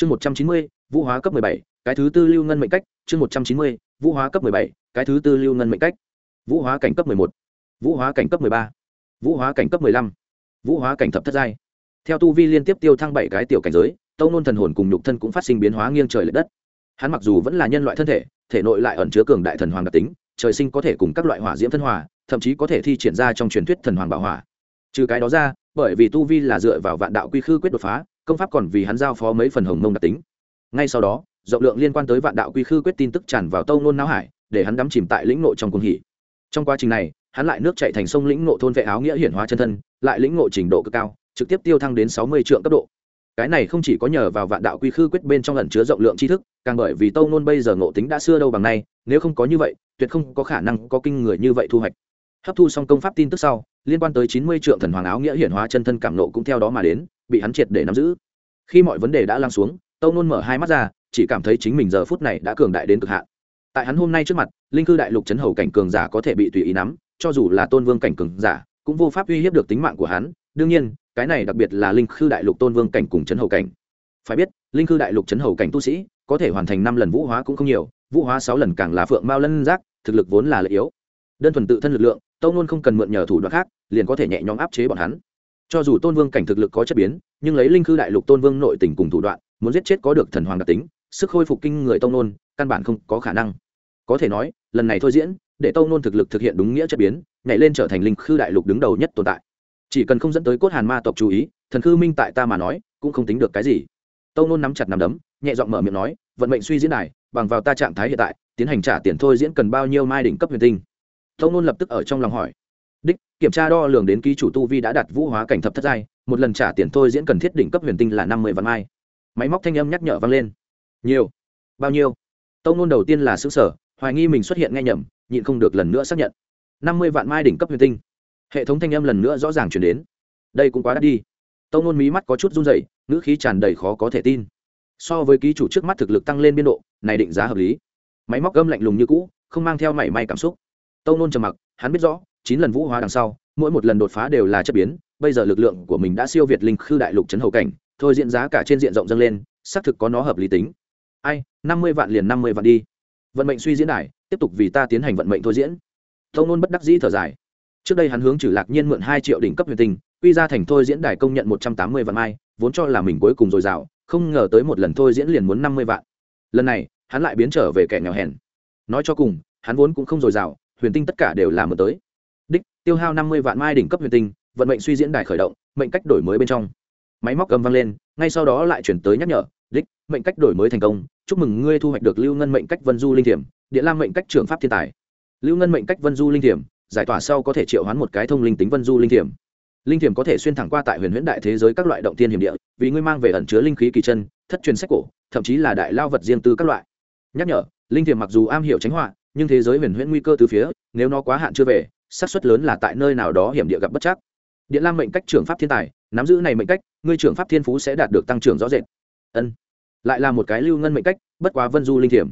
chương một trăm chín mươi, vũ hóa cấp mười bảy, cái thứ tư lưu ngân mệnh cách. Chương một trăm chín mươi, vũ hóa cấp mười bảy, cái thứ tư lưu ngân mệnh cách. Vũ hóa cảnh cấp mười một, vũ hóa cảnh cấp mười ba, vũ hóa cảnh cấp mười lăm, vũ hóa cảnh thập thất giai. Theo tu vi liên tiếp tiêu thăng bảy cái tiểu cảnh giới, tâu nôn thần hồn cùng nhục thân cũng phát sinh biến hóa nghiêng trời l ệ đất. Hắn mặc dù vẫn là nhân loại thân thể thể nội lại ẩn chứa cường đại thần hoàng đặc tính, trời sinh có thể cùng các loại hỏa diễm thân hòa, thậm chí có thể thi triển ra trong truyền thuyết thần hoàng bảo hỏa. Trừ cái đó ra, bởi vì tu vi là dựa vào vạn đạo quy khư quyết đột phá công pháp còn vì hắn giao phó mấy phần hồng mông đặc tính. Ngay sau đó, rộng lượng liên quan tới vạn đạo quy khư quyết tin tức tràn vào tâu nôn não hải, để hắn đắm chìm tại lĩnh nộ trong cung hỉ. Trong quá trình này, hắn lại nước chạy thành sông lĩnh nộ thôn vệ áo nghĩa hiển hóa chân thân, lại lĩnh nộ trình độ cực cao, trực tiếp tiêu thăng đến sáu mươi triệu cấp độ. Cái này không chỉ có nhờ vào vạn đạo quy khư quyết bên trong lần chứa rộng lượng tri thức, càng bởi vì tâu nôn bây giờ ngộ tính đã xưa đâu bằng nay, nếu không có như vậy, tuyệt không có khả năng có kinh người như vậy thu hoạch. Hấp thu xong công pháp tin tức sau, liên quan tới chín mươi trượng thần hoàng áo nghĩa hiển hóa chân thân cảm nộ cũng theo đó mà đến bị hắn triệt để nắm giữ. Khi mọi vấn đề đã lăn xuống, tâu nôn mở hai mắt ra, chỉ cảm thấy chính mình giờ phút này đã cường đại đến cực hạn. Tại hắn hôm nay trước mặt, linh cư đại lục chấn hầu cảnh cường giả có thể bị tùy ý nắm, cho dù là tôn vương cảnh cường giả, cũng vô pháp uy hiếp được tính mạng của hắn. Đương nhiên, cái này đặc biệt là linh khư đại lục tôn vương cảnh cùng chấn hầu cảnh. Phải biết, linh khư đại lục chấn hầu cảnh tu sĩ, có thể hoàn thành năm lần vũ hóa cũng không nhiều, vũ hóa sáu lần càng là phượng mao lân giác, thực lực vốn là lợi yếu. Đơn thuần tự thân lực lượng, tâu nôn không cần mượn nhờ thủ đoạn khác, liền có thể nhẹ nhõm áp chế bọn hắn cho dù tôn vương cảnh thực lực có chất biến nhưng lấy linh khư đại lục tôn vương nội tình cùng thủ đoạn muốn giết chết có được thần hoàng đặc tính sức khôi phục kinh người tông nôn căn bản không có khả năng. Có thể nói lần này thôi diễn để tông nôn thực lực thực hiện đúng nghĩa chất biến nhảy lên trở thành linh khư đại lục đứng đầu nhất tồn tại. Chỉ cần không dẫn tới cốt hàn ma tộc chú ý thần khư minh tại ta mà nói cũng không tính được cái gì. Tông nôn nắm chặt nắm đấm nhẹ giọng mở miệng nói vận mệnh suy diễn này, bằng vào ta trạng thái hiện tại tiến hành trả tiền thôi diễn cần bao nhiêu mai đỉnh cấp huyền tinh? Tông nôn lập tức ở trong lòng hỏi đích, kiểm tra đo lường đến ký chủ tu vi đã đặt vũ hóa cảnh thập thất giai, một lần trả tiền thôi diễn cần thiết đỉnh cấp huyền tinh là năm mươi vạn mai. Máy móc thanh âm nhắc nhở vang lên. Nhiều. Bao nhiêu? Tâu nôn đầu tiên là xứ sở, hoài nghi mình xuất hiện nghe nhầm, nhịn không được lần nữa xác nhận. Năm mươi vạn mai đỉnh cấp huyền tinh. Hệ thống thanh âm lần nữa rõ ràng chuyển đến. Đây cũng quá đắt đi. Tâu nôn mí mắt có chút run dày ngữ khí tràn đầy khó có thể tin. So với ký chủ trước mắt thực lực tăng lên biên độ, này định giá hợp lý. Máy móc gâm lạnh lùng như cũ, không mang theo mảy may cảm xúc. Tâu nôn trầm mặc, hắn biết rõ chín lần vũ hóa đằng sau, mỗi một lần đột phá đều là chất biến. Bây giờ lực lượng của mình đã siêu việt linh khư đại lục trấn hậu cảnh, thôi diện giá cả trên diện rộng dâng lên, xác thực có nó hợp lý tính. Ai, năm mươi vạn liền năm mươi vạn đi. Vận mệnh suy diễn đài, tiếp tục vì ta tiến hành vận mệnh thôi diễn. Thông nôn bất đắc dĩ thở dài. Trước đây hắn hướng trừ lạc nhiên mượn hai triệu đỉnh cấp huyền tinh, quy ra thành thôi diễn đài công nhận một trăm tám mươi vạn mai, vốn cho là mình cuối cùng dồi dào, không ngờ tới một lần thôi diễn liền muốn năm mươi vạn. Lần này, hắn lại biến trở về kẻ nghèo hèn. Nói cho cùng, hắn vốn cũng không dồi dào, huyền tinh tất cả đều là mượn tới đích, tiêu hao năm mươi vạn mai đỉnh cấp huyền tinh, vận mệnh suy diễn đài khởi động, mệnh cách đổi mới bên trong. Máy móc cầm vang lên, ngay sau đó lại chuyển tới nhắc nhở, đích, mệnh cách đổi mới thành công, chúc mừng ngươi thu hoạch được lưu ngân mệnh cách vân du linh thiểm, địa lam mệnh cách trường pháp thiên tài. Lưu ngân mệnh cách vân du linh thiểm, giải tỏa sau có thể triệu hoán một cái thông linh tính vân du linh thiểm. Linh thiểm có thể xuyên thẳng qua tại huyền huyễn đại thế giới các loại động tiên hiểm địa, vì ngươi mang về ẩn chứa linh khí kỳ chân, thất truyền sách cổ, thậm chí là đại lao vật riêng tư các loại. Nhắc nhở, linh thiểm mặc dù am hiểu tránh họa, nhưng thế giới huyền huyễn nguy cơ từ phía, nếu nó quá hạn chưa về xác suất lớn là tại nơi nào đó hiểm địa gặp bất chắc. Điện lam mệnh cách trưởng pháp thiên tài, nắm giữ này mệnh cách, ngươi trưởng pháp thiên phú sẽ đạt được tăng trưởng rõ rệt. Ân. Lại là một cái lưu ngân mệnh cách, bất quá vân du linh thiểm.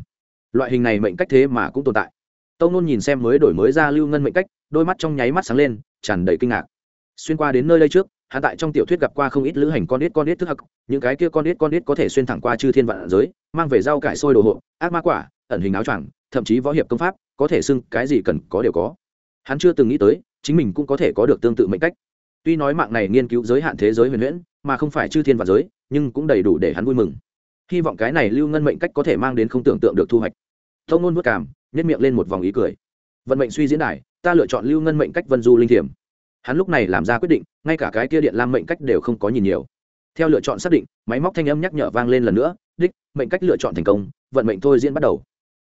Loại hình này mệnh cách thế mà cũng tồn tại. Tâu nôn nhìn xem mới đổi mới ra lưu ngân mệnh cách, đôi mắt trong nháy mắt sáng lên, tràn đầy kinh ngạc. Xuyên qua đến nơi đây trước hạ tại trong tiểu thuyết gặp qua không ít lữ hành con ít con ít thức hắc những cái kia con ít con ít có thể xuyên thẳng qua chư thiên vạn giới, mang về rau cải sôi đồ hộ, ác ma quả, ẩn hình áo choàng, thậm chí võ hiệp công pháp, có thể xưng cái gì cần có đều có hắn chưa từng nghĩ tới, chính mình cũng có thể có được tương tự mệnh cách. Tuy nói mạng này nghiên cứu giới hạn thế giới huyền huyễn, mà không phải chư thiên và giới, nhưng cũng đầy đủ để hắn vui mừng. Hy vọng cái này lưu ngân mệnh cách có thể mang đến không tưởng tượng được thu hoạch. Thông nôn vất cảm nhét miệng lên một vòng ý cười. Vận mệnh suy diễn đài, ta lựa chọn lưu ngân mệnh cách vân du linh thiểm. Hắn lúc này làm ra quyết định, ngay cả cái kia điện lam mệnh cách đều không có nhìn nhiều. Theo lựa chọn xác định, máy móc thanh âm nhắc nhở vang lên lần nữa, đích, mệnh cách lựa chọn thành công, vận mệnh thôi diễn bắt đầu.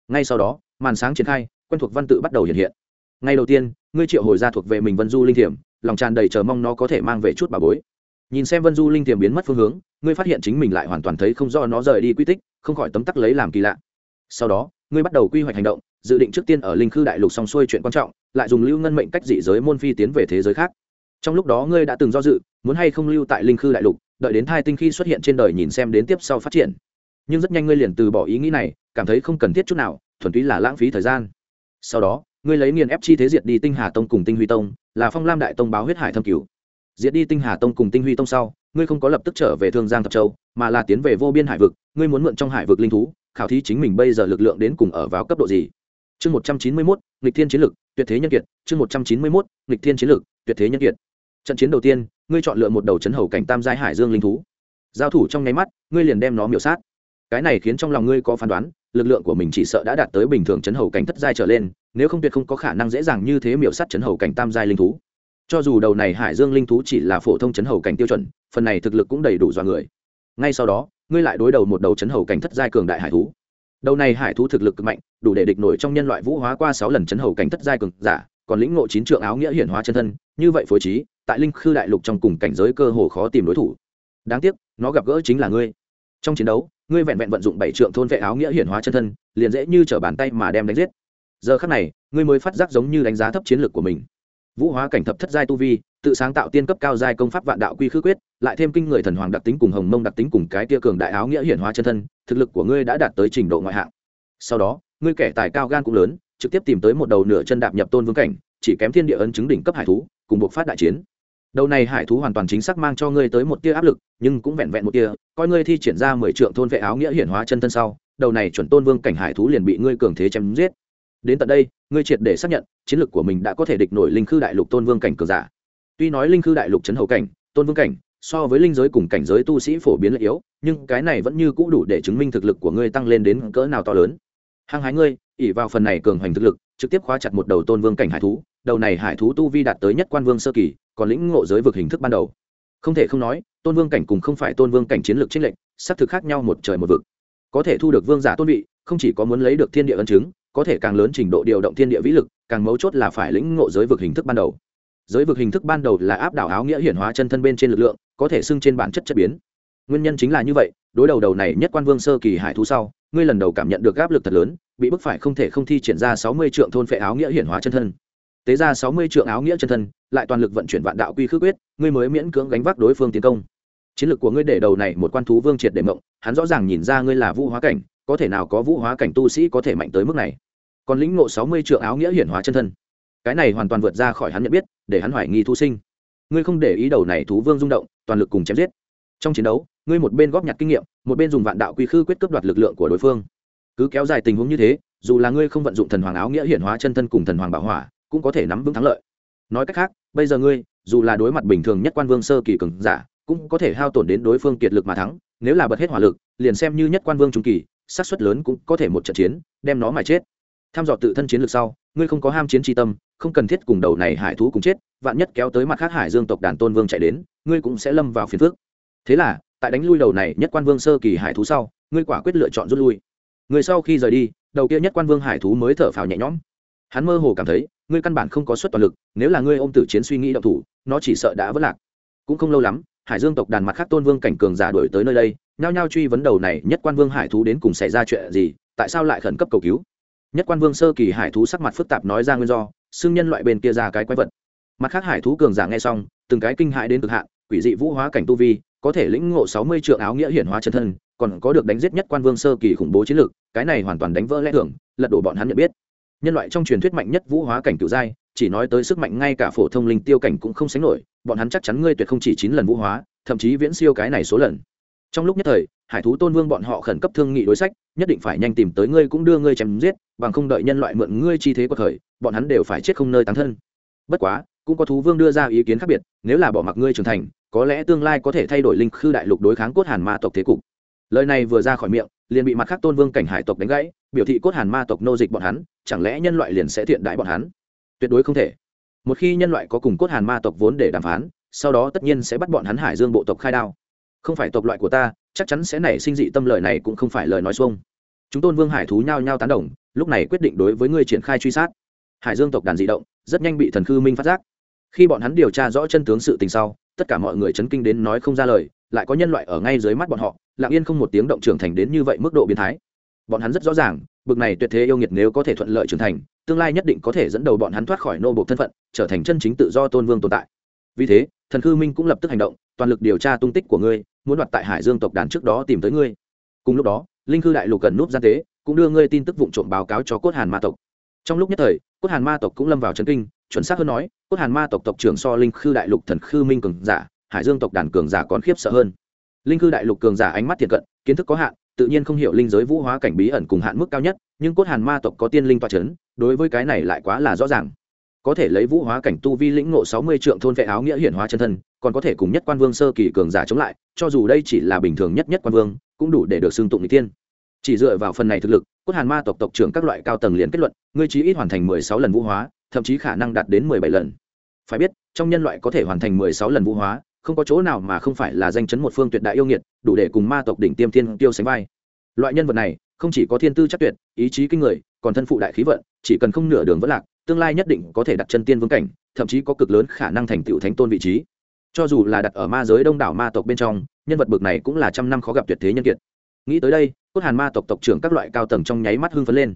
Ngay sau đó, màn sáng triển khai, quen thuộc văn tự bắt đầu hiện hiện ngay đầu tiên, ngươi triệu hồi ra thuộc về mình vân du linh thiểm, lòng tràn đầy chờ mong nó có thể mang về chút bà bối. Nhìn xem vân du linh thiểm biến mất phương hướng, ngươi phát hiện chính mình lại hoàn toàn thấy không do nó rời đi quy tích, không khỏi tấm tắc lấy làm kỳ lạ. Sau đó, ngươi bắt đầu quy hoạch hành động, dự định trước tiên ở linh khư đại lục xong xuôi chuyện quan trọng, lại dùng lưu ngân mệnh cách dị giới môn phi tiến về thế giới khác. Trong lúc đó ngươi đã từng do dự, muốn hay không lưu tại linh khư đại lục, đợi đến thai tinh khi xuất hiện trên đời nhìn xem đến tiếp sau phát triển. Nhưng rất nhanh ngươi liền từ bỏ ý nghĩ này, cảm thấy không cần thiết chút nào, thuần túy là lãng phí thời gian. Sau đó ngươi lấy nghiền ép chi thế diệt đi tinh hà tông cùng tinh huy tông, là phong lam đại tông báo huyết hải thâm cứu diệt đi tinh hà tông cùng tinh huy tông sau, ngươi không có lập tức trở về thương giang thập châu, mà là tiến về vô biên hải vực, ngươi muốn mượn trong hải vực linh thú, khảo thí chính mình bây giờ lực lượng đến cùng ở vào cấp độ gì. Chương một trăm chín mươi mốt, nghịch thiên chiến lực, tuyệt thế nhân kiệt. Chương một trăm chín mươi mốt, nghịch thiên chiến lực, tuyệt thế nhân kiệt. Trận chiến đầu tiên, ngươi chọn lựa một đầu chấn hầu cảnh tam giai hải dương linh thú. Giao thủ trong nháy mắt, ngươi liền đem nó miểu sát. Cái này khiến trong lòng ngươi có phán đoán, lực lượng của mình chỉ sợ đã đạt tới bình thường chấn hầu cảnh thất giai trở lên nếu không tuyệt không có khả năng dễ dàng như thế miểu sát chấn hầu cảnh tam giai linh thú. Cho dù đầu này hải dương linh thú chỉ là phổ thông chấn hầu cảnh tiêu chuẩn, phần này thực lực cũng đầy đủ dọa người. Ngay sau đó, ngươi lại đối đầu một đầu chấn hầu cảnh thất giai cường đại hải thú. Đầu này hải thú thực lực cực mạnh, đủ để địch nổi trong nhân loại vũ hóa qua sáu lần chấn hầu cảnh thất giai cường giả, còn lĩnh ngộ chín trượng áo nghĩa hiển hóa chân thân, như vậy phối trí, tại linh khư đại lục trong cùng cảnh giới cơ hồ khó tìm đối thủ. Đáng tiếc, nó gặp gỡ chính là ngươi. Trong chiến đấu, ngươi vẹn vẹn vận dụng bảy trượng thôn vệ áo nghĩa hiển hóa chân thân, liền dễ như t bàn tay mà đem đánh giết giờ khắc này, ngươi mới phát giác giống như đánh giá thấp chiến lược của mình. Vũ hóa cảnh thập thất giai tu vi, tự sáng tạo tiên cấp cao giai công pháp vạn đạo quy khư quyết, lại thêm kinh người thần hoàng đặc tính cùng hồng mông đặc tính cùng cái tia cường đại áo nghĩa hiển hóa chân thân, thực lực của ngươi đã đạt tới trình độ ngoại hạng. Sau đó, ngươi kẻ tài cao gan cũng lớn, trực tiếp tìm tới một đầu nửa chân đạp nhập tôn vương cảnh, chỉ kém thiên địa ấn chứng đỉnh cấp hải thú, cùng buộc phát đại chiến. Đầu này hải thú hoàn toàn chính xác mang cho ngươi tới một tia áp lực, nhưng cũng vẹn vẹn một tia, coi ngươi thi triển ra mười trượng thôn vệ áo nghĩa hiển hóa chân thân sau, đầu này chuẩn tôn vương cảnh hải thú liền bị ngươi cường thế chém giết đến tận đây, ngươi triệt để xác nhận, chiến lược của mình đã có thể địch nổi linh khư đại lục tôn vương cảnh cường giả. Tuy nói linh khư đại lục trấn hậu cảnh, tôn vương cảnh, so với linh giới cùng cảnh giới tu sĩ phổ biến lợi yếu, nhưng cái này vẫn như cũ đủ để chứng minh thực lực của ngươi tăng lên đến cỡ nào to lớn. Hăng hái ngươi ỉ vào phần này cường hoành thực lực, trực tiếp khóa chặt một đầu tôn vương cảnh hải thú, đầu này hải thú tu vi đạt tới nhất quan vương sơ kỳ, còn lĩnh ngộ giới vực hình thức ban đầu. Không thể không nói, tôn vương cảnh cùng không phải tôn vương cảnh chiến lược trích lệnh xác thực khác nhau một trời một vực. Có thể thu được vương giả tôn vị, không chỉ có muốn lấy được thiên địa ân chứng có thể càng lớn trình độ điều động thiên địa vĩ lực, càng mấu chốt là phải lĩnh ngộ giới vực hình thức ban đầu. Giới vực hình thức ban đầu là áp đảo áo nghĩa hiển hóa chân thân bên trên lực lượng, có thể xưng trên bản chất chất biến. Nguyên nhân chính là như vậy, đối đầu đầu này nhất quan vương sơ kỳ hải thú sau, ngươi lần đầu cảm nhận được áp lực thật lớn, bị bức phải không thể không thi triển ra sáu mươi trượng thôn phệ áo nghĩa hiển hóa chân thân. Tế ra sáu mươi trượng áo nghĩa chân thân, lại toàn lực vận chuyển vạn đạo quy khước quyết, ngươi mới miễn cưỡng gánh vác đối phương tiến công. Chiến lược của ngươi để đầu này một quan thú vương triệt để mộng, hắn rõ ràng nhìn ra ngươi là vũ hóa cảnh có thể nào có vũ hóa cảnh tu sĩ có thể mạnh tới mức này? Còn lĩnh ngộ sáu mươi trượng áo nghĩa hiển hóa chân thân. Cái này hoàn toàn vượt ra khỏi hắn nhận biết, để hắn hoài nghi thu sinh. Ngươi không để ý đầu này thú vương rung động, toàn lực cùng chém giết. Trong chiến đấu, ngươi một bên góp nhặt kinh nghiệm, một bên dùng vạn đạo quy khư quyết cướp đoạt lực lượng của đối phương. Cứ kéo dài tình huống như thế, dù là ngươi không vận dụng thần hoàng áo nghĩa hiển hóa chân thân cùng thần hoàng bảo hỏa, cũng có thể nắm vững thắng lợi. Nói cách khác, bây giờ ngươi, dù là đối mặt bình thường nhất quan vương sơ kỳ cường giả, cũng có thể hao tổn đến đối phương kiệt lực mà thắng, nếu là bật hết hỏa lực, liền xem như nhất quan vương trung kỳ xác suất lớn cũng có thể một trận chiến, đem nó mà chết. Tham dò tự thân chiến lược sau, ngươi không có ham chiến tri tâm, không cần thiết cùng đầu này hải thú cùng chết, vạn nhất kéo tới mặt khác hải dương tộc đàn tôn vương chạy đến, ngươi cũng sẽ lâm vào phiền phước thế là, tại đánh lui đầu này nhất quan vương sơ kỳ hải thú sau, ngươi quả quyết lựa chọn rút lui. Người sau khi rời đi, đầu kia nhất quan vương hải thú mới thở phào nhẹ nhõm. Hắn mơ hồ cảm thấy, ngươi căn bản không có suất toàn lực, nếu là ngươi ôm tử chiến suy nghĩ động thủ, nó chỉ sợ đã vất lạc. Cũng không lâu lắm, hải dương tộc đàn mặt khác tôn vương cảnh cường giả đổi tới nơi đây nhao nhao truy vấn đầu này, nhất quan vương hải thú đến cùng xảy ra chuyện gì, tại sao lại khẩn cấp cầu cứu? Nhất quan vương sơ kỳ hải thú sắc mặt phức tạp nói ra nguyên do, xưng nhân loại bên kia ra cái quái vật. Mặt khác hải thú cường giả nghe xong, từng cái kinh hại đến cực hạn, quỷ dị vũ hóa cảnh tu vi, có thể lĩnh ngộ sáu mươi trượng áo nghĩa hiển hóa chân thân, còn có được đánh giết nhất quan vương sơ kỳ khủng bố chiến lược, cái này hoàn toàn đánh vỡ lẽ thường, lật đổ bọn hắn nhận biết. Nhân loại trong truyền thuyết mạnh nhất vũ hóa cảnh cựu giai, chỉ nói tới sức mạnh ngay cả phổ thông linh tiêu cảnh cũng không sánh nổi, bọn hắn chắc chắn ngươi tuyệt không chỉ chín lần vũ hóa, thậm chí viễn siêu cái này số lần trong lúc nhất thời, hải thú tôn vương bọn họ khẩn cấp thương nghị đối sách, nhất định phải nhanh tìm tới ngươi cũng đưa ngươi chém giết, bằng không đợi nhân loại mượn ngươi chi thế của thời, bọn hắn đều phải chết không nơi tán thân. Bất quá, cũng có thú vương đưa ra ý kiến khác biệt, nếu là bỏ mặc ngươi trưởng thành, có lẽ tương lai có thể thay đổi linh khư đại lục đối kháng cốt hàn ma tộc thế cục. Lời này vừa ra khỏi miệng, liền bị mặt khác tôn vương cảnh hải tộc đánh gãy, biểu thị cốt hàn ma tộc nô dịch bọn hắn, chẳng lẽ nhân loại liền sẽ thiện đại bọn hắn? Tuyệt đối không thể. Một khi nhân loại có cùng cốt hàn ma tộc vốn để đàm phán, sau đó tất nhiên sẽ bắt bọn hắn hải dương bộ tộc khai đao không phải tộc loại của ta, chắc chắn sẽ nảy sinh dị tâm lời này cũng không phải lời nói xuông. Chúng tôn vương hải thú nhao nhao tán đồng, lúc này quyết định đối với ngươi triển khai truy sát. Hải dương tộc đàn dị động, rất nhanh bị thần khư minh phát giác. Khi bọn hắn điều tra rõ chân tướng sự tình sau, tất cả mọi người chấn kinh đến nói không ra lời, lại có nhân loại ở ngay dưới mắt bọn họ, lặng yên không một tiếng động trưởng thành đến như vậy mức độ biến thái. Bọn hắn rất rõ ràng, bực này tuyệt thế yêu nghiệt nếu có thể thuận lợi trưởng thành, tương lai nhất định có thể dẫn đầu bọn hắn thoát khỏi nô bộc thân phận, trở thành chân chính tự do tôn vương tồn tại. Vì thế, thần khư minh cũng lập tức hành động, toàn lực điều tra tung tích của ngươi muốn đoạt tại hải dương tộc đàn trước đó tìm tới ngươi. Cùng lúc đó, linh khư đại lục cần núp gian tế, cũng đưa ngươi tin tức vụ trộm báo cáo cho cốt hàn ma tộc. Trong lúc nhất thời, cốt hàn ma tộc cũng lâm vào trấn kinh, chuẩn xác hơn nói, cốt hàn ma tộc tộc trưởng so linh khư đại lục thần khư minh cường giả, hải dương tộc đàn cường giả còn khiếp sợ hơn. Linh Khư đại lục cường giả ánh mắt thiện cận, kiến thức có hạn, tự nhiên không hiểu linh giới vũ hóa cảnh bí ẩn cùng hạn mức cao nhất, nhưng cốt hàn ma tộc có tiên linh toa c h ấ n đối với cái này lại quá là rõ ràng có thể lấy vũ hóa cảnh tu vi lĩnh ngộ sáu mươi trượng thôn vệ áo nghĩa hiển hóa chân thân, còn có thể cùng nhất quan vương sơ kỳ cường giả chống lại, cho dù đây chỉ là bình thường nhất nhất quan vương, cũng đủ để được xưng tụng nghịch tiên chỉ dựa vào phần này thực lực, cốt hàn ma tộc tộc trưởng các loại cao tầng liền kết luận, ngươi chí ít hoàn thành mười sáu lần vũ hóa, thậm chí khả năng đạt đến mười bảy lần. Phải biết, trong nhân loại có thể hoàn thành mười sáu lần vũ hóa, không có chỗ nào mà không phải là danh chấn một phương tuyệt đại yêu nghiệt, đủ để cùng ma tộc đỉnh tiêm thiên tiêu sánh vai. Loại nhân vật này, không chỉ có thiên tư chắc tuyệt, ý chí kinh người còn thân phụ đại khí vận, chỉ cần không nửa đường vẫn lạc, tương lai nhất định có thể đặt chân tiên vương cảnh, thậm chí có cực lớn khả năng thành tựu thánh tôn vị trí. Cho dù là đặt ở ma giới đông đảo ma tộc bên trong, nhân vật bực này cũng là trăm năm khó gặp tuyệt thế nhân kiệt. Nghĩ tới đây, cốt hàn ma tộc tộc trưởng các loại cao tầng trong nháy mắt hưng phấn lên.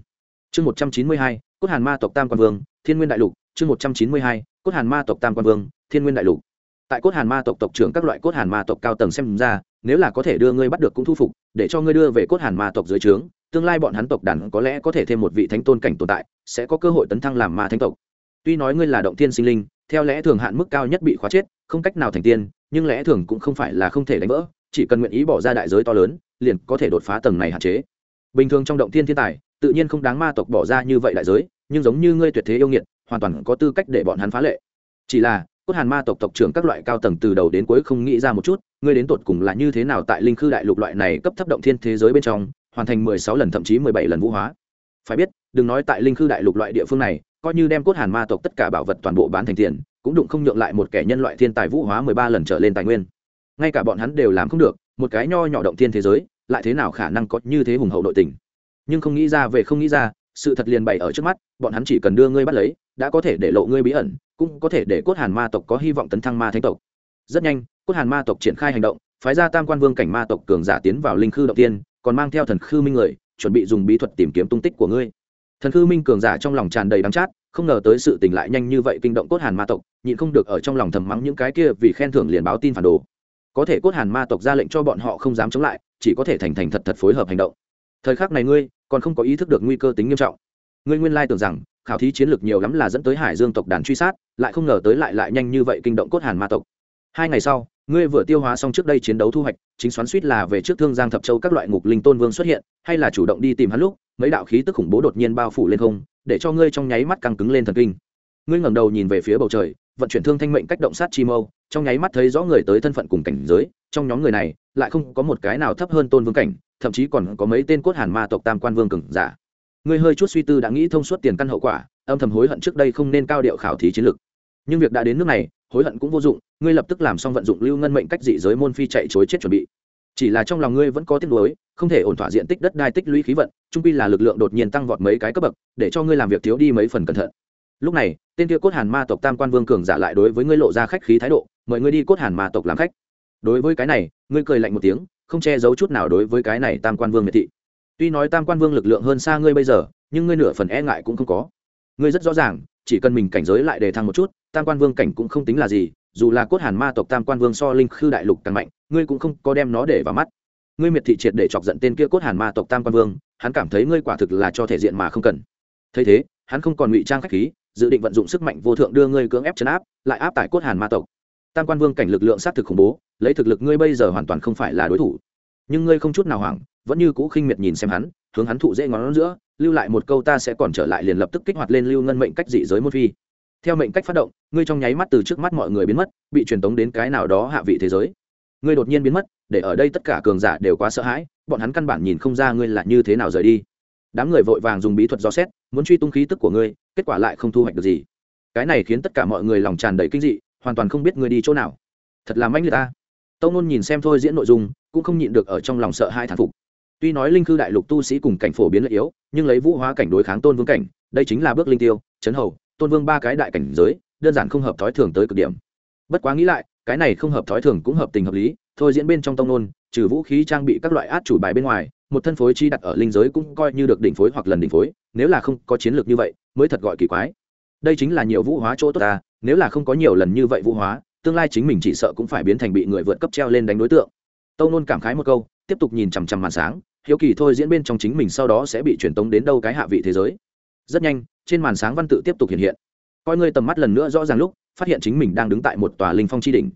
Chương một trăm chín mươi hai, cốt hàn ma tộc tam quan vương, thiên nguyên đại lục. Chương một trăm chín mươi hai, cốt hàn ma tộc tam quan vương, thiên nguyên đại lục. Tại cốt hàn ma tộc tộc trưởng các loại cốt hàn ma tộc cao tầng xem ra, nếu là có thể đưa ngươi bắt được cũng thu phục, để cho ngươi đưa về cốt hàn ma tộc dưới trướng tương lai bọn hắn tộc đàn có lẽ có thể thêm một vị thánh tôn cảnh tồn tại, sẽ có cơ hội tấn thăng làm ma thánh tộc. Tuy nói ngươi là động tiên sinh linh, theo lẽ thường hạn mức cao nhất bị khóa chết, không cách nào thành tiên, nhưng lẽ thường cũng không phải là không thể đánh vỡ, chỉ cần nguyện ý bỏ ra đại giới to lớn, liền có thể đột phá tầng này hạn chế. Bình thường trong động tiên thiên tài, tự nhiên không đáng ma tộc bỏ ra như vậy đại giới, nhưng giống như ngươi tuyệt thế yêu nghiệt, hoàn toàn có tư cách để bọn hắn phá lệ. Chỉ là, cốt hàn ma tộc tộc trưởng các loại cao tầng từ đầu đến cuối không nghĩ ra một chút, ngươi đến tột cùng là như thế nào tại linh khư đại lục loại này cấp thấp động thiên thế giới bên trong hoàn thành mười sáu lần, thậm chí mười bảy lần vũ hóa. Phải biết, đừng nói tại linh khư đại lục loại địa phương này, coi như đem cốt hàn ma tộc tất cả bảo vật toàn bộ bán thành tiền, cũng đụng không nhượng lại một kẻ nhân loại thiên tài vũ hóa mười ba lần trở lên tài nguyên. Ngay cả bọn hắn đều làm không được, một cái nho nhỏ động thiên thế giới, lại thế nào khả năng có như thế hùng hậu nội tình? Nhưng không nghĩ ra về không nghĩ ra, sự thật liền bày ở trước mắt, bọn hắn chỉ cần đưa ngươi bắt lấy, đã có thể để lộ ngươi bí ẩn, cũng có thể để cốt hàn ma tộc có hy vọng tấn thăng ma thánh tộc. Rất nhanh, cốt hàn ma tộc triển khai hành động, phái ra tam quan vương cảnh ma tộc cường giả tiến vào linh khư động tiên còn mang theo thần khư minh người, chuẩn bị dùng bí thuật tìm kiếm tung tích của ngươi. Thần khư minh cường giả trong lòng tràn đầy đắng chát, không ngờ tới sự tình lại nhanh như vậy kinh động cốt hàn ma tộc, nhịn không được ở trong lòng thầm mắng những cái kia vì khen thưởng liền báo tin phản đồ. Có thể cốt hàn ma tộc ra lệnh cho bọn họ không dám chống lại, chỉ có thể thành thành thật thật phối hợp hành động. Thời khắc này ngươi, còn không có ý thức được nguy cơ tính nghiêm trọng. Ngươi nguyên lai tưởng rằng, khảo thí chiến lược nhiều lắm là dẫn tới hải dương tộc đàn truy sát, lại không ngờ tới lại lại nhanh như vậy kinh động cốt hàn ma tộc. Hai ngày sau ngươi vừa tiêu hóa xong trước đây chiến đấu thu hoạch, chính xoắn suýt là về trước thương giang thập châu các loại ngục linh tôn vương xuất hiện, hay là chủ động đi tìm hắn lúc, mấy đạo khí tức khủng bố đột nhiên bao phủ lên không, để cho ngươi trong nháy mắt căng cứng lên thần kinh. Ngươi ngẩng đầu nhìn về phía bầu trời, vận chuyển thương thanh mệnh cách động sát chi mâu, trong nháy mắt thấy rõ người tới thân phận cùng cảnh giới, trong nhóm người này, lại không có một cái nào thấp hơn tôn vương cảnh, thậm chí còn có mấy tên cốt hàn ma tộc tam quan vương cường giả. Ngươi hơi chút suy tư đã nghĩ thông suốt tiền căn hậu quả, âm thầm hối hận trước đây không nên cao điệu khảo thí chiến lược. Nhưng việc đã đến nước này hối hận cũng vô dụng, ngươi lập tức làm xong vận dụng lưu ngân mệnh cách dị giới môn phi chạy chối chết chuẩn bị. Chỉ là trong lòng ngươi vẫn có tiếc nuối, không thể ổn thỏa diện tích đất đai tích lũy khí vận, trung pi là lực lượng đột nhiên tăng vọt mấy cái cấp bậc, để cho ngươi làm việc thiếu đi mấy phần cẩn thận. Lúc này, tên kia cốt hàn ma tộc tam quan vương cường giả lại đối với ngươi lộ ra khách khí thái độ, mời ngươi đi cốt hàn ma tộc làm khách. Đối với cái này, ngươi cười lạnh một tiếng, không che giấu chút nào đối với cái này tam quan vương miệt thị. Tuy nói tam quan vương lực lượng hơn xa ngươi bây giờ, nhưng ngươi nửa phần e ngại cũng không có. Ngươi rất rõ ràng, chỉ cần mình cảnh giới lại đề thăng một chút tam quan vương cảnh cũng không tính là gì, dù là cốt hàn ma tộc tam quan vương so linh khư đại lục càng mạnh, ngươi cũng không có đem nó để vào mắt. Ngươi miệt thị triệt để chọc giận tên kia cốt hàn ma tộc tam quan vương, hắn cảm thấy ngươi quả thực là cho thể diện mà không cần. Thấy thế, hắn không còn ngụy trang khách khí, dự định vận dụng sức mạnh vô thượng đưa ngươi cưỡng ép chấn áp, lại áp tại cốt hàn ma tộc. Tam quan vương cảnh lực lượng sát thực khủng bố, lấy thực lực ngươi bây giờ hoàn toàn không phải là đối thủ. Nhưng ngươi không chút nào hoảng, vẫn như cũ khinh miệt nhìn xem hắn, hướng hắn thụ dễ ngón giữa, lưu lại một câu ta sẽ còn trở lại liền lập tức kích hoạt lên lưu ngân mệnh cách dị giới môn phi theo mệnh cách phát động, ngươi trong nháy mắt từ trước mắt mọi người biến mất, bị truyền tống đến cái nào đó hạ vị thế giới. Ngươi đột nhiên biến mất, để ở đây tất cả cường giả đều quá sợ hãi, bọn hắn căn bản nhìn không ra ngươi là như thế nào rời đi. Đám người vội vàng dùng bí thuật do xét, muốn truy tung khí tức của ngươi, kết quả lại không thu hoạch được gì. Cái này khiến tất cả mọi người lòng tràn đầy kinh dị, hoàn toàn không biết ngươi đi chỗ nào. Thật là manh người ta. Tâu nôn nhìn xem thôi diễn nội dung, cũng không nhịn được ở trong lòng sợ hai thản phục. Tuy nói linh cư đại lục tu sĩ cùng cảnh phổ biến lợi yếu, nhưng lấy vũ hóa cảnh đối kháng tôn vương cảnh, đây chính là bước linh tiêu, chấn hầu tôn vương ba cái đại cảnh giới, đơn giản không hợp thói thường tới cực điểm. Bất quá nghĩ lại, cái này không hợp thói thường cũng hợp tình hợp lý, thôi diễn bên trong tông nôn trừ vũ khí trang bị các loại át chủ bài bên ngoài, một thân phối chi đặt ở linh giới cũng coi như được đỉnh phối hoặc lần đỉnh phối, nếu là không có chiến lược như vậy, mới thật gọi kỳ quái. Đây chính là nhiều vũ hóa chỗ tốt ta, nếu là không có nhiều lần như vậy vũ hóa, tương lai chính mình chỉ sợ cũng phải biến thành bị người vượt cấp treo lên đánh đối tượng. Tâu nôn cảm khái một câu, tiếp tục nhìn chằm chằm màn sáng, hiếu kỳ thôi diễn bên trong chính mình sau đó sẽ bị truyền tống đến đâu cái hạ vị thế giới. Rất nhanh trên màn sáng văn tự tiếp tục hiện hiện. Coi ngươi tầm mắt lần nữa rõ ràng lúc, phát hiện chính mình đang đứng tại một tòa linh phong tri đỉnh.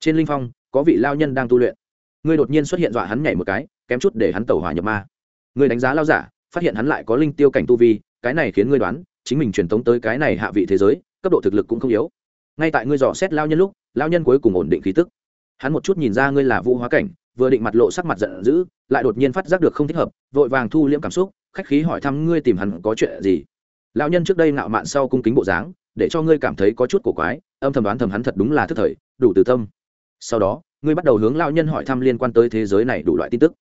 Trên linh phong, có vị lao nhân đang tu luyện. Ngươi đột nhiên xuất hiện dọa hắn nhảy một cái, kém chút để hắn tẩu hỏa nhập ma. Ngươi đánh giá lao giả, phát hiện hắn lại có linh tiêu cảnh tu vi, cái này khiến ngươi đoán, chính mình truyền tống tới cái này hạ vị thế giới, cấp độ thực lực cũng không yếu. Ngay tại ngươi dò xét lao nhân lúc, lao nhân cuối cùng ổn định khí tức. Hắn một chút nhìn ra ngươi là vũ hóa cảnh, vừa định mặt lộ sắc mặt giận dữ, lại đột nhiên phát giác được không thích hợp, vội vàng thu liễm cảm xúc, khách khí hỏi thăm ngươi tìm hắn có chuyện gì. Lão nhân trước đây ngạo mạn sau cung kính bộ dáng, để cho ngươi cảm thấy có chút cổ quái, âm thầm đoán thầm hắn thật đúng là thức thời, đủ từ tâm. Sau đó, ngươi bắt đầu hướng lão nhân hỏi thăm liên quan tới thế giới này đủ loại tin tức.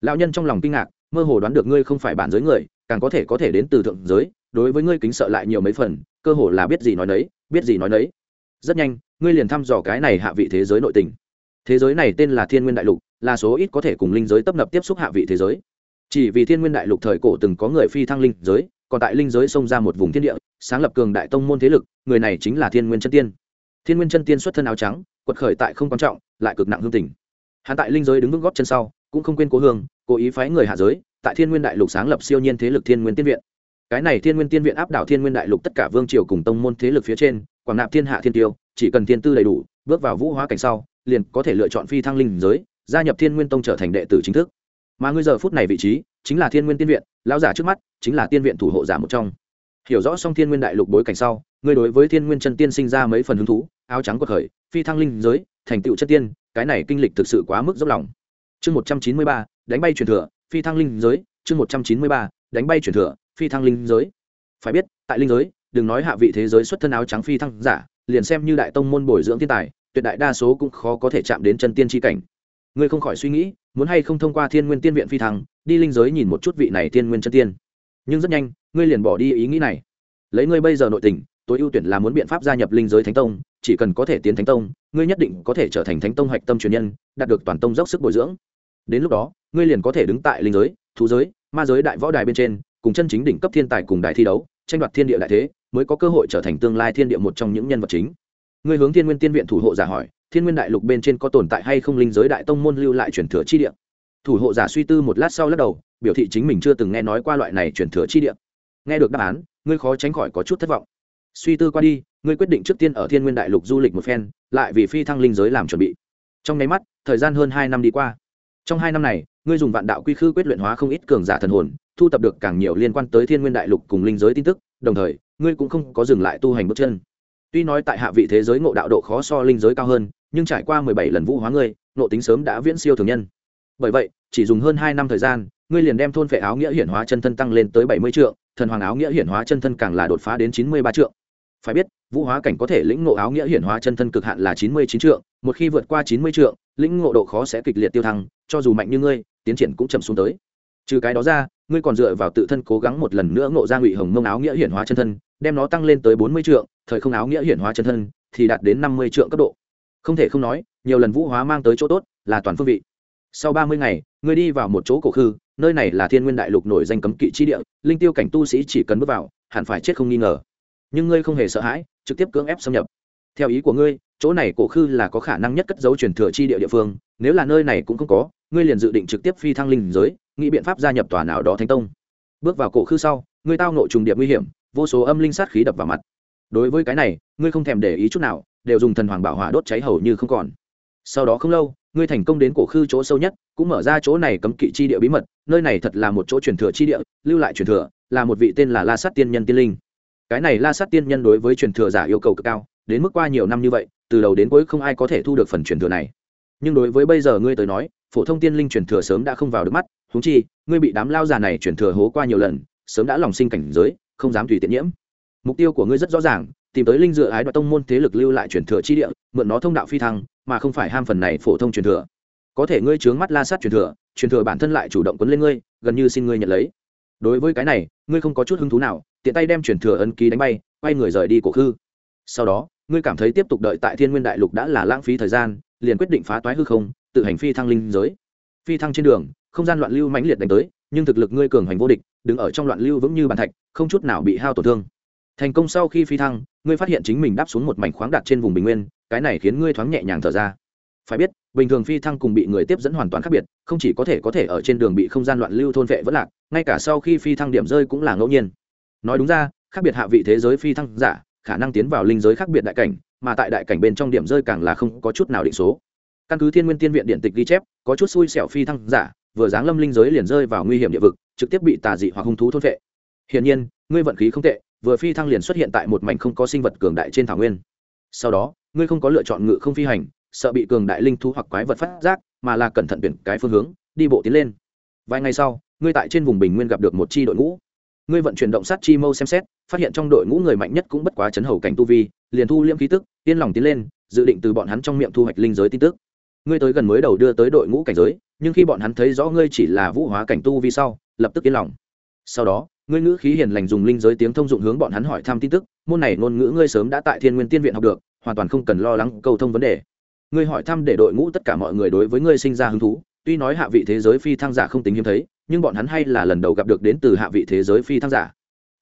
Lão nhân trong lòng kinh ngạc, mơ hồ đoán được ngươi không phải bản giới người, càng có thể có thể đến từ thượng giới, đối với ngươi kính sợ lại nhiều mấy phần, cơ hồ là biết gì nói nấy, biết gì nói nấy. Rất nhanh, ngươi liền thăm dò cái này hạ vị thế giới nội tình. Thế giới này tên là thiên nguyên đại lục, là số ít có thể cùng linh giới tấp nập tiếp xúc hạ vị thế giới. Chỉ vì thiên nguyên đại lục thời cổ từng có người phi thăng linh giới còn tại linh giới xông ra một vùng thiên địa, sáng lập cường đại tông môn thế lực, người này chính là thiên nguyên chân tiên. Thiên nguyên chân tiên xuất thân áo trắng, quật khởi tại không quan trọng, lại cực nặng hương tình. Hắn tại linh giới đứng vững góp chân sau, cũng không quên cố hương, cố ý phái người hạ giới, tại thiên nguyên đại lục sáng lập siêu nhiên thế lực thiên nguyên tiên viện. Cái này thiên nguyên tiên viện áp đảo thiên nguyên đại lục tất cả vương triều cùng tông môn thế lực phía trên, quảng nạp thiên hạ thiên tiêu, chỉ cần thiên tư đầy đủ, bước vào vũ hóa cảnh sau, liền có thể lựa chọn phi thăng linh giới, gia nhập thiên nguyên tông trở thành đệ tử chính thức mà ngươi giờ phút này vị trí chính là thiên nguyên tiên viện, lão giả trước mắt chính là tiên viện thủ hộ giả một trong. Hiểu rõ xong thiên nguyên đại lục bối cảnh sau, ngươi đối với thiên nguyên chân tiên sinh ra mấy phần hứng thú, áo trắng quật khởi, phi thăng linh giới, thành tựu chất tiên, cái này kinh lịch thực sự quá mức dốc lòng. Chương một trăm chín mươi ba, đánh bay truyền thừa, phi thăng linh giới, chương một trăm chín mươi ba, đánh bay truyền thừa, phi thăng linh giới. Phải biết, tại linh giới, đừng nói hạ vị thế giới xuất thân áo trắng phi thăng giả, liền xem như đại tông môn bồi dưỡng thiên tài, tuyệt đại đa số cũng khó có thể chạm đến chân tiên tri cảnh. Ngươi không khỏi suy nghĩ muốn hay không thông qua thiên nguyên tiên viện phi thăng, đi linh giới nhìn một chút vị này thiên nguyên chân tiên. Nhưng rất nhanh, ngươi liền bỏ đi ý nghĩ này. Lấy ngươi bây giờ nội tình, tối ưu tuyển là muốn biện pháp gia nhập linh giới thánh tông, chỉ cần có thể tiến thánh tông, ngươi nhất định có thể trở thành thánh tông hạch tâm truyền nhân, đạt được toàn tông dốc sức bồi dưỡng. Đến lúc đó, ngươi liền có thể đứng tại linh giới, thú giới, ma giới đại võ đài bên trên, cùng chân chính đỉnh cấp thiên tài cùng đài thi đấu, tranh đoạt thiên địa đại thế, mới có cơ hội trở thành tương lai thiên địa một trong những nhân vật chính. Ngươi hướng thiên nguyên tiên viện thủ hộ giả hỏi thiên nguyên đại lục bên trên có tồn tại hay không linh giới đại tông môn lưu lại truyền thừa chi địa? Thủ hộ giả suy tư một lát sau lắc đầu, biểu thị chính mình chưa từng nghe nói qua loại này truyền thừa chi địa. Nghe được đáp án, ngươi khó tránh khỏi có chút thất vọng. Suy tư qua đi, ngươi quyết định trước tiên ở thiên nguyên đại lục du lịch một phen, lại vì phi thăng linh giới làm chuẩn bị. Trong nháy mắt, thời gian hơn hai năm đi qua. Trong hai năm này, ngươi dùng vạn đạo quy khư quyết luyện hóa không ít cường giả thần hồn, thu tập được càng nhiều liên quan tới thiên nguyên đại lục cùng linh giới tin tức, đồng thời, ngươi cũng không có dừng lại tu hành bước chân. Tuy nói tại hạ vị thế giới ngộ đạo độ khó so linh giới cao hơn nhưng trải qua mười bảy lần vũ hóa ngươi, nộ tính sớm đã viễn siêu thường nhân. Bởi vậy, chỉ dùng hơn hai năm thời gian, ngươi liền đem thôn phệ áo nghĩa hiển hóa chân thân tăng lên tới bảy mươi triệu thần hoàng áo nghĩa hiển hóa chân thân càng là đột phá đến chín mươi ba triệu phải biết, vũ hóa cảnh có thể lĩnh ngộ áo nghĩa hiển hóa chân thân cực hạn là chín mươi chín trượng, một khi vượt qua chín mươi trượng, lĩnh ngộ độ khó sẽ kịch liệt tiêu thăng, cho dù mạnh như ngươi, tiến triển cũng chậm xuống tới. Trừ cái đó ra, ngươi còn dựa vào tự thân cố gắng một lần nữa ngộ ra ngụy hồng mông áo nghĩa hiển hóa chân thân, đem nó tăng lên tới bốn mươi trượng, thời không áo nghĩa hiển hóa chân thân thì đạt đến năm mươi trượng cấp độ không thể không nói, nhiều lần vũ hóa mang tới chỗ tốt là toàn phương vị. Sau ba mươi ngày, ngươi đi vào một chỗ cổ khư, nơi này là thiên nguyên đại lục nổi danh cấm kỵ chi địa, linh tiêu cảnh tu sĩ chỉ cần bước vào, hẳn phải chết không nghi ngờ. Nhưng ngươi không hề sợ hãi, trực tiếp cưỡng ép xâm nhập. Theo ý của ngươi, chỗ này cổ khư là có khả năng nhất cất dấu truyền thừa chi địa địa phương, nếu là nơi này cũng không có, ngươi liền dự định trực tiếp phi thăng linh giới, nghĩ biện pháp gia nhập tòa nào đó thánh tông. Bước vào cổ khư sau, ngươi tao nộ trùng điệp nguy hiểm, vô số âm linh sát khí đập vào mặt. Đối với cái này, ngươi không thèm để ý chút nào đều dùng thần hoàng bảo hỏa đốt cháy hầu như không còn. Sau đó không lâu, ngươi thành công đến cổ khư chỗ sâu nhất, cũng mở ra chỗ này cấm kỵ chi địa bí mật, nơi này thật là một chỗ truyền thừa chi địa, lưu lại truyền thừa, là một vị tên là la sát tiên nhân tiên linh. Cái này la sát tiên nhân đối với truyền thừa giả yêu cầu cực cao, đến mức qua nhiều năm như vậy, từ đầu đến cuối không ai có thể thu được phần truyền thừa này. Nhưng đối với bây giờ ngươi tới nói, phổ thông tiên linh truyền thừa sớm đã không vào được mắt húng chi, ngươi bị đám lao già này truyền thừa hố qua nhiều lần, sớm đã lòng sinh cảnh giới, không dám tùy tiện nhiễm. Mục tiêu của ngươi rất rõ ràng tìm tới linh dựa ái đoạt tông môn thế lực lưu lại truyền thừa chi địa, mượn nó thông đạo phi thăng, mà không phải ham phần này phổ thông truyền thừa. Có thể ngươi trướng mắt la sát truyền thừa truyền thừa bản thân lại chủ động quấn lên ngươi, gần như xin ngươi nhận lấy. Đối với cái này, ngươi không có chút hứng thú nào, tiện tay đem truyền thừa ấn ký đánh bay, quay người rời đi cổ khư. Sau đó, ngươi cảm thấy tiếp tục đợi tại thiên nguyên đại lục đã là lãng phí thời gian, liền quyết định phá toái hư không, tự hành phi thăng linh giới. Phi thăng trên đường, không gian loạn lưu mãnh liệt đánh tới, nhưng thực lực ngươi cường hành vô địch, đứng ở trong loạn lưu vững như bàn thạch, không chút nào bị hao tổn thương. Thành công sau khi phi thăng ngươi phát hiện chính mình đáp xuống một mảnh khoáng đặt trên vùng bình nguyên, cái này khiến ngươi thoáng nhẹ nhàng thở ra. Phải biết, bình thường phi thăng cùng bị người tiếp dẫn hoàn toàn khác biệt, không chỉ có thể có thể ở trên đường bị không gian loạn lưu thôn vệ vẫn lạc, ngay cả sau khi phi thăng điểm rơi cũng là ngẫu nhiên. Nói đúng ra, khác biệt hạ vị thế giới phi thăng giả, khả năng tiến vào linh giới khác biệt đại cảnh, mà tại đại cảnh bên trong điểm rơi càng là không có chút nào định số. Căn cứ thiên nguyên tiên viện điện tịch ghi chép, có chút xui xẻo phi thăng giả, vừa giáng lâm linh giới liền rơi vào nguy hiểm địa vực, trực tiếp bị tà dị hoặc hung thú thôn vệ. Hiển nhiên, ngươi vận khí không tệ vừa phi thăng liền xuất hiện tại một mảnh không có sinh vật cường đại trên thảo nguyên. Sau đó, ngươi không có lựa chọn ngự không phi hành, sợ bị cường đại linh thú hoặc quái vật phát giác, mà là cẩn thận tuyển cái phương hướng, đi bộ tiến lên. Vài ngày sau, ngươi tại trên vùng bình nguyên gặp được một chi đội ngũ. Ngươi vận chuyển động sát chi mâu xem xét, phát hiện trong đội ngũ người mạnh nhất cũng bất quá chấn hầu cảnh tu vi, liền thu liễm khí tức, yên lòng tiến lên, dự định từ bọn hắn trong miệng thu hoạch linh giới tin tức. Ngươi tới gần mới đầu đưa tới đội ngũ cảnh giới, nhưng khi bọn hắn thấy rõ ngươi chỉ là vũ hóa cảnh tu vi sau, lập tức yên lòng. Sau đó ngươi ngữ khí hiền lành dùng linh giới tiếng thông dụng hướng bọn hắn hỏi thăm tin tức, môn này ngôn ngữ ngươi sớm đã tại thiên nguyên tiên viện học được, hoàn toàn không cần lo lắng cầu thông vấn đề. Ngươi hỏi thăm để đội ngũ tất cả mọi người đối với ngươi sinh ra hứng thú, tuy nói hạ vị thế giới phi thăng giả không tính hiếm thấy, nhưng bọn hắn hay là lần đầu gặp được đến từ hạ vị thế giới phi thăng giả.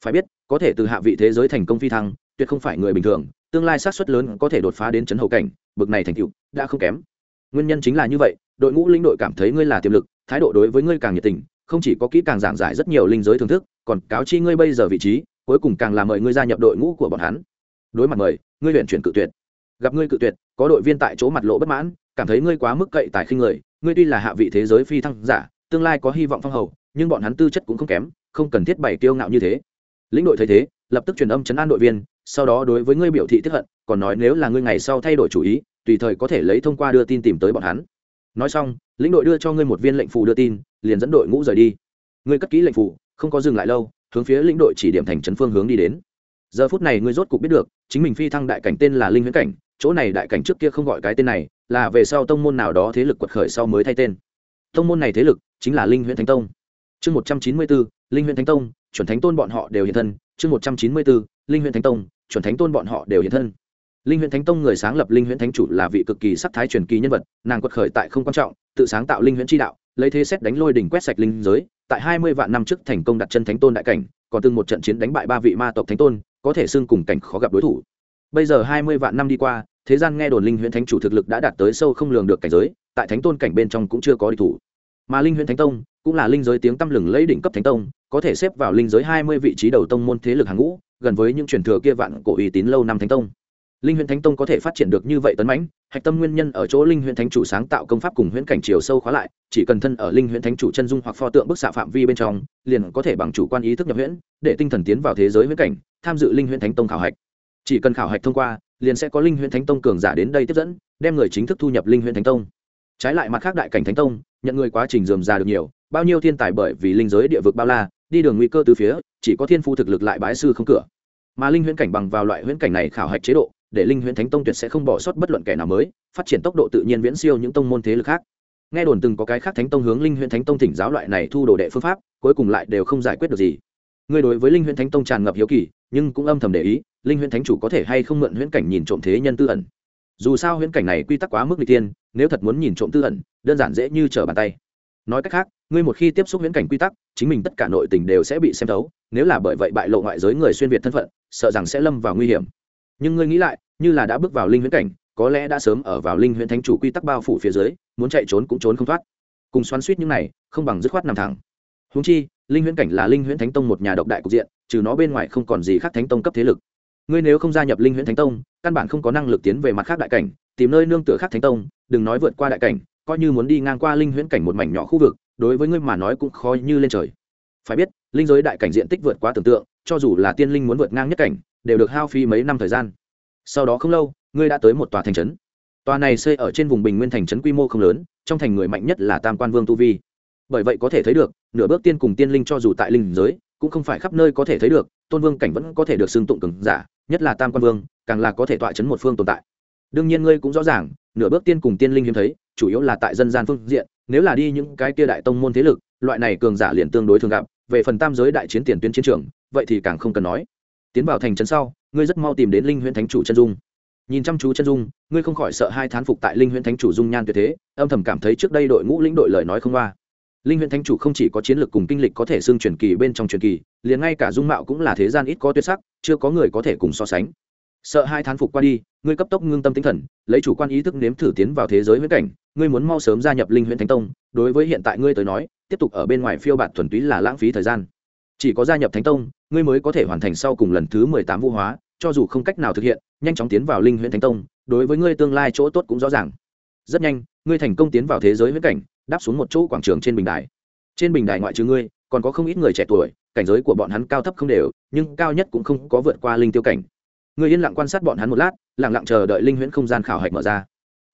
Phải biết, có thể từ hạ vị thế giới thành công phi thăng, tuyệt không phải người bình thường, tương lai sát xuất lớn có thể đột phá đến chấn hậu cảnh, bực này thành tựu, đã không kém. Nguyên nhân chính là như vậy, đội ngũ linh đội cảm thấy ngươi là tiềm lực, thái độ đối với ngươi càng nhiệt tình không chỉ có kỹ càng giảng giải rất nhiều linh giới thưởng thức, còn cáo chi ngươi bây giờ vị trí, cuối cùng càng là mời ngươi gia nhập đội ngũ của bọn hắn. Đối mặt mời, ngươi luyện chuyển cự tuyệt. Gặp ngươi cự tuyệt, có đội viên tại chỗ mặt lộ bất mãn, cảm thấy ngươi quá mức cậy tài khinh người, ngươi tuy là hạ vị thế giới phi thăng giả, tương lai có hy vọng phong hầu, nhưng bọn hắn tư chất cũng không kém, không cần thiết bày kiêu ngạo như thế. Lĩnh đội thấy thế, lập tức truyền âm chấn an đội viên, sau đó đối với ngươi biểu thị tiếp hận, còn nói nếu là ngươi ngày sau thay đổi chủ ý, tùy thời có thể lấy thông qua đưa tin tìm tới bọn hắn nói xong, lĩnh đội đưa cho ngươi một viên lệnh phù đưa tin, liền dẫn đội ngũ rời đi. Ngươi cất kỹ lệnh phù, không có dừng lại lâu, hướng phía lĩnh đội chỉ điểm thành trấn phương hướng đi đến. Giờ phút này ngươi rốt cục biết được, chính mình phi thăng đại cảnh tên là linh huyễn cảnh, chỗ này đại cảnh trước kia không gọi cái tên này, là về sau tông môn nào đó thế lực quật khởi sau mới thay tên. Tông môn này thế lực chính là linh huyễn thánh tông. Chương một trăm chín mươi bốn linh huyễn thánh tông, chuẩn thánh tôn bọn họ đều hiện thân. Chương một trăm chín mươi bốn linh huyễn thánh tông, chuẩn thánh tôn bọn họ đều hiện thân linh huyễn thánh tông người sáng lập linh huyễn thánh chủ là vị cực kỳ sắc thái truyền kỳ nhân vật, nàng quật khởi tại không quan trọng, tự sáng tạo linh huyễn tri đạo, lấy thế xét đánh lôi đỉnh quét sạch linh giới, tại hai mươi vạn năm trước thành công đặt chân thánh tôn đại cảnh, còn từng một trận chiến đánh bại ba vị ma tộc thánh tôn, có thể xưng cùng cảnh khó gặp đối thủ. Bây giờ hai mươi vạn năm đi qua, thế gian nghe đồn linh huyễn thánh chủ thực lực đã đạt tới sâu không lường được cảnh giới, tại thánh tôn cảnh bên trong cũng chưa có địch thủ. Mà linh huyễn thánh tông cũng là linh giới tiếng tăm lừng lấy đỉnh cấp thánh tông, có thể xếp vào linh giới hai mươi vị trí đầu tông môn thế lực hàng ngũ, gần với những truyền thừa kia vạn cổ uy tín lâu năm thánh tông linh huyễn thánh tông có thể phát triển được như vậy tấn mãnh, hạch tâm nguyên nhân ở chỗ linh huyễn thánh chủ sáng tạo công pháp cùng huyễn cảnh chiều sâu khóa lại, chỉ cần thân ở linh huyễn thánh chủ chân dung hoặc pho tượng bức xạ phạm vi bên trong, liền có thể bằng chủ quan ý thức nhập huyễn, để tinh thần tiến vào thế giới huyễn cảnh, tham dự linh huyễn thánh tông khảo hạch. Chỉ cần khảo hạch thông qua, liền sẽ có linh huyễn thánh tông cường giả đến đây tiếp dẫn, đem người chính thức thu nhập linh huyễn thánh tông. Trái lại mặt khác đại cảnh thánh tông, nhận người quá trình dườm già được nhiều, bao nhiêu thiên tài bởi vì linh giới địa vực bao la, đi đường nguy cơ từ phía, chỉ có thiên phu thực lực lại bái sư không cửa. Mà linh huyễn cảnh bằng vào loại huyễn cảnh này khảo hạch chế độ để linh huyễn thánh tông tuyệt sẽ không bỏ sót bất luận kẻ nào mới, phát triển tốc độ tự nhiên viễn siêu những tông môn thế lực khác. Nghe đồn từng có cái khác thánh tông hướng linh huyễn thánh tông thỉnh giáo loại này thu đồ đệ phương pháp, cuối cùng lại đều không giải quyết được gì. Người đối với linh huyễn thánh tông tràn ngập hiếu kỳ, nhưng cũng âm thầm để ý, linh huyễn thánh chủ có thể hay không mượn huyễn cảnh nhìn trộm thế nhân tư ẩn. Dù sao huyễn cảnh này quy tắc quá mức lịch tiên nếu thật muốn nhìn trộm tư ẩn, đơn giản dễ như trở bàn tay. Nói cách khác, ngươi một khi tiếp xúc huyễn cảnh quy tắc, chính mình tất cả nội tình đều sẽ bị xem thấu, nếu là bởi vậy bại lộ ngoại giới người xuyên việt thân phận, sợ rằng sẽ lâm vào nguy hiểm. Nhưng ngươi nghĩ lại như là đã bước vào linh huyễn cảnh, có lẽ đã sớm ở vào linh huyễn thánh chủ quy tắc bao phủ phía dưới, muốn chạy trốn cũng trốn không thoát. Cùng xoắn suýt những này, không bằng dứt khoát nằm thẳng. Húng chi, linh huyễn cảnh là linh huyễn thánh tông một nhà độc đại cục diện, trừ nó bên ngoài không còn gì khác thánh tông cấp thế lực. Ngươi nếu không gia nhập linh huyễn thánh tông, căn bản không có năng lực tiến về mặt khác đại cảnh, tìm nơi nương tựa khác thánh tông, đừng nói vượt qua đại cảnh, coi như muốn đi ngang qua linh huyễn cảnh một mảnh nhỏ khu vực, đối với ngươi mà nói cũng khó như lên trời. Phải biết, linh giới đại cảnh diện tích vượt quá tưởng tượng, cho dù là tiên linh muốn vượt ngang nhất cảnh, đều được hao phí mấy năm thời gian sau đó không lâu, ngươi đã tới một tòa thành trấn. Tòa này xây ở trên vùng bình nguyên thành trấn quy mô không lớn, trong thành người mạnh nhất là tam quan vương tu vi. Bởi vậy có thể thấy được, nửa bước tiên cùng tiên linh cho dù tại linh giới, cũng không phải khắp nơi có thể thấy được, tôn vương cảnh vẫn có thể được xưng tụng cường giả, nhất là tam quan vương, càng là có thể tọa chấn một phương tồn tại. Đương nhiên ngươi cũng rõ ràng, nửa bước tiên cùng tiên linh hiếm thấy, chủ yếu là tại dân gian phương diện, nếu là đi những cái kia đại tông môn thế lực, loại này cường giả liền tương đối thường gặp, về phần tam giới đại chiến tiền tuyến chiến trường, vậy thì càng không cần nói. Tiến vào thành trấn sau ngươi rất mau tìm đến linh huyễn thánh chủ chân dung. Nhìn chăm chú chân dung, ngươi không khỏi sợ hai thán phục tại linh huyễn thánh chủ dung nhan tuyệt thế, âm thầm cảm thấy trước đây đội ngũ lĩnh đội lời nói không qua. Linh huyễn thánh chủ không chỉ có chiến lược cùng kinh lịch có thể xương truyền kỳ bên trong truyền kỳ, liền ngay cả dung mạo cũng là thế gian ít có tuyệt sắc, chưa có người có thể cùng so sánh. Sợ hai thán phục qua đi, ngươi cấp tốc ngưng tâm tinh thần, lấy chủ quan ý thức nếm thử tiến vào thế giới huyễn cảnh, ngươi muốn mau sớm gia nhập linh huyễn thánh tông, đối với hiện tại ngươi tới nói, tiếp tục ở bên ngoài phiêu bạt thuần túy là lãng phí thời gian. Chỉ có gia nhập thánh tông, ngươi mới có thể hoàn thành sau cùng lần thứ mười tám vũ hóa cho dù không cách nào thực hiện, nhanh chóng tiến vào linh huyễn thánh tông, đối với ngươi tương lai chỗ tốt cũng rõ ràng. Rất nhanh, ngươi thành công tiến vào thế giới huyễn cảnh, đáp xuống một chỗ quảng trường trên bình đài. Trên bình đài ngoại trừ ngươi, còn có không ít người trẻ tuổi, cảnh giới của bọn hắn cao thấp không đều, nhưng cao nhất cũng không có vượt qua linh tiêu cảnh. Ngươi yên lặng quan sát bọn hắn một lát, lặng lặng chờ đợi linh huyễn không gian khảo hạch mở ra.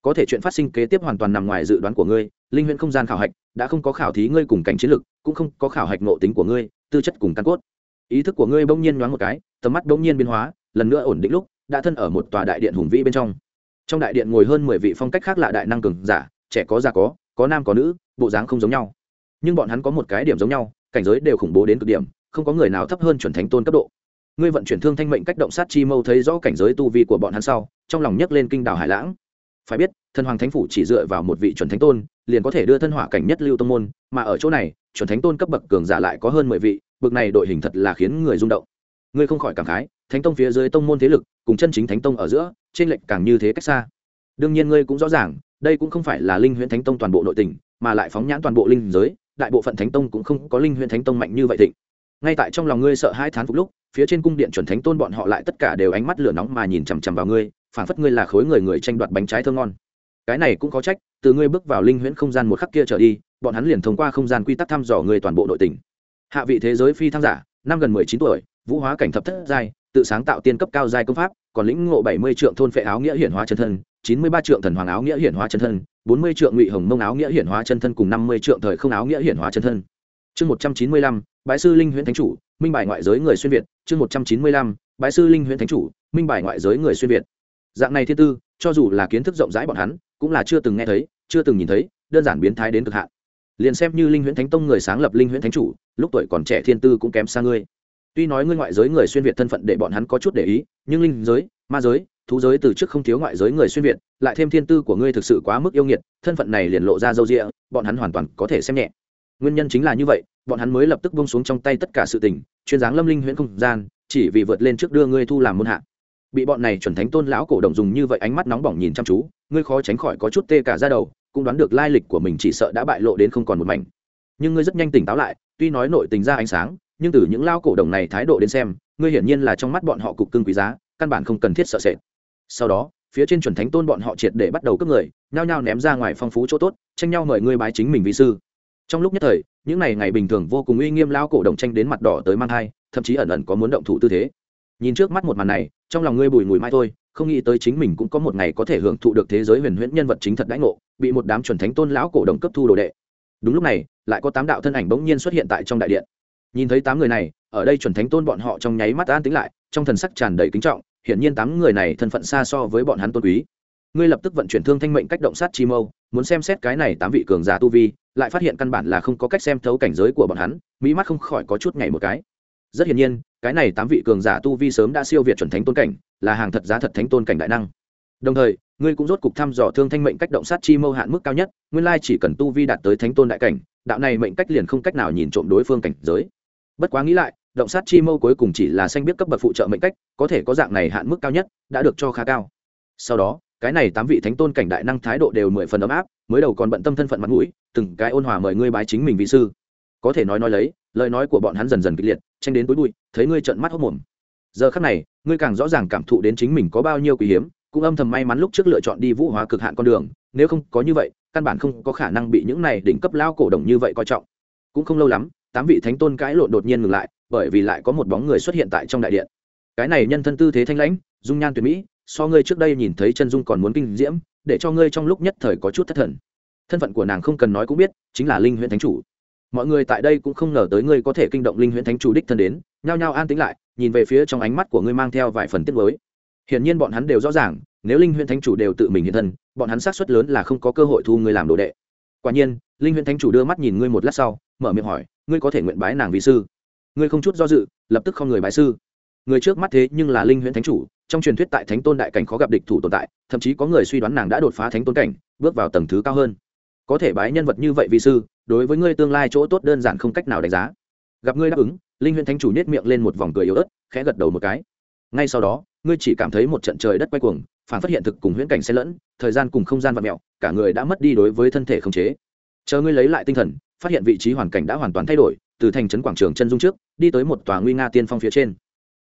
Có thể chuyện phát sinh kế tiếp hoàn toàn nằm ngoài dự đoán của ngươi, linh huyễn không gian khảo hạch đã không có khảo thí ngươi cùng cảnh chiến lực, cũng không có khảo hạch ngộ tính của ngươi, tư chất cùng căn cốt. Ý thức của ngươi bỗng nhiên nhoáng một cái, tầm mắt bỗng nhiên biến hóa lần nữa ổn định lúc, đã thân ở một tòa đại điện hùng vĩ bên trong. Trong đại điện ngồi hơn mười vị phong cách khác lạ đại năng cường giả, trẻ có già có có nam có nữ, bộ dáng không giống nhau. Nhưng bọn hắn có một cái điểm giống nhau, cảnh giới đều khủng bố đến cực điểm, không có người nào thấp hơn chuẩn thánh tôn cấp độ. Ngươi vận chuyển thương thanh mệnh cách động sát chi mâu thấy rõ cảnh giới tu vi của bọn hắn sau, trong lòng nhấc lên kinh đảo hải lãng. Phải biết, thần hoàng thánh phủ chỉ dựa vào một vị chuẩn thánh tôn, liền có thể đưa thân hỏa cảnh nhất lưu tông môn, mà ở chỗ này, chuẩn thánh tôn cấp bậc cường giả lại có hơn mười vị bậc này đội hình thật là khiến người rung động. Ngươi không khỏi cảm khái thánh tông phía dưới tông môn thế lực, cùng chân chính thánh tông ở giữa trên lệnh càng như thế cách xa. Đương nhiên ngươi cũng rõ ràng, đây cũng không phải là linh huyễn thánh tông toàn bộ nội tình, mà lại phóng nhãn toàn bộ linh giới, đại bộ phận thánh tông cũng không có linh huyễn thánh tông mạnh như vậy thịnh. Ngay tại trong lòng ngươi sợ hai thán phục lúc, phía trên cung điện chuẩn thánh tôn bọn họ lại tất cả đều ánh mắt lửa nóng mà nhìn chằm chằm vào ngươi, phảng phất ngươi là khối người người tranh đoạt bánh trái thơm ngon. Cái này cũng có trách, từ ngươi bước vào linh huyễn không gian một khắc kia trở đi, bọn hắn liền thông qua không gian quy tắc thăm dò ngươi toàn bộ nội tình. Hạ vị thế giới phi thăng giả, năm gần mười chín tuổi, vũ hóa cảnh thập thất giai tự sáng tạo tiên cấp cao giai công pháp, còn lĩnh ngộ bảy mươi trượng thôn phệ áo nghĩa hiển hóa chân thân, chín mươi ba trượng thần hoàng áo nghĩa hiển hóa chân thân, bốn mươi trượng ngụy hồng mông áo nghĩa hiển hóa chân thân cùng năm mươi trượng thời không áo nghĩa hiển hóa chân thân. Chương một trăm chín mươi lăm, bái sư linh huyễn thánh chủ, minh bài ngoại giới người xuyên việt. Chương một trăm chín mươi lăm, bái sư linh huyễn thánh chủ, minh bài ngoại giới người xuyên việt. Dạng này thiên tư, cho dù là kiến thức rộng rãi bọn hắn, cũng là chưa từng nghe thấy, chưa từng nhìn thấy, đơn giản biến thái đến cực hạn. Liền xem như linh huyễn thánh tông người sáng lập linh huyễn thánh chủ, lúc tuổi còn trẻ thiên tư cũng kém xa ngươi tuy nói ngươi ngoại giới người xuyên việt thân phận để bọn hắn có chút để ý, nhưng linh giới, ma giới, thú giới từ trước không thiếu ngoại giới người xuyên việt, lại thêm thiên tư của ngươi thực sự quá mức yêu nghiệt, thân phận này liền lộ ra dâu rịa, bọn hắn hoàn toàn có thể xem nhẹ. Nguyên nhân chính là như vậy, bọn hắn mới lập tức bông xuống trong tay tất cả sự tình, chuyên dáng lâm linh huyễn không gian, chỉ vì vượt lên trước đưa ngươi thu làm môn hạ. Bị bọn này chuẩn thánh tôn lão cổ đồng dùng như vậy ánh mắt nóng bỏng nhìn chăm chú, ngươi khó tránh khỏi có chút tê cả ra đầu, cũng đoán được lai lịch của mình chỉ sợ đã bại lộ đến không còn một mảnh. Nhưng ngươi rất nhanh tỉnh táo lại, tuy nói nội tình ra ánh sáng nhưng từ những lao cổ đồng này thái độ đến xem, ngươi hiển nhiên là trong mắt bọn họ cục cưng quý giá, căn bản không cần thiết sợ sệt. Sau đó, phía trên chuẩn thánh tôn bọn họ triệt để bắt đầu cướp người, nhao nhao ném ra ngoài phong phú chỗ tốt, tranh nhau mời ngươi bái chính mình vi sư. Trong lúc nhất thời, những ngày ngày bình thường vô cùng uy nghiêm lao cổ đồng tranh đến mặt đỏ tới mang thai, thậm chí ẩn ẩn có muốn động thủ tư thế. Nhìn trước mắt một màn này, trong lòng ngươi bùi mùi mai thôi, không nghĩ tới chính mình cũng có một ngày có thể hưởng thụ được thế giới huyền huyễn nhân vật chính thật đãi ngộ, bị một đám chuẩn thánh tôn lão cổ đồng cấp thu đồ đệ. Đúng lúc này, lại có tám đạo thân ảnh bỗng nhiên xuất hiện tại trong đại điện nhìn thấy tám người này, ở đây chuẩn thánh tôn bọn họ trong nháy mắt an tính lại, trong thần sắc tràn đầy kính trọng, hiển nhiên tám người này thân phận xa so với bọn hắn tôn quý. Ngươi lập tức vận chuyển thương thanh mệnh cách động sát chi mâu, muốn xem xét cái này tám vị cường giả tu vi, lại phát hiện căn bản là không có cách xem thấu cảnh giới của bọn hắn, mỹ mắt không khỏi có chút ngày một cái. Rất hiển nhiên, cái này tám vị cường giả tu vi sớm đã siêu việt chuẩn thánh tôn cảnh, là hàng thật giá thật thánh tôn cảnh đại năng. Đồng thời, ngươi cũng rốt cục thăm dò thương thanh mệnh cách động sát chi mâu hạn mức cao nhất, nguyên lai chỉ cần tu vi đạt tới thánh tôn đại cảnh, đạo này mệnh cách liền không cách nào nhìn trộm đối phương cảnh giới bất quá nghĩ lại, động sát chi mâu cuối cùng chỉ là xanh biết cấp bậc phụ trợ mệnh cách, có thể có dạng này hạn mức cao nhất, đã được cho khá cao. Sau đó, cái này tám vị thánh tôn cảnh đại năng thái độ đều mười phần ấm áp, mới đầu còn bận tâm thân phận mặt mũi, từng cái ôn hòa mời ngươi bái chính mình vị sư. Có thể nói nói lấy, lời nói của bọn hắn dần dần kịch liệt, tranh đến túi bụi, thấy ngươi trợn mắt hốc mồm. Giờ khắc này, ngươi càng rõ ràng cảm thụ đến chính mình có bao nhiêu quý hiếm, cũng âm thầm may mắn lúc trước lựa chọn đi vũ hóa cực hạn con đường, nếu không có như vậy, căn bản không có khả năng bị những này đỉnh cấp lao cổ đồng như vậy coi trọng. Cũng không lâu lắm tám vị thánh tôn cãi lộn đột nhiên ngừng lại, bởi vì lại có một bóng người xuất hiện tại trong đại điện. Cái này nhân thân tư thế thanh lãnh, dung nhan tuyệt mỹ, so ngươi trước đây nhìn thấy chân dung còn muốn kinh diễm, để cho ngươi trong lúc nhất thời có chút thất thần. Thân phận của nàng không cần nói cũng biết, chính là linh huyện thánh chủ. Mọi người tại đây cũng không ngờ tới ngươi có thể kinh động linh huyện thánh chủ đích thân đến, nhao nhao an tính lại, nhìn về phía trong ánh mắt của ngươi mang theo vài phần tiết mới hiển nhiên bọn hắn đều rõ ràng, nếu linh huyện thánh chủ đều tự mình hiện thân, bọn hắn xác suất lớn là không có cơ hội thu ngươi làm đồ đệ. Quả nhiên, linh huyện thánh chủ đưa mắt nhìn ngươi một lát sau mở miệng hỏi, ngươi có thể nguyện bái nàng vì sư? Ngươi không chút do dự, lập tức không người bái sư. Người trước mắt thế nhưng là linh huyễn thánh chủ, trong truyền thuyết tại thánh tôn đại cảnh khó gặp địch thủ tồn tại, thậm chí có người suy đoán nàng đã đột phá thánh tôn cảnh, bước vào tầng thứ cao hơn. Có thể bái nhân vật như vậy vì sư, đối với ngươi tương lai chỗ tốt đơn giản không cách nào đánh giá. Gặp ngươi đáp ứng, linh huyễn thánh chủ nhét miệng lên một vòng cười yếu ớt, khẽ gật đầu một cái. Ngay sau đó, ngươi chỉ cảm thấy một trận trời đất quay cuồng, phản phát hiện thực cùng huyễn cảnh xen lẫn, thời gian cùng không gian và mẹo, cả người đã mất đi đối với thân thể khống chế. Chờ ngươi lấy lại tinh thần phát hiện vị trí hoàn cảnh đã hoàn toàn thay đổi, từ thành trấn quảng trường chân dung trước, đi tới một tòa nguy nga tiên phong phía trên.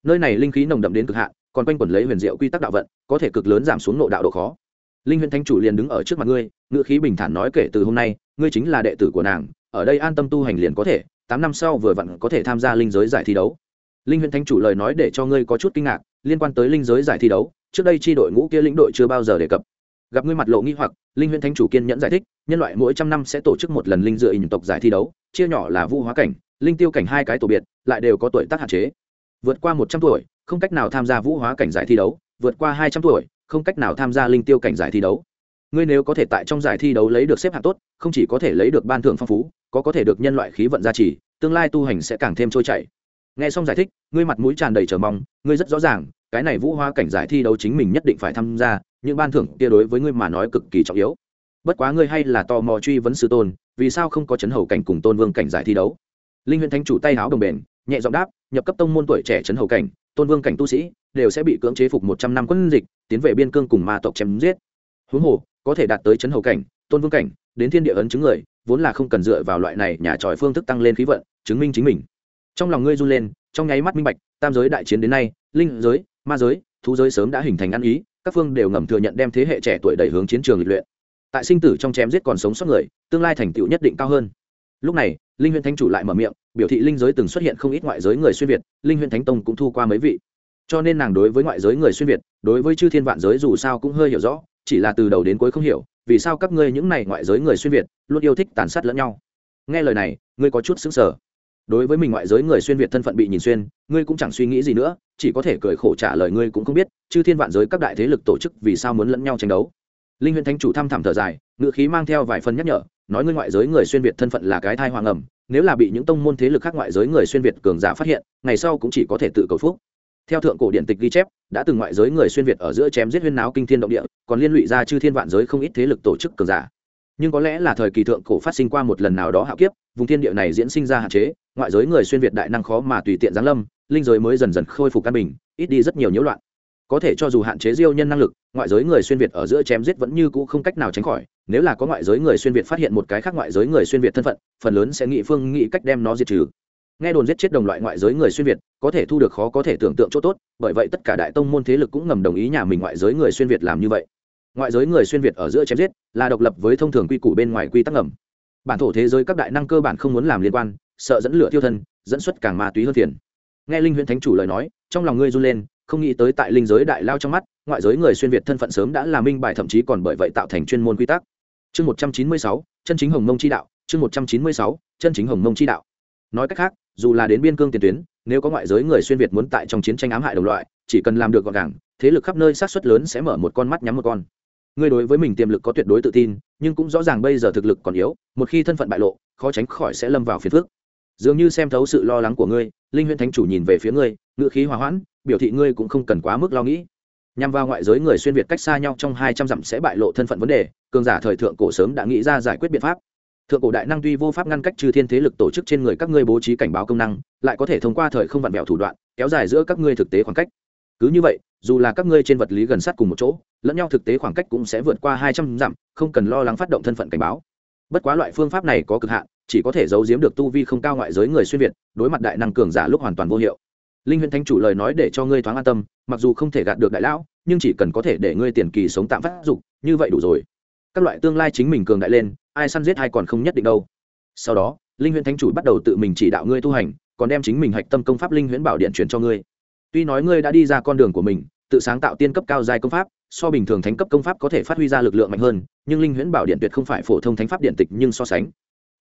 Nơi này linh khí nồng đậm đến cực hạn, còn quanh quẩn lấy huyền diệu quy tắc đạo vận, có thể cực lớn giảm xuống nộ đạo độ khó. Linh huyền thánh chủ liền đứng ở trước mặt ngươi ngựa khí bình thản nói kể từ hôm nay, ngươi chính là đệ tử của nàng, ở đây an tâm tu hành liền có thể, tám năm sau vừa vặn có thể tham gia linh giới giải thi đấu. Linh huyền thánh chủ lời nói để cho ngươi có chút kinh ngạc, liên quan tới linh giới giải thi đấu, trước đây tri đội ngũ kia lĩnh đội chưa bao giờ đề cập gặp ngươi mặt lộ nghi hoặc, linh huyễn thánh chủ kiên nhẫn giải thích, nhân loại mỗi trăm năm sẽ tổ chức một lần linh dựa hình tộc giải thi đấu, chia nhỏ là vũ hóa cảnh, linh tiêu cảnh hai cái tổ biệt, lại đều có tuổi tác hạn chế. Vượt qua một trăm tuổi, không cách nào tham gia vũ hóa cảnh giải thi đấu, vượt qua hai trăm tuổi, không cách nào tham gia linh tiêu cảnh giải thi đấu. Ngươi nếu có thể tại trong giải thi đấu lấy được xếp hạng tốt, không chỉ có thể lấy được ban thưởng phong phú, có có thể được nhân loại khí vận gia trì, tương lai tu hành sẽ càng thêm trôi chảy. Nghe xong giải thích, ngươi mặt mũi tràn đầy chờ mong, ngươi rất rõ ràng, cái này vũ hóa cảnh giải thi đấu chính mình nhất định phải tham gia những ban thưởng kia đối với ngươi mà nói cực kỳ trọng yếu. Bất quá ngươi hay là tò mò truy vấn sư tôn, vì sao không có chấn hầu cảnh cùng tôn vương cảnh giải thi đấu? Linh huyện thánh chủ tay háo đồng bền, nhẹ giọng đáp, nhập cấp tông môn tuổi trẻ chấn hầu cảnh, tôn vương cảnh tu sĩ đều sẽ bị cưỡng chế phục một trăm năm quân dịch, tiến về biên cương cùng ma tộc chém giết. Huống hồ, có thể đạt tới chấn hầu cảnh, tôn vương cảnh, đến thiên địa ấn chứng người, vốn là không cần dựa vào loại này nhà tròi phương thức tăng lên khí vận, chứng minh chính mình. Trong lòng ngươi run lên, trong nháy mắt minh bạch, tam giới đại chiến đến nay, linh giới, ma giới, thú giới sớm đã hình thành ăn ý các phương đều ngầm thừa nhận đem thế hệ trẻ tuổi đẩy hướng chiến trường lịch luyện. Tại sinh tử trong chém giết còn sống sót người, tương lai thành tựu nhất định cao hơn. Lúc này, linh huyện thánh chủ lại mở miệng, biểu thị linh giới từng xuất hiện không ít ngoại giới người xuyên việt, linh huyện thánh tông cũng thu qua mấy vị. Cho nên nàng đối với ngoại giới người xuyên việt, đối với chư thiên vạn giới dù sao cũng hơi hiểu rõ, chỉ là từ đầu đến cuối không hiểu, vì sao các ngươi những này ngoại giới người xuyên việt luôn yêu thích tàn sát lẫn nhau. Nghe lời này, ngươi có chút xứng sở đối với mình ngoại giới người xuyên việt thân phận bị nhìn xuyên, ngươi cũng chẳng suy nghĩ gì nữa, chỉ có thể cười khổ trả lời ngươi cũng không biết, chư thiên vạn giới các đại thế lực tổ chức vì sao muốn lẫn nhau tranh đấu. Linh huyện thánh chủ thăm thẳm thở dài ngự khí mang theo vài phần nhắc nhở, nói ngươi ngoại giới người xuyên việt thân phận là cái thai hoàng ẩm, nếu là bị những tông môn thế lực khác ngoại giới người xuyên việt cường giả phát hiện, ngày sau cũng chỉ có thể tự cầu phúc. Theo thượng cổ điện tịch ghi chép, đã từng ngoại giới người xuyên việt ở giữa chém giết huyên náo kinh thiên động địa, còn liên lụy ra chư thiên vạn giới không ít thế lực tổ chức cường giả. Nhưng có lẽ là thời kỳ thượng cổ phát sinh qua một lần nào đó hạo kiếp vùng thiên địa này diễn sinh ra hạn chế, ngoại giới người xuyên việt đại năng khó mà tùy tiện giáng lâm, linh giới mới dần dần khôi phục căn bình, ít đi rất nhiều nhiễu loạn. Có thể cho dù hạn chế diêu nhân năng lực, ngoại giới người xuyên việt ở giữa chém giết vẫn như cũ không cách nào tránh khỏi, nếu là có ngoại giới người xuyên việt phát hiện một cái khác ngoại giới người xuyên việt thân phận, phần lớn sẽ nghị phương nghị cách đem nó diệt trừ. Nghe đồn giết chết đồng loại ngoại giới người xuyên việt, có thể thu được khó có thể tưởng tượng chỗ tốt, bởi vậy tất cả đại tông môn thế lực cũng ngầm đồng ý nhà mình ngoại giới người xuyên việt làm như vậy. Ngoại giới người xuyên việt ở giữa chém giết, là độc lập với thông thường quy củ bên ngoài quy tắc ngầm bản thổ thế giới các đại năng cơ bản không muốn làm liên quan, sợ dẫn lửa tiêu thân, dẫn xuất càng ma túy hơn tiền. nghe linh huyện thánh chủ lời nói, trong lòng ngươi run lên, không nghĩ tới tại linh giới đại lao trong mắt, ngoại giới người xuyên việt thân phận sớm đã là minh bài, thậm chí còn bởi vậy tạo thành chuyên môn quy tắc. Chương một trăm chín mươi sáu, chân chính hồng mông chi đạo, chương một trăm chín mươi sáu, chân chính hồng mông chi đạo. Nói cách khác, dù là đến biên cương tiền tuyến, nếu có ngoại giới người xuyên việt muốn tại trong chiến tranh ám hại đồng loại, chỉ cần làm được gọn gàng, thế lực khắp nơi sát xuất lớn sẽ mở một con mắt nhắm một con ngươi đối với mình tiềm lực có tuyệt đối tự tin, nhưng cũng rõ ràng bây giờ thực lực còn yếu, một khi thân phận bại lộ, khó tránh khỏi sẽ lâm vào phiền phước dường như xem thấu sự lo lắng của ngươi, linh huyện thánh chủ nhìn về phía ngươi ngự khí hòa hoãn, biểu thị ngươi cũng không cần quá mức lo nghĩ. Nhằm vào ngoại giới người xuyên việt cách xa nhau trong hai trăm dặm sẽ bại lộ thân phận vấn đề, cường giả thời thượng cổ sớm đã nghĩ ra giải quyết biện pháp. Thượng cổ đại năng tuy vô pháp ngăn cách trừ thiên thế lực tổ chức trên người các ngươi bố trí cảnh báo công năng, lại có thể thông qua thời không vặn vẹo thủ đoạn, kéo dài giữa các ngươi thực tế khoảng cách cứ như vậy, dù là các ngươi trên vật lý gần sát cùng một chỗ, lẫn nhau thực tế khoảng cách cũng sẽ vượt qua hai trăm dặm, không cần lo lắng phát động thân phận cảnh báo. Bất quá loại phương pháp này có cực hạn, chỉ có thể giấu giếm được tu vi không cao ngoại giới người xuyên việt, đối mặt đại năng cường giả lúc hoàn toàn vô hiệu. Linh huyện thánh chủ lời nói để cho ngươi thoáng an tâm, mặc dù không thể gạt được đại lão, nhưng chỉ cần có thể để ngươi tiền kỳ sống tạm phát dục, như vậy đủ rồi. Các loại tương lai chính mình cường đại lên, ai săn giết ai còn không nhất định đâu. Sau đó, linh huyện thánh chủ bắt đầu tự mình chỉ đạo ngươi tu hành, còn đem chính mình hạch tâm công pháp linh huyễn bảo điện truyền cho ngươi tuy nói ngươi đã đi ra con đường của mình, tự sáng tạo tiên cấp cao dài công pháp, so bình thường thánh cấp công pháp có thể phát huy ra lực lượng mạnh hơn, nhưng linh huyễn bảo điện tuyệt không phải phổ thông thánh pháp điện tịch nhưng so sánh.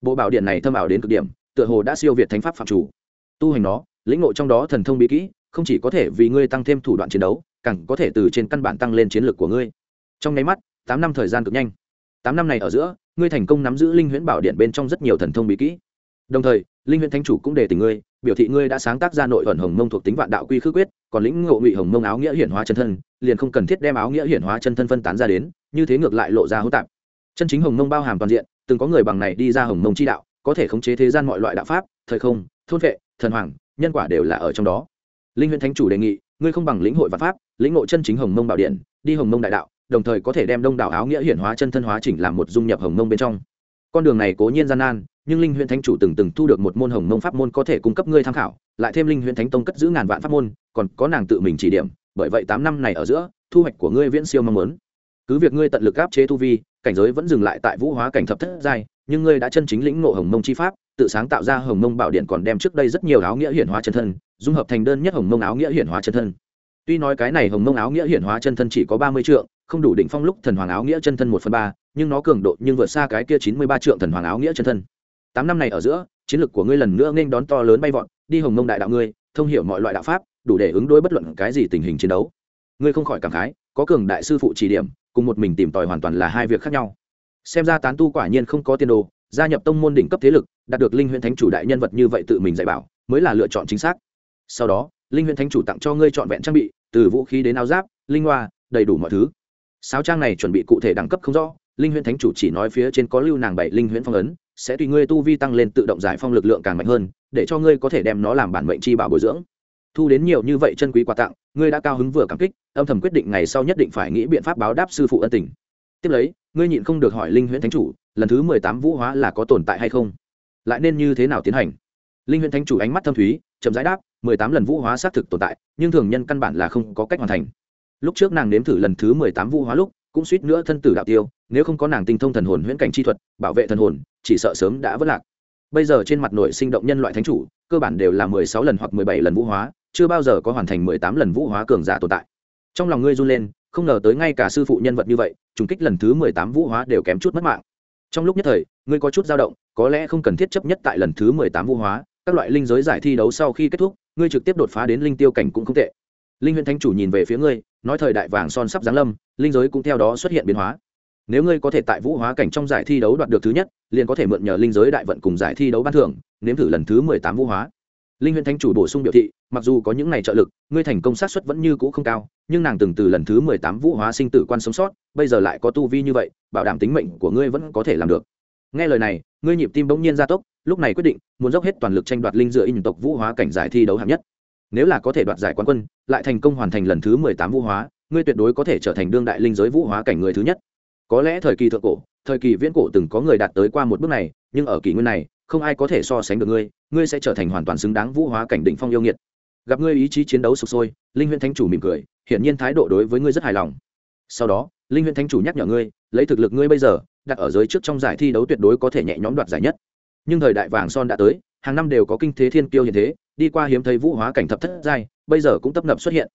Bộ bảo điện này thâm ảo đến cực điểm, tựa hồ đã siêu việt thánh pháp phạm chủ. Tu hành nó, lĩnh ngộ trong đó thần thông bí kỹ, không chỉ có thể vì ngươi tăng thêm thủ đoạn chiến đấu, càng có thể từ trên căn bản tăng lên chiến lược của ngươi. Trong nháy mắt, tám năm thời gian cực nhanh. Tám năm này ở giữa, ngươi thành công nắm giữ linh huyễn bảo điện bên trong rất nhiều thần thông bí kỹ. Đồng thời linh huyện thánh chủ cũng đề tình ngươi, biểu thị ngươi đã sáng tác ra nội ẩn hồng mông thuộc tính vạn đạo quy khước quyết, còn lĩnh ngộ ngụy hồng mông áo nghĩa hiển hóa chân thân, liền không cần thiết đem áo nghĩa hiển hóa chân thân phân tán ra đến, như thế ngược lại lộ ra hỗn tạp. Chân chính hồng mông bao hàm toàn diện, từng có người bằng này đi ra hồng mông chi đạo, có thể khống chế thế gian mọi loại đạo pháp, thời không, thôn vệ, thần hoàng, nhân quả đều là ở trong đó. Linh huyện thánh chủ đề nghị, ngươi không bằng lĩnh hội vạn pháp, lĩnh ngộ chân chính hồng mông bảo điện, đi hồng mông đại đạo, đồng thời có thể đem đông đảo áo nghĩa hiển hóa chân thân hóa chỉnh làm một dung nhập hồng mông bên trong. Con đường này cố nhiên gian nan nhưng linh huyện thánh chủ từng từng thu được một môn hồng mông pháp môn có thể cung cấp ngươi tham khảo, lại thêm linh huyện thánh tông cất giữ ngàn vạn pháp môn, còn có nàng tự mình chỉ điểm, bởi vậy tám năm này ở giữa, thu hoạch của ngươi viễn siêu mong muốn. Cứ việc ngươi tận lực áp chế tu vi, cảnh giới vẫn dừng lại tại vũ hóa cảnh thập thất giai, nhưng ngươi đã chân chính lĩnh ngộ hồng mông chi pháp, tự sáng tạo ra hồng mông bảo điện còn đem trước đây rất nhiều áo nghĩa hiển hóa chân thân, dung hợp thành đơn nhất hồng mông áo nghĩa hiển hóa chân thân. Tuy nói cái này hồng mông áo nghĩa hiển hóa chân thân chỉ có ba mươi trượng, không đủ định phong lúc thần hoàng áo nghĩa chân thân một phần ba, nhưng nó cường độ nhưng vượt xa cái kia chín mươi ba trượng thần hoàng áo nghĩa chân thân tám năm này ở giữa, chiến lược của ngươi lần nữa nên đón to lớn bay vọt, đi hồng mông đại đạo ngươi, thông hiểu mọi loại đạo pháp, đủ để ứng đối bất luận cái gì tình hình chiến đấu. Ngươi không khỏi cảm khái, có cường đại sư phụ chỉ điểm, cùng một mình tìm tòi hoàn toàn là hai việc khác nhau. Xem ra tán tu quả nhiên không có tiền đồ, gia nhập tông môn đỉnh cấp thế lực, đạt được linh huyện thánh chủ đại nhân vật như vậy tự mình dạy bảo, mới là lựa chọn chính xác. Sau đó, linh huyện thánh chủ tặng cho ngươi trọn vẹn trang bị, từ vũ khí đến áo giáp, linh hoa, đầy đủ mọi thứ. Sáu trang này chuẩn bị cụ thể đẳng cấp không rõ, linh huyện thánh chủ chỉ nói phía trên có lưu nàng bảy linh huyện phong ấn sẽ tùy ngươi tu vi tăng lên tự động giải phong lực lượng càng mạnh hơn, để cho ngươi có thể đem nó làm bản mệnh chi bảo bồi dưỡng. Thu đến nhiều như vậy chân quý quà tặng, ngươi đã cao hứng vừa cảm kích, âm thầm quyết định ngày sau nhất định phải nghĩ biện pháp báo đáp sư phụ ân tình. Tiếp lấy, ngươi nhịn không được hỏi linh huyễn thánh chủ, lần thứ mười tám vũ hóa là có tồn tại hay không? Lại nên như thế nào tiến hành? Linh huyễn thánh chủ ánh mắt thâm thúy, chậm rãi đáp, mười tám lần vũ hóa xác thực tồn tại, nhưng thường nhân căn bản là không có cách hoàn thành. Lúc trước nàng nếm thử lần thứ mười tám vũ hóa lúc, cũng suýt nữa thân tử đạo tiêu, nếu không có nàng tinh thông thần hồn huyễn cảnh chi thuật, bảo vệ thần hồn chỉ sợ sớm đã vất lạc. Bây giờ trên mặt nội sinh động nhân loại thánh chủ, cơ bản đều là mười sáu lần hoặc mười bảy lần vũ hóa, chưa bao giờ có hoàn thành mười tám lần vũ hóa cường giả tồn tại. Trong lòng ngươi run lên, không ngờ tới ngay cả sư phụ nhân vật như vậy, trùng kích lần thứ mười tám vũ hóa đều kém chút mất mạng. Trong lúc nhất thời, ngươi có chút dao động, có lẽ không cần thiết chấp nhất tại lần thứ mười tám vũ hóa, các loại linh giới giải thi đấu sau khi kết thúc, ngươi trực tiếp đột phá đến linh tiêu cảnh cũng không tệ. Linh huyện thánh chủ nhìn về phía ngươi, nói thời đại vàng son sắp giáng lâm, linh giới cũng theo đó xuất hiện biến hóa nếu ngươi có thể tại vũ hóa cảnh trong giải thi đấu đoạt được thứ nhất, liền có thể mượn nhờ linh giới đại vận cùng giải thi đấu ban thưởng, nếm thử lần thứ mười tám vũ hóa. Linh huyện thánh chủ bổ sung biểu thị, mặc dù có những ngày trợ lực, ngươi thành công sát xuất vẫn như cũ không cao, nhưng nàng từng từ lần thứ mười tám vũ hóa sinh tử quan sống sót, bây giờ lại có tu vi như vậy, bảo đảm tính mệnh của ngươi vẫn có thể làm được. Nghe lời này, ngươi nhịp tim bỗng nhiên gia tốc, lúc này quyết định, muốn dốc hết toàn lực tranh đoạt linh dựa in tộc vũ hóa cảnh giải thi đấu hạng nhất. Nếu là có thể đoạt giải quán quân, lại thành công hoàn thành lần thứ mười tám vũ hóa, ngươi tuyệt đối có thể trở thành đương đại linh giới vũ hóa cảnh người thứ nhất có lẽ thời kỳ thượng cổ, thời kỳ viễn cổ từng có người đạt tới qua một bước này, nhưng ở kỷ nguyên này, không ai có thể so sánh được ngươi ngươi sẽ trở thành hoàn toàn xứng đáng vũ hóa cảnh định phong yêu nghiệt. Gặp ngươi ý chí chiến đấu sụp sôi, linh huyễn thánh chủ mỉm cười, hiển nhiên thái độ đối với ngươi rất hài lòng. Sau đó, linh huyễn thánh chủ nhắc nhở ngươi, lấy thực lực ngươi bây giờ, đặt ở giới trước trong giải thi đấu tuyệt đối có thể nhẹ nhõm đoạt giải nhất. Nhưng thời đại vàng son đã tới, hàng năm đều có kinh thế thiên kiêu hiện thế, đi qua hiếm thấy vũ hóa cảnh thập thất giai, bây giờ cũng tấp nập xuất hiện.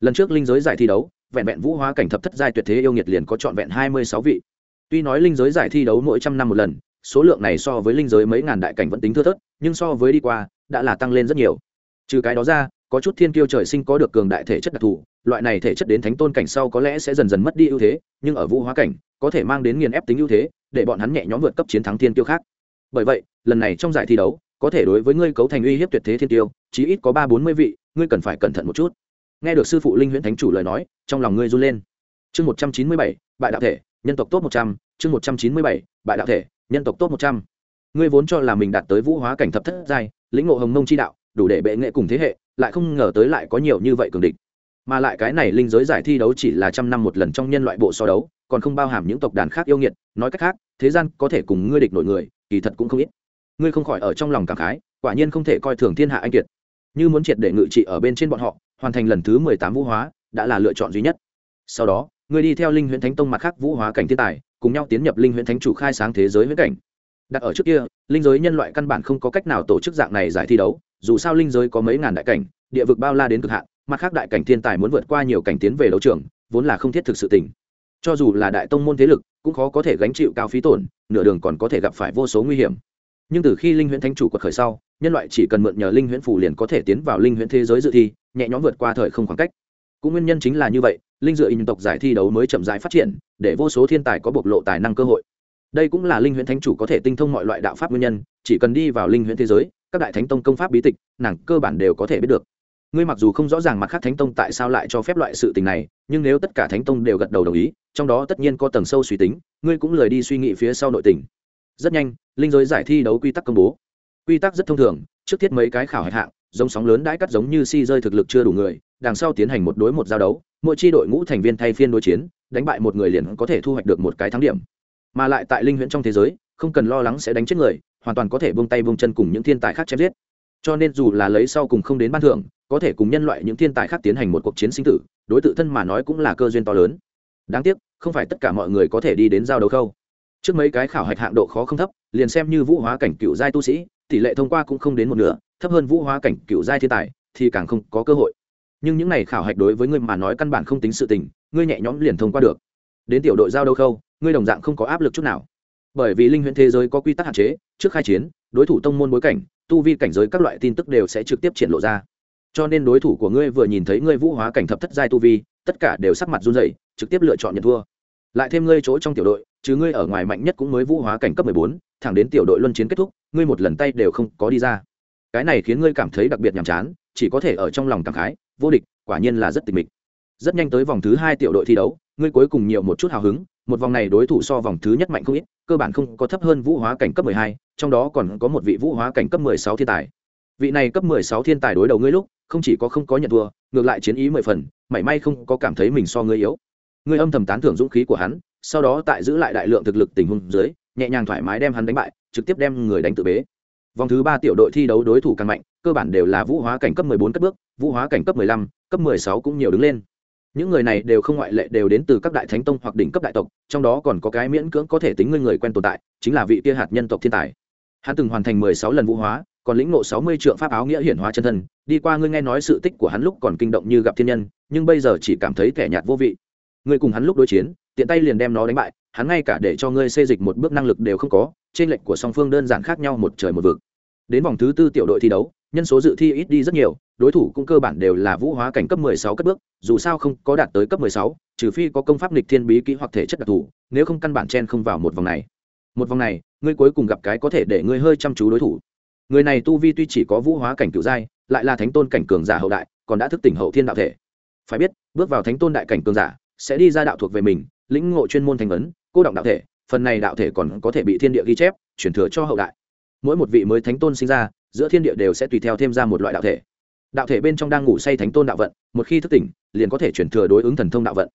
Lần trước linh giới giải thi đấu vẹn vẹn vũ hóa cảnh thập thất giai tuyệt thế yêu nghiệt liền có trọn vẹn hai mươi sáu vị. Tuy nói linh giới giải thi đấu mỗi trăm năm một lần, số lượng này so với linh giới mấy ngàn đại cảnh vẫn tính thưa thớt, nhưng so với đi qua, đã là tăng lên rất nhiều. Trừ cái đó ra, có chút thiên kiêu trời sinh có được cường đại thể chất đặc thù, loại này thể chất đến thánh tôn cảnh sau có lẽ sẽ dần dần mất đi ưu thế, nhưng ở vũ hóa cảnh, có thể mang đến nghiền ép tính ưu thế, để bọn hắn nhẹ nhõm vượt cấp chiến thắng thiên kiêu khác. Bởi vậy, lần này trong giải thi đấu, có thể đối với ngươi cấu thành uy hiếp tuyệt thế thiên tiêu chí ít có ba bốn mươi vị, ngươi cần phải cẩn thận một chút nghe được sư phụ linh huyễn thánh chủ lời nói, trong lòng ngươi run lên. Chương một trăm chín mươi bảy, bại đạo thể, nhân tộc tốt một trăm. Chương một trăm chín mươi bảy, bại đạo thể, nhân tộc tốt một trăm. Ngươi vốn cho là mình đạt tới vũ hóa cảnh thập thất giai, lĩnh ngộ hồng mông chi đạo, đủ để bệ nghệ cùng thế hệ, lại không ngờ tới lại có nhiều như vậy cường địch. Mà lại cái này linh giới giải thi đấu chỉ là trăm năm một lần trong nhân loại bộ so đấu, còn không bao hàm những tộc đàn khác yêu nghiệt, nói cách khác, thế gian có thể cùng ngươi địch nổi người, kỳ thật cũng không ít. Ngươi không khỏi ở trong lòng cảm khái, quả nhiên không thể coi thường thiên hạ anh kiệt. Như muốn triệt để ngự trị ở bên trên bọn họ hoàn thành lần thứ mười tám vũ hóa, đã là lựa chọn duy nhất. Sau đó ngươi đi theo linh Huyễn thánh tông mặt khác vũ hóa cảnh thiên tài, cùng nhau tiến nhập linh Huyễn thánh chủ khai sáng thế giới huyễn cảnh. Đặt ở trước kia, linh giới nhân loại căn bản không có cách nào tổ chức dạng này giải thi đấu, dù sao linh giới có mấy ngàn đại cảnh, địa vực bao la đến cực hạn, mặt khác đại cảnh thiên tài muốn vượt qua nhiều cảnh tiến về đấu trường, vốn là không thiết thực sự tỉnh cho dù là đại tông môn thế lực, cũng khó có thể gánh chịu cao phí tổn, nửa đường còn có thể gặp phải vô số nguy hiểm. Nhưng từ khi linh huyễn thánh chủ quật khởi sau nhân loại chỉ cần mượn nhờ linh huyễn phủ liền có thể tiến vào linh huyễn thế giới dự thi, nhẹ nhõm vượt qua thời không khoảng cách. Cũng nguyên nhân chính là như vậy, linh dựa in tộc giải thi đấu mới chậm rãi phát triển, để vô số thiên tài có bộc lộ tài năng cơ hội. Đây cũng là linh huyễn thánh chủ có thể tinh thông mọi loại đạo pháp nguyên nhân, chỉ cần đi vào linh huyễn thế giới, các đại thánh tông công pháp bí tịch, nàng cơ bản đều có thể biết được. Ngươi mặc dù không rõ ràng mặt khác thánh tông tại sao lại cho phép loại sự tình này, nhưng nếu tất cả thánh tông đều gật đầu đồng ý, trong đó tất nhiên có tầng sâu suy tính, ngươi cũng lười đi suy nghĩ phía sau nội tình. Rất nhanh, linh giới giải thi đấu quy tắc công bố quy tắc rất thông thường, trước thiết mấy cái khảo hạch hạng, giống sóng lớn đãi cắt giống như si rơi thực lực chưa đủ người, đằng sau tiến hành một đối một giao đấu, mỗi chi đội ngũ thành viên thay phiên đối chiến, đánh bại một người liền có thể thu hoạch được một cái thắng điểm. Mà lại tại linh huyễn trong thế giới, không cần lo lắng sẽ đánh chết người, hoàn toàn có thể buông tay buông chân cùng những thiên tài khác chém giết. Cho nên dù là lấy sau cùng không đến ban thưởng, có thể cùng nhân loại những thiên tài khác tiến hành một cuộc chiến sinh tử, đối tự thân mà nói cũng là cơ duyên to lớn. Đáng tiếc, không phải tất cả mọi người có thể đi đến giao đấu khâu. Trước mấy cái khảo hạch hạng độ khó không thấp, liền xem như vũ hóa cảnh cựu giai tu sĩ tỷ lệ thông qua cũng không đến một nửa, thấp hơn vũ hóa cảnh cựu giai thiên tài thì càng không có cơ hội. Nhưng những này khảo hạch đối với ngươi mà nói căn bản không tính sự tình, ngươi nhẹ nhõm liền thông qua được. Đến tiểu đội giao đâu khâu, ngươi đồng dạng không có áp lực chút nào. Bởi vì linh huyễn thế giới có quy tắc hạn chế, trước khai chiến, đối thủ tông môn bối cảnh, tu vi cảnh giới các loại tin tức đều sẽ trực tiếp triển lộ ra. Cho nên đối thủ của ngươi vừa nhìn thấy ngươi vũ hóa cảnh thập thất giai tu vi, tất cả đều sắc mặt run rẩy, trực tiếp lựa chọn nhận thua. Lại thêm ngươi chỗ trong tiểu đội, chứ ngươi ở ngoài mạnh nhất cũng mới vũ hóa cảnh cấp mười bốn, thẳng đến tiểu đội luân chiến kết thúc ngươi một lần tay đều không có đi ra. Cái này khiến ngươi cảm thấy đặc biệt nhàm chán, chỉ có thể ở trong lòng cảm khái, vô địch, quả nhiên là rất tịch mịch. Rất nhanh tới vòng thứ hai tiểu đội thi đấu, ngươi cuối cùng nhiều một chút hào hứng, một vòng này đối thủ so vòng thứ nhất mạnh không ít, cơ bản không có thấp hơn vũ hóa cảnh cấp mười hai, trong đó còn có một vị vũ hóa cảnh cấp mười sáu thiên tài. Vị này cấp mười sáu thiên tài đối đầu ngươi lúc, không chỉ có không có nhận thua, ngược lại chiến ý mười phần, mảy may không có cảm thấy mình so ngươi yếu. Ngươi âm thầm tán thưởng dũng khí của hắn, sau đó tại giữ lại đại lượng thực lực tình huống dưới, nhẹ nhàng thoải mái đem hắn đánh bại trực tiếp đem người đánh tự bế. Vòng thứ ba tiểu đội thi đấu đối thủ càng mạnh cơ bản đều là vũ hóa cảnh cấp 14 cất bước vũ hóa cảnh cấp 15, cấp 16 cũng nhiều đứng lên. Những người này đều không ngoại lệ đều đến từ các đại thánh tông hoặc đỉnh cấp đại tộc trong đó còn có cái miễn cưỡng có thể tính người người quen tồn tại chính là vị kia hạt nhân tộc thiên tài. Hắn từng hoàn thành 16 lần vũ hóa còn lĩnh ngộ 60 trượng pháp áo nghĩa hiển hóa chân thân đi qua ngươi nghe nói sự tích của hắn lúc còn kinh động như gặp thiên nhân nhưng bây giờ chỉ cảm thấy kẻ nhạt vô vị. Ngươi cùng hắn lúc đối chiến tiện tay liền đem nó đánh bại hắn ngay cả để cho ngươi xê dịch một bước năng lực đều không có trên lệnh của song phương đơn giản khác nhau một trời một vực. Đến vòng thứ tư tiểu đội thi đấu nhân số dự thi ít đi rất nhiều đối thủ cũng cơ bản đều là vũ hóa cảnh cấp 16 cất bước dù sao không có đạt tới cấp 16, trừ phi có công pháp nghịch thiên bí kỹ hoặc thể chất đặc thù nếu không căn bản chen không vào một vòng này. Một vòng này ngươi cuối cùng gặp cái có thể để ngươi hơi chăm chú đối thủ. Người này tu vi tuy chỉ có vũ hóa cảnh cựu giai lại là thánh tôn cảnh cường giả hậu đại còn đã thức tỉnh hậu thiên đạo thể. Phải biết bước vào thánh tôn đại cảnh cường giả sẽ đi ra đạo thuộc về mình lĩnh ngộ chuyên môn thành vấn cô động đạo thể, phần này đạo thể còn có thể bị thiên địa ghi chép chuyển thừa cho hậu đại. Mỗi một vị mới thánh tôn sinh ra, giữa thiên địa đều sẽ tùy theo thêm ra một loại đạo thể. Đạo thể bên trong đang ngủ say thánh tôn đạo vận, một khi thức tỉnh, liền có thể chuyển thừa đối ứng thần thông đạo vận.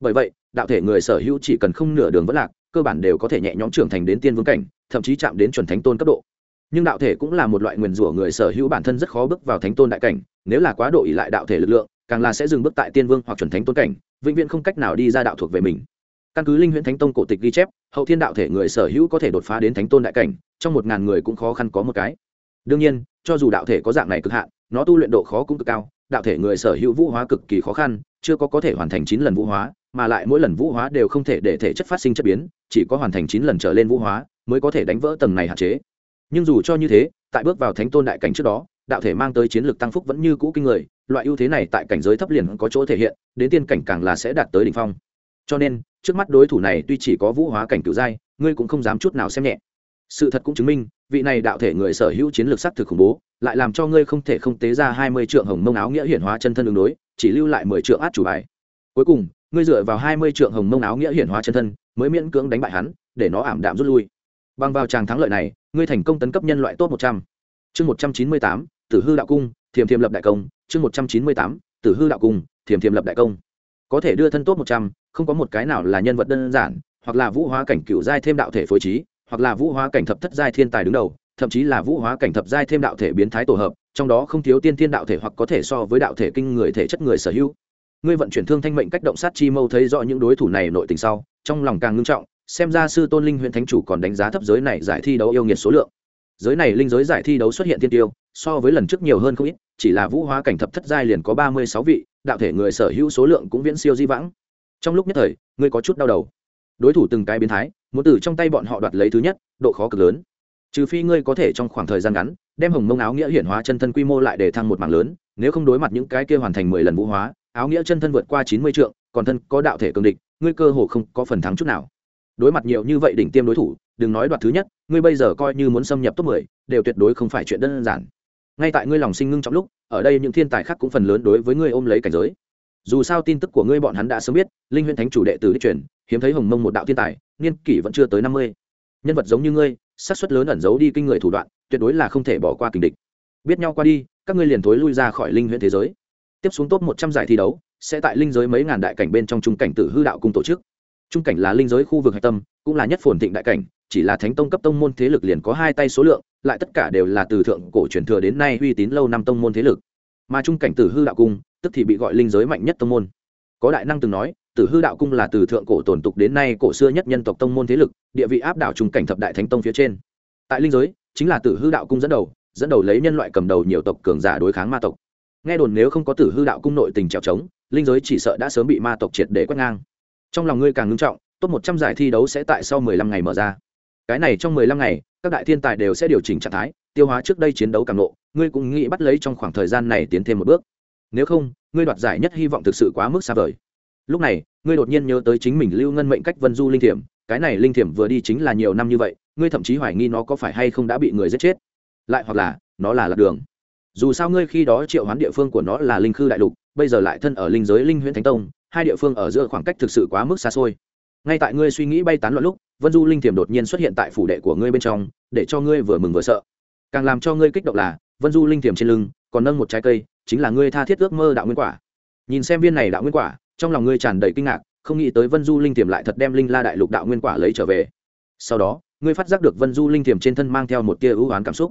Bởi vậy, đạo thể người sở hữu chỉ cần không nửa đường vất lạc, cơ bản đều có thể nhẹ nhõm trưởng thành đến tiên vương cảnh, thậm chí chạm đến chuẩn thánh tôn cấp độ. Nhưng đạo thể cũng là một loại nguyền rủa người sở hữu bản thân rất khó bước vào thánh tôn đại cảnh, nếu là quá độ ỉ lại đạo thể lực lượng, càng là sẽ dừng bước tại tiên vương hoặc chuẩn thánh tôn cảnh, vĩnh viễn không cách nào đi ra đạo thuộc về mình căn cứ linh huyễn thánh tông cổ tịch ghi chép, hậu thiên đạo thể người sở hữu có thể đột phá đến thánh tôn đại cảnh, trong một ngàn người cũng khó khăn có một cái. Đương nhiên, cho dù đạo thể có dạng này cực hạn, nó tu luyện độ khó cũng cực cao, đạo thể người sở hữu vũ hóa cực kỳ khó khăn, chưa có có thể hoàn thành chín lần vũ hóa, mà lại mỗi lần vũ hóa đều không thể để thể chất phát sinh chất biến, chỉ có hoàn thành chín lần trở lên vũ hóa mới có thể đánh vỡ tầng này hạn chế. Nhưng dù cho như thế, tại bước vào thánh tôn đại cảnh trước đó, đạo thể mang tới chiến lược tăng phúc vẫn như cũ kinh người, loại ưu thế này tại cảnh giới thấp liền có chỗ thể hiện, đến tiên cảnh càng là sẽ đạt tới đ ỉ n h phong. Cho nên trước mắt đối thủ này tuy chỉ có vũ hóa cảnh cựu giai, ngươi cũng không dám chút nào xem nhẹ. Sự thật cũng chứng minh, vị này đạo thể người sở hữu chiến lược s á c thực khủng bố, lại làm cho ngươi không thể không tế ra hai mươi trượng hồng mông áo nghĩa hiển hóa chân thân đường đối, chỉ lưu lại mười trượng át chủ bài. Cuối cùng, ngươi dựa vào hai mươi trượng hồng mông áo nghĩa hiển hóa chân thân, mới miễn cưỡng đánh bại hắn, để nó ảm đạm rút lui. Bằng vào tràng thắng lợi này, ngươi thành công tấn cấp nhân loại tốt một trăm. Chương một trăm chín mươi tám, tử hư đạo cung, thiềm thiềm lập đại công. Chương một trăm chín mươi tám, tử hư đạo cung, thiềm thiềm lập đại công. Có thể đưa thân tốt một trăm không có một cái nào là nhân vật đơn giản, hoặc là vũ hóa cảnh cựu giai thêm đạo thể phối trí, hoặc là vũ hóa cảnh thập thất giai thiên tài đứng đầu, thậm chí là vũ hóa cảnh thập giai thêm đạo thể biến thái tổ hợp, trong đó không thiếu tiên thiên đạo thể hoặc có thể so với đạo thể kinh người thể chất người sở hữu. Ngươi vận chuyển thương thanh mệnh cách động sát chi mâu thấy rõ những đối thủ này nội tình sau, trong lòng càng ngưng trọng, xem ra sư tôn linh huyện thánh chủ còn đánh giá thấp giới này giải thi đấu yêu nghiệt số lượng. Giới này linh giới giải thi đấu xuất hiện thiên tiêu, so với lần trước nhiều hơn không ít, chỉ là vũ hóa cảnh thập thất giai liền có ba mươi sáu vị, đạo thể người sở hữu số lượng cũng viễn siêu di vãng trong lúc nhất thời, ngươi có chút đau đầu. Đối thủ từng cái biến thái, muốn từ trong tay bọn họ đoạt lấy thứ nhất, độ khó cực lớn. Trừ phi ngươi có thể trong khoảng thời gian ngắn, đem hồng mông áo nghĩa hiển hóa chân thân quy mô lại để thăng một mảng lớn, nếu không đối mặt những cái kia hoàn thành mười lần vũ hóa, áo nghĩa chân thân vượt qua chín mươi trượng, còn thân có đạo thể cường địch, ngươi cơ hồ không có phần thắng chút nào. Đối mặt nhiều như vậy đỉnh tiêm đối thủ, đừng nói đoạt thứ nhất, ngươi bây giờ coi như muốn xâm nhập top mười, đều tuyệt đối không phải chuyện đơn giản. Ngay tại ngươi lòng sinh ngưng trong lúc, ở đây những thiên tài khác cũng phần lớn đối với ngươi ôm lấy cảnh giới dù sao tin tức của ngươi bọn hắn đã sớm biết, linh huyễn thánh chủ đệ tử đích truyền, hiếm thấy hồng mông một đạo thiên tài, niên kỷ vẫn chưa tới năm mươi. Nhân vật giống như ngươi, xác suất lớn ẩn giấu đi kinh người thủ đoạn, tuyệt đối là không thể bỏ qua kình địch. Biết nhau qua đi, các ngươi liền thối lui ra khỏi linh huyễn thế giới. Tiếp xuống top một trăm giải thi đấu, sẽ tại linh giới mấy ngàn đại cảnh bên trong trung cảnh tử hư đạo cùng tổ chức. Trung cảnh là linh giới khu vực hạch tâm, cũng là nhất phồn thịnh đại cảnh, chỉ là thánh tông cấp tông môn thế lực liền có hai tay số lượng, lại tất cả đều là từ thượng cổ truyền thừa đến nay uy tín lâu năm tông môn thế lực. Mà trung cảnh tử hư đạo cung tức thì bị gọi linh giới mạnh nhất tông môn. Có đại năng từng nói tử hư đạo cung là từ thượng cổ tồn tục đến nay cổ xưa nhất nhân tộc tông môn thế lực, địa vị áp đảo trung cảnh thập đại thánh tông phía trên. Tại linh giới, chính là tử hư đạo cung dẫn đầu dẫn đầu lấy nhân loại cầm đầu nhiều tộc cường giả đối kháng ma tộc. Nghe đồn nếu không có tử hư đạo cung nội tình trèo trống, linh giới chỉ sợ đã sớm bị ma tộc triệt để quét ngang. Trong lòng ngươi càng ngưng trọng top một trăm giải thi đấu sẽ tại sau mười lăm ngày mở ra. Cái này trong mười lăm ngày, các đại thiên tài đều sẽ điều chỉnh trạng thái, tiêu hóa trước đây chiến đấu càng nộ ngươi cũng nghĩ bắt lấy trong khoảng thời gian này tiến thêm một bước nếu không, ngươi đoạt giải nhất hy vọng thực sự quá mức xa vời. Lúc này, ngươi đột nhiên nhớ tới chính mình lưu ngân mệnh cách vân du linh thiểm, cái này linh thiểm vừa đi chính là nhiều năm như vậy, ngươi thậm chí hoài nghi nó có phải hay không đã bị người giết chết. Lại hoặc là, nó là lạc đường. Dù sao ngươi khi đó triệu hoán địa phương của nó là linh khư đại lục, bây giờ lại thân ở linh giới linh huyện thánh tông, hai địa phương ở giữa khoảng cách thực sự quá mức xa xôi. Ngay tại ngươi suy nghĩ bay tán loạn lúc, vân du linh thiểm đột nhiên xuất hiện tại phủ đệ của ngươi bên trong, để cho ngươi vừa mừng vừa sợ. Càng làm cho ngươi kích động là, vân du linh thiểm trên lưng còn nâng một trái cây, chính là ngươi tha thiết ước mơ đạo nguyên quả. Nhìn xem viên này đạo nguyên quả, trong lòng ngươi tràn đầy kinh ngạc, không nghĩ tới vân du linh thiềm lại thật đem linh la đại lục đạo nguyên quả lấy trở về. Sau đó, ngươi phát giác được vân du linh thiềm trên thân mang theo một tia ưu oán cảm xúc.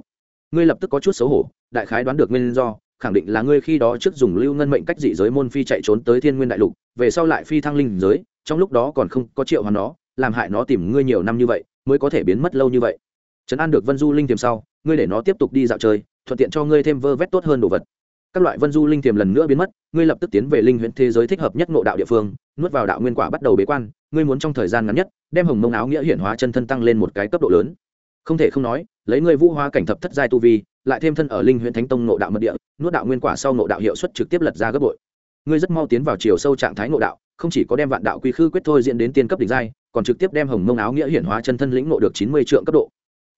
Ngươi lập tức có chút xấu hổ, đại khái đoán được nguyên do, khẳng định là ngươi khi đó trước dùng lưu ngân mệnh cách dị giới môn phi chạy trốn tới thiên nguyên đại lục, về sau lại phi thăng linh giới, trong lúc đó còn không có triệu hoàn nó, làm hại nó tìm ngươi nhiều năm như vậy, mới có thể biến mất lâu như vậy. Trấn an được vân du linh tiềm sau, ngươi để nó tiếp tục đi dạo chơi thuận tiện cho ngươi thêm vơ vét tốt hơn đồ vật. Các loại vân du linh tiềm lần nữa biến mất, ngươi lập tức tiến về linh huyện thế giới thích hợp nhất ngộ đạo địa phương, nuốt vào đạo nguyên quả bắt đầu bế quan, ngươi muốn trong thời gian ngắn nhất, đem hồng mông áo nghĩa hiển hóa chân thân tăng lên một cái cấp độ lớn. Không thể không nói, lấy ngươi vũ hóa cảnh thập thất giai tu vi, lại thêm thân ở linh huyện thánh tông ngộ đạo mật địa, nuốt đạo nguyên quả sau ngộ đạo hiệu suất trực tiếp lật ra gấp bội. Ngươi rất mau tiến vào chiều sâu trạng thái ngộ đạo, không chỉ có đem vạn đạo quy khư quyết thôi diễn đến tiên cấp đỉnh giai, còn trực tiếp đem hồng mông áo nghĩa hiển hóa chân thân lĩnh ngộ được chín mươi trượng cấp độ.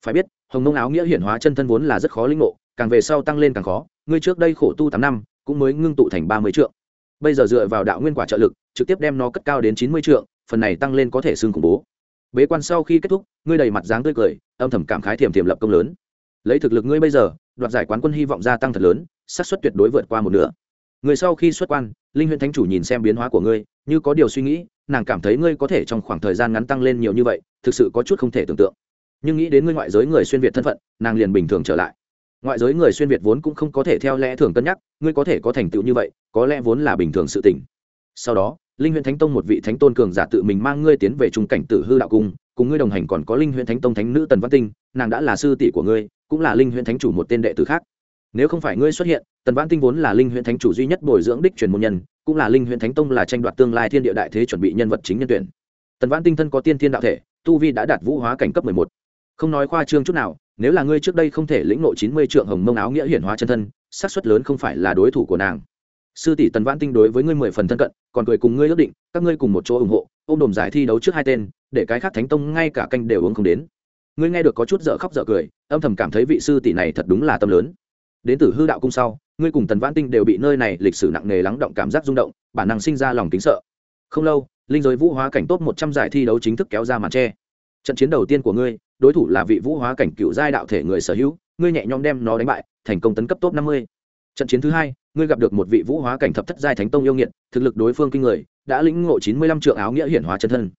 Phải biết, hồng mông áo nghĩa hiển hóa chân thân vốn là rất khó lĩnh ngộ càng về sau tăng lên càng khó, ngươi trước đây khổ tu tám năm, cũng mới ngưng tụ thành ba mươi trượng. Bây giờ dựa vào đạo nguyên quả trợ lực, trực tiếp đem nó cất cao đến chín mươi trượng, phần này tăng lên có thể xương khủng bố. Bế quan sau khi kết thúc, ngươi đầy mặt dáng tươi cười, âm thầm cảm khái thiềm thiềm lập công lớn. Lấy thực lực ngươi bây giờ, đoạt giải quán quân hy vọng gia tăng thật lớn, xác suất tuyệt đối vượt qua một nửa. Người sau khi xuất quan, linh huyện thánh chủ nhìn xem biến hóa của ngươi, như có điều suy nghĩ, nàng cảm thấy ngươi có thể trong khoảng thời gian ngắn tăng lên nhiều như vậy, thực sự có chút không thể tưởng tượng. Nhưng nghĩ đến ngươi ngoại giới người xuyên việt thân phận, nàng liền bình thường trở lại ngoại giới người xuyên việt vốn cũng không có thể theo lẽ thường cân nhắc, ngươi có thể có thành tựu như vậy, có lẽ vốn là bình thường sự tình. Sau đó, linh huyện thánh tông một vị thánh tôn cường giả tự mình mang ngươi tiến về trung cảnh tử hư đạo cung, cùng ngươi đồng hành còn có linh huyện thánh tông thánh nữ tần văn tinh, nàng đã là sư tỷ của ngươi, cũng là linh huyện thánh chủ một tên đệ tử khác. Nếu không phải ngươi xuất hiện, tần văn tinh vốn là linh huyện thánh chủ duy nhất bồi dưỡng đích truyền môn nhân, cũng là linh huyện thánh tông là tranh đoạt tương lai thiên địa đại thế chuẩn bị nhân vật chính nhân tuyển. Tần văn tinh thân có tiên thiên đạo thể, tu vi đã đạt vũ hóa cảnh cấp mười một. Không nói khoa trương chút nào nếu là ngươi trước đây không thể lĩnh ngộ chín mươi trượng hồng mông áo nghĩa hiển hóa chân thân, xác suất lớn không phải là đối thủ của nàng. Sư tỷ tần vãn tinh đối với ngươi mười phần thân cận, còn cười cùng ngươi ước định, các ngươi cùng một chỗ ủng hộ, ôm đồm giải thi đấu trước hai tên, để cái khác thánh tông ngay cả canh đều uống không đến. Ngươi nghe được có chút dở khóc dở cười, âm thầm cảm thấy vị sư tỷ này thật đúng là tâm lớn. Đến từ hư đạo cung sau, ngươi cùng tần vãn tinh đều bị nơi này lịch sử nặng nề lắng động cảm giác rung động, bản năng sinh ra lòng kính sợ. Không lâu, linh giới vũ hóa cảnh tốt một trăm giải thi đấu chính thức kéo ra màn tre trận chiến đầu tiên của ngươi, đối thủ là vị vũ hóa cảnh cựu giai đạo thể người sở hữu, ngươi nhẹ nhõm đem nó đánh bại, thành công tấn cấp top năm mươi. Trận chiến thứ hai, ngươi gặp được một vị vũ hóa cảnh thập thất giai thánh tông yêu nghiệt, thực lực đối phương kinh người, đã lĩnh ngộ chín mươi lăm trượng áo nghĩa hiển hóa chân thân.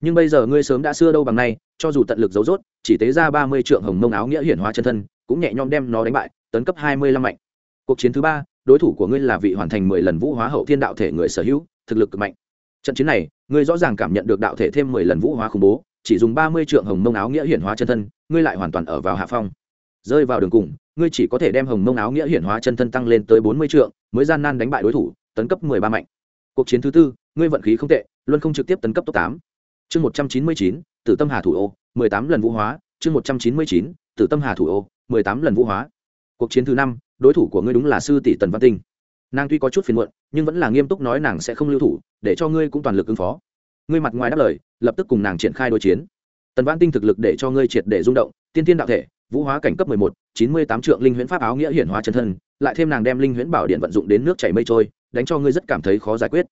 Nhưng bây giờ ngươi sớm đã xưa đâu bằng nay, cho dù tận lực giấu rốt, chỉ tế ra ba mươi trượng hồng mông áo nghĩa hiển hóa chân thân, cũng nhẹ nhõm đem nó đánh bại, tấn cấp hai mươi lăm mạnh. Cuộc chiến thứ ba, đối thủ của ngươi là vị hoàn thành mười lần vũ hóa hậu thiên đạo thể người sở hữu, thực lực cực mạnh. Trận chiến này, ngươi rõ ràng cảm nhận được đạo thể thêm mười lần vũ hóa khủng bố chỉ dùng ba mươi trượng hồng mông áo nghĩa hiển hóa chân thân, ngươi lại hoàn toàn ở vào hạ phong. Rơi vào đường cùng, ngươi chỉ có thể đem hồng mông áo nghĩa hiển hóa chân thân tăng lên tới bốn mươi trượng, mới gian nan đánh bại đối thủ, tấn cấp mười ba mạnh. Cuộc chiến thứ tư, ngươi vận khí không tệ, luân không trực tiếp tấn cấp top tám. Chương một trăm chín mươi chín, tử tâm hà thủ ô, mười tám lần vũ hóa, chương một trăm chín mươi chín, tử tâm hà thủ ô, mười tám lần vũ hóa. Cuộc chiến thứ năm, đối thủ của ngươi đúng là sư tỷ tần văn tinh. Nàng tuy có chút phiền muộn, nhưng vẫn là nghiêm túc nói nàng sẽ không lưu thủ, để cho ngươi cũng toàn lực ứng phó ngươi mặt ngoài đáp lời, lập tức cùng nàng triển khai đối chiến. Tần văn tinh thực lực để cho ngươi triệt để rung động, tiên tiên đạo thể, vũ hóa cảnh cấp mười một, chín mươi tám trượng linh huyễn pháp áo nghĩa hiển hóa chân thân, lại thêm nàng đem linh huyễn bảo điện vận dụng đến nước chảy mây trôi, đánh cho ngươi rất cảm thấy khó giải quyết.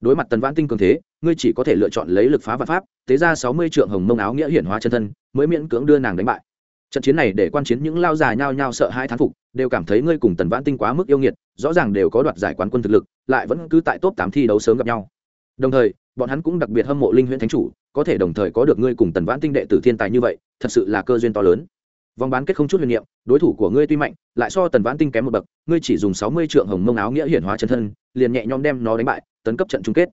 Đối mặt tần văn tinh cường thế, ngươi chỉ có thể lựa chọn lấy lực phá và pháp, tế ra sáu mươi trượng hồng mông áo nghĩa hiển hóa chân thân, mới miễn cưỡng đưa nàng đánh bại. Trận chiến này để quan chiến những lao già nhao nhao sợ hai thán phục, đều cảm thấy ngươi cùng tần vãn tinh quá mức yêu nghiệt, rõ ràng đều có đoạt giải quán quân thực lực, lại vẫn cứ tại top tám thi đấu sớm gặp nhau đồng thời, bọn hắn cũng đặc biệt hâm mộ linh huyễn thánh chủ, có thể đồng thời có được ngươi cùng tần vãn tinh đệ tử thiên tài như vậy, thật sự là cơ duyên to lớn. Vòng bán kết không chút huyền niệm, đối thủ của ngươi tuy mạnh, lại so tần vãn tinh kém một bậc, ngươi chỉ dùng sáu mươi trượng hồng mông áo nghĩa hiển hóa chân thân, liền nhẹ nhõm đem nó đánh bại, tấn cấp trận chung kết.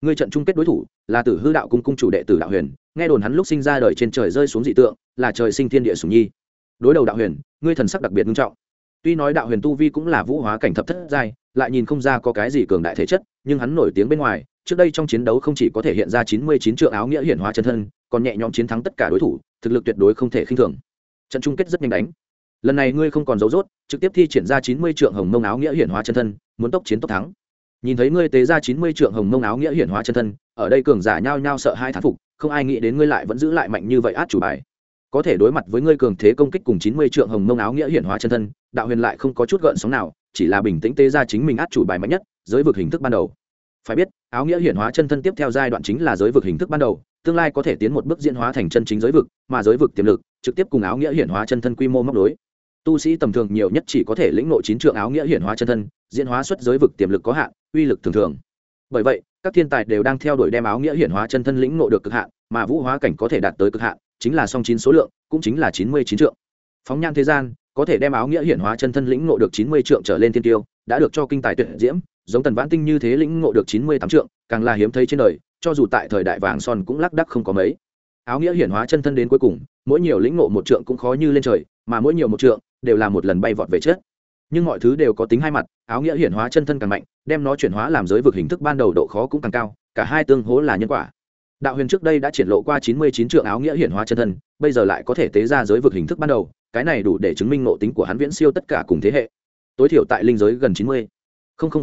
Ngươi trận chung kết đối thủ, là tử hư đạo cung cung chủ đệ tử đạo huyền, nghe đồn hắn lúc sinh ra đời trên trời rơi xuống dị tượng, là trời sinh thiên địa sùng nhi. Đối đầu đạo huyền, ngươi thần sắc đặc biệt nghiêm trọng. Tuy nói đạo huyền tu vi cũng là vũ hóa cảnh thập thất giai, lại nhìn không ra có cái gì cường đại thể chất, nhưng hắn nổi tiếng bên ngoài trước đây trong chiến đấu không chỉ có thể hiện ra chín mươi chín trượng áo nghĩa hiển hóa chân thân còn nhẹ nhõm chiến thắng tất cả đối thủ thực lực tuyệt đối không thể khinh thường. Trận chung kết rất nhanh đánh. Lần này ngươi không còn giấu rốt, trực tiếp thi triển ra chín mươi trượng hồng mông áo nghĩa hiển hóa chân thân muốn tốc chiến tốc thắng. Nhìn thấy ngươi tế ra chín mươi trượng hồng mông áo nghĩa hiển hóa chân thân ở đây cường giả nhao nhao sợ hai thán phục không ai nghĩ đến ngươi lại vẫn giữ lại mạnh như vậy át chủ bài. Có thể đối mặt với ngươi cường thế công kích cùng chín mươi trượng hồng mông áo nghĩa hiển hóa chân thân đạo huyền lại không có chút gợn sóng nào chỉ là bình tĩnh tế ra chính mình át chủ bài mạnh nhất giới vực hình thức ban đầu. Phải biết áo nghĩa hiển hóa chân thân tiếp theo giai đoạn chính là giới vực hình thức ban đầu, tương lai có thể tiến một bước diễn hóa thành chân chính giới vực, mà giới vực tiềm lực, trực tiếp cùng áo nghĩa hiển hóa chân thân quy mô móc đối tu sĩ tầm thường nhiều nhất chỉ có thể lĩnh nội chín trượng áo nghĩa hiển hóa chân thân, diễn hóa xuất giới vực tiềm lực có hạn, uy lực thường thường. Bởi vậy, các thiên tài đều đang theo đuổi đem áo nghĩa hiển hóa chân thân lĩnh nội được cực hạn, mà vũ hóa cảnh có thể đạt tới cực hạn, chính là song chín số lượng, cũng chính là chín mươi chín trượng. Phóng nhan thế gian có thể đem áo nghĩa hiển hóa chân thân lĩnh ngộ được chín mươi trượng trở lên thiên tiêu, đã được cho kinh tài tuyệt diễm, giống tần vãn tinh như thế lĩnh ngộ được chín mươi tám trượng, càng là hiếm thấy trên đời, cho dù tại thời đại vàng son cũng lác đắc không có mấy. Áo nghĩa hiển hóa chân thân đến cuối cùng, mỗi nhiều lĩnh ngộ một trượng cũng khó như lên trời, mà mỗi nhiều một trượng, đều là một lần bay vọt về chết nhưng mọi thứ đều có tính hai mặt, áo nghĩa hiển hóa chân thân càng mạnh, đem nó chuyển hóa làm giới vực hình thức ban đầu độ khó cũng càng cao, cả hai tương hố là nhân quả. Đạo huyền trước đây đã triển lộ qua chín mươi chín trượng áo nghĩa hiển hóa chân thân, bây giờ lại có thể tế ra giới vực hình thức ban đầu cái này đủ để chứng minh ngộ tính của hắn viễn siêu tất cả cùng thế hệ. Tối thiểu tại linh giới gần chín mươi.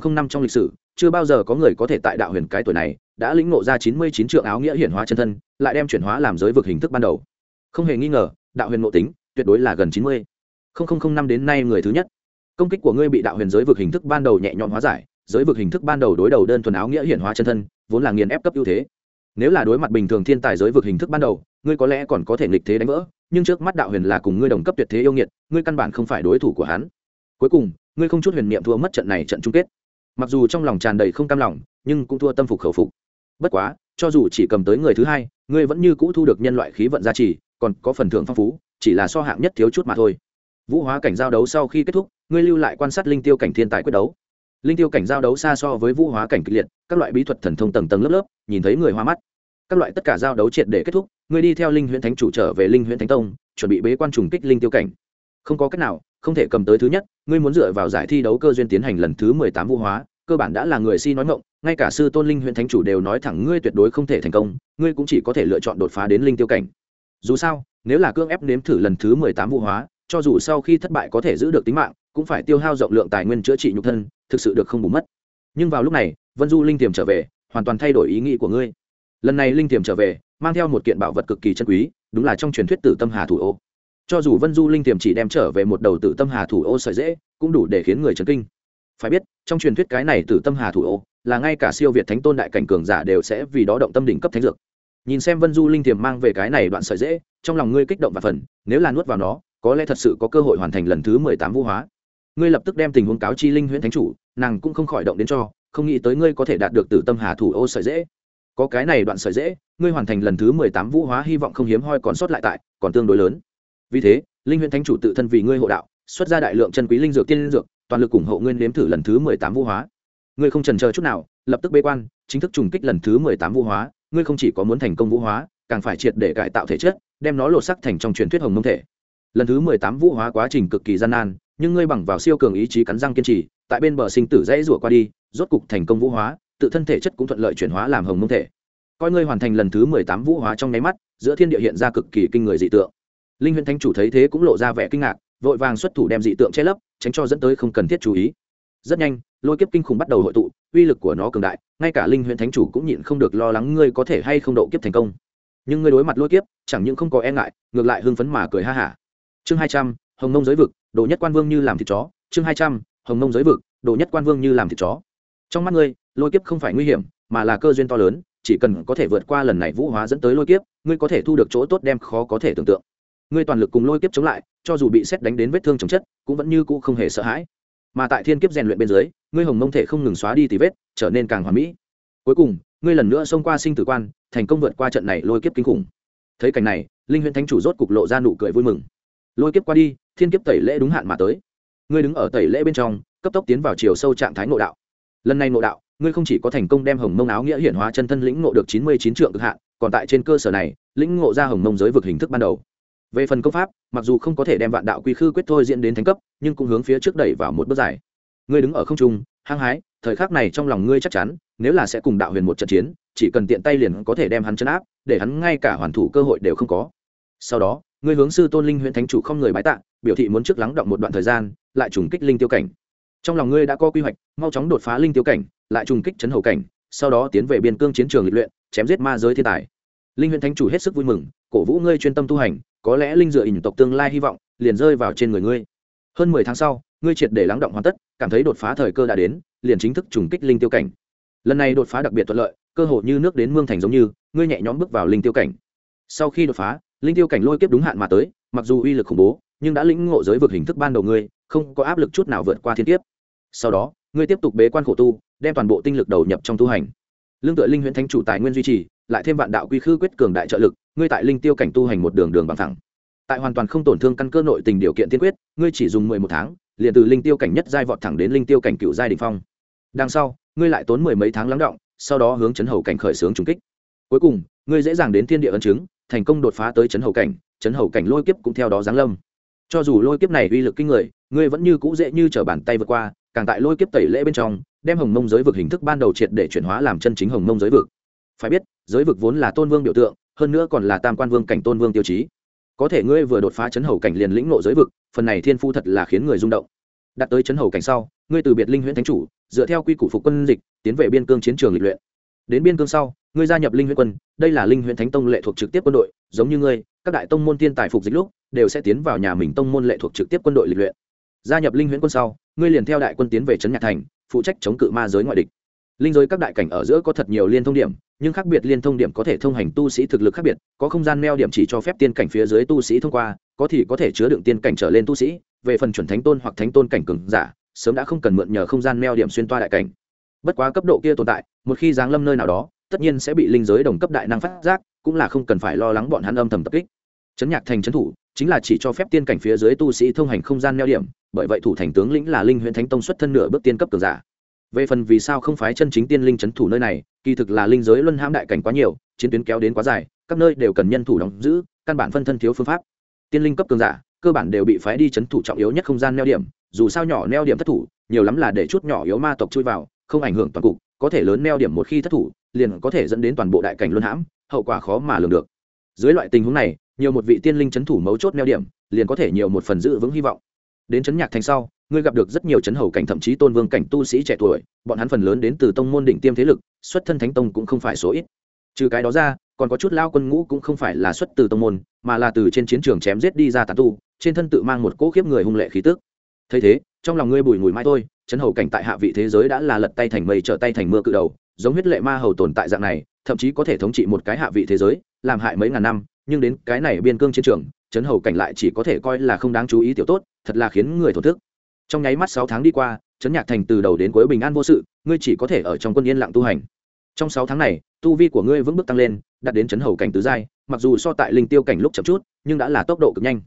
Năm trong lịch sử, chưa bao giờ có người có thể tại đạo huyền cái tuổi này đã lĩnh ngộ ra chín mươi chín trượng áo nghĩa hiển hóa chân thân, lại đem chuyển hóa làm giới vực hình thức ban đầu. Không hề nghi ngờ, đạo huyền ngộ tính tuyệt đối là gần chín mươi. Năm đến nay người thứ nhất. Công kích của ngươi bị đạo huyền giới vực hình thức ban đầu nhẹ nhõm hóa giải, giới vực hình thức ban đầu đối đầu đơn thuần áo nghĩa hiển hóa chân thân, vốn là nghiền ép cấp ưu thế nếu là đối mặt bình thường thiên tài giới vực hình thức ban đầu, ngươi có lẽ còn có thể nghịch thế đánh vỡ, nhưng trước mắt đạo huyền là cùng ngươi đồng cấp tuyệt thế yêu nghiệt, ngươi căn bản không phải đối thủ của hắn. Cuối cùng, ngươi không chút huyền niệm thua mất trận này trận chung kết. Mặc dù trong lòng tràn đầy không cam lòng, nhưng cũng thua tâm phục khẩu phục. Bất quá, cho dù chỉ cầm tới người thứ hai, ngươi vẫn như cũ thu được nhân loại khí vận gia trì, còn có phần thưởng phong phú, chỉ là so hạng nhất thiếu chút mà thôi. Vũ hóa cảnh giao đấu sau khi kết thúc, ngươi lưu lại quan sát linh tiêu cảnh thiên tài quyết đấu. Linh tiêu cảnh giao đấu xa so với vũ hóa cảnh kịch liệt, các loại bí thuật thần thông tầng tầng lớp lớp, nhìn thấy người hoa mắt các loại tất cả giao đấu triệt để kết thúc, ngươi đi theo linh huyễn thánh chủ trở về linh huyễn thánh tông, chuẩn bị bế quan trùng kích linh tiêu cảnh. Không có cách nào, không thể cầm tới thứ nhất, ngươi muốn dựa vào giải thi đấu cơ duyên tiến hành lần thứ mười tám vũ hóa, cơ bản đã là người si nói ngộng ngay cả sư tôn linh huyện thánh chủ đều nói thẳng ngươi tuyệt đối không thể thành công, ngươi cũng chỉ có thể lựa chọn đột phá đến linh tiêu cảnh. Dù sao, nếu là cương ép nếm thử lần thứ mười tám vũ hóa, cho dù sau khi thất bại có thể giữ được tính mạng, cũng phải tiêu hao rộng lượng tài nguyên chữa trị nhục thân, thực sự được không bù mất. Nhưng vào lúc này, vân du linh tiềm trở về, hoàn toàn thay đổi ý nghĩ của ngươi lần này linh tiềm trở về, mang theo một kiện bảo vật cực kỳ chân quý, đúng là trong truyền thuyết tử tâm hà thủ ô. Cho dù vân du linh tiềm chỉ đem trở về một đầu tử tâm hà thủ ô sợi dễ, cũng đủ để khiến người chấn kinh. Phải biết, trong truyền thuyết cái này tử tâm hà thủ ô, là ngay cả siêu việt thánh tôn đại cảnh cường giả đều sẽ vì đó động tâm đỉnh cấp thánh dược. Nhìn xem vân du linh tiềm mang về cái này đoạn sợi dễ, trong lòng ngươi kích động và phần nếu là nuốt vào nó, có lẽ thật sự có cơ hội hoàn thành lần thứ mười tám vũ hóa. Ngươi lập tức đem tình huống cáo chi linh huyễn thánh chủ, nàng cũng không khỏi động đến cho, không nghĩ tới ngươi có thể đạt được tử tâm hà thủ ô sợi dễ có cái này đoạn sợi dễ, ngươi hoàn thành lần thứ mười tám vũ hóa hy vọng không hiếm hoi còn sót lại tại, còn tương đối lớn. Vì thế, linh huyễn thánh chủ tự thân vì ngươi hộ đạo, xuất ra đại lượng chân quý linh dược tiên linh dược, toàn lực ủng hộ ngươi nếm thử lần thứ mười tám vũ hóa. Ngươi không trần chờ chút nào, lập tức bế quan, chính thức trùng kích lần thứ mười tám vũ hóa, ngươi không chỉ có muốn thành công vũ hóa, càng phải triệt để cải tạo thể chất, đem nó lột sắc thành trong truyền thuyết hồng mông thể. Lần thứ mười tám vũ hóa quá trình cực kỳ gian nan, nhưng ngươi bằng vào siêu cường ý chí cắn răng kiên trì, tại bên bờ sinh tử dãy rủa qua đi, rốt cục thành công vũ hóa tự thân thể chất cũng thuận lợi chuyển hóa làm hồng mông thể. Coi ngươi hoàn thành lần thứ mười tám vũ hóa trong nháy mắt, giữa thiên địa hiện ra cực kỳ kinh người dị tượng. Linh huyền thanh chủ thấy thế cũng lộ ra vẻ kinh ngạc, vội vàng xuất thủ đem dị tượng che lấp, tránh cho dẫn tới không cần thiết chú ý. Rất nhanh, lôi kiếp kinh khủng bắt đầu hội tụ, uy lực của nó cường đại, ngay cả linh huyền thánh chủ cũng nhịn không được lo lắng ngươi có thể hay không độ kiếp thành công. Nhưng ngươi đối mặt lôi kiếp, chẳng những không có e ngại, ngược lại hưng phấn mà cười ha hả. Chương hai trăm, hồng nông giới vực, đồ nhất quan vương như làm thịt chó. Chương hai trăm, hồng nông giới vực, đồ nhất quan vương như làm thịt chó. Trong mắt ngươi lôi kiếp không phải nguy hiểm, mà là cơ duyên to lớn, chỉ cần có thể vượt qua lần này vũ hóa dẫn tới lôi kiếp, ngươi có thể thu được chỗ tốt đem khó có thể tưởng tượng. Ngươi toàn lực cùng lôi kiếp chống lại, cho dù bị xét đánh đến vết thương chồng chất, cũng vẫn như cũ không hề sợ hãi. Mà tại thiên kiếp rèn luyện bên dưới, ngươi hồng mông thể không ngừng xóa đi tì vết, trở nên càng hoàn mỹ. Cuối cùng, ngươi lần nữa xông qua sinh tử quan, thành công vượt qua trận này lôi kiếp kinh khủng. Thấy cảnh này, linh huyện thánh chủ rốt cục lộ ra nụ cười vui mừng. Lôi kiếp qua đi, thiên kiếp tẩy lễ đúng hạn mà tới. Ngươi đứng ở tẩy lễ bên trong, cấp tốc tiến vào chiều sâu trạng thái nội đạo. Lần này nội đạo ngươi không chỉ có thành công đem hồng mông áo nghĩa hiển hóa chân thân lĩnh ngộ được chín mươi chín trượng cực hạn, còn tại trên cơ sở này, lĩnh ngộ ra hồng mông giới vực hình thức ban đầu. Về phần công pháp, mặc dù không có thể đem vạn đạo quy khư quyết thôi diễn đến thánh cấp, nhưng cũng hướng phía trước đẩy vào một bước dài. Ngươi đứng ở không trung, hăng hái, thời khắc này trong lòng ngươi chắc chắn, nếu là sẽ cùng đạo huyền một trận chiến, chỉ cần tiện tay liền có thể đem hắn chấn áp, để hắn ngay cả hoàn thủ cơ hội đều không có. Sau đó, ngươi hướng sư tôn linh huyện thánh chủ không người bái tạ, biểu thị muốn trước lắng động một đoạn thời gian, lại trùng kích linh tiêu cảnh trong lòng ngươi đã có quy hoạch, mau chóng đột phá linh tiêu cảnh, lại trùng kích chấn hầu cảnh, sau đó tiến về biên cương chiến trường lịch luyện, chém giết ma giới thiên tài. Linh huyện thánh chủ hết sức vui mừng, cổ vũ ngươi chuyên tâm tu hành, có lẽ linh dựa ỉn tộc tương lai hy vọng, liền rơi vào trên người ngươi. Hơn mười tháng sau, ngươi triệt để lắng động hoàn tất, cảm thấy đột phá thời cơ đã đến, liền chính thức trùng kích linh tiêu cảnh. Lần này đột phá đặc biệt thuận lợi, cơ hội như nước đến mương thành giống như, ngươi nhẹ nhõm bước vào linh tiêu cảnh. Sau khi đột phá, linh tiêu cảnh lôi kiếp đúng hạn mà tới, mặc dù uy lực khủng bố nhưng đã lĩnh ngộ giới vực hình thức ban đầu ngươi, không có áp lực chút nào vượt qua thiên kiếp. Sau đó, ngươi tiếp tục bế quan khổ tu, đem toàn bộ tinh lực đầu nhập trong tu hành. Lương tựa linh huyện thanh chủ tài nguyên duy trì, lại thêm vạn đạo quy khư quyết cường đại trợ lực, ngươi tại linh tiêu cảnh tu hành một đường đường bằng thẳng. Tại hoàn toàn không tổn thương căn cơ nội tình điều kiện tiên quyết, ngươi chỉ dùng mười một tháng, liền từ linh tiêu cảnh nhất giai vọt thẳng đến linh tiêu cảnh cựu giai đình phong. Đằng sau, ngươi lại tốn mười mấy tháng lắng động, sau đó hướng chấn hầu cảnh khởi xướng trùng kích. Cuối cùng, ngươi dễ dàng đến thiên địa ân chứng, thành công đột phá tới chấn hầu cảnh, chấn hầu cảnh lôi kiếp cũng theo đó giáng lâm cho dù lôi kiếp này uy lực kinh người, ngươi vẫn như cũ dễ như trở bàn tay vượt qua, càng tại lôi kiếp tẩy lễ bên trong, đem hồng mông giới vực hình thức ban đầu triệt để chuyển hóa làm chân chính hồng mông giới vực. Phải biết, giới vực vốn là tôn vương biểu tượng, hơn nữa còn là tam quan vương cảnh tôn vương tiêu chí. Có thể ngươi vừa đột phá chấn hầu cảnh liền lĩnh nộ giới vực, phần này thiên phu thật là khiến người rung động. Đặt tới chấn hầu cảnh sau, ngươi từ biệt linh huyện thánh chủ, dựa theo quy củ phục quân dịch, tiến về biên cương chiến trường lịch luyện. Đến biên cương sau ngươi gia nhập linh Huyễn quân, đây là linh Huyễn thánh tông lệ thuộc trực tiếp quân đội, giống như ngươi, các đại tông môn tiên tài phục dịch lúc, đều sẽ tiến vào nhà mình tông môn lệ thuộc trực tiếp quân đội lịch luyện. Gia nhập linh Huyễn quân sau, ngươi liền theo đại quân tiến về trấn nhạc thành, phụ trách chống cự ma giới ngoại địch. Linh giới các đại cảnh ở giữa có thật nhiều liên thông điểm, nhưng khác biệt liên thông điểm có thể thông hành tu sĩ thực lực khác biệt, có không gian neo điểm chỉ cho phép tiên cảnh phía dưới tu sĩ thông qua, có thì có thể chứa đựng tiên cảnh trở lên tu sĩ, về phần chuẩn thánh tôn hoặc thánh tôn cảnh cường giả, sớm đã không cần mượn nhờ không gian neo điểm xuyên toa đại cảnh. Bất quá cấp độ kia tồn tại, một khi giáng lâm nơi nào đó tất nhiên sẽ bị linh giới đồng cấp đại năng phát giác, cũng là không cần phải lo lắng bọn hắn âm thầm tập kích. Chấn nhạc thành trấn thủ, chính là chỉ cho phép tiên cảnh phía dưới tu sĩ thông hành không gian neo điểm, bởi vậy thủ thành tướng lĩnh là linh huyện thánh tông xuất thân nửa bước tiên cấp cường giả. Về phần vì sao không phái chân chính tiên linh trấn thủ nơi này, kỳ thực là linh giới luân hãm đại cảnh quá nhiều, chiến tuyến kéo đến quá dài, các nơi đều cần nhân thủ đóng giữ, căn bản phân thân thiếu phương pháp. Tiên linh cấp cường giả, cơ bản đều bị phái đi trấn thủ trọng yếu nhất không gian neo điểm, dù sao nhỏ neo điểm thất thủ, nhiều lắm là để chút nhỏ yếu ma tộc chui vào, không ảnh hưởng toàn cục có thể lớn neo điểm một khi thất thủ, liền có thể dẫn đến toàn bộ đại cảnh luân hãm, hậu quả khó mà lường được. Dưới loại tình huống này, nhiều một vị tiên linh trấn thủ mấu chốt neo điểm, liền có thể nhiều một phần giữ vững hy vọng. Đến trấn nhạc thành sau, ngươi gặp được rất nhiều chấn hầu cảnh thậm chí tôn vương cảnh tu sĩ trẻ tuổi, bọn hắn phần lớn đến từ tông môn đỉnh tiêm thế lực, xuất thân thánh tông cũng không phải số ít. Trừ cái đó ra, còn có chút lao quân ngũ cũng không phải là xuất từ tông môn, mà là từ trên chiến trường chém giết đi ra tàn tu, trên thân tự mang một cỗ khiếp người hung lệ khí tức. Thấy thế, trong lòng ngươi bùi ngùi mai thôi chấn hầu cảnh tại hạ vị thế giới đã là lật tay thành mây trở tay thành mưa cự đầu, giống huyết lệ ma hầu tồn tại dạng này, thậm chí có thể thống trị một cái hạ vị thế giới, làm hại mấy ngàn năm, nhưng đến cái này biên cương chiến trường, chấn hầu cảnh lại chỉ có thể coi là không đáng chú ý tiểu tốt, thật là khiến người thổn thức. Trong nháy mắt sáu tháng đi qua, chấn nhạc thành từ đầu đến cuối bình an vô sự, ngươi chỉ có thể ở trong quân yên lặng tu hành. Trong sáu tháng này, tu vi của ngươi vững bước tăng lên, đạt đến chấn hầu cảnh tứ giai, mặc dù so tại linh tiêu cảnh lúc chậm chút, nhưng đã là tốc độ cực nhanh.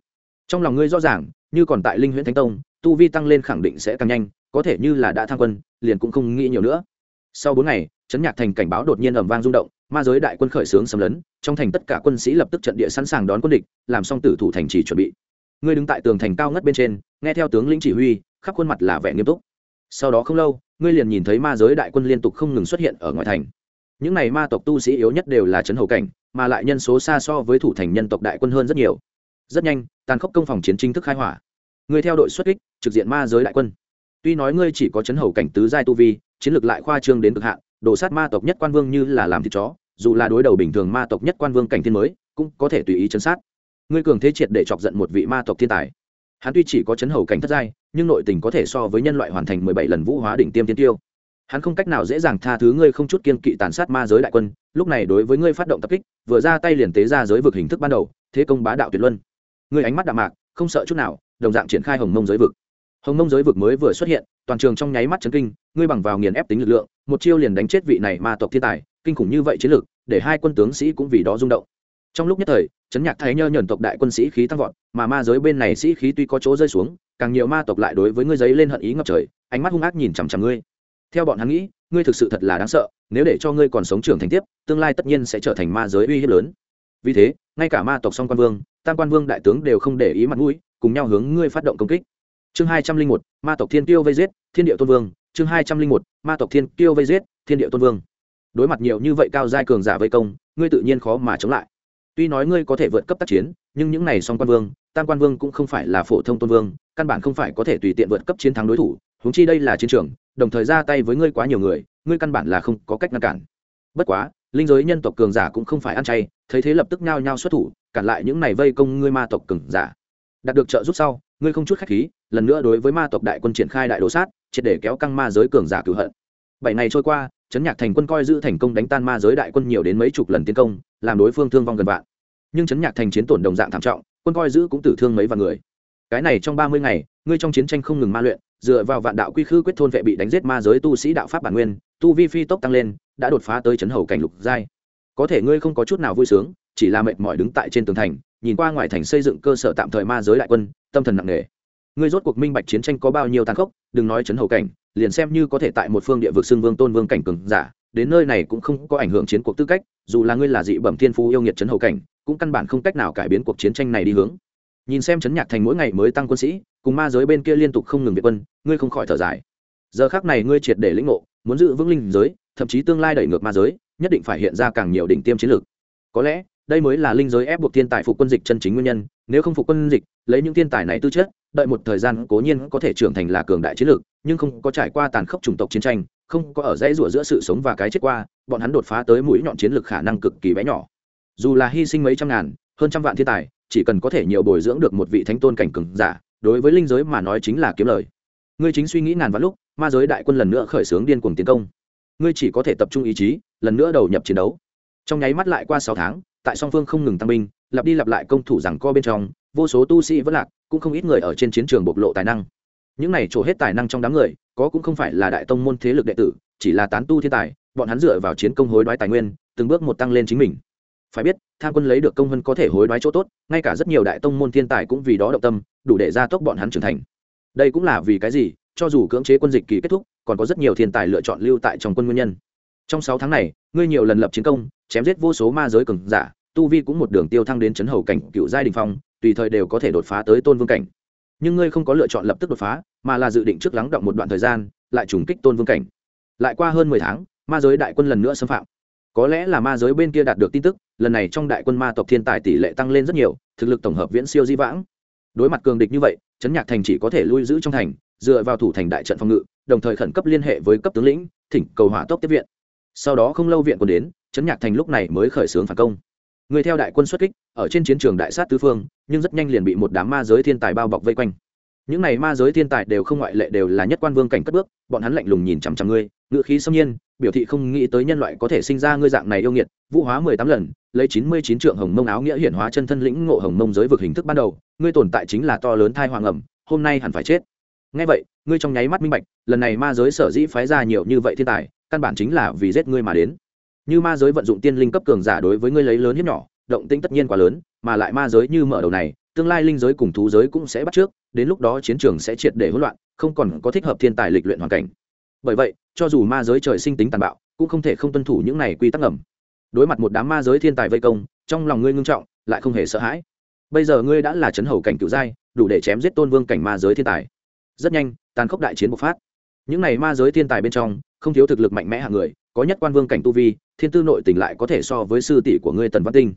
Trong lòng ngươi rõ ràng, như còn tại linh huyện thánh tông, tu vi tăng lên khẳng định sẽ càng nhanh có thể như là đã thăng quân, liền cũng không nghĩ nhiều nữa. Sau bốn ngày chấn nhạc thành cảnh báo đột nhiên ầm vang rung động, ma giới đại quân khởi xướng xâm lấn, trong thành tất cả quân sĩ lập tức trận địa sẵn sàng đón quân địch, làm xong tử thủ thành chỉ chuẩn bị. Ngươi đứng tại tường thành cao ngất bên trên, nghe theo tướng lĩnh chỉ huy, khắp khuôn mặt là vẻ nghiêm túc. Sau đó không lâu, ngươi liền nhìn thấy ma giới đại quân liên tục không ngừng xuất hiện ở ngoài thành. Những này ma tộc tu sĩ yếu nhất đều là trấn hầu cảnh, mà lại nhân số xa so với thủ thành nhân tộc đại quân hơn rất nhiều. Rất nhanh, tàn khốc công phòng chiến chính thức khai hỏa. Ngươi theo đội xuất kích, trực diện ma giới đại quân tuy nói ngươi chỉ có chấn hầu cảnh tứ giai tu vi, chiến lược lại khoa trương đến cực hạn đổ sát ma tộc nhất quan vương như là làm thịt chó, dù là đối đầu bình thường ma tộc nhất quan vương cảnh thiên mới, cũng có thể tùy ý chấn sát. Ngươi cường thế triệt để chọc giận một vị ma tộc thiên tài. Hắn tuy chỉ có chấn hầu cảnh thất giai, nhưng nội tình có thể so với nhân loại hoàn thành mười bảy lần vũ hóa đỉnh tiêm tiên tiêu. Hắn không cách nào dễ dàng tha thứ ngươi không chút kiên kỵ tàn sát ma giới đại quân, lúc này đối với ngươi phát động tập kích, vừa ra tay liền tế ra giới vực hình thức ban đầu, thế công bá đạo tuyệt luân. Ngươi ánh mắt đạm mạc, không sợ chút nào, đồng dạng triển khai hồng mông giới vực hồng Nông giới vực mới vừa xuất hiện, toàn trường trong nháy mắt chấn kinh, ngươi bằng vào nghiền ép tính lực lượng, một chiêu liền đánh chết vị này ma tộc thiên tài, kinh khủng như vậy chiến lược để hai quân tướng sĩ cũng vì đó rung động. Trong lúc nhất thời chấn nhạc thái nhơ nhẫn tộc đại quân sĩ khí tăng vọt, mà ma giới bên này sĩ khí tuy có chỗ rơi xuống, càng nhiều ma tộc lại đối với ngươi giấy lên hận ý ngập trời, ánh mắt hung ác nhìn chằm chằm ngươi. Theo bọn hắn nghĩ, ngươi thực sự thật là đáng sợ, nếu để cho ngươi còn sống trưởng thành tiếp, tương lai tất nhiên sẽ trở thành ma giới uy hiếp lớn. Vì thế, ngay cả ma tộc song quan vương, tam quan vương đại tướng đều không để ý mặt mũi, cùng nhau hướng ngươi phát động công kích chương hai trăm linh một, ma tộc thiên tiêu vây giết, thiên địa tôn vương. Chương hai trăm linh một, ma tộc thiên tiêu vây giết, thiên địa tôn vương. Đối mặt nhiều như vậy cao giai cường giả vây công, ngươi tự nhiên khó mà chống lại. Tuy nói ngươi có thể vượt cấp tác chiến, nhưng những này song quan vương, tam quan vương cũng không phải là phổ thông tôn vương, căn bản không phải có thể tùy tiện vượt cấp chiến thắng đối thủ, huống chi đây là chiến trường, đồng thời ra tay với ngươi quá nhiều người, ngươi căn bản là không có cách ngăn cản. Bất quá, linh giới nhân tộc cường giả cũng không phải ăn chay, thấy thế lập tức nhao nhao xuất thủ, cản lại những này vây công ngươi ma tộc cường giả. Đạt được trợ giúp sau ngươi không chút khách khí, lần nữa đối với ma tộc đại quân triển khai đại đồ sát, triệt để kéo căng ma giới cường giả cửu hận. Bảy ngày trôi qua chấn nhạc thành quân coi giữ thành công đánh tan ma giới đại quân nhiều đến mấy chục lần tiến công, làm đối phương thương vong gần vạn. Nhưng chấn nhạc thành chiến tổn đồng dạng thảm trọng, quân coi giữ cũng tử thương mấy vạn người. Cái này trong ba mươi ngày, ngươi trong chiến tranh không ngừng ma luyện, dựa vào vạn đạo quy khư quyết thôn vệ bị đánh giết ma giới tu sĩ đạo pháp bản nguyên, tu vi phi tốc tăng lên, đã đột phá tới chấn hầu cảnh lục giai. Có thể ngươi không có chút nào vui sướng, chỉ là mệt mỏi đứng tại trên tường thành, nhìn qua ngoài thành xây dựng cơ sở tạm thời ma giới đại quân tâm thần nặng nề. Ngươi rốt cuộc minh bạch chiến tranh có bao nhiêu tàn khốc, đừng nói chấn hầu cảnh, liền xem như có thể tại một phương địa vực xưng vương tôn vương cảnh cường giả, đến nơi này cũng không có ảnh hưởng chiến cuộc tư cách, dù là ngươi là dị bẩm thiên phú yêu nghiệt chấn hầu cảnh, cũng căn bản không cách nào cải biến cuộc chiến tranh này đi hướng. Nhìn xem chấn nhạc thành mỗi ngày mới tăng quân sĩ, cùng ma giới bên kia liên tục không ngừng việt quân, ngươi không khỏi thở dài. Giờ khác này ngươi triệt để lĩnh ngộ, muốn giữ vững linh giới, thậm chí tương lai đẩy ngược ma giới, nhất định phải hiện ra càng nhiều đỉnh tiêm chiến lược. Có lẽ đây mới là linh giới ép buộc thiên tài phục quân dịch chân chính nguyên nhân, nếu không phục quân dịch, lấy những thiên tài này tư chất, đợi một thời gian cố nhiên có thể trưởng thành là cường đại chiến lược, nhưng không có trải qua tàn khốc chủng tộc chiến tranh, không có ở dãy rủa giữa sự sống và cái chết qua, bọn hắn đột phá tới mũi nhọn chiến lược khả năng cực kỳ bé nhỏ. Dù là hy sinh mấy trăm ngàn, hơn trăm vạn thiên tài, chỉ cần có thể nhiều bồi dưỡng được một vị thánh tôn cảnh cường giả, đối với linh giới mà nói chính là kiếm lời. Ngươi chính suy nghĩ ngàn vạn lúc, ma giới đại quân lần nữa khởi xướng điên cuồng tiến công. Ngươi chỉ có thể tập trung ý chí, lần nữa đầu nhập chiến đấu. Trong nháy mắt lại qua sáu tháng tại song phương không ngừng tăng binh, lặp đi lặp lại công thủ rằng co bên trong, vô số tu sĩ vẫn lạc, cũng không ít người ở trên chiến trường bộc lộ tài năng. Những này trổ hết tài năng trong đám người, có cũng không phải là đại tông môn thế lực đệ tử, chỉ là tán tu thiên tài, bọn hắn dựa vào chiến công hối đoái tài nguyên, từng bước một tăng lên chính mình. Phải biết, tham quân lấy được công hơn có thể hối đoái chỗ tốt, ngay cả rất nhiều đại tông môn thiên tài cũng vì đó động tâm, đủ để gia tốc bọn hắn trưởng thành. Đây cũng là vì cái gì, cho dù cưỡng chế quân dịch kỳ kết thúc, còn có rất nhiều thiên tài lựa chọn lưu tại trong quân nguyên nhân. Trong sáu tháng này, ngươi nhiều lần lập chiến công chém giết vô số ma giới cường giả, tu vi cũng một đường tiêu thăng đến chấn hầu cảnh cựu giai đình phong, tùy thời đều có thể đột phá tới tôn vương cảnh. Nhưng ngươi không có lựa chọn lập tức đột phá, mà là dự định trước lắng động một đoạn thời gian, lại trùng kích tôn vương cảnh. Lại qua hơn mười tháng, ma giới đại quân lần nữa xâm phạm. Có lẽ là ma giới bên kia đạt được tin tức, lần này trong đại quân ma tộc thiên tài tỷ lệ tăng lên rất nhiều, thực lực tổng hợp viễn siêu di vãng. Đối mặt cường địch như vậy chấn nhạc thành chỉ có thể lui giữ trong thành, dựa vào thủ thành đại trận phòng ngự, đồng thời khẩn cấp liên hệ với cấp tướng lĩnh, thỉnh cầu hỏa tốc tiếp viện sau đó không lâu viện quân đến chấn nhạc thành lúc này mới khởi xướng phản công. Người theo đại quân xuất kích, ở trên chiến trường đại sát tứ phương, nhưng rất nhanh liền bị một đám ma giới thiên tài bao bọc vây quanh. Những này ma giới thiên tài đều không ngoại lệ đều là nhất quan vương cảnh cất bước, bọn hắn lạnh lùng nhìn chằm chằm ngươi ngự khí xâm nhiên, biểu thị không nghĩ tới nhân loại có thể sinh ra ngươi dạng này yêu nghiệt, vũ hóa mười tám lần, lấy chín mươi chín trượng hồng mông áo nghĩa hiển hóa chân thân lĩnh ngộ hồng mông giới vực hình thức ban đầu, ngươi tồn tại chính là to lớn thai hoàng ẩm, hôm nay hẳn phải chết. Ngay vậy, ngươi trong nháy mắt minh bạch, lần này ma giới sở dĩ phái ra nhiều như vậy thiên tài căn bản chính là vì giết ngươi mà đến. Như ma giới vận dụng tiên linh cấp cường giả đối với ngươi lấy lớn hiếp nhỏ, động tĩnh tất nhiên quá lớn, mà lại ma giới như mở đầu này, tương lai linh giới cùng thú giới cũng sẽ bắt trước, đến lúc đó chiến trường sẽ triệt để hỗn loạn, không còn có thích hợp thiên tài lịch luyện hoàn cảnh. Bởi vậy, cho dù ma giới trời sinh tính tàn bạo, cũng không thể không tuân thủ những này quy tắc ngầm. Đối mặt một đám ma giới thiên tài vây công, trong lòng ngươi ngưng trọng, lại không hề sợ hãi. Bây giờ ngươi đã là chấn hầu cảnh cựu giai, đủ để chém giết tôn vương cảnh ma giới thiên tài. Rất nhanh, tàn khốc đại chiến bộc phát những này ma giới thiên tài bên trong, không thiếu thực lực mạnh mẽ hạng người, có nhất quan vương cảnh tu vi, thiên tư nội tình lại có thể so với sư tỷ của ngươi tần văn tinh.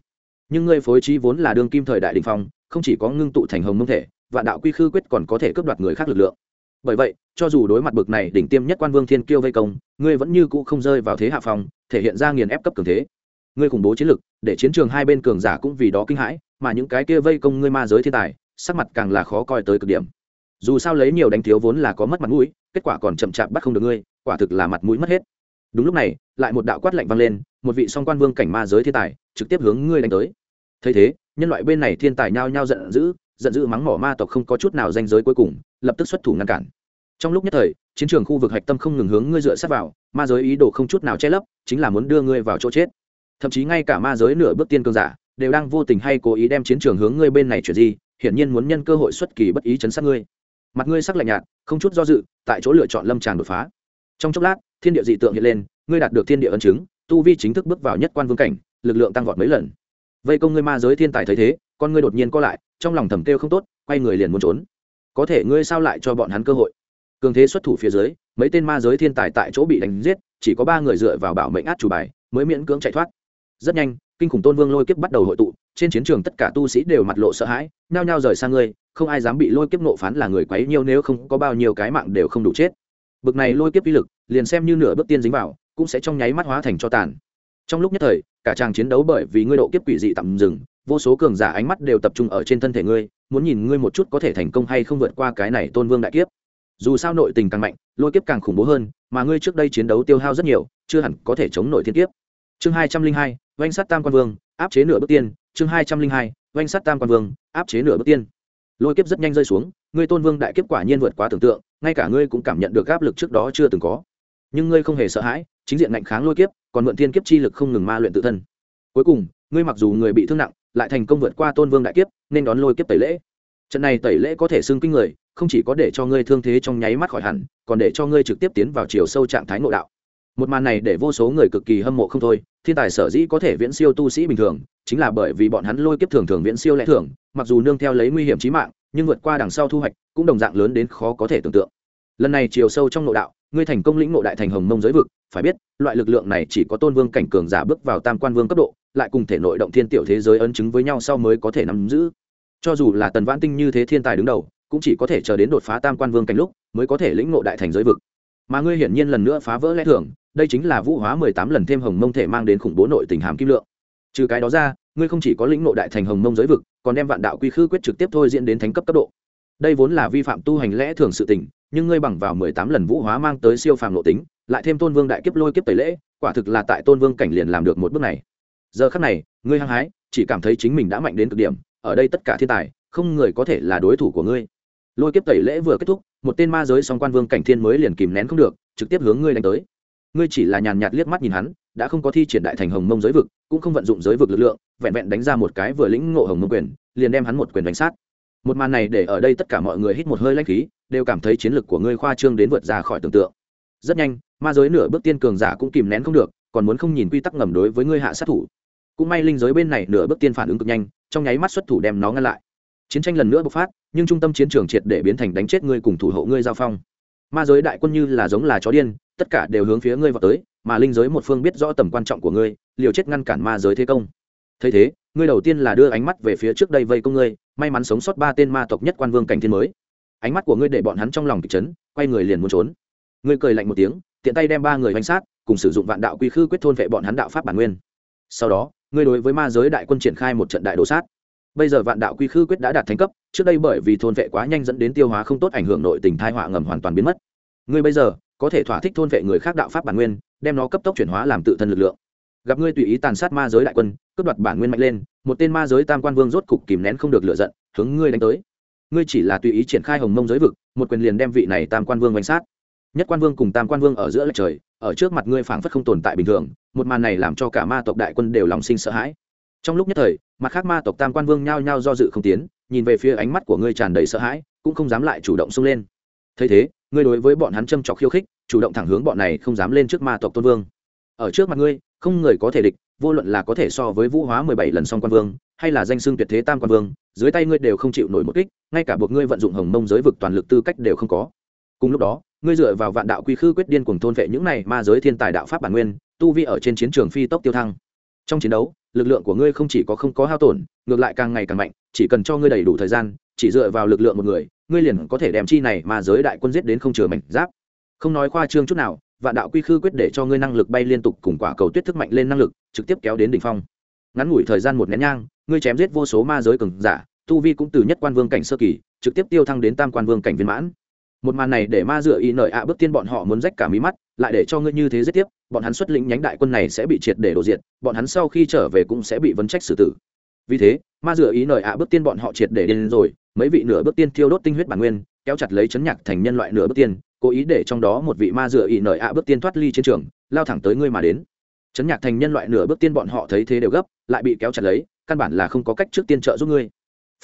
Nhưng ngươi phối trí vốn là đương kim thời đại đình phong, không chỉ có ngưng tụ thành hồng mông thể, vạn đạo quy khư quyết còn có thể cướp đoạt người khác lực lượng. Bởi vậy, cho dù đối mặt bực này đỉnh tiêm nhất quan vương thiên kiêu vây công, ngươi vẫn như cũ không rơi vào thế hạ phòng thể hiện ra nghiền ép cấp cường thế. Ngươi khủng bố chiến lực, để chiến trường hai bên cường giả cũng vì đó kinh hãi, mà những cái kia vây công ngươi ma giới thiên tài, sắc mặt càng là khó coi tới cực điểm. Dù sao lấy nhiều đánh thiếu vốn là có mất mặt mũi kết quả còn chậm chạp bắt không được ngươi, quả thực là mặt mũi mất hết. Đúng lúc này, lại một đạo quát lạnh vang lên, một vị song quan vương cảnh ma giới thiên tài, trực tiếp hướng ngươi đánh tới. Thấy thế, nhân loại bên này thiên tài nhao nhao giận dữ giận dữ mắng mỏ ma tộc không có chút nào danh giới cuối cùng, lập tức xuất thủ ngăn cản. Trong lúc nhất thời, chiến trường khu vực hạch tâm không ngừng hướng ngươi dựa sát vào, ma giới ý đồ không chút nào che lấp, chính là muốn đưa ngươi vào chỗ chết. Thậm chí ngay cả ma giới nửa bước tiên cương giả, đều đang vô tình hay cố ý đem chiến trường hướng ngươi bên này chuyển di, hiển nhiên muốn nhân cơ hội xuất kỳ bất ý chấn sát ngươi mặt ngươi sắc lạnh nhạt, không chút do dự, tại chỗ lựa chọn lâm tràng đột phá. Trong chốc lát, thiên địa dị tượng hiện lên, ngươi đạt được thiên địa ấn chứng, tu vi chính thức bước vào nhất quan vương cảnh, lực lượng tăng vọt mấy lần. Vây công ngươi ma giới thiên tài thấy thế, con ngươi đột nhiên co lại, trong lòng thầm kêu không tốt, quay người liền muốn trốn. Có thể ngươi sao lại cho bọn hắn cơ hội? Cường thế xuất thủ phía dưới, mấy tên ma giới thiên tài tại chỗ bị đánh giết, chỉ có ba người dựa vào bảo mệnh át chủ bài, mới miễn cưỡng chạy thoát. Rất nhanh, kinh khủng tôn vương lôi kiếp bắt đầu hội tụ trên chiến trường tất cả tu sĩ đều mặt lộ sợ hãi, nhao nhao rời sang ngươi, không ai dám bị lôi kiếp nộ phán là người quấy nhiều nếu không có bao nhiêu cái mạng đều không đủ chết. Bực này lôi kiếp uy lực, liền xem như nửa bước tiên dính vào, cũng sẽ trong nháy mắt hóa thành cho tàn. Trong lúc nhất thời, cả tràng chiến đấu bởi vì ngươi độ kiếp quỷ dị tạm dừng, vô số cường giả ánh mắt đều tập trung ở trên thân thể ngươi, muốn nhìn ngươi một chút có thể thành công hay không vượt qua cái này tôn vương đại kiếp. Dù sao nội tình càng mạnh, lôi kiếp càng khủng bố hơn, mà ngươi trước đây chiến đấu tiêu hao rất nhiều, chưa hẳn có thể chống nổi thiên kiếp. Chương hai trăm linh hai, oanh sát tam quan vương, áp chế nửa bước tiên chương hai trăm linh hai, oanh sắt tam quan vương, áp chế nửa bước tiên. Lôi kiếp rất nhanh rơi xuống, ngươi tôn vương đại kiếp quả nhiên vượt quá tưởng tượng, ngay cả ngươi cũng cảm nhận được áp lực trước đó chưa từng có. Nhưng ngươi không hề sợ hãi, chính diện ngạnh kháng lôi kiếp, còn mượn thiên kiếp chi lực không ngừng ma luyện tự thân. Cuối cùng, ngươi mặc dù người bị thương nặng, lại thành công vượt qua tôn vương đại kiếp, nên đón lôi kiếp tẩy lễ. Trận này tẩy lễ có thể xưng kinh người, không chỉ có để cho ngươi thương thế trong nháy mắt khỏi hẳn, còn để cho ngươi trực tiếp tiến vào chiều sâu trạng thái nội đạo một màn này để vô số người cực kỳ hâm mộ không thôi, thiên tài sở dĩ có thể viễn siêu tu sĩ bình thường, chính là bởi vì bọn hắn lôi kiếp thường thường viễn siêu lẽ thường, mặc dù nương theo lấy nguy hiểm trí mạng, nhưng vượt qua đằng sau thu hoạch, cũng đồng dạng lớn đến khó có thể tưởng tượng. Lần này chiều sâu trong nội đạo, ngươi thành công lĩnh nội đại thành hồng mông giới vực, phải biết, loại lực lượng này chỉ có tôn vương cảnh cường giả bước vào tam quan vương cấp độ, lại cùng thể nội động thiên tiểu thế giới ấn chứng với nhau sau mới có thể nắm giữ. Cho dù là tần vãn tinh như thế thiên tài đứng đầu, cũng chỉ có thể chờ đến đột phá tam quan vương cảnh lúc, mới có thể lĩnh ngộ đại thành giới vực. Mà ngươi hiển nhiên lần nữa phá vỡ lẽ thường đây chính là vũ hóa mười tám lần thêm hồng mông thể mang đến khủng bố nội tình hàm kim lượng. Trừ cái đó ra, ngươi không chỉ có lĩnh nội đại thành hồng mông giới vực, còn đem vạn đạo quy khư quyết trực tiếp thôi diễn đến thánh cấp cấp độ. Đây vốn là vi phạm tu hành lẽ thường sự tình, nhưng ngươi bằng vào mười tám lần vũ hóa mang tới siêu phàm nội tính, lại thêm tôn vương đại kiếp lôi kiếp tẩy lễ, quả thực là tại tôn vương cảnh liền làm được một bước này. Giờ khắc này, ngươi hăng hái, chỉ cảm thấy chính mình đã mạnh đến cực điểm, ở đây tất cả thiên tài, không người có thể là đối thủ của ngươi. Lôi kiếp tẩy lễ vừa kết thúc, một tên ma giới song quan vương cảnh thiên mới liền kìm nén không được, trực tiếp hướng ngươi đánh tới ngươi chỉ là nhàn nhạt liếc mắt nhìn hắn, đã không có thi triển đại thành hồng mông giới vực, cũng không vận dụng giới vực lực lượng, vẹn vẹn đánh ra một cái vừa lĩnh ngộ hồng mông quyền, liền đem hắn một quyền đánh sát. Một màn này để ở đây tất cả mọi người hít một hơi lanh khí, đều cảm thấy chiến lược của ngươi khoa trương đến vượt ra khỏi tưởng tượng. Rất nhanh, ma giới nửa bước tiên cường giả cũng kìm nén không được, còn muốn không nhìn quy tắc ngầm đối với ngươi hạ sát thủ. Cũng may linh giới bên này nửa bước tiên phản ứng cực nhanh, trong nháy mắt xuất thủ đem nó ngăn lại. Chiến tranh lần nữa bộc phát, nhưng trung tâm chiến trường triệt để biến thành đánh chết ngươi cùng thủ hộ ngươi giao phong. Ma giới đại quân như là giống là chó điên tất cả đều hướng phía ngươi vào tới, mà linh giới một phương biết rõ tầm quan trọng của ngươi, liều chết ngăn cản ma giới thế công. Thấy thế, ngươi đầu tiên là đưa ánh mắt về phía trước đây vây công ngươi, may mắn sống sót ba tên ma tộc nhất quan vương cảnh thiên mới. Ánh mắt của ngươi để bọn hắn trong lòng kịch chấn, quay người liền muốn trốn. Ngươi cười lạnh một tiếng, tiện tay đem ba người bánh sát, cùng sử dụng vạn đạo quy khư quyết thôn vệ bọn hắn đạo pháp bản nguyên. Sau đó, ngươi đối với ma giới đại quân triển khai một trận đại đồ sát. Bây giờ vạn đạo quy khư quyết đã đạt thành cấp, trước đây bởi vì thôn vệ quá nhanh dẫn đến tiêu hóa không tốt ảnh hưởng nội tình thai họa ngầm hoàn toàn biến mất. Ngươi bây giờ có thể thỏa thích thôn vệ người khác đạo pháp bản nguyên, đem nó cấp tốc chuyển hóa làm tự thân lực lượng. Gặp ngươi tùy ý tàn sát ma giới đại quân, cướp đoạt bản nguyên mạnh lên, một tên ma giới tam quan vương rốt cục kìm nén không được lựa giận, hướng ngươi đánh tới. Ngươi chỉ là tùy ý triển khai hồng mông giới vực, một quyền liền đem vị này tam quan vương bánh sát. Nhất quan vương cùng tam quan vương ở giữa lệch trời, ở trước mặt ngươi phảng phất không tồn tại bình thường, một màn này làm cho cả ma tộc đại quân đều lòng sinh sợ hãi. Trong lúc nhất thời, mặt khác ma tộc tam quan vương nhao nhao do dự không tiến, nhìn về phía ánh mắt của ngươi tràn đầy sợ hãi, cũng không dám lại chủ động xông lên. Thấy thế, ngươi đối với bọn hắn châm trọc khiêu khích chủ động thẳng hướng bọn này không dám lên trước ma tộc tôn vương. Ở trước mặt ngươi, không người có thể địch, vô luận là có thể so với vũ hóa mười bảy lần song quan vương, hay là danh xưng tuyệt thế tam quan vương, dưới tay ngươi đều không chịu nổi một kích, ngay cả buộc ngươi vận dụng hồng mông giới vực toàn lực tư cách đều không có. Cùng lúc đó, ngươi dựa vào vạn đạo quy khư quyết điên cùng thôn vệ những này ma giới thiên tài đạo pháp bản nguyên, tu vi ở trên chiến trường phi tốc tiêu thăng. Trong chiến đấu, lực lượng của ngươi không chỉ có không có hao tổn, ngược lại càng ngày càng mạnh, chỉ cần cho ngươi đầy đủ thời gian, chỉ dựa vào lực lượng một người, ngươi liền có thể đem chi này ma giới đại quân giết đến không chừa mảnh giáp không nói khoa trương chút nào, vạn đạo quy khư quyết để cho ngươi năng lực bay liên tục cùng quả cầu tuyết thức mạnh lên năng lực, trực tiếp kéo đến đỉnh phong. Ngắn ngủi thời gian một nén nhang, ngươi chém giết vô số ma giới cường giả, tu vi cũng từ nhất quan vương cảnh sơ kỳ, trực tiếp tiêu thăng đến tam quan vương cảnh viên mãn. Một màn này để ma dựa y nợi ạ bước tiên bọn họ muốn rách cả mí mắt, lại để cho ngươi như thế giết tiếp, bọn hắn xuất lĩnh nhánh đại quân này sẽ bị triệt để đổ diệt, bọn hắn sau khi trở về cũng sẽ bị vấn trách xử tử. Vì thế, ma dựa ý nợi ạ bước tiên bọn họ triệt để điên rồi, mấy vị nửa bước tiên thiêu đốt tinh huyết bản nguyên, kéo chặt lấy chấn nhạc thành nhân loại nửa bước tiên cố ý để trong đó một vị ma dựa ỉ nợi ạ bước tiên thoát ly chiến trường, lao thẳng tới ngươi mà đến. Chấn nhạc thành nhân loại nửa bước tiên bọn họ thấy thế đều gấp, lại bị kéo chặt lấy, căn bản là không có cách trước tiên trợ giúp ngươi.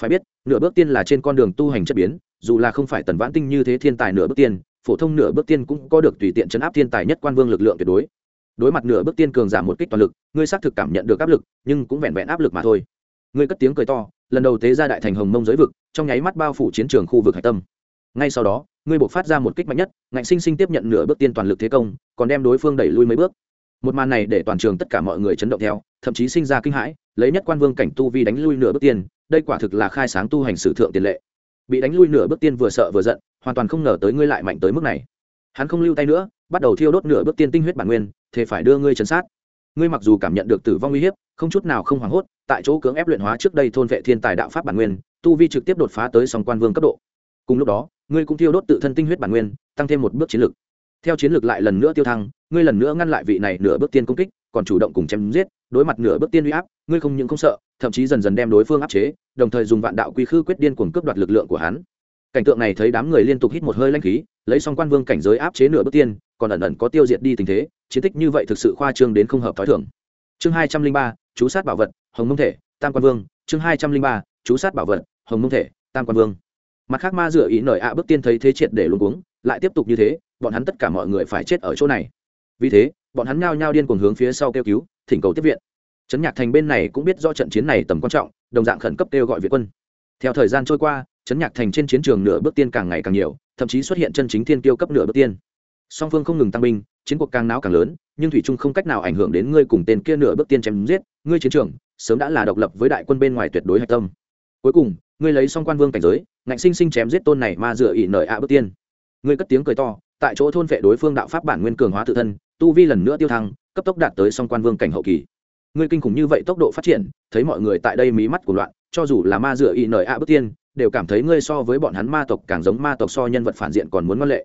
Phải biết, nửa bước tiên là trên con đường tu hành chất biến, dù là không phải tần vãn tinh như thế thiên tài nửa bước tiên, phổ thông nửa bước tiên cũng có được tùy tiện chấn áp thiên tài nhất quan vương lực lượng tuyệt đối. Đối mặt nửa bước tiên cường giảm một kích toàn lực, ngươi xác thực cảm nhận được áp lực, nhưng cũng vẹn vẹn áp lực mà thôi. Ngươi cất tiếng cười to, lần đầu tế ra đại thành hồng mông giới vực, trong nháy mắt bao phủ chiến trường khu vực hải tâm ngay sau đó, ngươi buộc phát ra một kích mạnh nhất, ngạnh sinh sinh tiếp nhận nửa bước tiên toàn lực thế công, còn đem đối phương đẩy lui mấy bước. Một màn này để toàn trường tất cả mọi người chấn động theo, thậm chí sinh ra kinh hãi, lấy nhất quan vương cảnh tu vi đánh lui nửa bước tiên, đây quả thực là khai sáng tu hành sử thượng tiền lệ. Bị đánh lui nửa bước tiên vừa sợ vừa giận, hoàn toàn không ngờ tới ngươi lại mạnh tới mức này. Hắn không lưu tay nữa, bắt đầu thiêu đốt nửa bước tiên tinh huyết bản nguyên, thế phải đưa ngươi chấn sát. Ngươi mặc dù cảm nhận được tử vong uy hiếp, không chút nào không hoảng hốt, tại chỗ cưỡng ép luyện hóa trước đây thôn vệ thiên tài đạo pháp bản nguyên, tu vi trực tiếp đột phá tới song quan vương cấp độ. Cùng lúc đó ngươi cũng thiêu đốt tự thân tinh huyết bản nguyên, tăng thêm một bước chiến lược theo chiến lược lại lần nữa tiêu thăng, ngươi lần nữa ngăn lại vị này nửa bước tiên công kích, còn chủ động cùng chém giết, đối mặt nửa bước tiên uy áp, ngươi không những không sợ, thậm chí dần dần đem đối phương áp chế, đồng thời dùng vạn đạo quy khư quyết điên cuồng cướp đoạt lực lượng của hắn. Cảnh tượng này thấy đám người liên tục hít một hơi lanh khí, lấy xong quan vương cảnh giới áp chế nửa bước tiên, còn ẩn ẩn có tiêu diệt đi tình thế, chiến tích như vậy thực sự khoa trương đến không hợp t h ó i thưởng chương hai trăm linh ba, chú sát bảo vật, hồng mông thể, tam quan vương. Chương hai trăm linh ba, chú sát bảo vật, hồng mông thể, tam quan vương mặt khác ma dựa ý nởi ạ bước tiên thấy thế triệt để luôn cuống, lại tiếp tục như thế, bọn hắn tất cả mọi người phải chết ở chỗ này. Vì thế, bọn hắn nhao nhao điên cuồng hướng phía sau kêu cứu, thỉnh cầu tiếp viện. Trấn nhạc thành bên này cũng biết do trận chiến này tầm quan trọng, đồng dạng khẩn cấp kêu gọi việt quân. Theo thời gian trôi qua, trấn nhạc thành trên chiến trường nửa bước tiên càng ngày càng nhiều, thậm chí xuất hiện chân chính thiên tiêu cấp nửa bước tiên. Song phương không ngừng tăng binh, chiến cuộc càng náo càng lớn, nhưng thủy trung không cách nào ảnh hưởng đến ngươi cùng tên kia nửa bước tiên chém giết, ngươi chiến trường sớm đã là độc lập với đại quân bên ngoài tuyệt đối hạch tâm. Cuối cùng, ngươi lấy xong quan vương cảnh giới ngạnh sinh sinh chém giết tôn này ma dựa ỉ nợi ạ bước tiên. Ngươi cất tiếng cười to, tại chỗ thôn vệ đối phương đạo pháp bản nguyên cường hóa tự thân, tu vi lần nữa tiêu thăng, cấp tốc đạt tới song quan vương cảnh hậu kỳ. Ngươi kinh khủng như vậy tốc độ phát triển, thấy mọi người tại đây mí mắt của loạn, cho dù là ma dựa ỉ nợi ạ bước tiên, đều cảm thấy ngươi so với bọn hắn ma tộc càng giống ma tộc so nhân vật phản diện còn muốn ngoan lệ.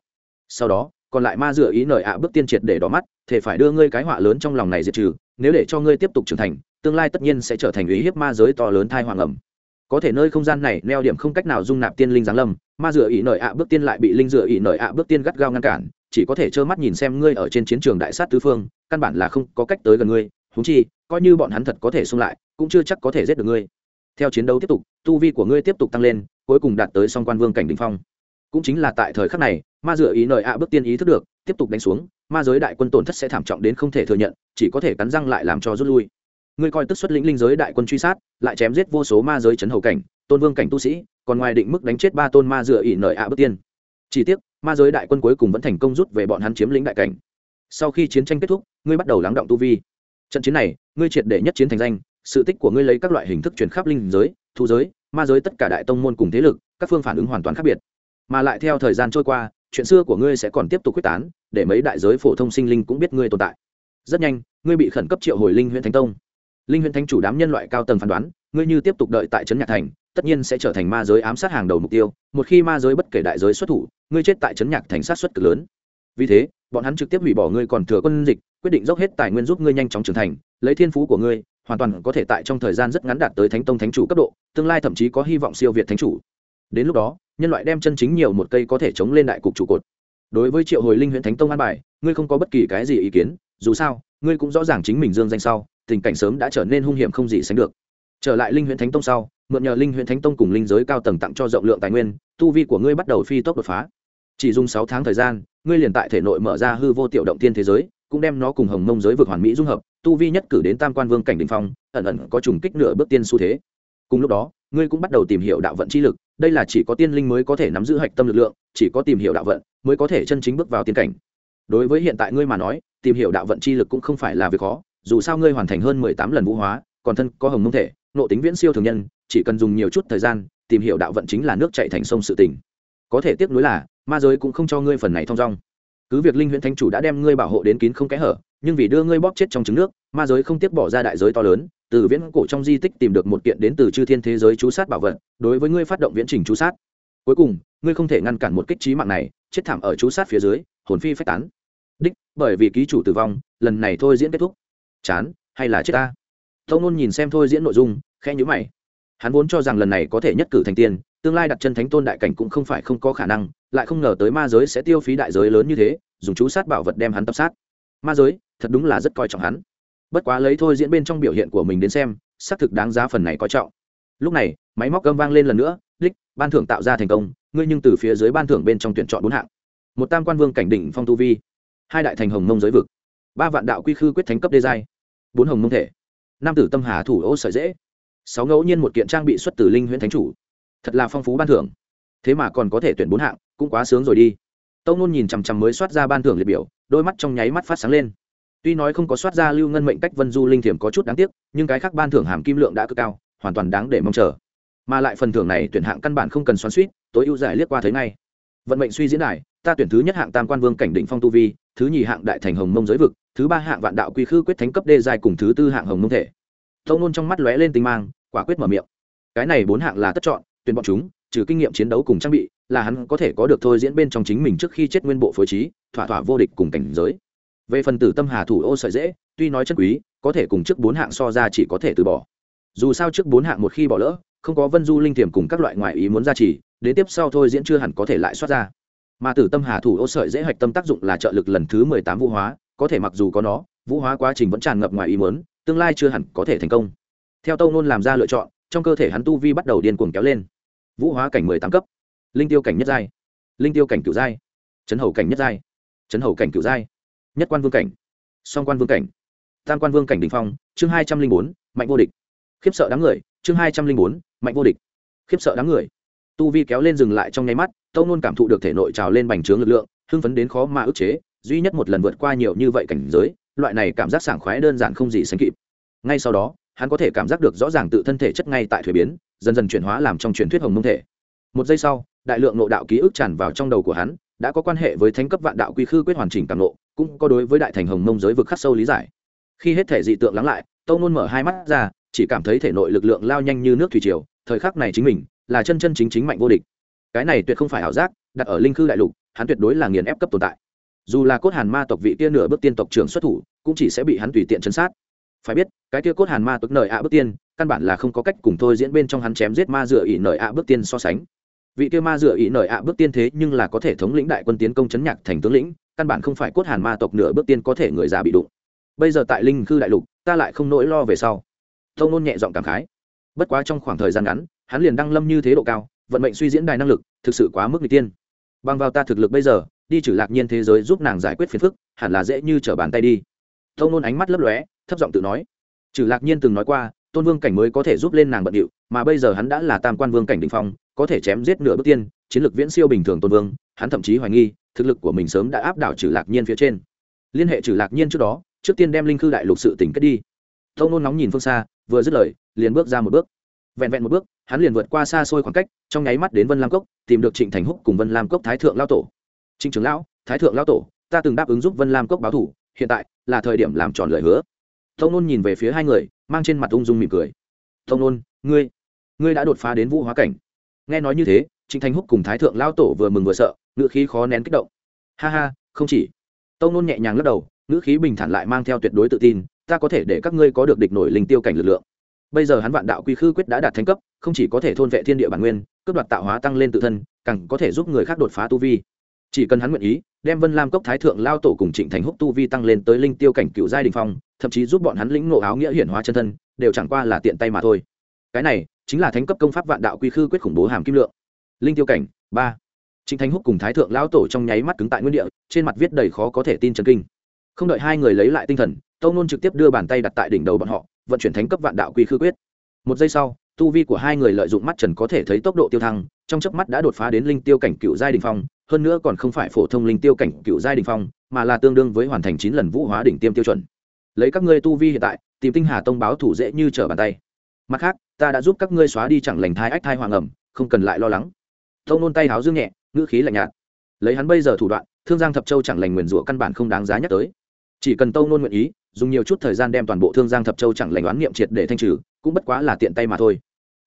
Sau đó, còn lại ma dựa ý nời ạ bước tiên triệt để đỏ mắt thể phải đưa ngươi cái họa lớn trong lòng này diệt trừ, nếu để cho ngươi tiếp tục trưởng thành, tương lai tất nhiên sẽ trở thành ý hiếp ma giới to lớn thai hoàng ẩm có thể nơi không gian này neo điểm không cách nào dung nạp tiên linh giáng lâm, ma dựa ý nợi ạ bước tiên lại bị linh dựa ý nợi ạ bước tiên gắt gao ngăn cản, chỉ có thể trơ mắt nhìn xem ngươi ở trên chiến trường đại sát tứ phương, căn bản là không có cách tới gần ngươi húng chi, coi như bọn hắn thật có thể xung lại, cũng chưa chắc có thể giết được ngươi. Theo chiến đấu tiếp tục, tu vi của ngươi tiếp tục tăng lên, cuối cùng đạt tới song quan vương cảnh đình phong. Cũng chính là tại thời khắc này, ma dựa ý nợi ạ bước tiên ý thức được, tiếp tục đánh xuống, ma giới đại quân tổn thất sẽ thảm trọng đến không thể thừa nhận, chỉ có thể cắn răng lại làm cho rút lui ngươi coi tức xuất lĩnh linh giới đại quân truy sát, lại chém giết vô số ma giới chấn hầu cảnh, tôn vương cảnh tu sĩ, còn ngoài định mức đánh chết ba tôn ma dựa ỉ nợi ạ bước tiên. Chỉ tiếc, ma giới đại quân cuối cùng vẫn thành công rút về bọn hắn chiếm lĩnh đại cảnh. Sau khi chiến tranh kết thúc, ngươi bắt đầu lắng động tu vi. Trận chiến này, ngươi triệt để nhất chiến thành danh, sự tích của ngươi lấy các loại hình thức truyền khắp linh giới, thu giới, ma giới tất cả đại tông môn cùng thế lực, các phương phản ứng hoàn toàn khác biệt. Mà lại theo thời gian trôi qua, chuyện xưa của ngươi sẽ còn tiếp tục quyết tán, để mấy đại giới phổ thông sinh linh cũng biết ngươi tồn tại. Rất nhanh, ngươi bị khẩn cấp triệu hồi linh huyện thánh tông linh huyện thánh chủ đám nhân loại cao tầng phán đoán, ngươi như tiếp tục đợi tại trấn nhạc thành, tất nhiên sẽ trở thành ma giới ám sát hàng đầu mục tiêu. Một khi ma giới bất kể đại giới xuất thủ, ngươi chết tại trấn nhạc thành sát xuất cực lớn. Vì thế, bọn hắn trực tiếp hủy bỏ ngươi còn thừa quân dịch, quyết định dốc hết tài nguyên giúp ngươi nhanh chóng trưởng thành, lấy thiên phú của ngươi, hoàn toàn có thể tại trong thời gian rất ngắn đạt tới thánh tông thánh chủ cấp độ, tương lai thậm chí có hy vọng siêu việt thánh chủ. Đến lúc đó, nhân loại đem chân chính nhiều một cây có thể chống lên đại cục trụ cột. Đối với triệu hồi linh huyện thánh tông an bài, ngươi không có bất kỳ cái gì ý kiến, dù sao, ngươi cũng rõ ràng chính mình dương danh sau tình cảnh sớm đã trở nên hung hiểm không gì sánh được. Trở lại linh huyện thánh tông sau, mượn nhờ linh huyện thánh tông cùng linh giới cao tầng tặng cho rộng lượng tài nguyên, tu vi của ngươi bắt đầu phi tốc đột phá. Chỉ dùng sáu tháng thời gian, ngươi liền tại thể nội mở ra hư vô tiểu động tiên thế giới, cũng đem nó cùng hồng mông giới vực hoàn mỹ dung hợp, tu vi nhất cử đến tam quan vương cảnh đình phong, ẩn ẩn có trùng kích nửa bước tiên xu thế. Cùng lúc đó, ngươi cũng bắt đầu tìm hiểu đạo vận chi lực, đây là chỉ có tiên linh mới có thể nắm giữ hạch tâm lực lượng, chỉ có tìm hiểu đạo vận mới có thể chân chính bước vào tiên cảnh. Đối với hiện tại ngươi mà nói, tìm hiểu đạo vận chi lực cũng không phải là việc khó dù sao ngươi hoàn thành hơn mười tám lần vũ hóa, còn thân có hồng mông thể, nộ tính viễn siêu thường nhân, chỉ cần dùng nhiều chút thời gian, tìm hiểu đạo vận chính là nước chạy thành sông sự tỉnh có thể tiếc nuối là, ma giới cũng không cho ngươi phần này thong dong. Cứ việc linh huyện thánh chủ đã đem ngươi bảo hộ đến kín không kẽ hở, nhưng vì đưa ngươi bóp chết trong trứng nước, ma giới không tiếc bỏ ra đại giới to lớn, từ viễn cổ trong di tích tìm được một kiện đến từ chư thiên thế giới chú sát bảo vật, đối với ngươi phát động viễn trình chú sát. Cuối cùng, ngươi không thể ngăn cản một kích trí mạng này, chết thảm ở chú sát phía dưới, hồn phi phách tán. Đích, bởi vì ký chủ tử vong, lần này thôi diễn kết thúc chán, hay là chết ta? Tâu nôn nhìn xem thôi diễn nội dung, khẽ nhữ mày. Hắn vốn cho rằng lần này có thể nhất cử thành tiên, tương lai đặt chân thánh tôn đại cảnh cũng không phải không có khả năng, lại không ngờ tới ma giới sẽ tiêu phí đại giới lớn như thế, dùng chú sát bảo vật đem hắn tập sát. Ma giới, thật đúng là rất coi trọng hắn. Bất quá lấy thôi diễn bên trong biểu hiện của mình đến xem, xác thực đáng giá phần này coi trọng. Lúc này, máy móc gâm vang lên lần nữa, đích, ban thưởng tạo ra thành công, ngươi nhưng từ phía dưới ban thưởng bên trong tuyển chọn bốn hạng. Một tam quan vương cảnh đỉnh phong tu vi, hai đại thành hồng mông giới vực, ba vạn đạo quy khư quyết thánh cấp đê giai bốn hồng mông thể. Năm tử tâm hà thủ ô sợi dễ. Sáu ngẫu nhiên một kiện trang bị xuất từ linh huyễn thánh chủ. Thật là phong phú ban thưởng. Thế mà còn có thể tuyển bốn hạng, cũng quá sướng rồi đi. Tâu nôn nhìn chằm chằm mới soát ra ban thưởng liệt biểu, đôi mắt trong nháy mắt phát sáng lên. Tuy nói không có soát ra lưu ngân mệnh cách vân du linh thiểm có chút đáng tiếc, nhưng cái khác ban thưởng hàm kim lượng đã cực cao, hoàn toàn đáng để mong chờ. Mà lại phần thưởng này tuyển hạng căn bản không cần xoắn suýt tối ưu giải liếc qua thấy ngay. Vận mệnh suy diễn đài, ta tuyển thứ nhất hạng tam quan vương cảnh định phong tu vi thứ nhì hạng đại thành hồng mông giới vực, thứ ba hạng vạn đạo quy khư quyết thánh cấp đê dài cùng thứ tư hạng hồng mông thể. Tông nôn trong mắt lóe lên tinh mang, quả quyết mở miệng. Cái này bốn hạng là tất chọn, tuyển bọn chúng, trừ kinh nghiệm chiến đấu cùng trang bị, là hắn có thể có được thôi diễn bên trong chính mình trước khi chết nguyên bộ phối trí, thỏa thỏa vô địch cùng cảnh giới. Về phần tử tâm hà thủ ô sợi dễ, tuy nói chất quý, có thể cùng trước bốn hạng so ra chỉ có thể từ bỏ. Dù sao trước bốn hạng một khi bỏ lỡ, không có vân du linh thiềm cùng các loại ngoại ý muốn ra chỉ đến tiếp sau thôi diễn chưa hẳn có thể lại xuất ra mà tử tâm hà thủ ô sợi dễ hạch tâm tác dụng là trợ lực lần thứ mười tám vũ hóa, có thể mặc dù có nó, vũ hóa quá trình vẫn tràn ngập ngoài ý muốn, tương lai chưa hẳn có thể thành công. Theo tâu nôn làm ra lựa chọn, trong cơ thể hắn tu vi bắt đầu điên cuồng kéo lên. Vũ hóa cảnh mười tám cấp. Linh tiêu cảnh nhất giai. Linh tiêu cảnh cửu giai. Chấn hầu cảnh nhất giai. Chấn hầu cảnh cửu giai. Nhất quan vương cảnh. Song quan vương cảnh. Tam quan vương cảnh đình phong, chương hai trăm linh bốn, mạnh vô địch. Khiếp sợ đám người, chương hai trăm linh bốn, mạnh vô địch. Khiếp sợ đám người. Tu vi kéo lên dừng lại trong nháy mắt tâu nôn cảm thụ được thể nội trào lên bành trướng lực lượng, hưng phấn đến khó mà ức chế, duy nhất một lần vượt qua nhiều như vậy cảnh giới, loại này cảm giác sảng khoái đơn giản không gì sánh kịp. Ngay sau đó, hắn có thể cảm giác được rõ ràng tự thân thể chất ngay tại thuế biến, dần dần chuyển hóa làm trong truyền thuyết hồng mông thể. Một giây sau, đại lượng nội đạo ký ức tràn vào trong đầu của hắn, đã có quan hệ với thánh cấp vạn đạo quy khư quyết hoàn chỉnh càng nộ, cũng có đối với đại thành hồng mông giới vực khắc sâu lý giải. Khi hết thể dị tượng lắng lại, tâu nôn mở hai mắt ra, chỉ cảm thấy thể nội lực lượng lao nhanh như nước thủy triều, thời khắc này chính mình là chân chân chính chính mạnh vô địch cái này tuyệt không phải ảo giác, đặt ở linh khư đại lục, hắn tuyệt đối là nghiền ép cấp tồn tại. Dù là cốt hàn ma tộc vị tiên nửa bước tiên tộc trưởng xuất thủ, cũng chỉ sẽ bị hắn tùy tiện chấn sát. Phải biết, cái kia cốt hàn ma tộc nời ạ bước tiên, căn bản là không có cách cùng thôi diễn bên trong hắn chém giết ma dựa ỉ nời ạ bước tiên so sánh. Vị kia ma dựa ỉ nời ạ bước tiên thế nhưng là có thể thống lĩnh đại quân tiến công chấn nhạc thành tướng lĩnh, căn bản không phải cốt hàn ma tộc nửa bước tiên có thể người già bị đụng. Bây giờ tại linh khư đại lục, ta lại không nỗi lo về sau. Thông nôn nhẹ giọng cảm khái. Bất quá trong khoảng thời gian ngắn, hắn liền đăng lâm như thế độ cao vận mệnh suy diễn đài năng lực thực sự quá mức người tiên. Bằng vào ta thực lực bây giờ, đi trừ lạc nhiên thế giới giúp nàng giải quyết phiền phức, hẳn là dễ như trở bàn tay đi. Thông nôn ánh mắt lấp lóe, thấp giọng tự nói. Trừ lạc nhiên từng nói qua, tôn vương cảnh mới có thể giúp lên nàng bận điệu, mà bây giờ hắn đã là tam quan vương cảnh định phong, có thể chém giết nửa bước tiên, chiến lược viễn siêu bình thường tôn vương, hắn thậm chí hoài nghi, thực lực của mình sớm đã áp đảo trừ lạc nhiên phía trên. Liên hệ trừ lạc nhiên trước đó, trước tiên đem linh khư đại lục sự tỉnh kết đi. Thông nôn nóng nhìn phương xa, vừa dứt lời, liền bước ra một bước. Vẹn vẹn một bước hắn liền vượt qua xa xôi khoảng cách, trong nháy mắt đến vân lam cốc, tìm được trịnh thành húc cùng vân lam cốc thái thượng lao tổ. Trịnh trưởng lão, thái thượng lao tổ, ta từng đáp ứng giúp vân lam cốc báo thủ, hiện tại là thời điểm làm tròn lời hứa. Thông nôn nhìn về phía hai người, mang trên mặt ung dung mỉm cười. Thông nôn, ngươi ngươi đã đột phá đến vũ hóa cảnh. Nghe nói như thế, trịnh thành húc cùng thái thượng lao tổ vừa mừng vừa sợ, ngữ khí khó nén kích động. Ha ha, không chỉ. Tông nôn nhẹ nhàng lắc đầu, ngữ khí bình thản lại mang theo tuyệt đối tự tin, ta có thể để các ngươi có được địch nổi linh tiêu cảnh lực lượng bây giờ hắn vạn đạo quy khư quyết đã đạt thành cấp, không chỉ có thể thôn vệ thiên địa bản nguyên, cướp đoạt tạo hóa tăng lên tự thân, càng có thể giúp người khác đột phá tu vi. Chỉ cần hắn nguyện ý, đem vân lam cốc thái thượng lao tổ cùng trịnh thành húc tu vi tăng lên tới linh tiêu cảnh cựu giai đình phong, thậm chí giúp bọn hắn lĩnh ngộ áo nghĩa hiển hóa chân thân, đều chẳng qua là tiện tay mà thôi. Cái này chính là thánh cấp công pháp vạn đạo quy khư quyết khủng bố hàm kim lượng. Linh tiêu cảnh, ba. Trịnh thành húc cùng thái thượng lao tổ trong nháy mắt cứng tại nguyên địa, trên mặt viết đầy khó có thể tin chân kinh. Không đợi hai người lấy lại tinh thần tâu nôn trực tiếp đưa bàn tay đặt tại đỉnh đầu bọn họ vận chuyển thánh cấp vạn đạo quy khư quyết. Một giây sau, tu vi của hai người lợi dụng mắt trần có thể thấy tốc độ tiêu thăng, trong chớp mắt đã đột phá đến linh tiêu cảnh cựu giai đình phong, hơn nữa còn không phải phổ thông linh tiêu cảnh cựu giai đình phong, mà là tương đương với hoàn thành chín lần vũ hóa đỉnh tiêm tiêu chuẩn. Lấy các ngươi tu vi hiện tại, tìm tinh hà tông báo thủ dễ như trở bàn tay. Mặt khác, ta đã giúp các ngươi xóa đi chẳng lành thai ách thai hoàng ẩm, không cần lại lo lắng. Tông nôn tay háo dương nhẹ, ngữ khí lạnh nhạt. Lấy hắn bây giờ thủ đoạn, thương giang thập châu chẳng lành nguyền rủa căn bản không đáng giá nhắc tới. Chỉ cần tông nôn nguyện ý dùng nhiều chút thời gian đem toàn bộ thương giang thập châu chẳng lành oán niệm triệt để thanh trừ, cũng bất quá là tiện tay mà thôi.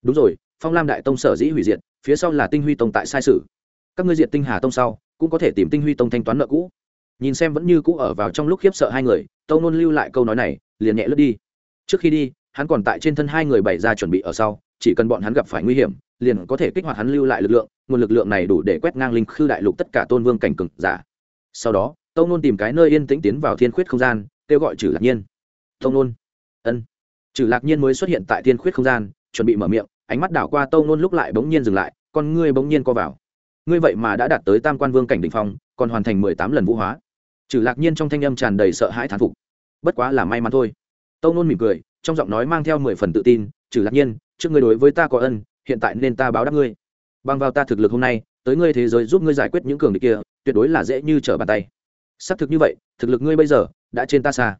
Đúng rồi, phong lam đại tông sở dĩ hủy diệt, phía sau là tinh huy tông tại sai sử các ngươi diệt tinh hà tông sau, cũng có thể tìm tinh huy tông thanh toán nợ cũ. Nhìn xem vẫn như cũ ở vào trong lúc khiếp sợ hai người, tâu nôn lưu lại câu nói này, liền nhẹ lướt đi. Trước khi đi, hắn còn tại trên thân hai người bày ra chuẩn bị ở sau, chỉ cần bọn hắn gặp phải nguy hiểm, liền có thể kích hoạt hắn lưu lại lực lượng, nguồn lực lượng này đủ để quét ngang linh khư đại lục tất cả tôn vương cảnh cực giả. Sau đó, tâu nôn tìm cái nơi yên tĩnh tiến vào thiên khuyết không gian kêu gọi trừ lạc nhiên. Tông nôn. Ân. Trừ lạc nhiên mới xuất hiện tại thiên khuyết không gian, chuẩn bị mở miệng, ánh mắt đảo qua tông nôn lúc lại bỗng nhiên dừng lại, con ngươi bỗng nhiên co vào. Ngươi vậy mà đã đạt tới tam quan vương cảnh đình phong, còn hoàn thành mười tám lần vũ hóa. Trừ lạc nhiên trong thanh âm tràn đầy sợ hãi thán phục. Bất quá là may mắn thôi. Tông nôn mỉm cười, trong giọng nói mang theo mười phần tự tin, trừ lạc nhiên, trước ngươi đối với ta có ân, hiện tại nên ta báo đáp ngươi. Bằng vào ta thực lực hôm nay, tới ngươi thế giới giúp ngươi giải quyết những cường địch kia, tuyệt đối là dễ như trở bàn tay. Xác thực như vậy, thực lực ngươi bây giờ đã trên ta xa.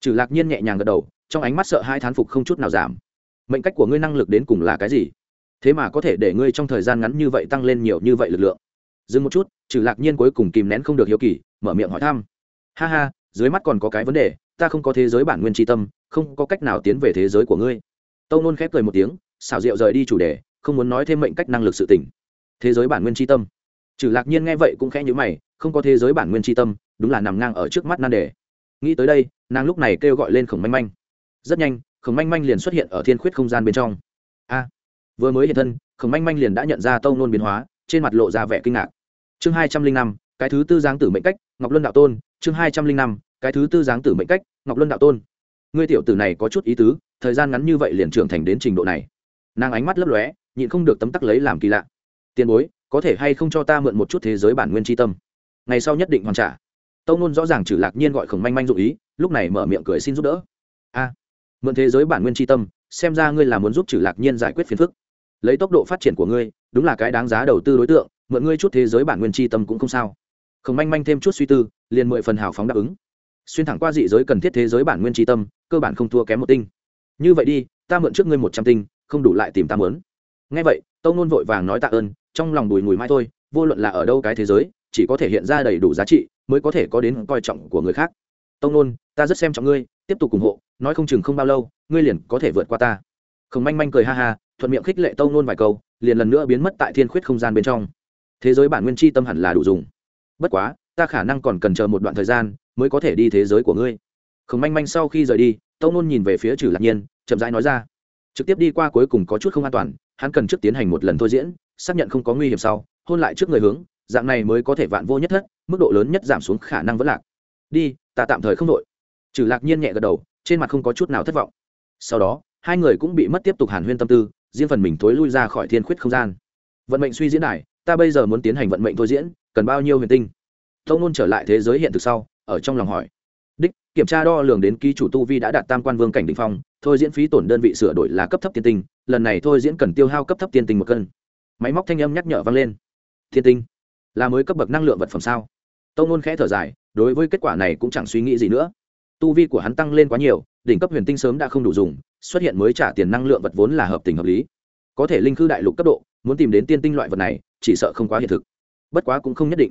Trừ lạc nhiên nhẹ nhàng gật đầu, trong ánh mắt sợ hai thán phục không chút nào giảm. Mệnh cách của ngươi năng lực đến cùng là cái gì? Thế mà có thể để ngươi trong thời gian ngắn như vậy tăng lên nhiều như vậy lực lượng. Dừng một chút trừ lạc nhiên cuối cùng kìm nén không được hiếu kỳ, mở miệng hỏi thăm. Ha ha, dưới mắt còn có cái vấn đề, ta không có thế giới bản nguyên tri tâm, không có cách nào tiến về thế giới của ngươi. Tâu nôn khép cười một tiếng, xảo diệu rời đi chủ đề, không muốn nói thêm mệnh cách năng lực sự tỉnh thế giới bản nguyên tri tâm. Trừ lạc nhiên nghe vậy cũng khẽ nhữ mày, không có thế giới bản nguyên tri tâm, đúng là nằm ngang ở trước mắt nan đề nghĩ tới đây, nàng lúc này kêu gọi lên khổng manh manh. Rất nhanh, khổng manh manh liền xuất hiện ở thiên khuyết không gian bên trong. A! Vừa mới hiện thân, khổng manh manh liền đã nhận ra tâu nôn biến hóa, trên mặt lộ ra vẻ kinh ngạc. Chương hai trăm linh năm, cái thứ tư giáng tử mệnh cách, ngọc luân đạo tôn. Chương hai trăm linh năm, cái thứ tư giáng tử mệnh cách, ngọc luân đạo tôn. Ngươi tiểu tử này có chút ý tứ, thời gian ngắn như vậy liền trưởng thành đến trình độ này. Nàng ánh mắt lấp lóe, nhịn không được tấm tắc lấy làm kỳ lạ. Tiền bối, có thể hay không cho ta mượn một chút thế giới bản nguyên tri tâm? Ngày sau nhất định hoàn trả tâu nôn rõ ràng trừ lạc nhiên gọi khổng manh manh dụ ý, lúc này mở miệng cười xin giúp đỡ. A, mượn thế giới bản nguyên tri tâm, xem ra ngươi là muốn giúp trừ lạc nhiên giải quyết phiền phức. Lấy tốc độ phát triển của ngươi, đúng là cái đáng giá đầu tư đối tượng, mượn ngươi chút thế giới bản nguyên tri tâm cũng không sao. Khổng manh manh thêm chút suy tư, liền mười phần hào phóng đáp ứng. Xuyên thẳng qua dị giới cần thiết thế giới bản nguyên tri tâm, cơ bản không thua kém một tinh. Như vậy đi, ta mượn trước ngươi một trăm tinh, không đủ lại tìm ta mớn ngay vậy tâu nôn vội vàng nói tạ ơn, trong lòng đùi mùi mai thôi, vô luận là ở đâu cái thế giới chỉ có thể hiện ra đầy đủ giá trị, mới có thể có đến coi trọng của người khác. Tông nôn, ta rất xem trọng ngươi, tiếp tục ủng hộ, nói không chừng không bao lâu, ngươi liền có thể vượt qua ta. Khổng manh manh cười ha ha, thuận miệng khích lệ tông nôn vài câu, liền lần nữa biến mất tại thiên khuyết không gian bên trong. Thế giới bản nguyên chi tâm hẳn là đủ dùng. Bất quá, ta khả năng còn cần chờ một đoạn thời gian mới có thể đi thế giới của ngươi. Khổng manh manh sau khi rời đi, tông nôn nhìn về phía trừ lạc nhiên, chậm rãi nói ra. Trực tiếp đi qua cuối cùng có chút không an toàn, hắn cần trước tiến hành một lần thôi diễn, xác nhận không có nguy hiểm sau, hôn lại trước người hướng dạng này mới có thể vạn vô nhất thất, mức độ lớn nhất giảm xuống khả năng vẫn lạc. Đi, ta tạm thời không đội. Trừ lạc nhiên nhẹ gật đầu, trên mặt không có chút nào thất vọng. Sau đó, hai người cũng bị mất tiếp tục hàn huyên tâm tư, riêng phần mình thối lui ra khỏi thiên khuyết không gian. Vận mệnh suy diễn đài ta bây giờ muốn tiến hành vận mệnh thôi diễn, cần bao nhiêu huyền tinh? Thông nôn trở lại thế giới hiện thực sau, ở trong lòng hỏi. Đích, kiểm tra đo lường đến ký chủ tu vi đã đạt tam quan vương cảnh định phong, thôi diễn phí tổn đơn vị sửa đổi là cấp thấp tiên tinh, lần này thôi diễn cần tiêu hao cấp thấp tiên tinh một cân. Máy móc thanh âm nhắc nhở vang lên. Thiên tinh là mới cấp bậc năng lượng vật phẩm sao? Tông nôn khẽ thở dài, đối với kết quả này cũng chẳng suy nghĩ gì nữa. Tu vi của hắn tăng lên quá nhiều, đỉnh cấp huyền tinh sớm đã không đủ dùng, xuất hiện mới trả tiền năng lượng vật vốn là hợp tình hợp lý. Có thể linh khư đại lục cấp độ, muốn tìm đến tiên tinh loại vật này, chỉ sợ không quá hiện thực. Bất quá cũng không nhất định.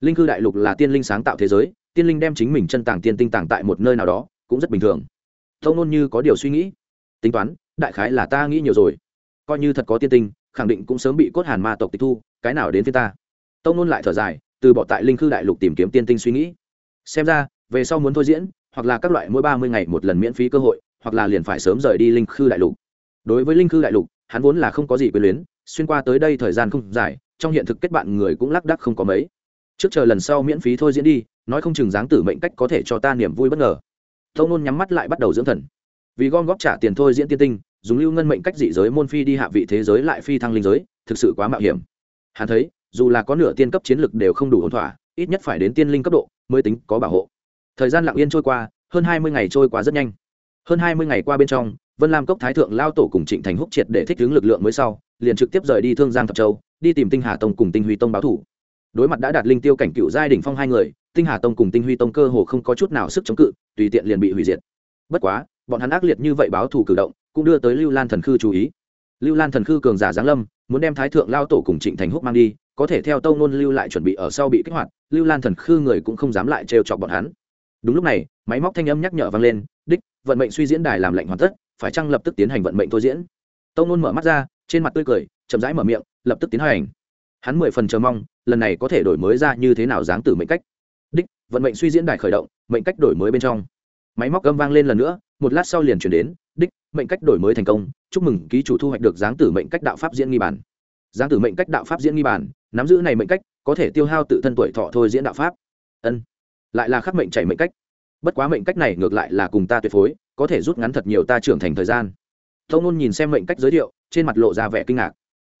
Linh khư đại lục là tiên linh sáng tạo thế giới, tiên linh đem chính mình chân tàng tiên tinh tàng tại một nơi nào đó, cũng rất bình thường. Tông nôn như có điều suy nghĩ. Tính toán, đại khái là ta nghĩ nhiều rồi. Coi như thật có tiên tinh, khẳng định cũng sớm bị cốt hàn ma tộc tịch thu, cái nào đến phía ta? Tông nôn lại thở dài, từ bỏ tại linh khư đại lục tìm kiếm tiên tinh suy nghĩ. Xem ra, về sau muốn thôi diễn, hoặc là các loại mỗi ba mươi ngày một lần miễn phí cơ hội, hoặc là liền phải sớm rời đi linh khư đại lục. Đối với linh khư đại lục, hắn vốn là không có gì quyền luyến, xuyên qua tới đây thời gian không dài, trong hiện thực kết bạn người cũng lác đắc không có mấy. Trước chờ lần sau miễn phí thôi diễn đi, nói không chừng dáng tử mệnh cách có thể cho ta niềm vui bất ngờ. Tông nôn nhắm mắt lại bắt đầu dưỡng thần. Vì gom góp trả tiền thôi diễn tiên tinh, dùng lưu ngân mệnh cách dị giới môn phi đi hạ vị thế giới lại phi thăng linh giới, thực sự quá mạo hiểm. Hắn thấy dù là có nửa tiên cấp chiến lực đều không đủ ổn thỏa, ít nhất phải đến tiên linh cấp độ mới tính có bảo hộ. Thời gian lặng yên trôi qua, hơn hai mươi ngày trôi qua rất nhanh. Hơn hai mươi ngày qua bên trong, vân lam cốc thái thượng lao tổ cùng trịnh thành húc triệt để thích ứng lực lượng mới sau, liền trực tiếp rời đi thương giang thập châu, đi tìm tinh hà tông cùng tinh huy tông báo thủ. Đối mặt đã đạt linh tiêu cảnh cựu giai đỉnh phong hai người, tinh hà tông cùng tinh huy tông cơ hồ không có chút nào sức chống cự, tùy tiện liền bị hủy diệt. Bất quá, bọn hắn ác liệt như vậy báo thủ cử động, cũng đưa tới lưu lan thần khư chú ý. Lưu lan thần khư cường giả giáng lâm, muốn đem thái thượng lao tổ cùng trịnh thành húc mang đi có thể theo tâu nôn lưu lại chuẩn bị ở sau bị kích hoạt, lưu lan thần khư người cũng không dám lại trêu chọc bọn hắn. Đúng lúc này, máy móc thanh âm nhắc nhở vang lên, đích, vận mệnh suy diễn đài làm lệnh hoàn tất, phải chăng lập tức tiến hành vận mệnh thôi diễn? Tâu nôn mở mắt ra, trên mặt tươi cười, chậm rãi mở miệng, lập tức tiến hành. Hắn mười phần chờ mong, lần này có thể đổi mới ra như thế nào dáng từ mệnh cách. Đích, vận mệnh suy diễn đài khởi động, mệnh cách đổi mới bên trong. Máy móc gâm vang lên lần nữa, một lát sau liền chuyển đến, đích, mệnh cách đổi mới thành công, chúc mừng ký chủ thu hoạch được dáng tử mệnh cách đạo pháp diễn nghi bản giáng tử mệnh cách đạo pháp diễn nghi bản nắm giữ này mệnh cách, có thể tiêu hao tự thân tuổi thọ thôi diễn đạo pháp. Ân. Lại là khắc mệnh chảy mệnh cách. Bất quá mệnh cách này ngược lại là cùng ta tuyệt phối, có thể rút ngắn thật nhiều ta trưởng thành thời gian. Thông nôn nhìn xem mệnh cách giới thiệu, trên mặt lộ ra vẻ kinh ngạc.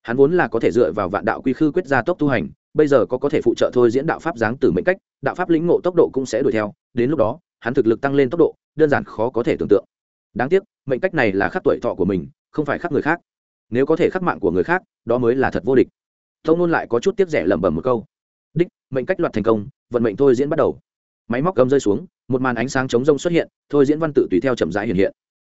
Hắn vốn là có thể dựa vào vạn đạo quy khư quyết gia tốc tu hành, bây giờ có có thể phụ trợ thôi diễn đạo pháp giáng tử mệnh cách, đạo pháp lĩnh ngộ tốc độ cũng sẽ đuổi theo, đến lúc đó, hắn thực lực tăng lên tốc độ, đơn giản khó có thể tưởng tượng. Đáng tiếc, mệnh cách này là khắc tuổi thọ của mình, không phải khắc người khác nếu có thể khắc mạng của người khác, đó mới là thật vô địch. Thông nôn lại có chút tiếp rẻ lẩm bẩm một câu. Đích, mệnh cách loạt thành công, vận mệnh thôi diễn bắt đầu. Máy móc gầm rơi xuống, một màn ánh sáng chống rông xuất hiện, thôi diễn văn tự tùy theo chậm rãi hiện hiện.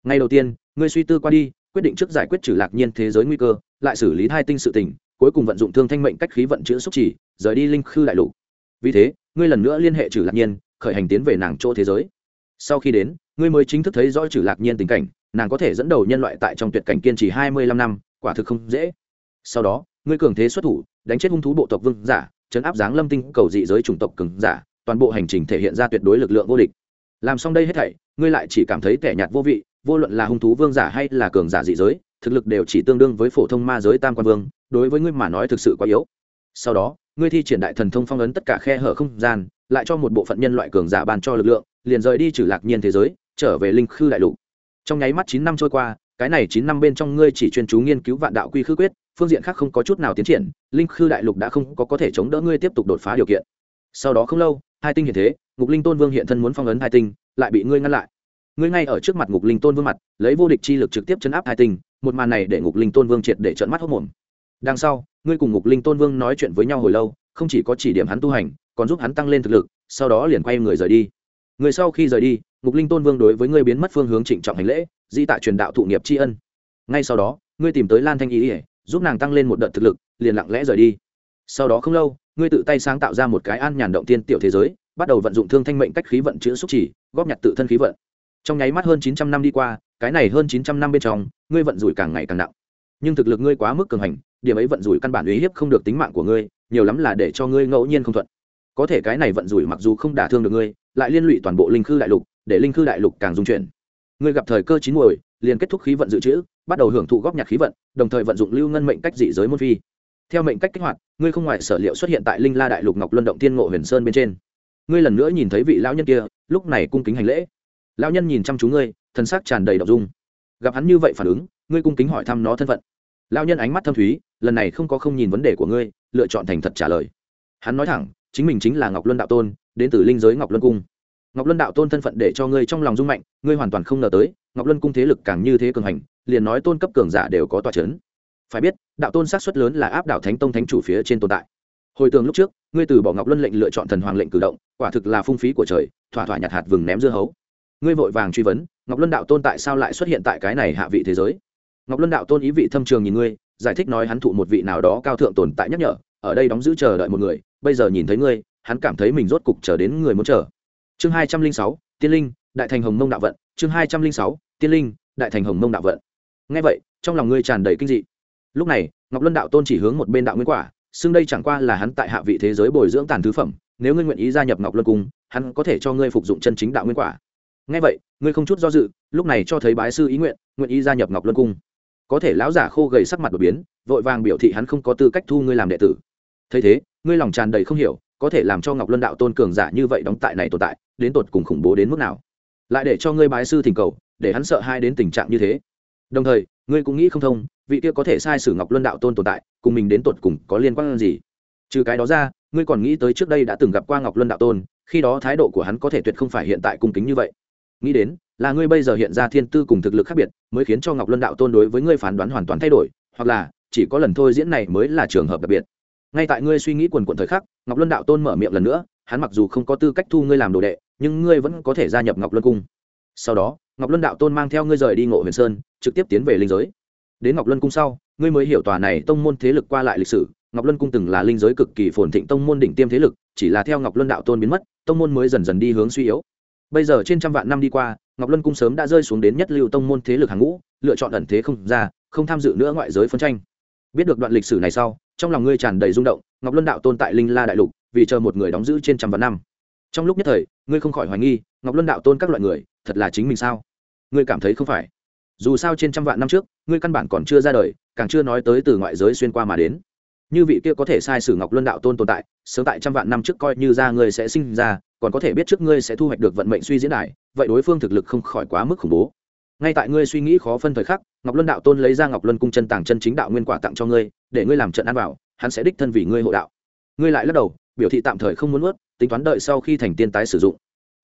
Ngay đầu tiên, ngươi suy tư qua đi, quyết định trước giải quyết trừ lạc nhiên thế giới nguy cơ, lại xử lý hai tinh sự tình, cuối cùng vận dụng thương thanh mệnh cách khí vận chữa xúc chỉ rời đi linh khư đại lục. Vì thế, ngươi lần nữa liên hệ trừ lạc nhiên, khởi hành tiến về nàng chỗ thế giới. Sau khi đến, ngươi mới chính thức thấy rõ trừ lạc nhiên tình cảnh nàng có thể dẫn đầu nhân loại tại trong tuyệt cảnh kiên trì hai mươi lăm năm, quả thực không dễ. Sau đó, ngươi cường thế xuất thủ, đánh chết hung thú bộ tộc vương giả, chấn áp giáng lâm tinh cầu dị giới chủng tộc cường giả, toàn bộ hành trình thể hiện ra tuyệt đối lực lượng vô địch. Làm xong đây hết thảy, ngươi lại chỉ cảm thấy tẻ nhạt vô vị, vô luận là hung thú vương giả hay là cường giả dị giới, thực lực đều chỉ tương đương với phổ thông ma giới tam quan vương, đối với ngươi mà nói thực sự quá yếu. Sau đó, ngươi thi triển đại thần thông phong ấn tất cả khe hở không gian, lại cho một bộ phận nhân loại cường giả ban cho lực lượng, liền rời đi trừ lạc nhiên thế giới, trở về linh khư đại lục trong nháy mắt chín năm trôi qua, cái này chín năm bên trong ngươi chỉ chuyên chú nghiên cứu vạn đạo quy khư quyết, phương diện khác không có chút nào tiến triển, linh khư đại lục đã không có có thể chống đỡ ngươi tiếp tục đột phá điều kiện. Sau đó không lâu, hai tinh hiện thế, ngục linh tôn vương hiện thân muốn phong ấn hai tinh, lại bị ngươi ngăn lại. Ngươi ngay ở trước mặt ngục linh tôn vương mặt, lấy vô địch chi lực trực tiếp chấn áp hai tinh, một màn này để ngục linh tôn vương triệt để trận mắt hốc mồm đằng sau, ngươi cùng ngục linh tôn vương nói chuyện với nhau hồi lâu, không chỉ có chỉ điểm hắn tu hành, còn giúp hắn tăng lên thực lực, sau đó liền quay người rời đi người sau khi rời đi ngục linh tôn vương đối với ngươi biến mất phương hướng trịnh trọng hành lễ, di tại truyền đạo thụ nghiệp tri ân. Ngay sau đó, ngươi tìm tới lan thanh ý ỉa giúp nàng tăng lên một đợt thực lực, liền lặng lẽ rời đi. Sau đó không lâu, ngươi tự tay sáng tạo ra một cái an nhàn động tiên tiểu thế giới, bắt đầu vận dụng thương thanh mệnh cách khí vận chữa xúc chỉ, góp nhặt tự thân khí vận. Trong nháy mắt hơn chín trăm năm đi qua, cái này hơn chín trăm năm bên trong, ngươi vận rủi càng ngày càng nặng. Nhưng thực lực ngươi quá mức cường hành, điểm ấy vận rủi căn bản uy hiếp không được tính mạng của ngươi, nhiều lắm là để cho ngươi ngẫu nhiên không thuận. Có thể cái này vận rủi mặc dù không đả thương được ngươi lại liên lụy toàn bộ linh khư đại lục, để linh khư đại lục càng dung chuyển. Ngươi gặp thời cơ chín muồi, liền kết thúc khí vận dự trữ, bắt đầu hưởng thụ góp nhặt khí vận, đồng thời vận dụng lưu ngân mệnh cách dị giới môn phi. Theo mệnh cách kích hoạt, ngươi không ngoài sở liệu xuất hiện tại linh la đại lục ngọc luân động thiên ngộ huyền sơn bên trên. Ngươi lần nữa nhìn thấy vị lão nhân kia, lúc này cung kính hành lễ. Lão nhân nhìn chăm chú ngươi, thân xác tràn đầy đ ộ n g dung. Gặp hắn như vậy phản ứng, ngươi cung kính hỏi thăm nó thân phận. Lão nhân ánh mắt thâm thúy, lần này không có không nhìn vấn đề của ngươi, lựa chọn thành thật trả lời. Hắn nói thẳng, chính mình chính là ngọc luân đạo tôn đến từ linh giới ngọc luân cung. Ngọc luân đạo tôn thân phận để cho ngươi trong lòng rung mạnh, ngươi hoàn toàn không ngờ tới, ngọc luân cung thế lực càng như thế cường hành, liền nói tôn cấp cường giả đều có tòa c h ấ n phải biết, đạo tôn sát xuất lớn là áp đảo thánh tông thánh chủ phía trên tồn tại. Hồi tường lúc trước, ngươi từ bỏ ngọc luân lệnh lựa chọn thần hoàng lệnh cử động, quả thực là phung phí của trời, thỏa thỏa nhặt hạt vừng ném dưa hấu. Ngươi vội vàng truy vấn, ngọc luân đạo tôn tại sao lại xuất hiện tại cái này hạ vị thế giới? Ngọc luân đạo tôn ý vị thâm trường nhìn ngươi, giải thích nói hắn thụ một vị nào đó cao thượng tồn tại nhắc nhở, ở đây đóng giữ chờ đợi một người, bây giờ nhìn thấy ngươi hắn cảm thấy mình rốt cục chờ đến người muốn chờ. Chương hai trăm linh sáu, tiên linh, đại thành hồng mông đạo vận. Chương hai trăm linh sáu, tiên linh, đại thành hồng mông đạo vận. Ngay vậy, trong lòng ngươi tràn đầy kinh dị. Lúc này, ngọc luân đạo tôn chỉ hướng một bên đạo nguyên quả, xưng đây chẳng qua là hắn tại hạ vị thế giới bồi dưỡng tàn thứ phẩm, nếu ngươi nguyện ý gia nhập ngọc luân cung, hắn có thể cho ngươi phục dụng chân chính đạo nguyên quả. Ngay vậy, ngươi không chút do dự, lúc này cho thấy bái sư ý nguyện nguyện ý gia nhập ngọc luân cung. Có thể lão giả khô gầy sắc mặt đột biến, vội vàng biểu thị hắn không có tư cách thu ngươi làm đệ tử. Thấy thế, ngươi lòng tràn đầy không hiểu có thể làm cho ngọc luân đạo tôn cường giả như vậy đóng tại này tồn tại, đến tột cùng khủng bố đến mức nào? Lại để cho ngươi bái sư thỉnh cầu, để hắn sợ hai đến tình trạng như thế. Đồng thời, ngươi cũng nghĩ không thông, vị kia có thể sai sử ngọc luân đạo tôn tồn tại, cùng mình đến tột cùng có liên quan gì? Trừ cái đó ra, ngươi còn nghĩ tới trước đây đã từng gặp qua ngọc luân đạo tôn, khi đó thái độ của hắn có thể tuyệt không phải hiện tại cung kính như vậy. Nghĩ đến, là ngươi bây giờ hiện ra thiên tư cùng thực lực khác biệt, mới khiến cho ngọc luân đạo tôn đối với ngươi phán đoán hoàn toàn thay đổi, hoặc là chỉ có lần thôi diễn này mới là trường hợp đặc biệt. Ngay tại ngươi suy nghĩ quần quần thời khắc ngọc luân đạo tôn mở miệng lần nữa, hắn mặc dù không có tư cách thu ngươi làm đồ đệ, nhưng ngươi vẫn có thể gia nhập ngọc luân cung. Sau đó, ngọc luân đạo tôn mang theo ngươi rời đi ngộ huyền sơn, trực tiếp tiến về linh giới. Đến ngọc luân cung sau, ngươi mới hiểu tòa này tông môn thế lực qua lại lịch sử. Ngọc luân cung từng là linh giới cực kỳ phồn thịnh tông môn đỉnh tiêm thế lực, chỉ là theo ngọc luân đạo tôn biến mất, tông môn mới dần dần đi hướng suy yếu. Bây giờ trên trăm vạn năm đi qua, ngọc luân cung sớm đã rơi xuống đến nhất lưu tông môn thế lực hàng ngũ, lựa chọn ẩn thế không ra, không tham dự nữa ngoại giới phân tranh. Biết được đoạn lịch sử này sau trong lòng ngươi tràn đầy rung động, ngọc luân đạo tôn tại linh la đại lục, vì chờ một người đóng giữ trên trăm vạn năm. Trong lúc nhất thời, ngươi không khỏi hoài nghi, ngọc luân đạo tôn các loại người, thật là chính mình sao? Ngươi cảm thấy không phải. Dù sao trên trăm vạn năm trước, ngươi căn bản còn chưa ra đời, càng chưa nói tới từ ngoại giới xuyên qua mà đến. Như vị kia có thể sai sử ngọc luân đạo tôn tồn tại, sớm tại trăm vạn năm trước coi như ra ngươi sẽ sinh ra, còn có thể biết trước ngươi sẽ thu hoạch được vận mệnh suy diễn đại, vậy đối phương thực lực không khỏi quá mức khủng bố ngay tại ngươi suy nghĩ khó phân thời khắc, ngọc luân đạo tôn lấy ra ngọc luân cung chân tàng chân chính đạo nguyên quả tặng cho ngươi, để ngươi làm trận ăn bảo hắn sẽ đích thân vì ngươi hộ đạo. Ngươi lại lắc đầu, biểu thị tạm thời không muốn nuốt, tính toán đợi sau khi thành tiên tái sử dụng.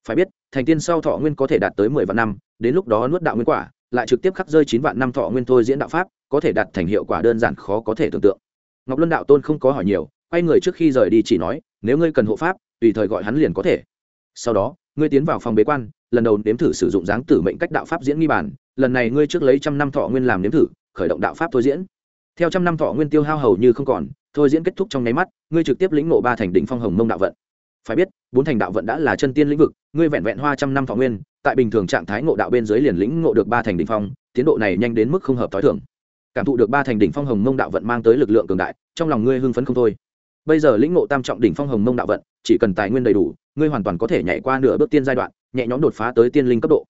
Phải biết, thành tiên sau thọ nguyên có thể đạt tới mười vạn năm, đến lúc đó nuốt đạo nguyên quả, lại trực tiếp khắc rơi chín vạn năm thọ nguyên thôi diễn đạo pháp, có thể đạt thành hiệu quả đơn giản khó có thể tưởng tượng. Ngọc luân đạo tôn không có hỏi nhiều, quay người trước khi rời đi chỉ nói, nếu ngươi cần hộ pháp, tùy thời gọi hắn liền có thể. Sau đó, ngươi tiến vào phòng bế quan lần đầu nếm thử sử dụng dáng tử mệnh cách đạo pháp diễn nghi bản lần này ngươi trước lấy trăm năm thọ nguyên làm nếm thử, khởi động đạo pháp thôi diễn. Theo trăm năm thọ nguyên tiêu hao hầu như không còn, thôi diễn kết thúc trong nháy mắt, ngươi trực tiếp lĩnh ngộ ba thành đỉnh phong hồng mông đạo vận. Phải biết, bốn thành đạo vận đã là chân tiên lĩnh vực, ngươi vẹn vẹn hoa trăm năm thọ nguyên, tại bình thường trạng thái ngộ đạo bên dưới liền lĩnh ngộ được ba thành đỉnh phong, tiến độ này nhanh đến mức không hợp t h o i thưởng cảm thụ được ba thành đỉnh phong hồng mông đạo vận mang tới lực lượng cường đại, trong lòng ngươi hưng phấn không thôi. Bây giờ lĩnh ngộ tam trọng đỉnh phong hồng mông đạo vận, chỉ cần tài nguyên đầy đủ ngươi hoàn toàn có thể nhảy qua nửa bước tiên giai đoạn, nhẹ nhõm đột phá tới tiên linh cấp độ.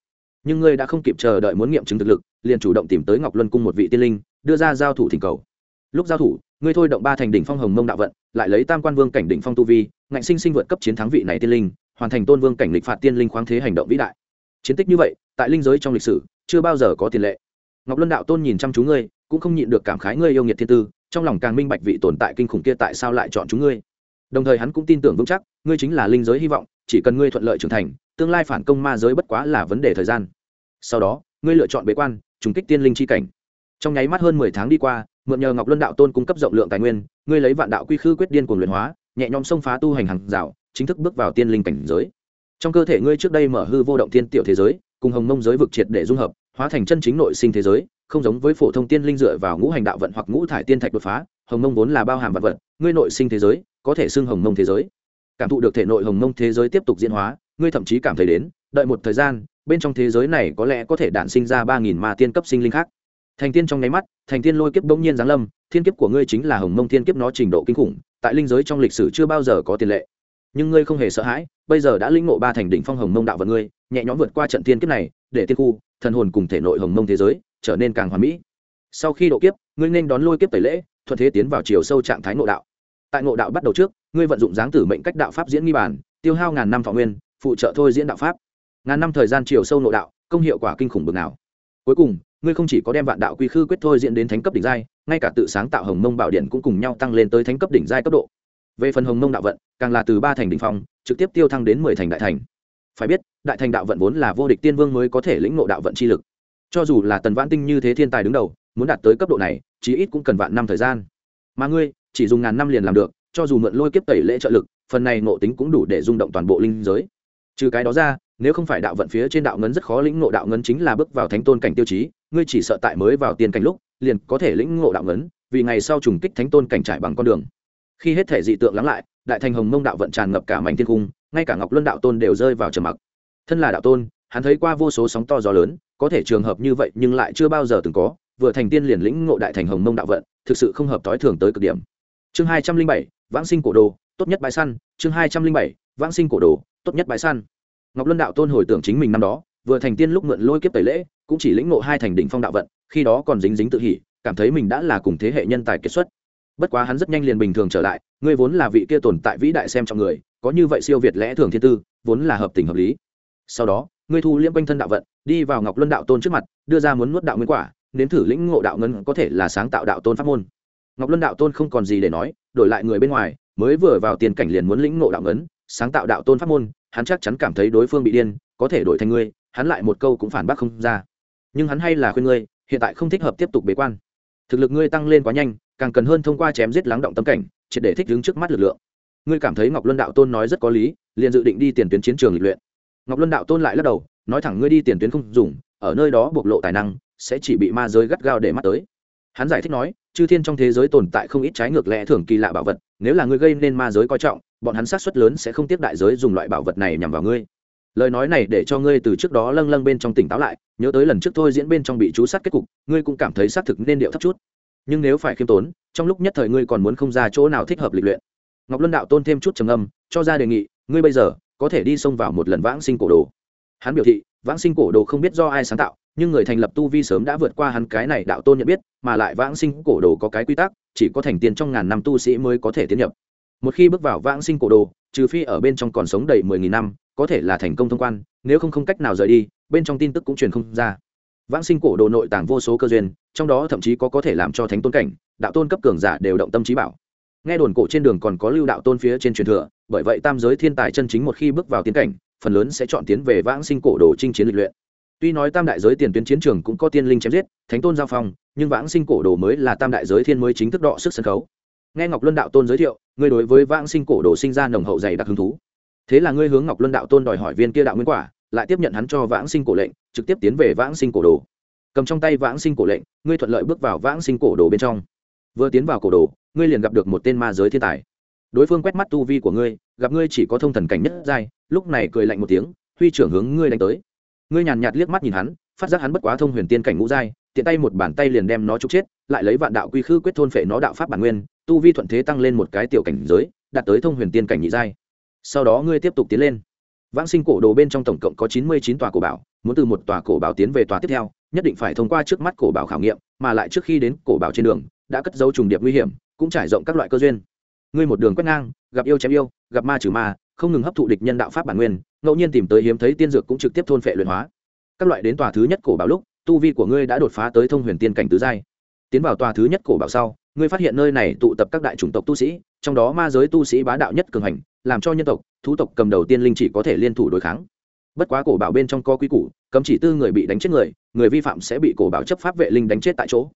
Nhưng ngươi đã không kịp chờ đợi muốn nghiệm chứng thực lực, liền chủ động tìm tới ngọc luân cung một vị tiên linh, đưa ra giao thủ thỉnh cầu. Lúc giao thủ, ngươi thôi động ba thành đỉnh phong hồng mông đạo vận, lại lấy tam quan vương cảnh đỉnh phong tu vi, ngạnh sinh sinh vượt cấp chiến thắng vị này tiên linh, hoàn thành tôn vương cảnh lịch phạt tiên linh khoáng thế hành động vĩ đại. Chiến tích như vậy, tại linh giới trong lịch sử, chưa bao giờ có tiền lệ. Ngọc luân đạo tôn nhìn chăm chú ngươi, cũng không nhịn được cảm khái ngươi yêu nghiệt thiên tư, trong lòng càng minh bạch vị tồn tại kinh khủng kia tại sao lại chọn chúng ngươi đồng thời hắn cũng tin tưởng vững chắc, ngươi chính là linh giới hy vọng, chỉ cần ngươi thuận lợi trưởng thành, tương lai phản công ma giới bất quá là vấn đề thời gian. Sau đó, ngươi lựa chọn bế quan, trùng kích tiên linh chi cảnh. Trong nháy mắt hơn mười tháng đi qua, mượn nhờ ngọc luân đạo tôn cung cấp rộng lượng tài nguyên, ngươi lấy vạn đạo quy khư quyết điên cuồng luyện hóa, nhẹ nhõm xông phá tu hành hàng rào, chính thức bước vào tiên linh cảnh giới. Trong cơ thể ngươi trước đây mở hư vô động tiên tiểu thế giới, cùng hồng mông giới vực triệt để dung hợp, hóa thành chân chính nội sinh thế giới, không giống với phổ thông tiên linh dựa vào ngũ hành đạo vận hoặc ngũ thải tiên thạch đột phá, hồng mông vốn là bao hàm vật vật, ngươi nội sinh thế giới có thể xưng hồng mông thế giới. Cảm thụ được thể nội hồng mông thế giới tiếp tục diễn hóa, ngươi thậm chí cảm thấy đến, đợi một thời gian, bên trong thế giới này có lẽ có thể đản sinh ra ba nghìn ma tiên cấp sinh linh khác. Thành tiên trong nháy mắt, thành tiên lôi kiếp bỗng nhiên giáng lâm, thiên kiếp của ngươi chính là hồng mông thiên kiếp nó trình độ kinh khủng, tại linh giới trong lịch sử chưa bao giờ có tiền lệ. Nhưng ngươi không hề sợ hãi, bây giờ đã lĩnh ngộ ba thành đỉnh phong hồng mông đạo vật ngươi, nhẹ nhõm vượt qua trận tiên kiếp này, để tiên khu, thần hồn cùng thể nội hồng mông thế giới, trở nên càng hoàn mỹ. Sau khi độ kiếp, ngươi nên đón lôi kiếp tẩy lễ, thuận thế tiến vào chiều sâu trạng thái ngộ đạo tại ngộ đạo bắt đầu trước, ngươi vận dụng dáng tử mệnh cách đạo pháp diễn nghi bản tiêu hao ngàn năm thọ nguyên, phụ trợ thôi diễn đạo pháp. Ngàn năm thời gian chiều sâu ngộ đạo, công hiệu quả kinh khủng bực nào. Cuối cùng, ngươi không chỉ có đem vạn đạo quy khư quyết thôi diễn đến thánh cấp đỉnh giai, ngay cả tự sáng tạo hồng mông bảo điện cũng cùng nhau tăng lên tới thánh cấp đỉnh giai cấp độ. Về phần hồng mông đạo vận, càng là từ ba thành đỉnh phong, trực tiếp tiêu thăng đến mười thành đại thành. Phải biết, đại thành đạo vận vốn là vô địch tiên vương mới có thể lĩnh ngộ đạo vận chi lực. Cho dù là tần vãn tinh như thế thiên tài đứng đầu, muốn đạt tới cấp độ này, chí ít cũng cần vạn năm thời gian. Mà ngươi chỉ dùng ngàn năm liền làm được, cho dù mượn lôi kiếp tẩy lễ trợ lực, phần này ngộ tính cũng đủ để rung động toàn bộ linh giới. Trừ cái đó ra, nếu không phải đạo vận phía trên đạo ngấn rất khó lĩnh ngộ đạo ngấn chính là bước vào thánh tôn cảnh tiêu chí, ngươi chỉ sợ tại mới vào tiền cảnh lúc, liền có thể lĩnh ngộ đạo ngấn, vì ngày sau trùng kích thánh tôn cảnh trải bằng con đường. Khi hết thể dị tượng lắng lại, đại thành hồng mông đạo vận tràn ngập cả mảnh thiên cung, ngay cả ngọc luân đạo tôn đều rơi vào trầm mặc. Thân là đạo tôn, hắn thấy qua vô số sóng to gió lớn, có thể trường hợp như vậy nhưng lại chưa bao giờ từng có, vừa thành tiên liền lĩnh ngộ đại thành hồng mông đạo vận, thực sự không hợp thói thường tới cực điểm chương hai trăm linh bảy, vãng sinh cổ đồ, tốt nhất bãi săn. Chương hai trăm linh bảy, vãng sinh cổ đồ, tốt nhất bãi săn. Ngọc luân đạo tôn hồi tưởng chính mình năm đó, vừa thành tiên lúc mượn lôi kiếp tẩy lễ, cũng chỉ lĩnh ngộ hai thành đỉnh phong đạo vận, khi đó còn dính dính tự hỉ, cảm thấy mình đã là cùng thế hệ nhân tài kiệt xuất. Bất quá hắn rất nhanh liền bình thường trở lại, ngươi vốn là vị kia tồn tại vĩ đại xem trong người, có như vậy siêu việt lẽ thường thiên tư, vốn là hợp tình hợp lý. Sau đó, ngươi thu liễm quanh thân đạo vận, đi vào ngọc luân đạo tôn trước mặt, đưa ra muốn nuốt đạo nguyên quả, nếm thử lĩnh ngộ đạo ngân có thể là sáng tạo đạo tôn pháp môn ngọc luân đạo tôn không còn gì để nói, đổi lại người bên ngoài, mới vừa vào tiền cảnh liền muốn lĩnh ngộ đạo ngấn, sáng tạo đạo tôn pháp môn, hắn chắc chắn cảm thấy đối phương bị điên, có thể đổi thành ngươi, hắn lại một câu cũng phản bác không ra. Nhưng hắn hay là khuyên ngươi, hiện tại không thích hợp tiếp tục bế quan. Thực lực ngươi tăng lên quá nhanh, càng cần hơn thông qua chém giết lắng động tâm cảnh, triệt để thích đứng trước mắt lực lượng. Ngươi cảm thấy ngọc luân đạo tôn nói rất có lý, liền dự định đi tiền tuyến chiến trường lịch luyện. Ngọc luân đạo tôn lại lắc đầu, nói thẳng ngươi đi tiền tuyến không dùng, ở nơi đó bộc lộ tài năng, sẽ chỉ bị ma giới gắt gao để mắt tới. Hắn giải thích nói chư thiên trong thế giới tồn tại không ít trái ngược lẽ thường kỳ lạ bảo vật, nếu là ngươi gây nên ma giới coi trọng, bọn hắn sát xuất lớn sẽ không tiếp đại giới dùng loại bảo vật này nhằm vào ngươi. Lời nói này để cho ngươi từ trước đó lâng lâng bên trong tỉnh táo lại, nhớ tới lần trước thôi diễn bên trong bị chú sát kết cục, ngươi cũng cảm thấy xác thực nên điệu thấp chút. Nhưng nếu phải khiêm tốn, trong lúc nhất thời ngươi còn muốn không ra chỗ nào thích hợp lịch luyện. Ngọc luân đạo tôn thêm chút trầm âm cho ra đề nghị, ngươi bây giờ có thể đi xông vào một lần vãng sinh cổ đồ. Hắn biểu thị, vãng sinh cổ đồ không biết do ai sáng tạo nhưng người thành lập tu vi sớm đã vượt qua hắn cái này đạo tôn nhận biết, mà lại vãng sinh cổ đồ có cái quy tắc, chỉ có thành tiên trong ngàn năm tu sĩ mới có thể tiến nhập. Một khi bước vào vãng sinh cổ đồ, trừ phi ở bên trong còn sống đầy mười nghìn năm, có thể là thành công thông quan, nếu không không cách nào rời đi, bên trong tin tức cũng truyền không ra. Vãng sinh cổ đồ nội tàng vô số cơ duyên, trong đó thậm chí có có thể làm cho thánh tôn cảnh, đạo tôn cấp cường giả đều động tâm trí bảo. Nghe đồn cổ trên đường còn có lưu đạo tôn phía trên truyền thừa, bởi vậy tam giới thiên tài chân chính một khi bước vào tiến cảnh, phần lớn sẽ chọn tiến về vãng sinh cổ đồ chinh chiến lịch luyện tuy nói tam đại giới tiền tuyến chiến trường cũng có tiên linh chém giết, thánh tôn giao phong, nhưng vãng sinh cổ đồ mới là tam đại giới thiên mới chính thức đọ sức sân khấu. Nghe ngọc luân đạo tôn giới thiệu, ngươi đối với vãng sinh cổ đồ sinh ra nồng hậu dày đặc hứng thú. Thế là ngươi hướng ngọc luân đạo tôn đòi hỏi viên kia đạo nguyên quả, lại tiếp nhận hắn cho vãng sinh cổ lệnh, trực tiếp tiến về vãng sinh cổ đồ. Cầm trong tay vãng sinh cổ lệnh, ngươi thuận lợi bước vào vãng sinh cổ đồ bên trong. Vừa tiến vào cổ đồ, ngươi liền gặp được một tên ma giới thiên tài. Đối phương quét mắt tu vi của ngươi, gặp ngươi chỉ có thông thần cảnh nhất giai, lúc này cười lạnh một tiếng, huy trưởng hướng ngươi đánh tới ngươi nhàn nhạt liếc mắt nhìn hắn, phát giác hắn bất quá thông huyền tiên cảnh ngũ giai, tiện tay một bàn tay liền đem nó trục chết, lại lấy vạn đạo quy khư quyết thôn phệ nó đạo pháp bản nguyên, tu vi thuận thế tăng lên một cái tiểu cảnh giới, đạt tới thông huyền tiên cảnh nhị giai. Sau đó ngươi tiếp tục tiến lên. Vãng sinh cổ đồ bên trong tổng cộng có chín mươi chín tòa cổ bảo, muốn từ một tòa cổ bảo tiến về tòa tiếp theo, nhất định phải thông qua trước mắt cổ bảo khảo nghiệm, mà lại trước khi đến cổ bảo trên đường, đã cất dấu trùng điệp nguy hiểm, cũng trải rộng các loại cơ duyên. Ngươi một đường quét ngang, gặp yêu chém yêu, gặp ma trừ ma không ngừng hấp thụ địch nhân đạo pháp bản nguyên, ngẫu nhiên tìm tới hiếm thấy tiên dược cũng trực tiếp thôn phệ luyện hóa. Các loại đến tòa thứ nhất cổ bảo lúc, tu vi của ngươi đã đột phá tới thông huyền tiên cảnh tứ giai. Tiến vào tòa thứ nhất cổ bảo sau, ngươi phát hiện nơi này tụ tập các đại chủng tộc tu sĩ, trong đó ma giới tu sĩ bá đạo nhất cường hành, làm cho nhân tộc, thú tộc cầm đầu tiên linh chỉ có thể liên thủ đối kháng. Bất quá cổ bảo bên trong co quy củ, cấm chỉ tư người bị đánh chết người người vi phạm sẽ bị cổ bảo chấp pháp vệ linh đánh chết tại chỗ.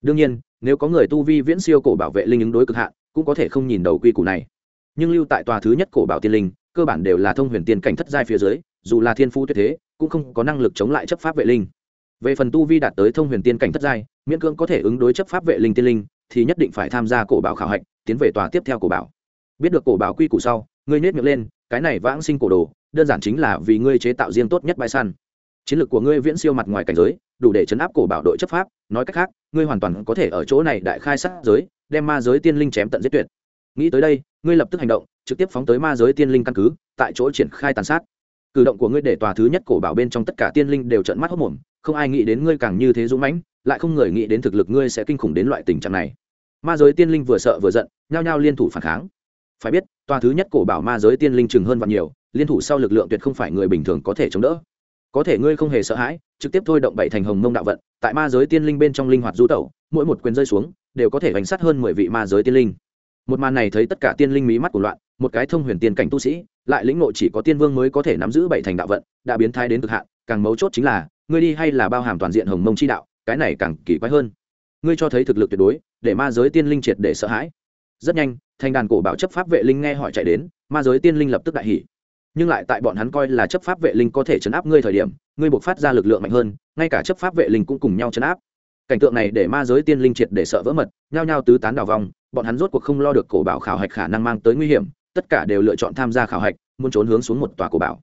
Đương nhiên, nếu có người tu vi viễn siêu cổ bảo vệ linh ứng đối cực hạn, cũng có thể không nhìn đầu quy củ này nhưng lưu tại tòa thứ nhất cổ bảo tiên linh, cơ bản đều là thông huyền tiên cảnh thất giai phía dưới, dù là thiên phú tuyệt thế, cũng không có năng lực chống lại chấp pháp vệ linh. Về phần tu vi đạt tới thông huyền tiên cảnh thất giai, miễn cưỡng có thể ứng đối chấp pháp vệ linh tiên linh, thì nhất định phải tham gia cổ bảo khảo hạch, tiến về tòa tiếp theo cổ bảo. Biết được cổ bảo quy củ sau, ngươi nết miệng lên, cái này vãng sinh cổ đồ, đơn giản chính là vì ngươi chế tạo riêng tốt nhất bãi săn. Chiến lược của ngươi viễn siêu mặt ngoài cảnh giới, đủ để chấn áp cổ bảo đội chấp pháp, nói cách khác, ngươi hoàn toàn có thể ở chỗ này đại khai sát giới, đem ma giới tiên linh chém tận giết tuyệt nghĩ tới đây, ngươi lập tức hành động, trực tiếp phóng tới ma giới tiên linh căn cứ, tại chỗ triển khai tàn sát. Cử động của ngươi để tòa thứ nhất cổ bảo bên trong tất cả tiên linh đều trận mắt hốc mồm, không ai nghĩ đến ngươi càng như thế dũng mãnh, lại không người nghĩ đến thực lực ngươi sẽ kinh khủng đến loại tình trạng này. Ma giới tiên linh vừa sợ vừa giận, nhao nhao liên thủ phản kháng. Phải biết, tòa thứ nhất cổ bảo ma giới tiên linh chừng hơn vạn nhiều, liên thủ sau lực lượng tuyệt không phải người bình thường có thể chống đỡ. Có thể ngươi không hề sợ hãi, trực tiếp thôi động bảy thành hồng mông đạo vận, tại ma giới tiên linh bên trong linh hoạt du tẩu, mỗi một quyền rơi xuống, đều có thể bánh sát hơn mười vị ma giới tiên linh một màn này thấy tất cả tiên linh mí mắt của loạn, một cái thông huyền tiên cảnh tu sĩ, lại lĩnh nội chỉ có tiên vương mới có thể nắm giữ bảy thành đạo vận, đã biến thái đến cực hạn, càng mấu chốt chính là, ngươi đi hay là bao hàm toàn diện hồng mông chi đạo, cái này càng kỳ quái hơn. Ngươi cho thấy thực lực tuyệt đối, để ma giới tiên linh triệt để sợ hãi. Rất nhanh thành đàn cổ bảo chấp pháp vệ linh nghe hỏi chạy đến, ma giới tiên linh lập tức đại hỉ. Nhưng lại tại bọn hắn coi là chấp pháp vệ linh có thể chấn áp ngươi thời điểm, ngươi buộc phát ra lực lượng mạnh hơn, ngay cả chấp pháp vệ linh cũng cùng nhau chấn áp. Cảnh tượng này để ma giới tiên linh triệt để sợ vỡ mật, nhao nhao tứ tán đào vòng bọn hắn rốt cuộc không lo được cổ bảo khảo hạch khả năng mang tới nguy hiểm, tất cả đều lựa chọn tham gia khảo hạch, muốn trốn hướng xuống một tòa cổ bảo.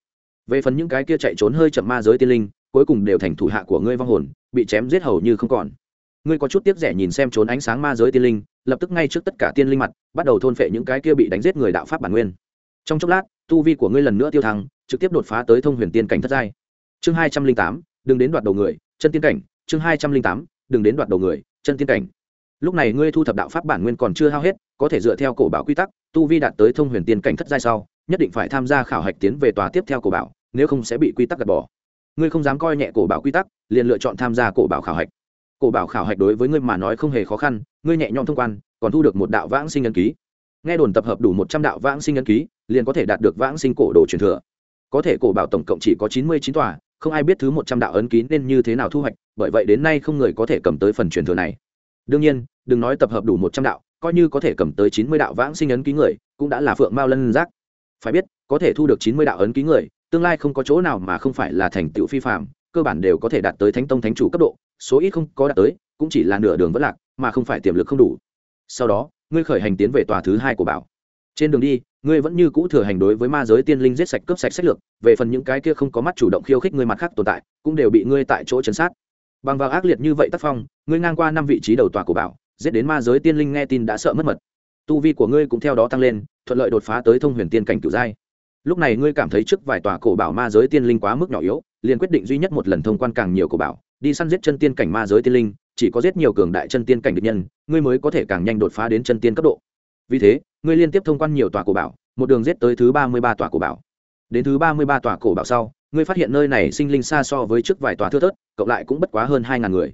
Về phần những cái kia chạy trốn hơi chậm ma giới tiên linh, cuối cùng đều thành thủ hạ của ngươi vong hồn, bị chém giết hầu như không còn. Ngươi có chút tiếc rẻ nhìn xem trốn ánh sáng ma giới tiên linh, lập tức ngay trước tất cả tiên linh mặt, bắt đầu thôn phệ những cái kia bị đánh giết người đạo pháp bản nguyên. Trong chốc lát, tu vi của ngươi lần nữa tiêu thăng, trực tiếp đột phá tới thông huyền tiên cảnh thất giai. Chương hai trăm linh tám, đừng đến đoạt đầu người, chân tiên cảnh. Chương hai trăm linh tám, đừng đến đoạt đầu người, chân tiên cảnh lúc này ngươi thu thập đạo pháp bản nguyên còn chưa hao hết, có thể dựa theo cổ bảo quy tắc, tu vi đạt tới thông huyền tiên cảnh thất giai sau, nhất định phải tham gia khảo hạch tiến về tòa tiếp theo cổ bảo, nếu không sẽ bị quy tắc gạt bỏ. Ngươi không dám coi nhẹ cổ bảo quy tắc, liền lựa chọn tham gia cổ bảo khảo hạch. Cổ bảo khảo hạch đối với ngươi mà nói không hề khó khăn, ngươi nhẹ nhõm thông quan, còn thu được một đạo vãng sinh ấn ký. Nghe đồn tập hợp đủ một trăm đạo vãng sinh ấn ký, liền có thể đạt được vãng sinh cổ đồ truyền thừa. Có thể cổ bảo tổng cộng chỉ có chín mươi chín tòa, không ai biết thứ một trăm đạo ấn ký nên như thế nào thu hoạch, bởi vậy đến nay không người có thể cầm tới phần truyền thừa này đương nhiên, đừng nói tập hợp đủ một trăm đạo, coi như có thể cầm tới chín mươi đạo vãng sinh ấn ký người, cũng đã là phượng mao lân giác. Phải biết, có thể thu được chín mươi đạo ấn ký người, tương lai không có chỗ nào mà không phải là thành tựu phi phạm cơ bản đều có thể đạt tới thánh tông thánh chủ cấp độ, số ít không có đạt tới, cũng chỉ là nửa đường vẫn lạc, mà không phải tiềm lực không đủ. Sau đó, ngươi khởi hành tiến về tòa thứ hai của bảo. Trên đường đi, ngươi vẫn như cũ thừa hành đối với ma giới tiên linh giết sạch cướp sạch sách lược, về phần những cái kia không có mắt chủ động khiêu khích ngươi mặt khác tồn tại, cũng đều bị ngươi tại chỗ chấn sát bằng vào ác liệt như vậy tác phong, ngươi ngang qua năm vị trí đầu tòa của bảo, giết đến ma giới tiên linh nghe tin đã sợ mất mật. Tu vi của ngươi cũng theo đó tăng lên, thuận lợi đột phá tới thông huyền tiên cảnh cửu giai. Lúc này ngươi cảm thấy trước vài tòa cổ bảo ma giới tiên linh quá mức nhỏ yếu, liền quyết định duy nhất một lần thông quan càng nhiều cổ bảo, đi săn giết chân tiên cảnh ma giới tiên linh, chỉ có giết nhiều cường đại chân tiên cảnh địch nhân, ngươi mới có thể càng nhanh đột phá đến chân tiên cấp độ. Vì thế, ngươi liên tiếp thông quan nhiều tòa cổ bảo, một đường giết tới thứ ba mươi ba tòa cổ bảo. Đến thứ ba mươi ba tòa cổ bảo sau ngươi phát hiện nơi này sinh linh xa so với trước vài tòa thưa thớt, cộng lại cũng bất quá hơn hai ngàn người.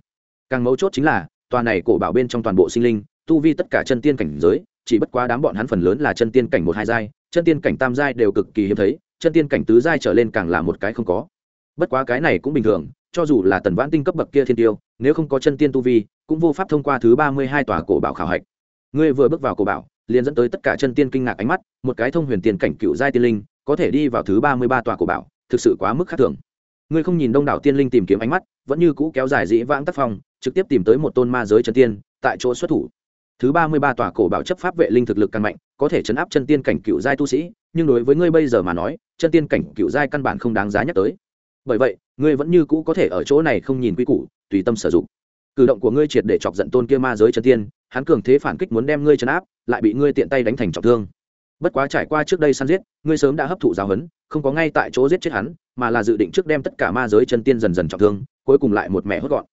Càng mấu chốt chính là, tòa này cổ bảo bên trong toàn bộ sinh linh, tu vi tất cả chân tiên cảnh giới, chỉ bất quá đám bọn hắn phần lớn là chân tiên cảnh một hai giai, chân tiên cảnh tam giai đều cực kỳ hiếm thấy, chân tiên cảnh tứ giai trở lên càng là một cái không có. Bất quá cái này cũng bình thường, cho dù là tần vãn tinh cấp bậc kia thiên tiêu, nếu không có chân tiên tu vi, cũng vô pháp thông qua thứ ba mươi hai tòa cổ bảo khảo hạch. Ngươi vừa bước vào cổ bảo, liền dẫn tới tất cả chân tiên kinh ngạc ánh mắt, một cái thông huyền tiền cảnh cựu giai tiên linh, có thể đi vào thứ ba mươi ba tòa cổ bảo thực sự quá mức khác thường. Ngươi không nhìn đông đảo tiên linh tìm kiếm ánh mắt, vẫn như cũ kéo dài dĩ vãng tác phong, trực tiếp tìm tới một tôn ma giới chân tiên, tại chỗ xuất thủ. Thứ ba mươi ba tòa cổ bảo chấp pháp vệ linh thực lực càng mạnh, có thể chấn áp chân tiên cảnh cựu giai tu sĩ, nhưng đối với ngươi bây giờ mà nói, chân tiên cảnh cựu giai căn bản không đáng giá nhắc tới. Bởi vậy, ngươi vẫn như cũ có thể ở chỗ này không nhìn quy củ, tùy tâm sử dụng. Cử động của ngươi triệt để chọc giận tôn kia ma giới chân tiên, hắn cường thế phản kích muốn đem ngươi chấn áp, lại bị ngươi tiện tay đánh thành trọng thương bất quá trải qua trước đây săn giết, ngươi sớm đã hấp thụ giáo huấn, không có ngay tại chỗ giết chết hắn, mà là dự định trước đem tất cả ma giới chân tiên dần dần trọng thương, cuối cùng lại một mẹ hốt gọn.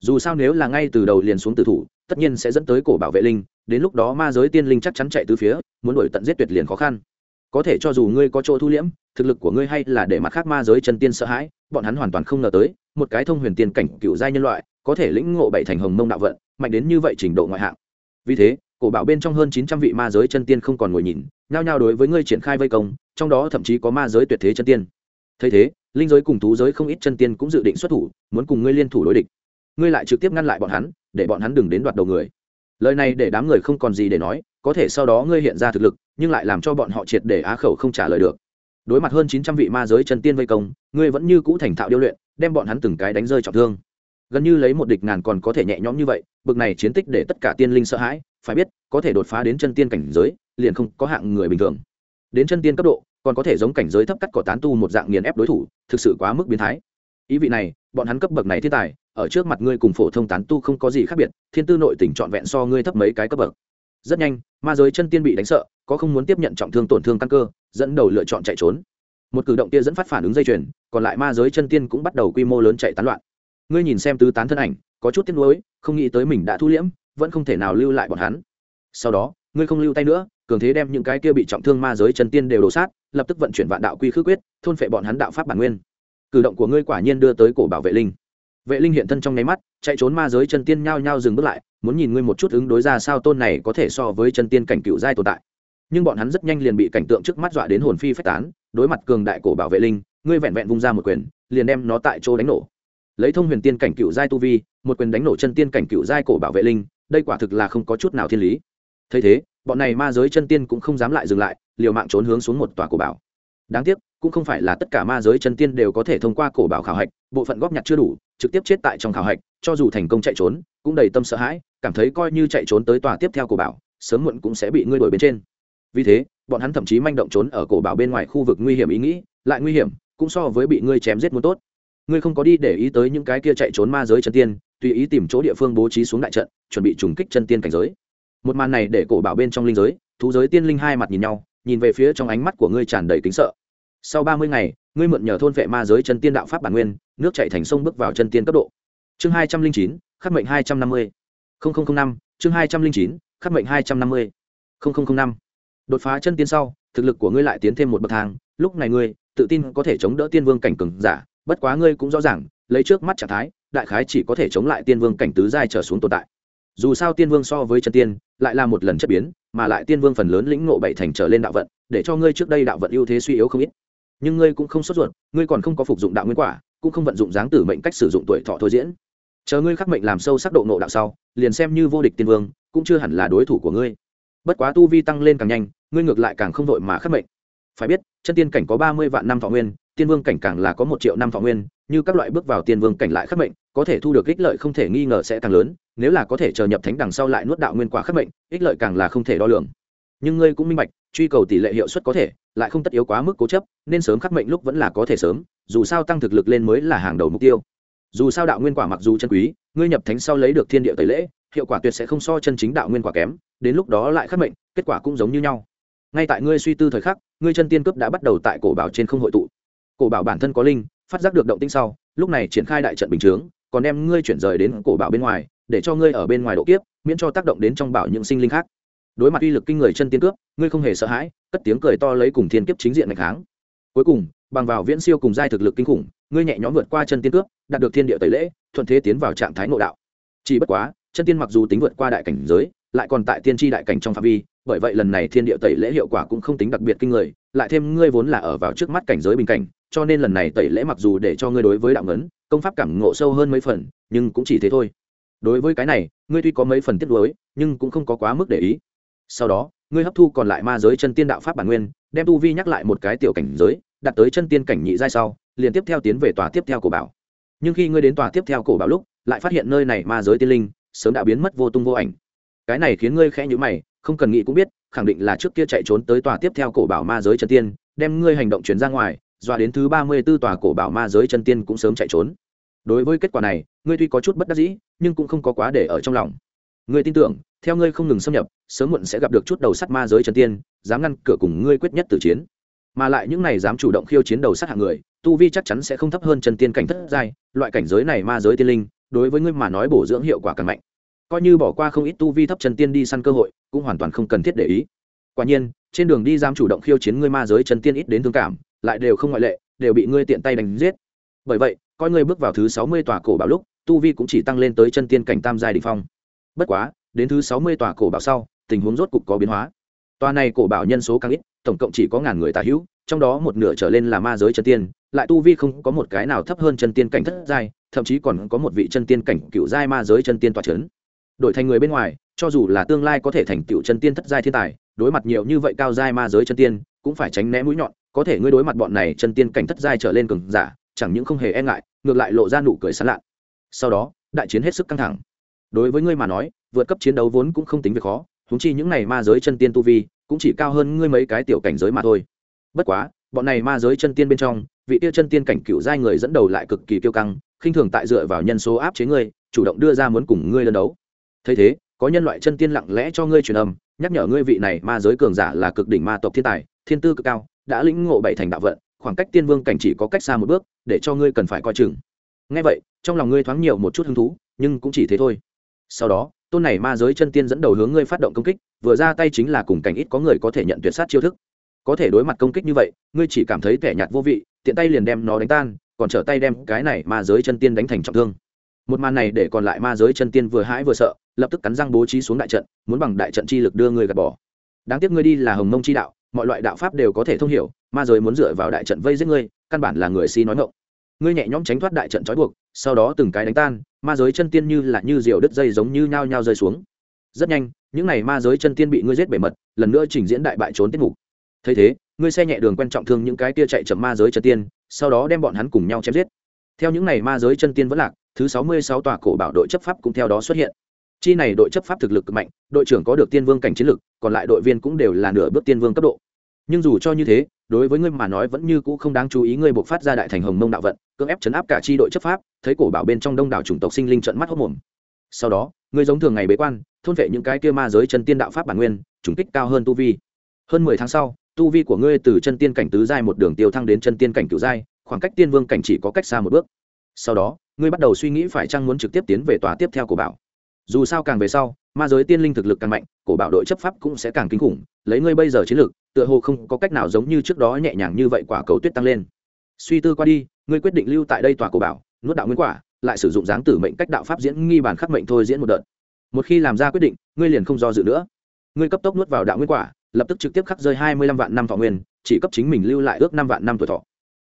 Dù sao nếu là ngay từ đầu liền xuống tử thủ, tất nhiên sẽ dẫn tới cổ bảo vệ linh, đến lúc đó ma giới tiên linh chắc chắn chạy từ phía, muốn đuổi tận giết tuyệt liền khó khăn. Có thể cho dù ngươi có chỗ thu liễm, thực lực của ngươi hay là để mặt khác ma giới chân tiên sợ hãi, bọn hắn hoàn toàn không ngờ tới, một cái thông huyền tiên cảnh cựu giai nhân loại, có thể lĩnh ngộ bảy thành hồng mông đạo vận, mạnh đến như vậy trình độ ngoại hạng. Vì thế, cổ bảo bên trong hơn chín trăm vị ma giới chân tiên không còn ngồi nhìn nhao nhao đối với ngươi triển khai vây công, trong đó thậm chí có ma giới tuyệt thế chân tiên. Thấy thế, linh giới cùng thú giới không ít chân tiên cũng dự định xuất thủ, muốn cùng ngươi liên thủ đối địch. Ngươi lại trực tiếp ngăn lại bọn hắn, để bọn hắn đừng đến đoạt đầu người. Lời này để đám người không còn gì để nói, có thể sau đó ngươi hiện ra thực lực, nhưng lại làm cho bọn họ triệt để á khẩu không trả lời được. Đối mặt hơn chín trăm vị ma giới chân tiên vây công, ngươi vẫn như cũ thành thạo điêu luyện, đem bọn hắn từng cái đánh rơi trọng thương. Gần như lấy một địch ngàn còn có thể nhẹ nhõm như vậy, bực này chiến tích để tất cả tiên linh sợ hãi phải biết, có thể đột phá đến chân tiên cảnh giới, liền không có hạng người bình thường. Đến chân tiên cấp độ, còn có thể giống cảnh giới thấp cắt cỏ tán tu một dạng nghiền ép đối thủ, thực sự quá mức biến thái. Ý vị này, bọn hắn cấp bậc này thiên tài, ở trước mặt ngươi cùng phổ thông tán tu không có gì khác biệt, thiên tư nội tỉnh trọn vẹn so ngươi thấp mấy cái cấp bậc. Rất nhanh, ma giới chân tiên bị đánh sợ, có không muốn tiếp nhận trọng thương tổn thương căn cơ, dẫn đầu lựa chọn chạy trốn. Một cử động kia dẫn phát phản ứng dây chuyền, còn lại ma giới chân tiên cũng bắt đầu quy mô lớn chạy tán loạn. Ngươi nhìn xem tứ tán thân ảnh, có chút tiếc nuối, không nghĩ tới mình đã thu liễm vẫn không thể nào lưu lại bọn hắn. Sau đó, ngươi không lưu tay nữa, cường thế đem những cái kia bị trọng thương ma giới chân tiên đều đổ sát, lập tức vận chuyển vạn đạo quy khước quyết, thôn phệ bọn hắn đạo pháp bản nguyên. Cử động của ngươi quả nhiên đưa tới cổ bảo vệ linh. Vệ linh hiện thân trong nháy mắt, chạy trốn ma giới chân tiên nhao nhao dừng bước lại, muốn nhìn ngươi một chút ứng đối ra sao tôn này có thể so với chân tiên cảnh cựu giai tồn tại. Nhưng bọn hắn rất nhanh liền bị cảnh tượng trước mắt dọa đến hồn phi phách tán, đối mặt cường đại cổ bảo vệ linh, ngươi vẹn vẹn vung ra một quyền, liền đem nó tại chỗ đánh nổ. Lấy thông huyền tiên cảnh cựu giai tu vi, một quyền đánh nổ chân tiên cảnh cựu giai cổ bảo vệ linh đây quả thực là không có chút nào thiên lý. Thấy thế, bọn này ma giới chân tiên cũng không dám lại dừng lại, liều mạng trốn hướng xuống một tòa cổ bảo. Đáng tiếc, cũng không phải là tất cả ma giới chân tiên đều có thể thông qua cổ bảo khảo hạch, bộ phận góp nhặt chưa đủ, trực tiếp chết tại trong khảo hạch, cho dù thành công chạy trốn, cũng đầy tâm sợ hãi, cảm thấy coi như chạy trốn tới tòa tiếp theo cổ bảo, sớm muộn cũng sẽ bị ngươi đuổi bên trên. Vì thế, bọn hắn thậm chí manh động trốn ở cổ bảo bên ngoài khu vực nguy hiểm ý nghĩ, lại nguy hiểm, cũng so với bị ngươi chém giết muốn tốt. Ngươi không có đi để ý tới những cái kia chạy trốn ma giới chân tiên tùy ý tìm chỗ địa phương bố trí xuống đại trận, chuẩn bị trùng kích chân tiên cảnh giới. Một màn này để cổ bảo bên trong linh giới, thú giới tiên linh hai mặt nhìn nhau, nhìn về phía trong ánh mắt của ngươi tràn đầy kính sợ. Sau ba mươi ngày, ngươi mượn nhờ thôn vệ ma giới chân tiên đạo pháp bản nguyên, nước chạy thành sông bước vào chân tiên cấp độ. Chương hai trăm linh chín, khắc mệnh hai trăm năm mươi. Năm, chương hai trăm linh chín, khắc mệnh hai trăm năm mươi. Năm. Đột phá chân tiên sau, thực lực của ngươi lại tiến thêm một bậc thang, lúc này ngươi, tự tin có thể chống đỡ tiên vương cảnh cường giả, bất quá ngươi cũng rõ ràng, lấy trước mắt trạng thái đại khái chỉ có thể chống lại tiên vương cảnh tứ giai trở xuống tồn tại. Dù sao tiên vương so với chân tiên, lại là một lần chất biến, mà lại tiên vương phần lớn lĩnh ngộ bảy thành trở lên đạo vận, để cho ngươi trước đây đạo vận ưu thế suy yếu không ít. Nhưng ngươi cũng không sốt ruột, ngươi còn không có phục dụng đạo nguyên quả, cũng không vận dụng dáng tử mệnh cách sử dụng tuổi thọ thôi diễn. Chờ ngươi khắc mệnh làm sâu sắc độ nộ đạo sau, liền xem như vô địch tiên vương, cũng chưa hẳn là đối thủ của ngươi. Bất quá tu vi tăng lên càng nhanh, ngươi ngược lại càng không vội mà khắc mệnh phải biết, chân tiên cảnh có ba mươi vạn năm thọ nguyên, tiên vương cảnh càng là có một triệu năm thọ nguyên, như các loại bước vào tiên vương cảnh lại khắc mệnh, có thể thu được ích lợi không thể nghi ngờ sẽ càng lớn, nếu là có thể chờ nhập thánh đằng sau lại nuốt đạo nguyên quả khắc mệnh, ích lợi càng là không thể đo lường. Nhưng ngươi cũng minh bạch, truy cầu tỷ lệ hiệu suất có thể, lại không tất yếu quá mức cố chấp, nên sớm khắc mệnh lúc vẫn là có thể sớm, dù sao tăng thực lực lên mới là hàng đầu mục tiêu. Dù sao đạo nguyên quả mặc dù chân quý, ngươi nhập thánh sau lấy được thiên địa tẩy lễ, hiệu quả tuyệt sẽ không so chân chính đạo nguyên quả kém, đến lúc đó lại khắc mệnh, kết quả cũng giống như nhau. Ngay tại ngươi suy tư thời khắc ngươi chân tiên cướp đã bắt đầu tại cổ bảo trên không hội tụ. Cổ bảo bản thân có linh, phát giác được động tĩnh sau, lúc này triển khai đại trận bình chướng, còn đem ngươi chuyển rời đến cổ bảo bên ngoài, để cho ngươi ở bên ngoài độ kiếp, miễn cho tác động đến trong bảo những sinh linh khác. Đối mặt uy lực kinh người chân tiên cướp, ngươi không hề sợ hãi, cất tiếng cười to lấy cùng thiên kiếp chính diện ngày kháng. Cuối cùng, bằng vào viễn siêu cùng giai thực lực kinh khủng, ngươi nhẹ nhõm vượt qua chân tiên cướp, đạt được thiên địa tẩy lễ, thuận thế tiến vào trạng thái nội đạo. Chỉ bất quá chân tiên mặc dù tính vượt qua đại cảnh giới, lại còn tại tiên tri đại cảnh trong phạm vi, bởi vậy lần này thiên địa tẩy lễ hiệu quả cũng không tính đặc biệt kinh người, lại thêm ngươi vốn là ở vào trước mắt cảnh giới bình cảnh, cho nên lần này tẩy lễ mặc dù để cho ngươi đối với đạo ngấn, công pháp cảm ngộ sâu hơn mấy phần, nhưng cũng chỉ thế thôi. Đối với cái này, ngươi tuy có mấy phần tiết đối nhưng cũng không có quá mức để ý. Sau đó, ngươi hấp thu còn lại ma giới chân tiên đạo pháp bản nguyên, đem tu vi nhắc lại một cái tiểu cảnh giới đặt tới chân tiên cảnh nhị giai sau, liền tiếp theo tiến về tòa tiếp theo của bảo. Nhưng khi ngươi đến tòa tiếp theo cổ bảo lúc, lại phát hiện nơi này ma giới tiên linh sớm đã biến mất vô tung vô ảnh. Cái này khiến ngươi khẽ nhữ mày, không cần nghĩ cũng biết, khẳng định là trước kia chạy trốn tới tòa tiếp theo cổ bảo ma giới chân tiên, đem ngươi hành động chuyển ra ngoài, dọa đến thứ ba mươi b ố tòa cổ bảo ma giới chân tiên cũng sớm chạy trốn. Đối với kết quả này, ngươi tuy có chút bất đắc dĩ, nhưng cũng không có quá để ở trong lòng. Ngươi tin tưởng, theo ngươi không ngừng xâm nhập, sớm muộn sẽ gặp được chút đầu sắt ma giới chân tiên, dám ngăn cửa cùng ngươi quyết nhất tử chiến. Mà lại những này dám chủ động khiêu chiến đầu sát hạng người, tu vi chắc chắn sẽ không thấp hơn chân tiên cảnh thất giai, loại cảnh giới này ma giới tiên linh đối với ngươi mà nói bổ dưỡng hiệu quả càng mạnh. Coi như bỏ qua không ít tu vi thấp chân tiên đi săn cơ hội, cũng hoàn toàn không cần thiết để ý. Quả nhiên, trên đường đi dám chủ động khiêu chiến ngươi ma giới chân tiên ít đến thương cảm, lại đều không ngoại lệ, đều bị ngươi tiện tay đánh giết. Bởi vậy, coi ngươi bước vào thứ sáu mươi tòa cổ bảo lúc, tu vi cũng chỉ tăng lên tới chân tiên cảnh tam giai đ phong. Bất quá, đến thứ sáu mươi tòa cổ bảo sau, tình huống rốt cục có biến hóa. Tòa này cổ bảo nhân số càng ít, tổng cộng chỉ có ngàn người tà hữu trong đó một nửa trở lên là ma giới chân tiên, lại tu vi không có một cái nào thấp hơn chân tiên cảnh thất giai, thậm chí còn có một vị chân tiên cảnh cựu giai ma giới chân tiên tòa c h ấ n đổi thành người bên ngoài, cho dù là tương lai có thể thành cựu chân tiên thất giai thiên tài, đối mặt nhiều như vậy cao giai ma giới chân tiên, cũng phải tránh né mũi nhọn, có thể ngươi đối mặt bọn này chân tiên cảnh thất giai trở lên cường giả, chẳng những không hề e ngại, ngược lại lộ ra nụ cười sán lạn. sau đó, đại chiến hết sức căng thẳng. Đối với ngươi mà nói, vượt cấp chiến đấu vốn cũng không tính việc khó húng chi những này ma giới chân tiên tu vi, cũng chỉ cao hơn ngươi mấy cái tiểu cảnh giới mà thôi bất quá, bọn này ma giới chân tiên bên trong, vị tiêu chân tiên cảnh cựu giai người dẫn đầu lại cực kỳ kiêu căng, khinh thường tại dựa vào nhân số áp chế ngươi, chủ động đưa ra muốn cùng ngươi lần đấu. Thấy thế, có nhân loại chân tiên lặng lẽ cho ngươi truyền âm, nhắc nhở ngươi vị này ma giới cường giả là cực đỉnh ma tộc thiên tài, thiên tư cực cao, đã lĩnh ngộ bảy thành đạo vận, khoảng cách tiên vương cảnh chỉ có cách xa một bước, để cho ngươi cần phải coi chừng. Ngay vậy, trong lòng ngươi thoáng nhiều một chút hứng thú, nhưng cũng chỉ thế thôi. Sau đó, tôn này ma giới chân tiên dẫn đầu hướng ngươi phát động công kích, vừa ra tay chính là cùng cảnh ít có người có thể nhận tuyệt sát chiêu thức có thể đối mặt công kích như vậy, ngươi chỉ cảm thấy tẻ nhạt vô vị, tiện tay liền đem nó đánh tan, còn trở tay đem cái này ma giới chân tiên đánh thành trọng thương. Một màn này để còn lại ma giới chân tiên vừa hãi vừa sợ, lập tức cắn răng bố trí xuống đại trận, muốn bằng đại trận chi lực đưa ngươi gạt bỏ. Đáng tiếc ngươi đi là hồng mông chi đạo, mọi loại đạo pháp đều có thể thông hiểu, ma giới muốn dựa vào đại trận vây giết ngươi, căn bản là người si nói ngộng ngươi nhẹ nhõm tránh thoát đại trận trói buộc, sau đó từng cái đánh tan, ma giới chân tiên như là như diều đứt dây giống như nhao nhao rơi xuống. Rất nhanh, những n à y ma giới chân tiên bị ngươi giết bể mật, lần nữa trình diễn đại bại trốn tiết mục thấy thế, ngươi xe nhẹ đường quen trọng thương những cái kia chạy chậm ma giới chân tiên, sau đó đem bọn hắn cùng nhau chém giết. Theo những n à y ma giới chân tiên vẫn lạc, thứ sáu mươi sáu tòa cổ bảo đội chấp pháp cũng theo đó xuất hiện. Chi này đội chấp pháp thực lực mạnh, đội trưởng có được tiên vương cảnh chiến lực, còn lại đội viên cũng đều là nửa bước tiên vương cấp độ. Nhưng dù cho như thế, đối với ngươi mà nói vẫn như cũ không đáng chú ý ngươi buộc phát ra đại thành hồng mông đạo vận, cưỡng ép chấn áp cả chi đội chấp pháp, thấy cổ bảo bên trong đông đảo chủng tộc sinh linh trận mắt hốc mồm. Sau đó, ngươi giống thường ngày bế quan, thôn vệ những cái kia ma giới chân tiên đạo pháp bản nguyên chủng kích cao hơn tu vi. Hơn mười tháng sau tu vi của ngươi từ chân tiên cảnh tứ giai một đường tiêu thăng đến chân tiên cảnh cửu giai, khoảng cách tiên vương cảnh chỉ có cách xa một bước. Sau đó, ngươi bắt đầu suy nghĩ phải chăng muốn trực tiếp tiến về tòa tiếp theo của bảo. Dù sao càng về sau, ma giới tiên linh thực lực càng mạnh, cổ bảo đội chấp pháp cũng sẽ càng kinh khủng, lấy ngươi bây giờ chiến lược tựa hồ không có cách nào giống như trước đó nhẹ nhàng như vậy quả cầu tuyết tăng lên. Suy tư qua đi, ngươi quyết định lưu tại đây tòa cổ bảo, nuốt đạo nguyên quả, lại sử dụng dáng tử mệnh cách đạo pháp diễn nghi bản khắc mệnh thôi diễn một đợt. Một khi làm ra quyết định, ngươi liền không do dự nữa. Ngươi cấp tốc nuốt vào đạo nguyên quả lập tức trực tiếp khắc rơi hai mươi lăm vạn năm thọ nguyên, chỉ cấp chính mình lưu lại ước năm vạn năm tuổi thọ.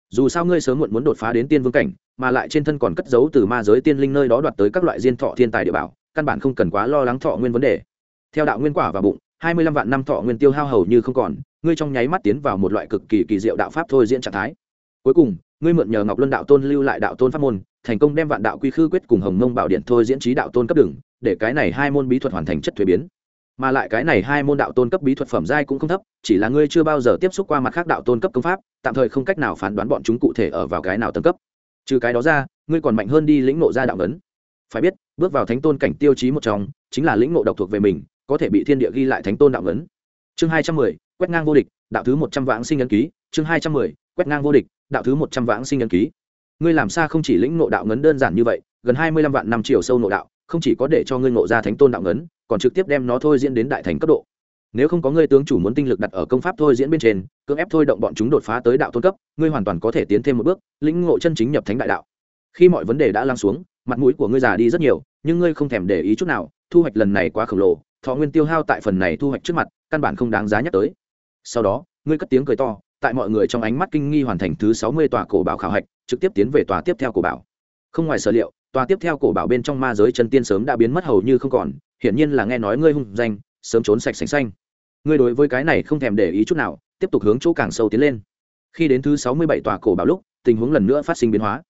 Dù sao ngươi sớm muộn muốn đột phá đến tiên vương cảnh, mà lại trên thân còn cất giấu từ ma giới tiên linh nơi đó đoạt tới các loại diên thọ thiên tài địa bảo, căn bản không cần quá lo lắng thọ nguyên vấn đề. Theo đạo nguyên quả và bụng, hai mươi lăm vạn năm thọ nguyên tiêu hao hầu như không còn, ngươi trong nháy mắt tiến vào một loại cực kỳ kỳ diệu đạo pháp thôi diễn trạng thái. Cuối cùng, ngươi mượn nhờ ngọc luân đạo tôn lưu lại đạo tôn pháp môn, thành công đem vạn đạo quy khư quyết cùng hồng mông bảo điện thôi diễn trí đạo tôn cấp đường, để cái này hai môn bí thuật hoàn thành chất thuế biến mà lại cái này hai môn đạo tôn cấp bí thuật phẩm giai cũng không thấp, chỉ là ngươi chưa bao giờ tiếp xúc qua mặt khác đạo tôn cấp công pháp, tạm thời không cách nào phán đoán bọn chúng cụ thể ở vào cái nào tầng cấp. Trừ cái đó ra, ngươi còn mạnh hơn đi lĩnh nộ ra đạo ấn. Phải biết, bước vào thánh tôn cảnh tiêu chí một trong, chính là lĩnh nộ độc thuộc về mình, có thể bị thiên địa ghi lại thánh tôn đạo ấn. Chương hai trăm mười, quét ngang vô địch, đạo thứ một trăm vãng sinh ấn ký. Chương hai trăm mười, quét ngang vô địch, đạo thứ một trăm vãng sinh ấn ký. Ngươi làm sao không chỉ lĩnh nộ đạo ngấn đơn giản như vậy, gần hai mươi lăm vạn năm chiều sâu nộ đạo không chỉ có để cho ngươi ngộ ra thánh tôn đạo ngấn, còn trực tiếp đem nó thôi diễn đến đại thành cấp độ. Nếu không có ngươi tướng chủ muốn tinh lực đặt ở công pháp thôi diễn bên trên, cưỡng ép thôi động bọn chúng đột phá tới đạo tôn cấp, ngươi hoàn toàn có thể tiến thêm một bước, lĩnh ngộ chân chính nhập thánh đại đạo. Khi mọi vấn đề đã lắng xuống, mặt mũi của ngươi già đi rất nhiều, nhưng ngươi không thèm để ý chút nào, thu hoạch lần này quá khổng lồ, thọ nguyên tiêu hao tại phần này thu hoạch trước mặt, căn bản không đáng giá nhắc tới. Sau đó, ngươi cất tiếng cười to, tại mọi người trong ánh mắt kinh nghi hoàn thành thứ sáu mươi tòa cổ bảo khảo hạch, trực tiếp tiến về tòa tiếp theo cổ bảo. Không ngoài sở liệu tòa tiếp theo cổ bảo bên trong ma giới chân tiên sớm đã biến mất hầu như không còn, hiển nhiên là nghe nói ngươi hung danh, sớm trốn sạch sành xanh. Ngươi đối với cái này không thèm để ý chút nào, tiếp tục hướng chỗ càng sâu tiến lên. Khi đến thứ sáu mươi bảy tòa cổ bảo lúc, tình huống lần nữa phát sinh biến hóa.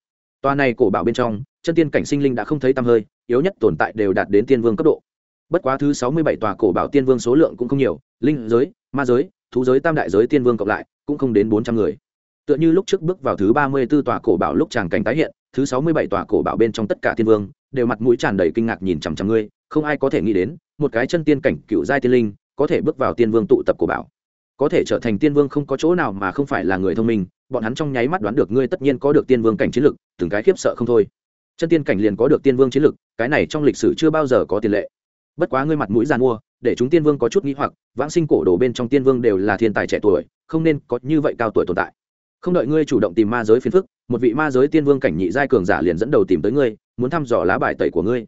Tòa này cổ bảo bên trong, chân tiên cảnh sinh linh đã không thấy tăm hơi, yếu nhất tồn tại đều đạt đến tiên vương cấp độ. Bất quá thứ sáu mươi bảy tòa cổ bảo tiên vương số lượng cũng không nhiều, linh giới, ma giới, thú giới tam đại giới tiên vương cộng lại, cũng không đến bốn trăm người. Tựa như lúc trước bước vào thứ ba mươi b ố tòa cổ bảo lúc tràng cảnh tái hiện thứ sáu mươi bảy tòa cổ bảo bên trong tất cả thiên vương, đều mặt mũi tràn đầy kinh ngạc nhìn chằm chằm ngươi, không ai có thể nghĩ đến, một cái chân tiên cảnh cựu giai tiên linh, có thể bước vào tiên vương tụ tập cổ bảo. Có thể trở thành tiên vương không có chỗ nào mà không phải là người thông minh, bọn hắn trong nháy mắt đoán được ngươi tất nhiên có được tiên vương cảnh chiến lực, từng cái khiếp sợ không thôi. Chân tiên cảnh liền có được tiên vương chiến lực, cái này trong lịch sử chưa bao giờ có tiền lệ. Bất quá ngươi mặt mũi giàn mua, để chúng tiên vương có chút nghĩ hoặc, vãng sinh cổ đồ bên trong tiên vương đều là thiên tài trẻ tuổi, không nên có như vậy cao tuổi tồn tại không đợi ngươi chủ động tìm ma giới phiền phức, một vị ma giới tiên vương cảnh nhị giai cường giả liền dẫn đầu tìm tới ngươi, muốn thăm dò lá bài tẩy của ngươi.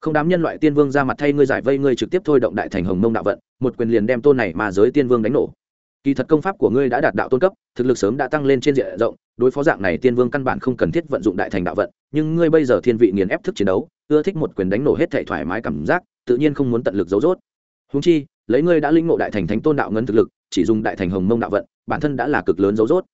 Không đám nhân loại tiên vương ra mặt thay ngươi giải vây ngươi trực tiếp thôi động đại thành hồng mông đạo vận, một quyền liền đem tôn này ma giới tiên vương đánh nổ. Kỳ thật công pháp của ngươi đã đạt đạo tôn cấp, thực lực sớm đã tăng lên trên diện rộng, đối phó dạng này tiên vương căn bản không cần thiết vận dụng đại thành đạo vận, nhưng ngươi bây giờ thiên vị nghiền ép thức chiến đấu, ưa thích một quyền đánh nổ hết thể thoải mái cảm giác, tự nhiên không muốn tận lực giấu rốt. Húng chi, lấy ngươi đã linh ngộ đại thành thánh tôn đạo ngân thực lực, chỉ dùng đại thành hồng mông đạo vận, bản thân đã là cực lớn giấu rốt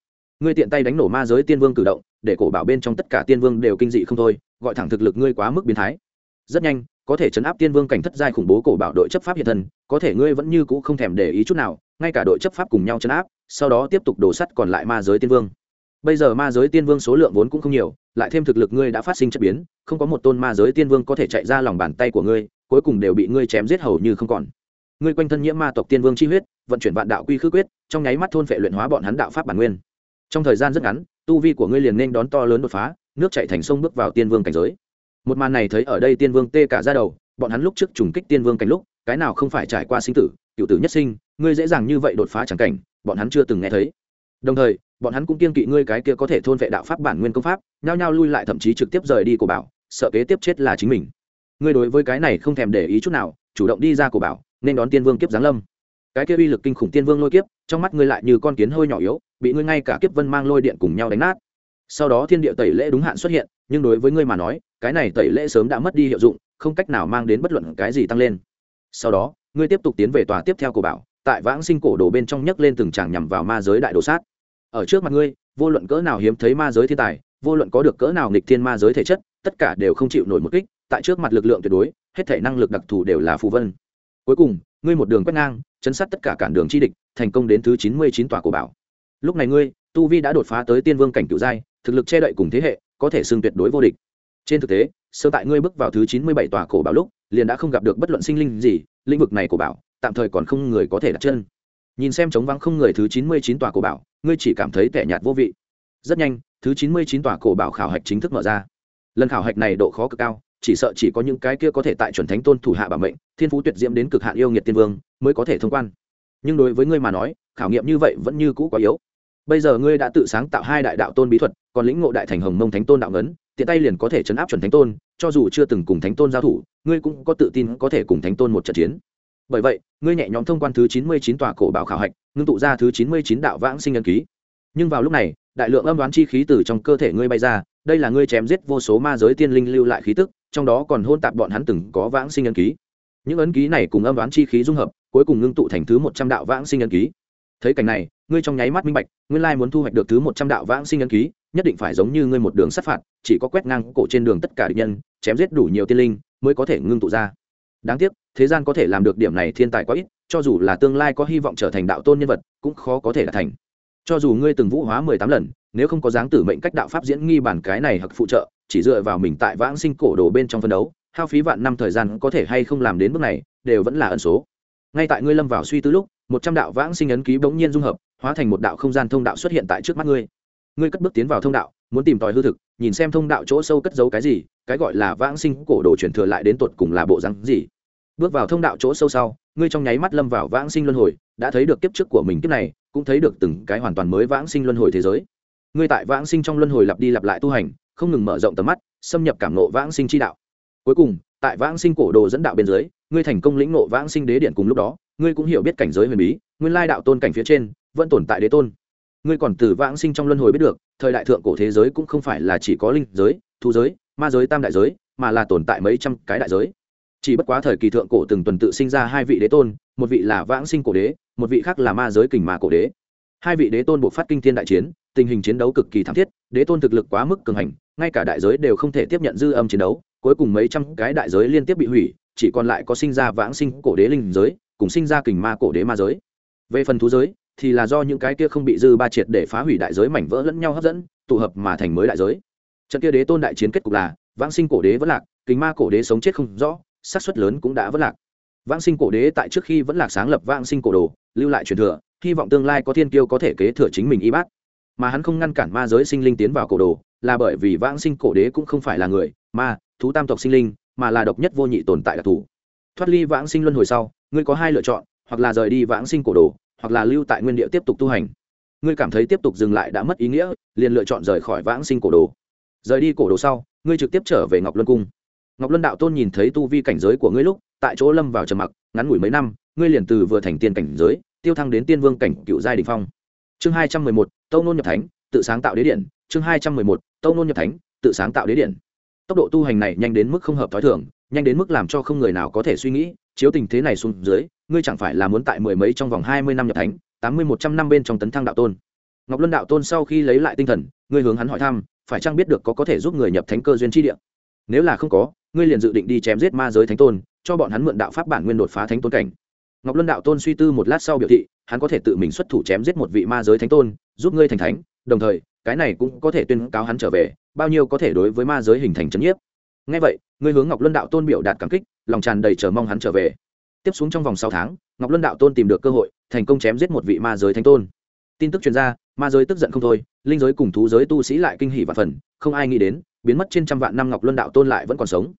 ngươi tiện tay đánh nổ ma giới tiên vương cử động, để cổ bảo bên trong tất cả tiên vương đều kinh dị không thôi, gọi thẳng thực lực ngươi quá mức biến thái. Rất nhanh, có thể chấn áp tiên vương cảnh thất giai khủng bố cổ bảo đội chấp pháp hiện thân, có thể ngươi vẫn như cũ không thèm để ý chút nào, ngay cả đội chấp pháp cùng nhau chấn áp, sau đó tiếp tục đổ sắt còn lại ma giới tiên vương. Bây giờ ma giới tiên vương số lượng vốn cũng không nhiều, lại thêm thực lực ngươi đã phát sinh chất biến, không có một tôn ma giới tiên vương có thể chạy ra lòng bàn tay của ngươi, cuối cùng đều bị ngươi chém giết hầu như không còn. Ngươi quanh thân nhiễm ma tộc tiên vương chi huyết, vận chuyển vạn đạo quy khư quyết, trong nháy mắt thôn vệ luyện hóa bọn hắn đạo pháp bản nguyên trong thời gian rất ngắn, tu vi của ngươi liền nên đón to lớn đột phá, nước chạy thành sông bước vào tiên vương cảnh giới. Một màn này thấy ở đây tiên vương tê cả ra đầu, bọn hắn lúc trước trùng kích tiên vương cảnh lúc, cái nào không phải trải qua sinh tử, cựu tử nhất sinh, ngươi dễ dàng như vậy đột phá chẳng cảnh, bọn hắn chưa từng nghe thấy. Đồng thời, bọn hắn cũng kiên kỵ ngươi cái kia có thể thôn vệ đạo pháp bản nguyên công pháp, nhao nhao lui lại thậm chí trực tiếp rời đi của bảo, sợ kế tiếp chết là chính mình. Ngươi đối với cái này không thèm để ý chút nào, chủ động đi ra của bảo, nên đón tiên vương kiếp giáng lâm. Cái kia uy lực kinh khủng tiên vương lôi kiếp, trong mắt ngươi lại như con kiến hơi nhỏ yếu bị ngươi ngay cả kiếp vân mang lôi điện cùng nhau đánh nát. Sau đó thiên địa tẩy lễ đúng hạn xuất hiện, nhưng đối với ngươi mà nói, cái này tẩy lễ sớm đã mất đi hiệu dụng, không cách nào mang đến bất luận cái gì tăng lên. Sau đó, ngươi tiếp tục tiến về tòa tiếp theo của bảo, tại vãng sinh cổ đồ bên trong nhấc lên từng tràng nhằm vào ma giới đại đồ sát. Ở trước mặt ngươi, vô luận cỡ nào hiếm thấy ma giới thiên tài, vô luận có được cỡ nào nghịch thiên ma giới thể chất, tất cả đều không chịu nổi một kích, tại trước mặt lực lượng tuyệt đối, hết thể năng lực đặc thù đều là phù vân. Cuối cùng, ngươi một đường quét ngang, chấn sát tất cả cản đường chi địch, thành công đến thứ chín mươi chín tòa cổ bảo lúc này ngươi, tu vi đã đột phá tới tiên vương cảnh cựu giai, thực lực che đậy cùng thế hệ, có thể xưng tuyệt đối vô địch. Trên thực tế sơ tại ngươi bước vào thứ chín mươi bảy tòa cổ bảo lúc, liền đã không gặp được bất luận sinh linh gì, lĩnh vực này của bảo, tạm thời còn không người có thể đặt chân. Nhìn xem chống vắng không người thứ chín mươi chín tòa cổ bảo, ngươi chỉ cảm thấy tẻ nhạt vô vị. Rất nhanh, thứ chín mươi chín tòa cổ bảo khảo hạch chính thức mở ra. Lần khảo hạch này độ khó cực cao, chỉ sợ chỉ có những cái kia có thể tại chuẩn thánh tôn thủ hạ bảo mệnh, thiên phú tuyệt diễm đến cực hạn yêu nghiệt tiên vương mới có thể thông quan. Nhưng đối với ngươi mà nói, khảo nghiệm như vậy vẫn như cũ quá yếu bây giờ ngươi đã tự sáng tạo hai đại đạo tôn bí thuật, còn lĩnh ngộ đại thành hồng mông thánh tôn đạo ngấn, tiện tay liền có thể chấn áp chuẩn thánh tôn, cho dù chưa từng cùng thánh tôn giao thủ, ngươi cũng có tự tin có thể cùng thánh tôn một trận chiến. Bởi vậy, ngươi nhẹ nhõm thông quan thứ chín mươi chín tòa cổ bảo khảo hạch, ngưng tụ ra thứ chín mươi chín đạo vãng sinh nhân ký. Nhưng vào lúc này, đại lượng âm đoán chi khí từ trong cơ thể ngươi bay ra, đây là ngươi chém giết vô số ma giới tiên linh lưu lại khí tức, trong đó còn hôn tạp bọn hắn từng có vãng sinh nhân ký. Những ấn ký này cùng âm đoán chi khí dung hợp, cuối cùng ngưng tụ thành thứ một trăm đạo vãng sinh nhân ký. Thấy cảnh này ngươi trong nháy mắt minh bạch, nguyên lai muốn thu hoạch được thứ một trăm đạo vãng sinh ấn ký, nhất định phải giống như ngươi một đường sát phạt, chỉ có quét ngang cổ trên đường tất cả địch nhân, chém giết đủ nhiều tiên linh, mới có thể ngưng tụ ra. Đáng tiếc, thế gian có thể làm được điểm này thiên tài quá ít, cho dù là tương lai có hy vọng trở thành đạo tôn nhân vật, cũng khó có thể đạt thành. Cho dù ngươi từng vũ hóa mười tám lần, nếu không có dáng tử mệnh cách đạo pháp diễn nghi bản cái này hoặc phụ trợ, chỉ dựa vào mình tại vãng sinh cổ đồ bên trong phân đấu, hao phí vạn năm thời gian có thể hay không làm đến bước này, đều vẫn là ẩn số. Ngay tại ngươi lâm vào suy tư lúc một trăm đạo vãng sinh ấn ký bỗng nhiên dung hợp, hóa thành một đạo không gian thông đạo xuất hiện tại trước mắt ngươi. Ngươi cất bước tiến vào thông đạo, muốn tìm tòi hư thực, nhìn xem thông đạo chỗ sâu cất giấu cái gì, cái gọi là vãng sinh cổ đồ truyền thừa lại đến tột cùng là bộ rắn gì. Bước vào thông đạo chỗ sâu sau, ngươi trong nháy mắt lâm vào vãng sinh luân hồi, đã thấy được kiếp trước của mình kiếp này, cũng thấy được từng cái hoàn toàn mới vãng sinh luân hồi thế giới. Ngươi tại vãng sinh trong luân hồi lặp đi lặp lại tu hành, không ngừng mở rộng tầm mắt, xâm nhập cảm nộ vãng sinh chi đạo. Cuối cùng, tại vãng sinh cổ đồ dẫn đạo bên dưới, ngươi thành công lĩnh ngộ vãng sinh đế điện cùng lúc đó ngươi cũng hiểu biết cảnh giới huyền bí, nguyên lai đạo tôn cảnh phía trên vẫn tồn tại đế tôn. Ngươi còn từ vãng sinh trong luân hồi biết được, thời đại thượng cổ thế giới cũng không phải là chỉ có linh giới thu giới, ma giới, tam đại giới, mà là tồn tại mấy trăm cái đại giới. Chỉ bất quá thời kỳ thượng cổ từng tuần tự sinh ra hai vị đế tôn, một vị là vãng sinh cổ đế, một vị khác là ma giới kình mà cổ đế. Hai vị đế tôn buộc phát kinh thiên đại chiến, tình hình chiến đấu cực kỳ thảm thiết, đế tôn thực lực quá mức cường hành, ngay cả đại giới đều không thể tiếp nhận dư âm chiến đấu, cuối cùng mấy trăm cái đại giới liên tiếp bị hủy, chỉ còn lại có sinh ra vãng sinh cổ đế linh giới cùng sinh ra kình ma cổ đế ma giới. Về phần thú giới, thì là do những cái kia không bị dư ba triệt để phá hủy đại giới mảnh vỡ lẫn nhau hấp dẫn, tụ hợp mà thành mới đại giới. Trận kia đế tôn đại chiến kết cục là, vãng sinh cổ đế vẫn lạc, kình ma cổ đế sống chết không rõ, xác suất lớn cũng đã vẫn lạc. Vãng sinh cổ đế tại trước khi vẫn lạc sáng lập vãng sinh cổ đồ, lưu lại truyền thừa, hy vọng tương lai có thiên kiêu có thể kế thừa chính mình y bát. Mà hắn không ngăn cản ma giới sinh linh tiến vào cổ đồ, là bởi vì vãng sinh cổ đế cũng không phải là người, ma, thú tam tộc sinh linh, mà là độc nhất vô nhị tồn tại đặc thù. Thoát ly vãng sinh luân hồi sau ngươi có hai lựa chọn, hoặc là rời đi vãng sinh cổ đồ, hoặc là lưu tại nguyên địa tiếp tục tu hành. Ngươi cảm thấy tiếp tục dừng lại đã mất ý nghĩa, liền lựa chọn rời khỏi vãng sinh cổ đồ. Rời đi cổ đồ sau, ngươi trực tiếp trở về ngọc luân cung. Ngọc luân đạo tôn nhìn thấy tu vi cảnh giới của ngươi lúc, tại chỗ lâm vào trầm mặc, ngắn ngủi mấy năm, ngươi liền từ vừa thành tiên cảnh giới, tiêu thăng đến tiên vương cảnh cựu giai đình phong. Chương hai trăm mười một tâu nôn nhập thánh, tự sáng tạo đế điện chương hai trăm mười một tâu nôn nhập thánh, tự sáng tạo đế điện tốc độ tu hành này nhanh đến mức không hợp t h ó i thường, nhanh đến mức làm cho không người nào có thể suy nghĩ chiếu tình thế này xuống dưới, ngươi chẳng phải là muốn tại mười mấy trong vòng hai mươi năm nhập thánh, tám mươi một trăm năm bên trong tấn thăng đạo tôn. Ngọc luân đạo tôn sau khi lấy lại tinh thần, ngươi hướng hắn hỏi thăm, phải chăng biết được có có thể giúp người nhập thánh cơ duyên tri địa? Nếu là không có, ngươi liền dự định đi chém giết ma giới thánh tôn, cho bọn hắn mượn đạo pháp bản nguyên đột phá thánh tôn cảnh. Ngọc luân đạo tôn suy tư một lát sau biểu thị, hắn có thể tự mình xuất thủ chém giết một vị ma giới thánh tôn, giúp ngươi thành thánh, đồng thời, cái này cũng có thể tuyên cáo hắn trở về, bao nhiêu có thể đối với ma giới hình thành trấn nhiếp. Ngay vậy, ngươi hướng ngọc luân đạo tôn biểu đạt cảm kích lòng tràn đầy chờ mong hắn trở về. Tiếp xuống trong vòng sáu tháng, ngọc luân đạo tôn tìm được cơ hội, thành công chém giết một vị ma giới thánh tôn. Tin tức chuyên gia ma giới tức giận không thôi, linh giới cùng thú giới tu sĩ lại kinh hỉ và phần, không ai nghĩ đến, biến mất trên trăm vạn năm ngọc luân đạo tôn lại vẫn còn sống.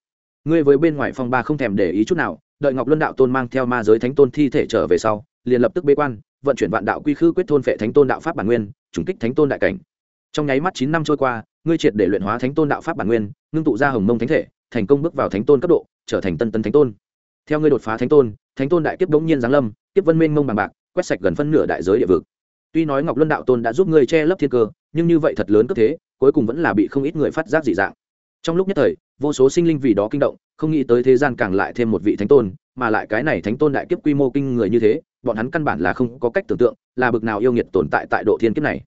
Ngươi với bên ngoài phong ba không thèm để ý chút nào, đợi ngọc luân đạo tôn mang theo ma giới thánh tôn thi thể trở về sau, liền lập tức bế quan, vận chuyển vạn đạo quy khư quyết thôn phệ thánh tôn đạo pháp bản nguyên, trùng kích thánh tôn đại cảnh. Trong nháy mắt chín năm trôi qua, ngươi triệt để luyện hóa thánh tôn đạo pháp bản nguyên, ngưng tụ ra hồng mông thánh thể, thành công bước vào thánh tôn cấp độ trở thành tân tân thánh tôn. Theo ngươi đột phá thánh tôn thánh tôn đại kiếp đống nhiên giáng lâm, kiếp vân minh mông bằng bạc, quét sạch gần phân nửa đại giới địa vực. Tuy nói ngọc luân đạo tôn đã giúp ngươi che lấp thiên cơ, nhưng như vậy thật lớn cấp thế, cuối cùng vẫn là bị không ít người phát giác dị dạng. Trong lúc nhất thời, vô số sinh linh vì đó kinh động, không nghĩ tới thế gian càng lại thêm một vị thánh tôn, mà lại cái này thánh tôn đại kiếp quy mô kinh người như thế, bọn hắn căn bản là không có cách tưởng tượng, là bực nào yêu nghiệt tồn tại tại độ thiên kiếp này.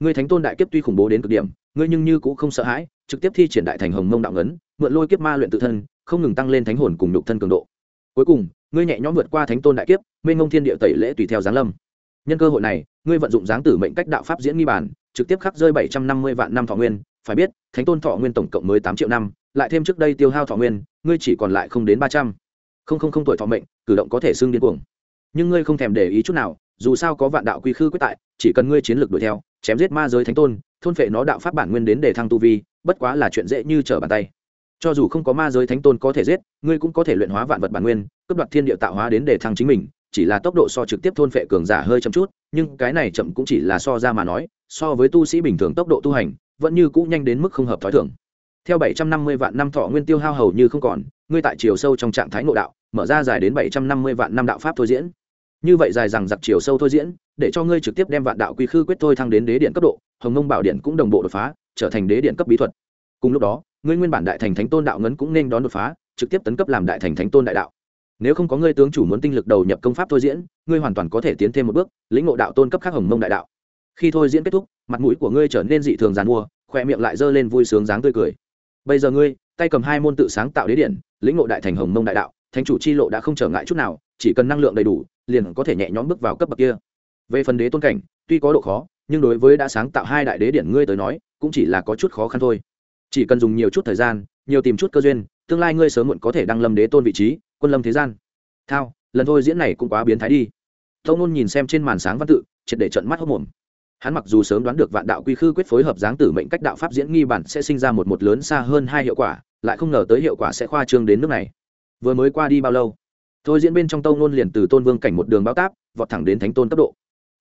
Ngươi thánh tôn đại kiếp tuy khủng bố đến cực điểm, ngươi nhưng như cũng không sợ hãi, trực tiếp thi triển đại thành hồng mông đạo ngấn, mượn lôi kiếp ma luyện tự thân không ngừng tăng lên thánh hồn cùng nhục thân cường độ. Cuối cùng, ngươi nhẹ nhõm vượt qua thánh tôn đại kiếp, mênh ngông thiên địa tẩy lễ tùy theo giáng lâm. Nhân cơ hội này, ngươi vận dụng giáng tử mệnh cách đạo pháp diễn nghi bản trực tiếp khắc rơi bảy trăm năm mươi vạn năm thọ nguyên. Phải biết, thánh tôn thọ nguyên tổng cộng mới tám triệu năm, lại thêm trước đây tiêu hao thọ nguyên, ngươi chỉ còn lại không đến ba trăm. Không không không tuổi thọ mệnh, cử động có thể xưng điên cuồng. Nhưng ngươi không thèm để ý chút nào, dù sao có vạn đạo quy khư quyết tại, chỉ cần ngươi chiến lược đuổi theo, chém giết ma giới thánh tôn, thôn phệ nó đạo pháp bản nguyên đến để thăng tu vi, bất quá là chuyện dễ như trở bàn tay cho dù không có ma giới thánh tôn có thể giết, ngươi cũng có thể luyện hóa vạn vật bản nguyên cấp đoạt thiên địa tạo hóa đến để thăng chính mình, chỉ là tốc độ so trực tiếp thôn phệ cường giả hơi chậm chút, nhưng cái này chậm cũng chỉ là so ra mà nói, so với tu sĩ bình thường tốc độ tu hành, vẫn như cũ nhanh đến mức không hợp thói thường. Theo 750 vạn năm thọ nguyên tiêu hao hầu như không còn, ngươi tại chiều sâu trong trạng thái ngộ đạo, mở ra dài đến 750 vạn năm đạo pháp thôi diễn. Như vậy dài rằng giặc chiều sâu thôi diễn, để cho ngươi trực tiếp đem vạn đạo quy khư quyết thôi thăng đến đế điện cấp độ, hồng nông bảo điện cũng đồng bộ đột phá, trở thành đế điện cấp bí thuật. Cùng lúc đó ngươi nguyên bản đại thành thánh tôn đạo ngấn cũng nên đón đột phá, trực tiếp tấn cấp làm đại thành thánh tôn đại đạo. Nếu không có ngươi tướng chủ muốn tinh lực đầu nhập công pháp thôi diễn, ngươi hoàn toàn có thể tiến thêm một bước, lĩnh ngộ đạo tôn cấp khác hồng mông đại đạo. Khi thôi diễn kết thúc, mặt mũi của ngươi trở nên dị thường dàn mua khoe miệng lại giơ lên vui sướng dáng tươi cười. Bây giờ ngươi, tay cầm hai môn tự sáng tạo đế điện lĩnh ngộ đại thành hồng mông đại đạo, thánh chủ chi lộ đã không trở ngại chút nào, chỉ cần năng lượng đầy đủ, liền có thể nhẹ nhõm bước vào cấp bậc kia. Về phần đế tôn cảnh, tuy có độ khó, nhưng đối với đã sáng tạo hai đại đế điển ngươi tới nói, cũng chỉ là có chút khó khăn thôi chỉ cần dùng nhiều chút thời gian, nhiều tìm chút cơ duyên, tương lai ngươi sớm muộn có thể đăng lâm đế tôn vị trí, quân lâm thế gian. Thao, lần thôi diễn này cũng quá biến thái đi. Tâu nôn nhìn xem trên màn sáng văn tự, triệt để trận mắt hốc mồm hắn mặc dù sớm đoán được vạn đạo quy khư quyết phối hợp dáng tử mệnh cách đạo pháp diễn nghi bản sẽ sinh ra một một lớn xa hơn hai hiệu quả, lại không ngờ tới hiệu quả sẽ khoa trương đến nước này. Vừa mới qua đi bao lâu? Thôi diễn bên trong tâu nôn liền từ tôn vương cảnh một đường bao táp, vọt thẳng đến thánh tôn cấp độ.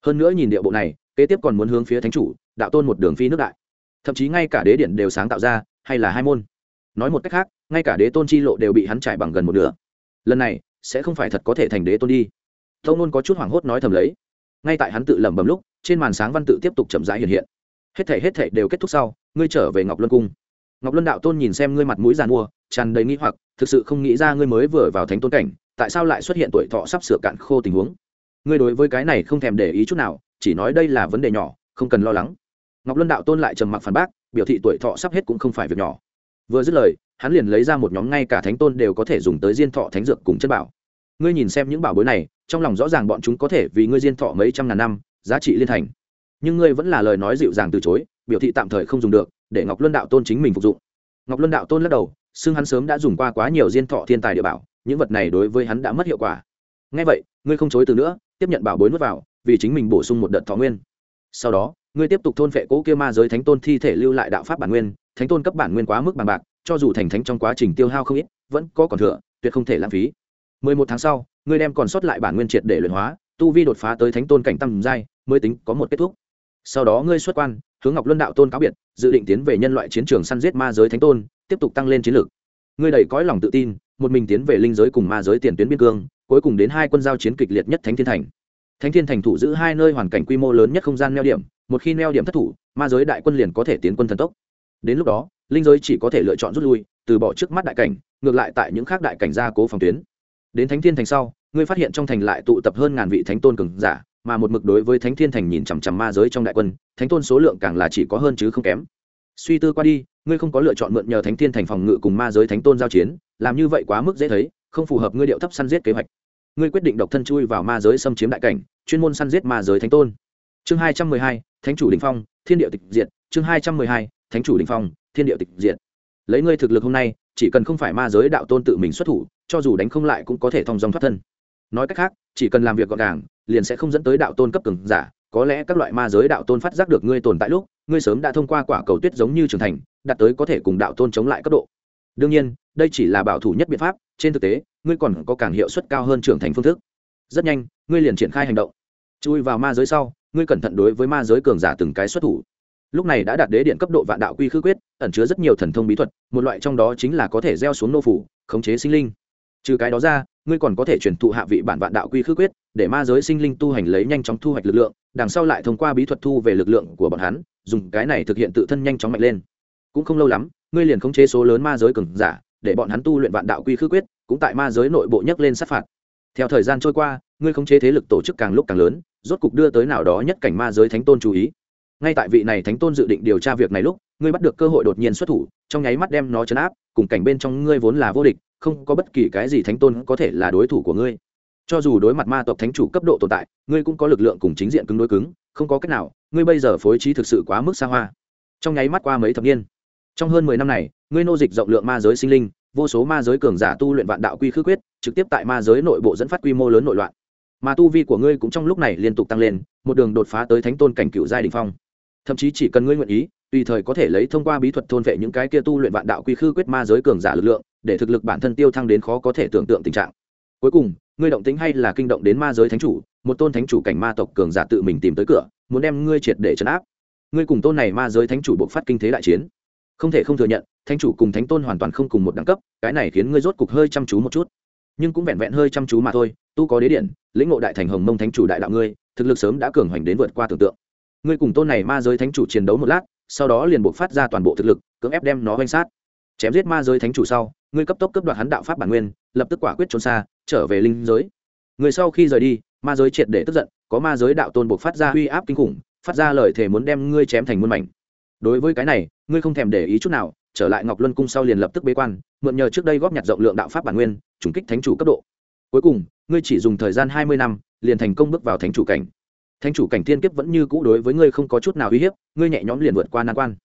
Hơn nữa nhìn địa bộ này, kế tiếp còn muốn hướng phía thánh chủ, đạo tôn một đường phi nước đại thậm chí ngay cả đế điện đều sáng tạo ra, hay là hai môn. Nói một cách khác, ngay cả đế tôn chi lộ đều bị hắn trải bằng gần một nửa. Lần này, sẽ không phải thật có thể thành đế tôn đi. Tâu nôn có chút hoảng hốt nói thầm lấy. Ngay tại hắn tự lẩm bẩm lúc, trên màn sáng văn tự tiếp tục chậm rãi hiện hiện. Hết thể hết thể đều kết thúc sau, ngươi trở về ngọc luân cung. Ngọc luân đạo tôn nhìn xem ngươi mặt mũi giàn mua, tràn đầy nghi hoặc, thực sự không nghĩ ra ngươi mới vừa vào thánh tôn cảnh, tại sao lại xuất hiện tuổi thọ sắp sửa cạn khô tình huống? Ngươi đối với cái này không thèm để ý chút nào, chỉ nói đây là vấn đề nhỏ, không cần lo lắng ngọc luân đạo tôn lại trầm mặc phản bác, biểu thị tuổi thọ sắp hết cũng không phải việc nhỏ. Vừa dứt lời, hắn liền lấy ra một nhóm ngay cả thánh tôn đều có thể dùng tới diên thọ thánh dược cùng chất bảo. Ngươi nhìn xem những bảo bối này, trong lòng rõ ràng bọn chúng có thể vì ngươi diên thọ mấy trăm ngàn năm, giá trị liên thành. Nhưng ngươi vẫn là lời nói dịu dàng từ chối, biểu thị tạm thời không dùng được, để ngọc luân đạo tôn chính mình phục dụng. Ngọc luân đạo tôn lắc đầu, xưng hắn sớm đã dùng qua quá nhiều diên thọ thiên tài địa bảo, những vật này đối với hắn đã mất hiệu quả. Ngay vậy, ngươi không chối từ nữa, tiếp nhận bảo bối nuốt vào, vì chính mình bổ sung một đợt thọ nguyên. Sau đó ngươi tiếp tục thôn phệ cố kia ma giới thánh tôn thi thể lưu lại đạo pháp bản nguyên, thánh tôn cấp bản nguyên quá mức bằng bạc, cho dù thành thánh trong quá trình tiêu hao không ít, vẫn có còn thừa, tuyệt không thể lãng phí. Mười một tháng sau, ngươi đem còn sót lại bản nguyên triệt để luyện hóa, tu vi đột phá tới thánh tôn cảnh tăng giai, mới tính có một kết thúc. Sau đó ngươi xuất quan, hướng ngọc luân đạo tôn cáo biệt, dự định tiến về nhân loại chiến trường săn giết ma giới thánh tôn, tiếp tục tăng lên chiến lược. Ngươi đầy cõi lòng tự tin, một mình tiến về linh giới cùng ma giới tiền tuyến biên cương, cuối cùng đến hai quân giao chiến kịch liệt nhất thánh thiên thành thánh thiên thành thủ giữ hai nơi hoàn cảnh quy mô lớn nhất không gian neo điểm, một khi neo điểm thất thủ, ma giới đại quân liền có thể tiến quân thần tốc. Đến lúc đó, linh giới chỉ có thể lựa chọn rút lui, từ bỏ trước mắt đại cảnh, ngược lại tại những khác đại cảnh gia cố phòng tuyến. Đến thánh thiên thành sau, ngươi phát hiện trong thành lại tụ tập hơn ngàn vị thánh tôn cường giả, mà một mực đối với thánh thiên thành nhìn chằm chằm ma giới trong đại quân, thánh tôn số lượng càng là chỉ có hơn chứ không kém. Suy tư qua đi, ngươi không có lựa chọn mượn nhờ thánh thiên thành phòng ngự cùng ma giới thánh tôn giao chiến, làm như vậy quá mức dễ thấy, không phù hợp ngươi điệu thấp săn giết kế hoạch ngươi quyết định độc thân chui vào ma giới xâm chiếm đại cảnh, chuyên môn săn giết ma giới thánh tôn. Chương hai trăm mười hai, thánh chủ đình phong, thiên địa tịch diệt. Chương hai trăm mười hai, thánh chủ đình phong, thiên địa tịch diệt. Lấy ngươi thực lực hôm nay, chỉ cần không phải ma giới đạo tôn tự mình xuất thủ, cho dù đánh không lại cũng có thể thông dòng thoát thân. Nói cách khác, chỉ cần làm việc gọn gàng, liền sẽ không dẫn tới đạo tôn cấp cường giả. Có lẽ các loại ma giới đạo tôn phát giác được ngươi tồn tại lúc, ngươi sớm đã thông qua quả cầu tuyết giống như trưởng thành, đạt tới có thể cùng đạo tôn chống lại cấp độ. Đương nhiên, đây chỉ là bảo thủ nhất biện pháp, trên thực tế ngươi còn có càng hiệu suất cao hơn trưởng thành phương thức. Rất nhanh, ngươi liền triển khai hành động. Chui vào ma giới sau, ngươi cẩn thận đối với ma giới cường giả từng cái xuất thủ. Lúc này đã đạt đế điện cấp độ vạn đạo quy khư quyết, ẩn chứa rất nhiều thần thông bí thuật, một loại trong đó chính là có thể gieo xuống nô phủ khống chế sinh linh. Trừ cái đó ra, ngươi còn có thể truyền thụ hạ vị bản vạn đạo quy khư quyết, để ma giới sinh linh tu hành lấy nhanh chóng thu hoạch lực lượng, đằng sau lại thông qua bí thuật thu về lực lượng của bọn hắn, dùng cái này thực hiện tự thân nhanh chóng mạnh lên. Cũng không lâu lắm, ngươi liền khống chế số lớn ma giới cường giả, để bọn hắn tu luyện vạn đạo quy khư quyết cũng tại ma giới nội bộ nhấc lên sát phạt. Theo thời gian trôi qua, ngươi khống chế thế lực tổ chức càng lúc càng lớn, rốt cục đưa tới nào đó nhất cảnh ma giới thánh tôn chú ý. Ngay tại vị này thánh tôn dự định điều tra việc này lúc, ngươi bắt được cơ hội đột nhiên xuất thủ, trong nháy mắt đem nó chấn áp, cùng cảnh bên trong ngươi vốn là vô địch, không có bất kỳ cái gì thánh tôn có thể là đối thủ của ngươi. Cho dù đối mặt ma tộc thánh chủ cấp độ tồn tại, ngươi cũng có lực lượng cùng chính diện cứng đối cứng, không có cách nào, ngươi bây giờ phối trí thực sự quá mức xa hoa. Trong nháy mắt qua mấy thập niên, trong hơn mười năm này, ngươi nô dịch rộng lượng ma giới sinh linh vô số ma giới cường giả tu luyện vạn đạo quy khư quyết, trực tiếp tại ma giới nội bộ dẫn phát quy mô lớn nội loạn. Mà tu vi của ngươi cũng trong lúc này liên tục tăng lên, một đường đột phá tới thánh tôn cảnh cựu giai đình phong. Thậm chí chỉ cần ngươi nguyện ý, tùy thời có thể lấy thông qua bí thuật thôn vệ những cái kia tu luyện vạn đạo quy khư quyết ma giới cường giả lực lượng, để thực lực bản thân tiêu thăng đến khó có thể tưởng tượng tình trạng. Cuối cùng, ngươi động tính hay là kinh động đến ma giới thánh chủ, một tôn thánh chủ cảnh ma tộc cường giả tự mình tìm tới cửa, muốn đem ngươi triệt để chấn áp. Ngươi cùng tôn này ma giới thánh chủ buộc phát kinh thế đại chiến không thể không thừa nhận, thánh chủ cùng thánh tôn hoàn toàn không cùng một đẳng cấp, cái này khiến ngươi rốt cục hơi chăm chú một chút. Nhưng cũng vẹn vẹn hơi chăm chú mà thôi, tu có đế điện lĩnh ngộ đại thành hồng mông thánh chủ đại đạo ngươi, thực lực sớm đã cường hoành đến vượt qua tưởng tượng. Ngươi cùng tôn này ma giới thánh chủ chiến đấu một lát, sau đó liền buộc phát ra toàn bộ thực lực, cưỡng ép đem nó oanh sát. Chém giết ma giới thánh chủ sau, ngươi cấp tốc cấp đoạt hắn đạo pháp bản nguyên, lập tức quả quyết trốn xa, trở về linh giới. Người sau khi rời đi, ma giới triệt để tức giận, có ma giới đạo tôn buộc phát ra uy áp kinh khủng, phát ra lời thề muốn đem ngươi chém thành muôn mảnh. Đối với cái này ngươi không thèm để ý chút nào, trở lại ngọc luân cung sau liền lập tức bế quan, mượn nhờ trước đây góp nhặt rộng lượng đạo pháp bản nguyên, trùng kích thánh chủ cấp độ. Cuối cùng, ngươi chỉ dùng thời gian hai mươi năm, liền thành công bước vào thánh chủ cảnh. Thánh chủ cảnh thiên kiếp vẫn như cũ đối với ngươi không có chút nào uy hiếp, ngươi nhẹ nhõm liền vượt qua nan quan.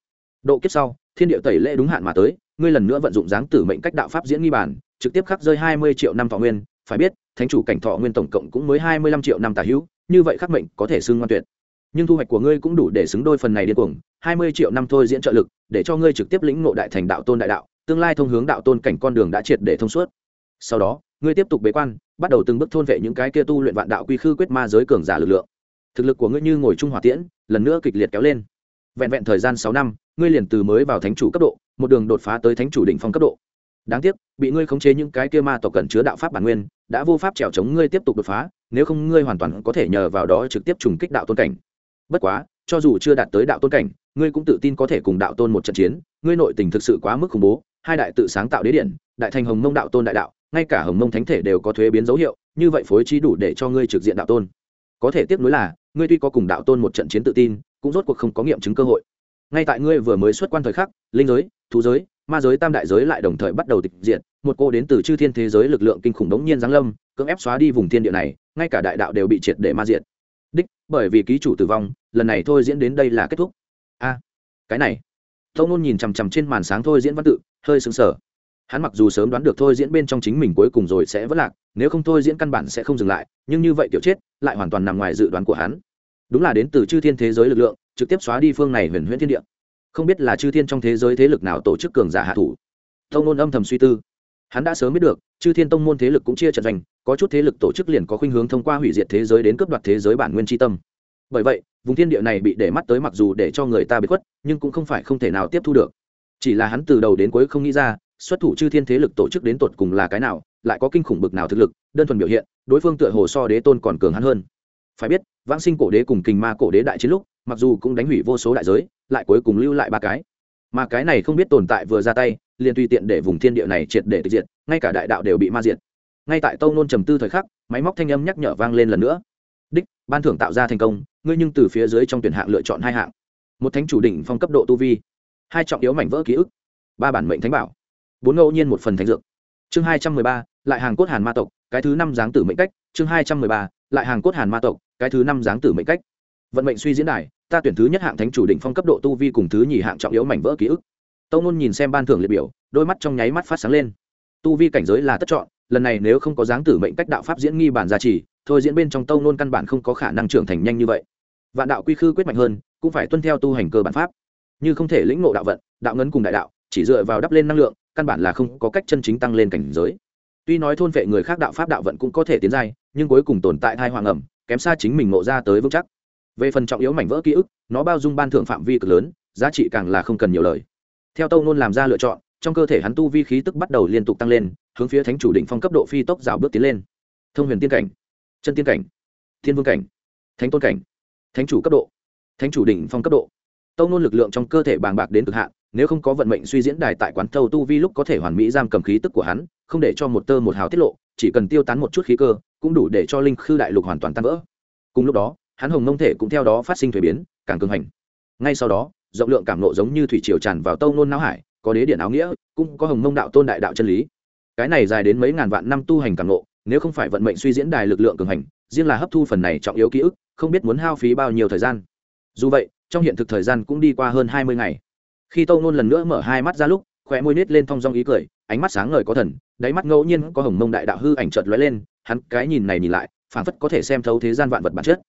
Độ kiếp sau, thiên địa tẩy lễ đúng hạn mà tới, ngươi lần nữa vận dụng dáng tử mệnh cách đạo pháp diễn nghi bản, trực tiếp khắc rơi hai mươi triệu năm thọ nguyên. Phải biết, thánh chủ cảnh thọ nguyên tổng cộng cũng mới hai mươi lăm triệu năm tả hữu, như vậy khắc mệnh có thể xưng ngoan tuyệt nhưng thu hoạch của ngươi cũng đủ để xứng đôi phần này điên cuồng, hai mươi triệu năm thôi diễn trợ lực, để cho ngươi trực tiếp lĩnh ngộ đại thành đạo tôn đại đạo, tương lai thông hướng đạo tôn cảnh con đường đã triệt để thông suốt. Sau đó, ngươi tiếp tục bế quan, bắt đầu từng bước thôn vệ những cái kia tu luyện vạn đạo quy khư quyết ma giới cường giả lực lượng. Thực lực của ngươi như ngồi trung hòa tiễn, lần nữa kịch liệt kéo lên. Vẹn vẹn thời gian sáu năm, ngươi liền từ mới vào thánh chủ cấp độ, một đường đột phá tới thánh chủ đỉnh phong cấp độ. Đáng tiếc, bị ngươi khống chế những cái kia ma tộc cần chứa đạo pháp bản nguyên, đã vô pháp trèo chống ngươi tiếp tục đột phá, nếu không ngươi hoàn toàn có thể nhờ vào đó trực tiếp trùng kích đạo tôn cảnh bất quá, cho dù chưa đạt tới đạo tôn cảnh, ngươi cũng tự tin có thể cùng đạo tôn một trận chiến, ngươi nội tình thực sự quá mức khủng bố, hai đại tự sáng tạo đế điện đại thành hồng mông đạo tôn đại đạo, ngay cả hồng mông thánh thể đều có thuế biến dấu hiệu, như vậy phối trí đủ để cho ngươi trực diện đạo tôn. Có thể tiếp nối là, ngươi tuy có cùng đạo tôn một trận chiến tự tin, cũng rốt cuộc không có nghiệm chứng cơ hội. Ngay tại ngươi vừa mới xuất quan thời khắc, linh giới, thú giới, ma giới tam đại giới lại đồng thời bắt đầu tịch diện một cô đến từ chư thiên thế giới lực lượng kinh khủng đống nhiên giáng lâm, cưỡng ép xóa đi vùng thiên địa này, ngay cả đại đạo đều bị triệt để ma diện đích, bởi vì ký chủ tử vong, lần này thôi diễn đến đây là kết thúc. A, cái này. Tâu nôn nhìn chằm chằm trên màn sáng thôi diễn văn tự, hơi sững sờ. Hắn mặc dù sớm đoán được thôi diễn bên trong chính mình cuối cùng rồi sẽ vất lạc, nếu không thôi diễn căn bản sẽ không dừng lại, nhưng như vậy kiểu chết, lại hoàn toàn nằm ngoài dự đoán của hắn. Đúng là đến từ chư thiên thế giới lực lượng, trực tiếp xóa đi phương này huyền huyễn thiên địa. Không biết là chư thiên trong thế giới thế lực nào tổ chức cường giả hạ thủ. Tông nôn âm thầm suy tư. Hắn đã sớm biết được, chư thiên tông môn thế lực cũng chia trận doanh có chút thế lực tổ chức liền có khuynh hướng thông qua hủy diệt thế giới đến cướp đoạt thế giới bản nguyên tri tâm. Bởi vậy, vùng thiên địa này bị để mắt tới mặc dù để cho người ta bị khuất, nhưng cũng không phải không thể nào tiếp thu được. Chỉ là hắn từ đầu đến cuối không nghĩ ra, xuất thủ chư thiên thế lực tổ chức đến tột cùng là cái nào, lại có kinh khủng bực nào thực lực, đơn thuần biểu hiện, đối phương tựa hồ so đế tôn còn cường hắn hơn. Phải biết, vãng sinh cổ đế cùng kình ma cổ đế đại chiến lúc, mặc dù cũng đánh hủy vô số đại giới, lại cuối cùng lưu lại ba cái. Mà cái này không biết tồn tại vừa ra tay, liền tùy tiện để vùng thiên địa này triệt để tịch diệt, ngay cả đại đạo đều bị ma diệt ngay tại tâu nôn trầm tư thời khắc, máy móc thanh âm nhắc nhở vang lên lần nữa. Đích, ban thưởng tạo ra thành công, ngươi nhưng từ phía dưới trong tuyển hạng lựa chọn hai hạng. Một thánh chủ đỉnh phong cấp độ tu vi, hai trọng yếu mảnh vỡ ký ức, ba bản mệnh thánh bảo, bốn ngẫu nhiên một phần thánh dược. Chương hai trăm mười ba, lại hàng cốt hàn ma tộc, cái thứ năm dáng tử mệnh cách. Chương hai trăm mười ba, lại hàng cốt hàn ma tộc, cái thứ năm dáng tử mệnh cách. Vận mệnh suy diễn đài, ta tuyển thứ nhất hạng thánh chủ đỉnh phong cấp độ tu vi cùng thứ nhì hạng trọng yếu mảnh vỡ ký ức. Tâu nôn nhìn xem ban thưởng liệt biểu, đôi mắt trong nháy mắt phát sáng lên. Tu vi cảnh giới là tất chọn lần này nếu không có dáng tử mệnh cách đạo pháp diễn nghi bản gia trì, thôi diễn bên trong tâu nôn căn bản không có khả năng trưởng thành nhanh như vậy. Vạn đạo quy khư quyết mạnh hơn, cũng phải tuân theo tu hành cơ bản pháp. Như không thể lĩnh ngộ đạo vận, đạo ngấn cùng đại đạo, chỉ dựa vào đắp lên năng lượng, căn bản là không có cách chân chính tăng lên cảnh giới. Tuy nói thôn vệ người khác đạo pháp đạo vận cũng có thể tiến giai, nhưng cuối cùng tồn tại hai hoàng ẩm, kém xa chính mình ngộ ra tới vững chắc. Về phần trọng yếu mảnh vỡ ký ức, nó bao dung ban thượng phạm vi cực lớn, giá trị càng là không cần nhiều lời. Theo tâu nôn làm ra lựa chọn, trong cơ thể hắn tu vi khí tức bắt đầu liên tục tăng lên hướng phía thánh chủ định phong cấp độ phi tốc rào bước tiến lên. Thông huyền tiên cảnh, chân tiên cảnh, thiên vương cảnh, thánh tôn cảnh, thánh chủ cấp độ, thánh chủ đỉnh phong cấp độ. Tâu nôn lực lượng trong cơ thể bàng bạc đến cực hạn, nếu không có vận mệnh suy diễn đài tại quán thâu tu vi lúc có thể hoàn mỹ giam cầm khí tức của hắn, không để cho một tơ một hào tiết lộ, chỉ cần tiêu tán một chút khí cơ, cũng đủ để cho linh khư đại lục hoàn toàn tan vỡ. Cùng lúc đó, hắn hồng nông thể cũng theo đó phát sinh thuế biến, càng cường hành. Ngay sau đó, rộng lượng cảm nộ giống như thủy triều tràn vào tâu nôn não hải, có đế điện áo nghĩa, cũng có hồng mông đạo tôn đại đạo chân lý cái này dài đến mấy ngàn vạn năm tu hành càng ngộ, nếu không phải vận mệnh suy diễn đài lực lượng cường hành, riêng là hấp thu phần này trọng yếu ký ức, không biết muốn hao phí bao nhiêu thời gian. Dù vậy, trong hiện thực thời gian cũng đi qua hơn hai mươi ngày. Khi tâu nôn lần nữa mở hai mắt ra lúc, khóe môi nít lên thong dong ý cười, ánh mắt sáng ngời có thần, đáy mắt ngẫu nhiên có hồng mông đại đạo hư ảnh chợt lóe lên, hắn cái nhìn này nhìn lại, phảng phất có thể xem thấu thế gian vạn vật bản chất.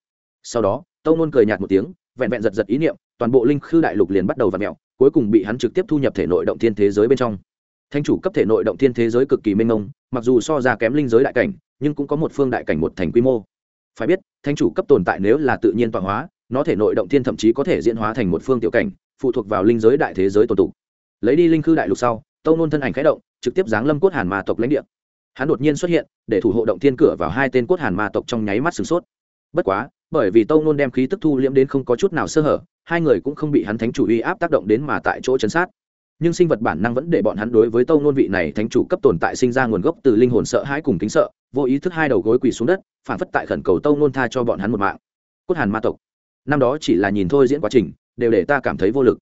Sau đó tâu nôn cười nhạt một tiếng, vẹn vẹn giật giật ý niệm, toàn bộ linh khư đại lục liền bắt đầu v ặ mẹo cuối cùng bị hắn trực tiếp thu nhập thể nội động thiên thế giới bên trong thanh chủ cấp thể nội động thiên thế giới cực kỳ mênh mông, mặc dù so ra kém linh giới đại cảnh, nhưng cũng có một phương đại cảnh một thành quy mô. Phải biết thanh chủ cấp tồn tại nếu là tự nhiên tọa hóa, nó thể nội động thiên thậm chí có thể diễn hóa thành một phương tiểu cảnh, phụ thuộc vào linh giới đại thế giới tồn tụ. Lấy đi linh khư đại lục sau tâu nôn thân ảnh khẽ động, trực tiếp giáng lâm cốt hàn ma tộc lãnh địa. Hắn đột nhiên xuất hiện, để thủ hộ động thiên cửa vào hai tên cốt hàn ma tộc trong nháy mắt sửng sốt. Bất quá, bởi vì tâu nôn đem khí tức thu liễm đến không có chút nào sơ hở, hai người cũng không bị hắn thánh chủ uy áp tác động đến mà tại chỗ chấn sát nhưng sinh vật bản năng vẫn để bọn hắn đối với tâu nôn vị này thánh chủ cấp tồn tại sinh ra nguồn gốc từ linh hồn sợ hãi cùng kính sợ, vô ý thức hai đầu gối quỳ xuống đất, phản phất tại khẩn cầu tâu nôn tha cho bọn hắn một mạng. Cốt hàn ma tộc, năm đó chỉ là nhìn thôi diễn quá trình, đều để ta cảm thấy vô lực.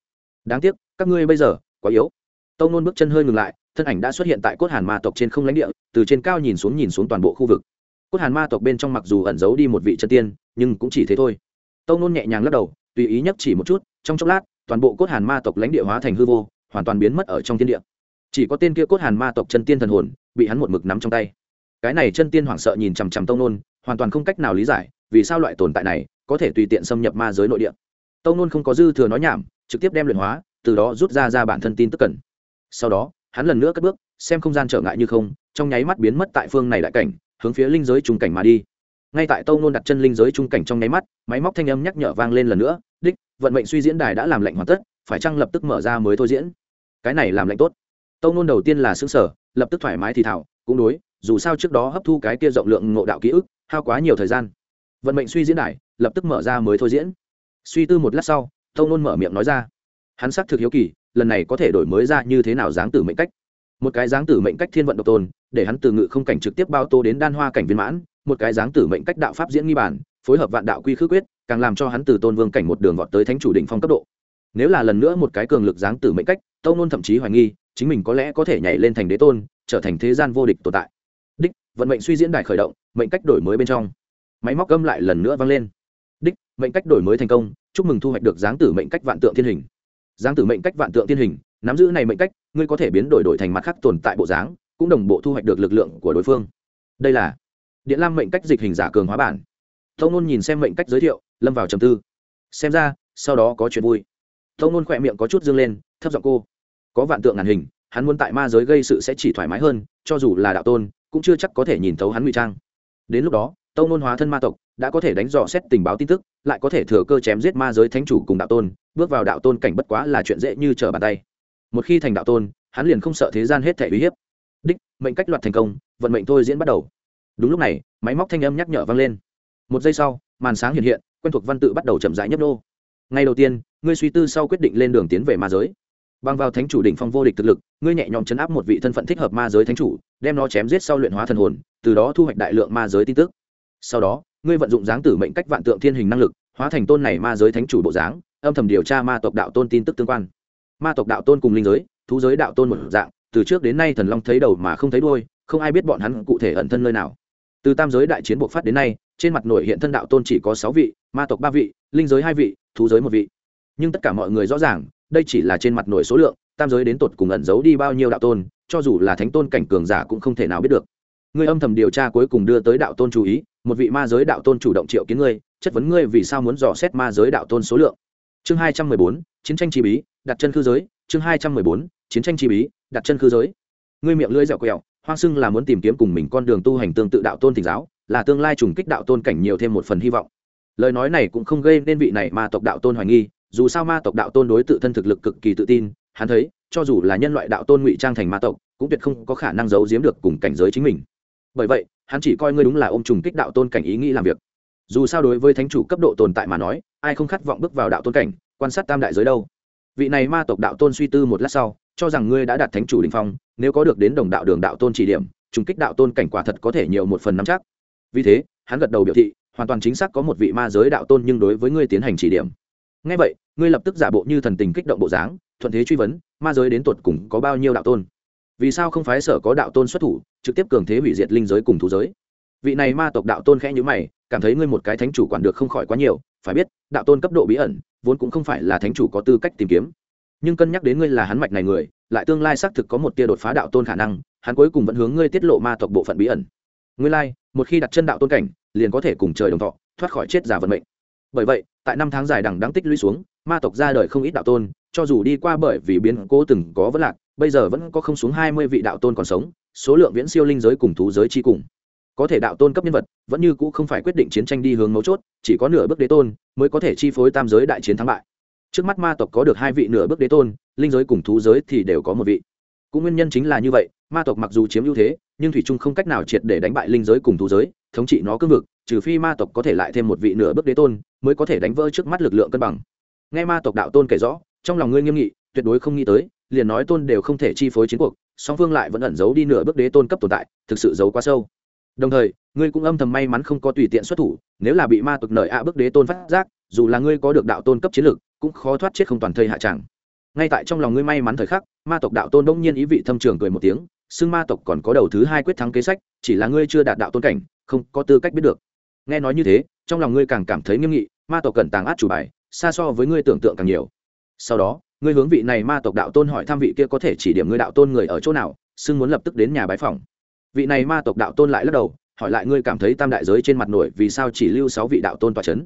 Đáng tiếc, các ngươi bây giờ quá yếu. Tâu nôn bước chân hơi ngừng lại, thân ảnh đã xuất hiện tại cốt hàn ma tộc trên không lãnh địa, từ trên cao nhìn xuống nhìn xuống toàn bộ khu vực. Cốt hàn ma tộc bên trong mặc dù ẩn giấu đi một vị chân tiên, nhưng cũng chỉ thế thôi. Tâu nôn nhẹ nhàng lắc đầu, tùy ý nhắc chỉ một chút, trong chốc lát, toàn bộ cốt hàn ma tộc lãnh địa hóa thành hư vô hoàn toàn biến mất ở trong thiên địa. Chỉ có tên kia cốt hàn ma tộc chân tiên thần hồn bị hắn một mực nắm trong tay. Cái này chân tiên hoảng sợ nhìn chằm chằm Tông nôn, hoàn toàn không cách nào lý giải vì sao loại tồn tại này có thể tùy tiện xâm nhập ma giới nội địa. Tông nôn không có dư thừa nói nhảm, trực tiếp đem luyện hóa, từ đó rút ra ra bản thân tin tức cần. Sau đó, hắn lần nữa cất bước, xem không gian trở ngại như không, trong nháy mắt biến mất tại phương này đại cảnh, hướng phía linh giới trung cảnh mà đi. Ngay tại tâu nôn đặt chân linh giới trung cảnh trong nháy mắt, máy móc thanh âm nhắc nhở vang lên lần nữa, đích, vận mệnh suy diễn đài đã làm lệnh hoàn tất phải chăng lập tức mở ra mới thôi diễn? Cái này làm lệnh tốt. Tâu nôn đầu tiên là xứng sở lập tức thoải mái thì thảo cũng đối, dù sao trước đó hấp thu cái kia rộng lượng ngộ đạo ký ức, hao quá nhiều thời gian. Vận mệnh suy diễn đại lập tức mở ra mới thôi diễn. Suy tư một lát sau tâu nôn mở miệng nói ra. Hắn xác thực hiếu kỳ, lần này có thể đổi mới ra như thế nào dáng tử mệnh cách? Một cái dáng tử mệnh cách thiên vận độc tôn, để hắn từ ngự không cảnh trực tiếp bao tô đến đan hoa cảnh viên mãn, một cái dáng tử mệnh cách đạo pháp diễn nghi bản, phối hợp vạn đạo quy khước quyết, càng làm cho hắn từ tôn vương cảnh một đường vọt tới thánh chủ đỉnh phong cấp độ nếu là lần nữa một cái cường lực dáng tử mệnh cách tâu nôn thậm chí hoài nghi, chính mình có lẽ có thể nhảy lên thành đế tôn, trở thành thế gian vô địch tồn tại. Đích, vận mệnh suy diễn đài khởi động, mệnh cách đổi mới bên trong. Máy móc gâm lại lần nữa vang lên. Đích, mệnh cách đổi mới thành công, chúc mừng thu hoạch được dáng tử mệnh cách vạn tượng thiên hình. Dáng tử mệnh cách vạn tượng thiên hình, nắm giữ này mệnh cách, ngươi có thể biến đổi đổi thành mặt khác tồn tại bộ dáng, cũng đồng bộ thu hoạch được lực lượng của đối phương. Đây là điện lam mệnh cách dịch hình giả cường hóa bản. Tâu nôn nhìn xem mệnh cách giới thiệu, lâm vào trầm tư. Xem ra, sau đó có chuyện vui tâu nôn khỏe miệng có chút dương lên, thấp giọng cô, có vạn tượng ngàn hình, hắn muốn tại ma giới gây sự sẽ chỉ thoải mái hơn, cho dù là đạo tôn, cũng chưa chắc có thể nhìn thấu hắn ngụy trang. Đến lúc đó tâu nôn hóa thân ma tộc, đã có thể đánh dò xét tình báo tin tức, lại có thể thừa cơ chém giết ma giới thánh chủ cùng đạo tôn, bước vào đạo tôn cảnh bất quá là chuyện dễ như trở bàn tay. Một khi thành đạo tôn, hắn liền không sợ thế gian hết thể uy hiếp. Đích, mệnh cách loạt thành công, vận mệnh thôi diễn bắt đầu. Đúng lúc này, máy móc thanh âm nhắc nhở vang lên. Một giây sau, màn sáng hiện hiện, quen thuộc văn tự bắt đầu chậm rãi nhấp nô ngay đầu tiên, ngươi suy tư sau quyết định lên đường tiến về ma giới. Bằng vào thánh chủ đỉnh phong vô địch thực lực, ngươi nhẹ nhõm chấn áp một vị thân phận thích hợp ma giới thánh chủ, đem nó chém giết sau luyện hóa thần hồn, từ đó thu hoạch đại lượng ma giới tin tức. Sau đó, ngươi vận dụng dáng tử mệnh cách vạn tượng thiên hình năng lực, hóa thành tôn này ma giới thánh chủ bộ dáng, âm thầm điều tra ma tộc đạo tôn tin tức tương quan. Ma tộc đạo tôn cùng linh giới, thú giới đạo tôn một dạng, từ trước đến nay thần long thấy đầu mà không thấy đuôi, không ai biết bọn hắn cụ thể ẩn thân nơi nào. Từ tam giới đại chiến bộc phát đến nay, trên mặt nội hiện thân đạo tôn chỉ có sáu vị ma tộc ba vị, linh giới hai vị, thú giới một vị. Nhưng tất cả mọi người rõ ràng, đây chỉ là trên mặt nổi số lượng, tam giới đến tột cùng ẩn giấu đi bao nhiêu đạo tôn, cho dù là thánh tôn cảnh cường giả cũng không thể nào biết được. Ngươi âm thầm điều tra cuối cùng đưa tới đạo tôn chú ý, một vị ma giới đạo tôn chủ động triệu kiến ngươi, chất vấn ngươi vì sao muốn dò xét ma giới đạo tôn số lượng. Chương hai trăm mười bốn, chiến tranh chi bí, đặt chân khư giới. Chương hai trăm mười bốn, chiến tranh chi bí, đặt chân khư giới. Ngươi miệng lưỡi dẻo quẹo, hoang sưng là muốn tìm kiếm cùng mình con đường tu hành tương tự đạo tôn thỉnh giáo, là tương lai trùng kích đạo tôn cảnh nhiều thêm một phần hy vọng lời nói này cũng không gây nên vị này ma tộc đạo tôn hoài nghi, dù sao ma tộc đạo tôn đối tự thân thực lực cực kỳ tự tin, hắn thấy, cho dù là nhân loại đạo tôn ngụy trang thành ma tộc, cũng tuyệt không có khả năng giấu giếm được cùng cảnh giới chính mình. Bởi vậy, hắn chỉ coi ngươi đúng là ôm trùng kích đạo tôn cảnh ý nghĩ làm việc. Dù sao đối với thánh chủ cấp độ tồn tại mà nói, ai không khát vọng bước vào đạo tôn cảnh, quan sát tam đại giới đâu. Vị này ma tộc đạo tôn suy tư một lát sau, cho rằng ngươi đã đạt thánh chủ đình phong, nếu có được đến đồng đạo đường đạo tôn chỉ điểm, trùng kích đạo tôn cảnh quả thật có thể nhiều một phần nắm chắc. Vì thế, hắn gật đầu biểu thị hoàn toàn chính xác có một vị ma giới đạo tôn nhưng đối với ngươi tiến hành chỉ điểm. Ngay vậy, ngươi lập tức giả bộ như thần tình kích động bộ dáng, thuận thế truy vấn, ma giới đến tuột cùng có bao nhiêu đạo tôn? Vì sao không phái sở có đạo tôn xuất thủ, trực tiếp cường thế hủy diệt linh giới cùng thú giới? Vị này ma tộc đạo tôn khẽ nhữ mày, cảm thấy ngươi một cái thánh chủ quản được không khỏi quá nhiều, phải biết, đạo tôn cấp độ bí ẩn, vốn cũng không phải là thánh chủ có tư cách tìm kiếm. Nhưng cân nhắc đến ngươi là hắn mạch này người, lại tương lai xác thực có một tia đột phá đạo tôn khả năng, hắn cuối cùng vẫn hướng ngươi tiết lộ ma tộc bộ phận bí ẩn. Ngươi lai, một khi đặt chân đạo tôn cảnh liền có thể cùng trời đồng thọ, thoát khỏi chết giả vận mệnh. Bởi vậy, tại năm tháng dài đằng đáng tích lũy xuống, ma tộc ra đời không ít đạo tôn, cho dù đi qua bởi vì biến cố từng có vấn lạc, bây giờ vẫn có không xuống hai mươi vị đạo tôn còn sống, số lượng viễn siêu linh giới cùng thú giới chi cùng. Có thể đạo tôn cấp nhân vật, vẫn như cũ không phải quyết định chiến tranh đi hướng mấu chốt, chỉ có nửa bước đế tôn mới có thể chi phối tam giới đại chiến thắng bại. Trước mắt ma tộc có được hai vị nửa bước đế tôn, linh giới cùng thú giới thì đều có một vị. Cũng nguyên nhân chính là như vậy, ma tộc mặc dù chiếm ưu thế, nhưng thủy trung không cách nào triệt để đánh bại linh giới cùng thú giới thống trị nó cương vực trừ phi ma tộc có thể lại thêm một vị nửa bước đế tôn mới có thể đánh vỡ trước mắt lực lượng cân bằng. Nghe ma tộc đạo tôn kể rõ trong lòng ngươi nghiêm nghị tuyệt đối không nghĩ tới liền nói tôn đều không thể chi phối chiến cuộc song phương lại vẫn ẩn giấu đi nửa bước đế tôn cấp tồn tại thực sự giấu quá sâu. Đồng thời ngươi cũng âm thầm may mắn không có tùy tiện xuất thủ nếu là bị ma tộc nợ ạ à bước đế tôn phát giác dù là ngươi có được đạo tôn cấp chiến lực, cũng khó thoát chết không toàn thây hạ tràng. Ngay tại trong lòng ngươi may mắn thời khắc ma tộc đạo tôn đông nhiên ý vị thâm trường cười một tiếng xưng ma tộc còn có đầu thứ hai quyết thắng kế sách, chỉ là ngươi chưa đạt đạo tôn cảnh, không có tư cách biết được. Nghe nói như thế, trong lòng ngươi càng cảm thấy nghiêm nghị, ma tộc cần tàng át chủ bài, xa so với ngươi tưởng tượng càng nhiều. Sau đó, ngươi hướng vị này ma tộc đạo tôn hỏi thăm vị kia có thể chỉ điểm ngươi đạo tôn người ở chỗ nào, xưng muốn lập tức đến nhà bái phòng vị này ma tộc đạo tôn lại lắc đầu, hỏi lại ngươi cảm thấy tam đại giới trên mặt nổi vì sao chỉ lưu sáu vị đạo tôn tòa c h ấ n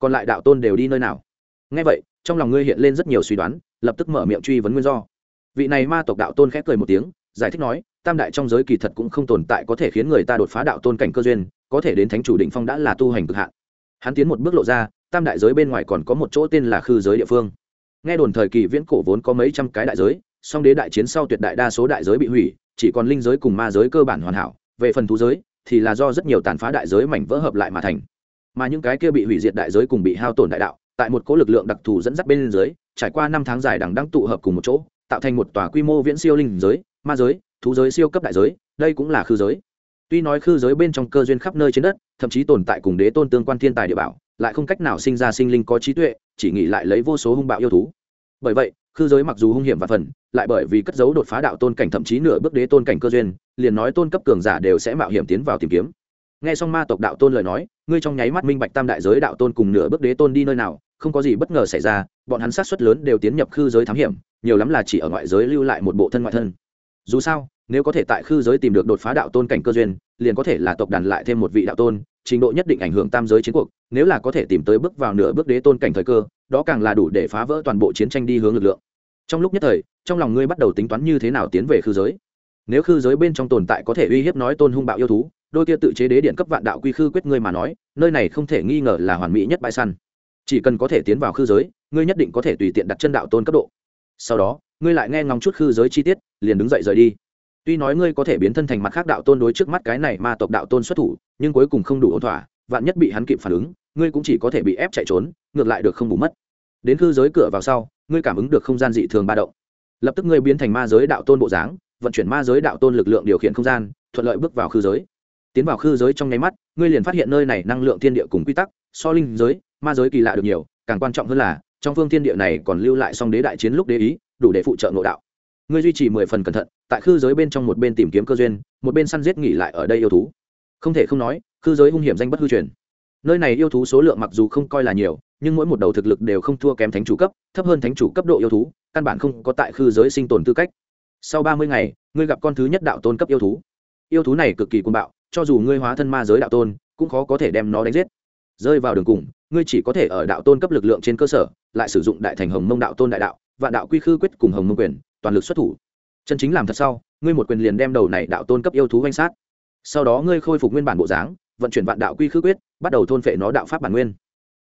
còn lại đạo tôn đều đi nơi nào? Ngay vậy, trong lòng ngươi hiện lên rất nhiều suy đoán, lập tức mở miệng truy vấn nguyên do. Vị này ma tộc đạo tôn khép cười một tiếng giải thích nói, tam đại trong giới kỳ thật cũng không tồn tại có thể khiến người ta đột phá đạo tôn cảnh cơ duyên, có thể đến thánh chủ định phong đã là tu hành cực hạn. Hắn tiến một bước lộ ra, tam đại giới bên ngoài còn có một chỗ tên là khư giới địa phương. Nghe đồn thời kỳ viễn cổ vốn có mấy trăm cái đại giới, song đế đại chiến sau tuyệt đại đa số đại giới bị hủy, chỉ còn linh giới cùng ma giới cơ bản hoàn hảo. Về phần thú giới, thì là do rất nhiều tàn phá đại giới mảnh vỡ hợp lại mà thành. Mà những cái kia bị hủy diệt đại giới cùng bị hao tổn đại đạo, tại một cố lực lượng đặc thù dẫn dắt bên dưới, trải qua năm tháng dài đằng đang tụ hợp cùng một chỗ, tạo thành một tòa quy mô viễn siêu linh giới ma giới, thú giới siêu cấp đại giới, đây cũng là khư giới. Tuy nói khư giới bên trong cơ duyên khắp nơi trên đất, thậm chí tồn tại cùng đế tôn tương quan thiên tài địa bảo, lại không cách nào sinh ra sinh linh có trí tuệ, chỉ nghĩ lại lấy vô số hung bạo yêu thú. Bởi vậy, khư giới mặc dù hung hiểm và phần, lại bởi vì cất giấu đột phá đạo tôn cảnh thậm chí nửa bước đế tôn cảnh cơ duyên, liền nói tôn cấp cường giả đều sẽ mạo hiểm tiến vào tìm kiếm. Nghe xong ma tộc đạo tôn lời nói, ngươi trong nháy mắt minh bạch tam đại giới đạo tôn cùng nửa bước đế tôn đi nơi nào, không có gì bất ngờ xảy ra, bọn hắn sát xuất lớn đều tiến nhập khư giới thám hiểm, nhiều lắm là chỉ ở ngoại giới lưu lại một bộ thân ngoại thân dù sao, nếu có thể tại khư giới tìm được đột phá đạo tôn cảnh cơ duyên, liền có thể là tộc đàn lại thêm một vị đạo tôn, trình độ nhất định ảnh hưởng tam giới chiến cuộc, nếu là có thể tìm tới bước vào nửa bước đế tôn cảnh thời cơ, đó càng là đủ để phá vỡ toàn bộ chiến tranh đi hướng lực lượng. Trong lúc nhất thời, trong lòng ngươi bắt đầu tính toán như thế nào tiến về khư giới? Nếu khư giới bên trong tồn tại có thể uy hiếp nói tôn hung bạo yêu thú, đôi kia tự chế đế điện cấp vạn đạo quy khư quyết ngươi mà nói, nơi này không thể nghi ngờ là hoàn mỹ nhất bãi săn. Chỉ cần có thể tiến vào khư giới, ngươi nhất định có thể tùy tiện đặt chân đạo tôn cấp độ. Sau đó ngươi lại nghe ngóng chút khư giới chi tiết, liền đứng dậy rời đi. Tuy nói ngươi có thể biến thân thành mặt khác đạo tôn đối trước mắt cái này ma tộc đạo tôn xuất thủ, nhưng cuối cùng không đủ ổn thỏa, vạn nhất bị hắn kịp phản ứng, ngươi cũng chỉ có thể bị ép chạy trốn, ngược lại được không bù mất. Đến khư giới cửa vào sau, ngươi cảm ứng được không gian dị thường ba động. Lập tức ngươi biến thành ma giới đạo tôn bộ dáng, vận chuyển ma giới đạo tôn lực lượng điều khiển không gian, thuận lợi bước vào khư giới. Tiến vào khư giới trong nháy mắt, ngươi liền phát hiện nơi này năng lượng thiên địa cùng quy tắc, so linh giới, ma giới kỳ lạ được nhiều, càng quan trọng hơn là, trong phương thiên địa này còn lưu lại song đế đại chiến lúc đế ý đủ để phụ trợ nội đạo. Ngươi duy trì mười phần cẩn thận, tại khư giới bên trong một bên tìm kiếm cơ duyên, một bên săn giết nghỉ lại ở đây yêu thú. Không thể không nói, khư giới hung hiểm danh bất hư truyền. Nơi này yêu thú số lượng mặc dù không coi là nhiều, nhưng mỗi một đầu thực lực đều không thua kém thánh chủ cấp, thấp hơn thánh chủ cấp độ yêu thú, căn bản không có tại khư giới sinh tồn tư cách. Sau ba mươi ngày, ngươi gặp con thứ nhất đạo tôn cấp yêu thú. Yêu thú này cực kỳ côn bạo, cho dù ngươi hóa thân ma giới đạo tôn, cũng khó có thể đem nó đánh giết. Rơi vào đường cùng, ngươi chỉ có thể ở đạo tôn cấp lực lượng trên cơ sở, lại sử dụng đại thành hồng mông đạo tôn đại đạo vạn đạo quy khư quyết cùng hồng mông quyền, toàn lực xuất thủ. Chân chính làm thật sau, ngươi một quyền liền đem đầu này đạo tôn cấp yêu thú danh sát. Sau đó ngươi khôi phục nguyên bản bộ dáng, vận chuyển vạn đạo quy khư quyết, bắt đầu thôn phệ nó đạo pháp bản nguyên.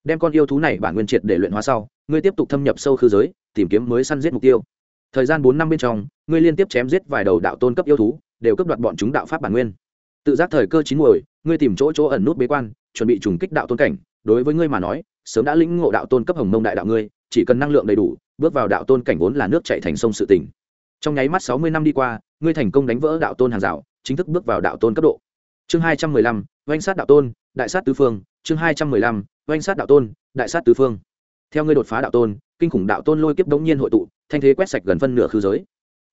Đem con yêu thú này bản nguyên triệt để luyện hóa sau, ngươi tiếp tục thâm nhập sâu khư giới, tìm kiếm mới săn giết mục tiêu. Thời gian bốn năm bên trong, ngươi liên tiếp chém giết vài đầu đạo tôn cấp yêu thú, đều cấp đoạt bọn chúng đạo pháp bản nguyên. Tự giác thời cơ chín muồi, ngươi tìm chỗ chỗ ẩn nút bế quan, chuẩn bị trùng kích đạo tôn cảnh. Đối với ngươi mà nói, sớm đã lĩnh ngộ đạo tôn cấp hồng mông đại đạo ngươi, chỉ cần năng lượng đầy đủ bước vào đạo tôn cảnh vốn là nước chạy thành sông sự tình. Trong nháy mắt sáu mươi năm đi qua, ngươi thành công đánh vỡ đạo tôn hàng rào, chính thức bước vào đạo tôn cấp độ. Chương hai trăm mười lăm, oanh sát đạo tôn, đại sát tứ phương. Chương hai trăm mười lăm, oanh sát đạo tôn, đại sát tứ phương. Theo ngươi đột phá đạo tôn, kinh khủng đạo tôn lôi kiếp đống nhiên hội tụ, thanh thế quét sạch gần phân nửa khư giới.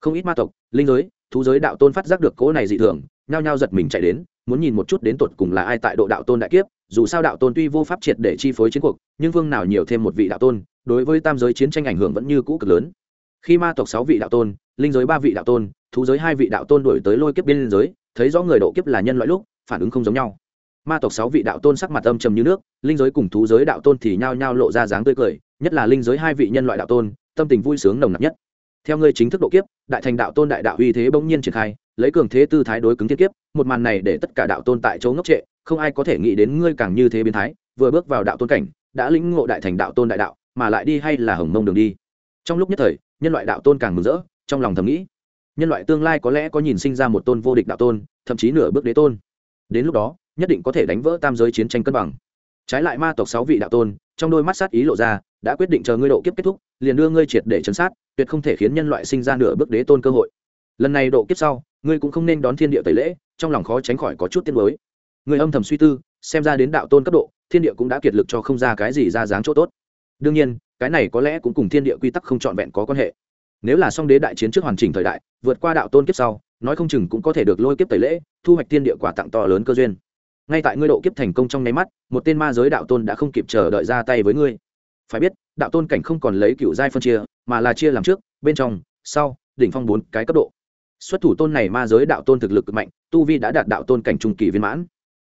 Không ít ma tộc, linh giới, thú giới đạo tôn phát giác được cỗ này dị thường, nhao nhao giật mình chạy đến, muốn nhìn một chút đến tột cùng là ai tại độ đạo tôn đại kiếp, dù sao đạo tôn tuy vô pháp triệt để chi phối chiến cuộc, nhưng vương nào nhiều thêm một vị đạo tôn đối với tam giới chiến tranh ảnh hưởng vẫn như cũ cực lớn. Khi ma tộc sáu vị đạo tôn, linh giới ba vị đạo tôn, thú giới hai vị đạo tôn đổi tới lôi kiếp biên giới, thấy rõ người độ kiếp là nhân loại lúc, phản ứng không giống nhau. Ma tộc sáu vị đạo tôn sắc mặt âm trầm như nước, linh giới cùng thú giới đạo tôn thì nhao nhao lộ ra dáng tươi cười, nhất là linh giới hai vị nhân loại đạo tôn, tâm tình vui sướng nồng nặc nhất. Theo ngươi chính thức độ kiếp, đại thành đạo tôn đại đạo uy thế bỗng nhiên triển khai, lấy cường thế tư thái đối cứng thiết kiếp, một màn này để tất cả đạo tôn tại chỗ ngốc trệ, không ai có thể nghĩ đến ngươi càng như thế biến thái, vừa bước vào đạo tôn cảnh, đã lĩnh ngộ đại thành đạo tôn đại đạo mà lại đi hay là hồng mông đường đi. Trong lúc nhất thời, nhân loại đạo tôn càng mừng rỡ, trong lòng thầm nghĩ, nhân loại tương lai có lẽ có nhìn sinh ra một tôn vô địch đạo tôn, thậm chí nửa bước đế tôn. Đến lúc đó, nhất định có thể đánh vỡ tam giới chiến tranh cân bằng. Trái lại ma tộc sáu vị đạo tôn, trong đôi mắt sát ý lộ ra, đã quyết định chờ ngươi độ kiếp kết thúc, liền đưa ngươi triệt để chấn sát, tuyệt không thể khiến nhân loại sinh ra nửa bước đế tôn cơ hội. Lần này độ kiếp sau, ngươi cũng không nên đón thiên địa tẩy lễ, trong lòng khó tránh khỏi có chút tiên mới người âm thầm suy tư, xem ra đến đạo tôn cấp độ, thiên địa cũng đã kiệt lực cho không ra cái gì ra dáng chỗ tốt đương nhiên, cái này có lẽ cũng cùng thiên địa quy tắc không trọn vẹn có quan hệ. Nếu là song đế đại chiến trước hoàn chỉnh thời đại, vượt qua đạo tôn kiếp sau, nói không chừng cũng có thể được lôi kiếp tẩy lễ, thu hoạch thiên địa quả tặng to lớn cơ duyên. Ngay tại ngươi độ kiếp thành công trong nháy mắt, một tên ma giới đạo tôn đã không kịp chờ đợi ra tay với ngươi. Phải biết, đạo tôn cảnh không còn lấy cựu giai phân chia, mà là chia làm trước, bên trong, sau, đỉnh phong bốn cái cấp độ. Xuất thủ tôn này ma giới đạo tôn thực lực mạnh, tu vi đã đạt đạo tôn cảnh trung kỳ viên mãn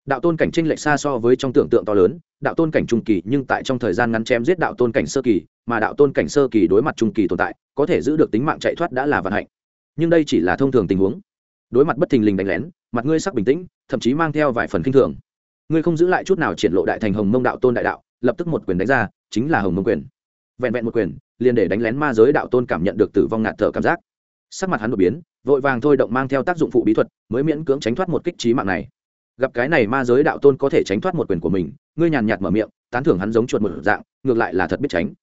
đạo tôn cảnh tranh lệch xa so với trong tưởng tượng to lớn, đạo tôn cảnh trung kỳ nhưng tại trong thời gian ngắn chém giết đạo tôn cảnh sơ kỳ, mà đạo tôn cảnh sơ kỳ đối mặt trung kỳ tồn tại, có thể giữ được tính mạng chạy thoát đã là vận hạnh. Nhưng đây chỉ là thông thường tình huống. Đối mặt bất thình lình đánh lén, mặt ngươi sắc bình tĩnh, thậm chí mang theo vài phần kinh thường. Ngươi không giữ lại chút nào triển lộ đại thành hồng mông đạo tôn đại đạo, lập tức một quyền đánh ra, chính là hồng mông quyền. Vẹn vẹn một quyền, liền để đánh lén ma giới đạo tôn cảm nhận được tử vong ngạt thở cảm giác. Sắc mặt hắn đột biến, vội vàng thôi động mang theo tác dụng phụ bí thuật, mới miễn cưỡng tránh thoát một kích trí mạng này gặp cái này ma giới đạo tôn có thể tránh thoát một quyền của mình, ngươi nhàn nhạt mở miệng, tán thưởng hắn giống chuột một dạng, ngược lại là thật biết tránh.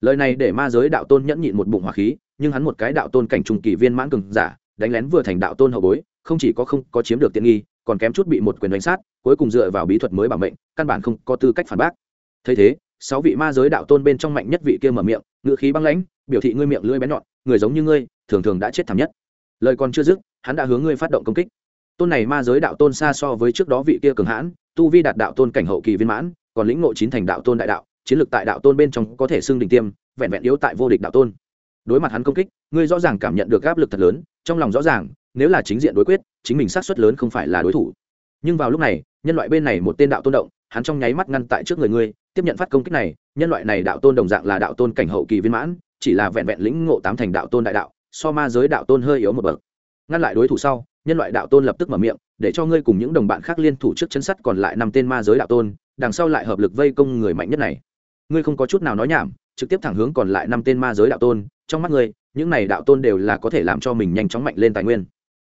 Lời này để ma giới đạo tôn nhẫn nhịn một bụng hỏa khí, nhưng hắn một cái đạo tôn cảnh trùng kỳ viên mãn cường giả, đánh lén vừa thành đạo tôn hậu bối, không chỉ có không có chiếm được tiện nghi, còn kém chút bị một quyền đánh sát, cuối cùng dựa vào bí thuật mới bảo mệnh, căn bản không có tư cách phản bác. Thấy thế, sáu vị ma giới đạo tôn bên trong mạnh nhất vị kia mở miệng ngựa khí băng lãnh, biểu thị ngươi miệng lưỡi bén nhọn, người giống như ngươi, thường thường đã chết thảm nhất. Lời còn chưa dứt, hắn đã hướng ngươi phát động công kích tôn này ma giới đạo tôn xa so với trước đó vị kia cường hãn, tu vi đạt đạo tôn cảnh hậu kỳ viên mãn, còn lĩnh ngộ chín thành đạo tôn đại đạo, chiến lược tại đạo tôn bên trong có thể xưng đỉnh tiêm, vẹn vẹn yếu tại vô địch đạo tôn. Đối mặt hắn công kích, ngươi rõ ràng cảm nhận được áp lực thật lớn, trong lòng rõ ràng, nếu là chính diện đối quyết, chính mình sát xuất lớn không phải là đối thủ. Nhưng vào lúc này, nhân loại bên này một tên đạo tôn động, hắn trong nháy mắt ngăn tại trước người ngươi, tiếp nhận phát công kích này, nhân loại này đạo tôn đồng dạng là đạo tôn cảnh hậu kỳ viên mãn, chỉ là vẹn vẹn lĩnh ngộ tám thành đạo tôn đại đạo, so ma giới đạo tôn hơi yếu một bậc. Ngăn lại đối thủ sau nhân loại đạo tôn lập tức mở miệng, để cho ngươi cùng những đồng bạn khác liên thủ trước chân sắt còn lại năm tên ma giới đạo tôn, đằng sau lại hợp lực vây công người mạnh nhất này. Ngươi không có chút nào nói nhảm, trực tiếp thẳng hướng còn lại năm tên ma giới đạo tôn, trong mắt ngươi, những này đạo tôn đều là có thể làm cho mình nhanh chóng mạnh lên tài nguyên.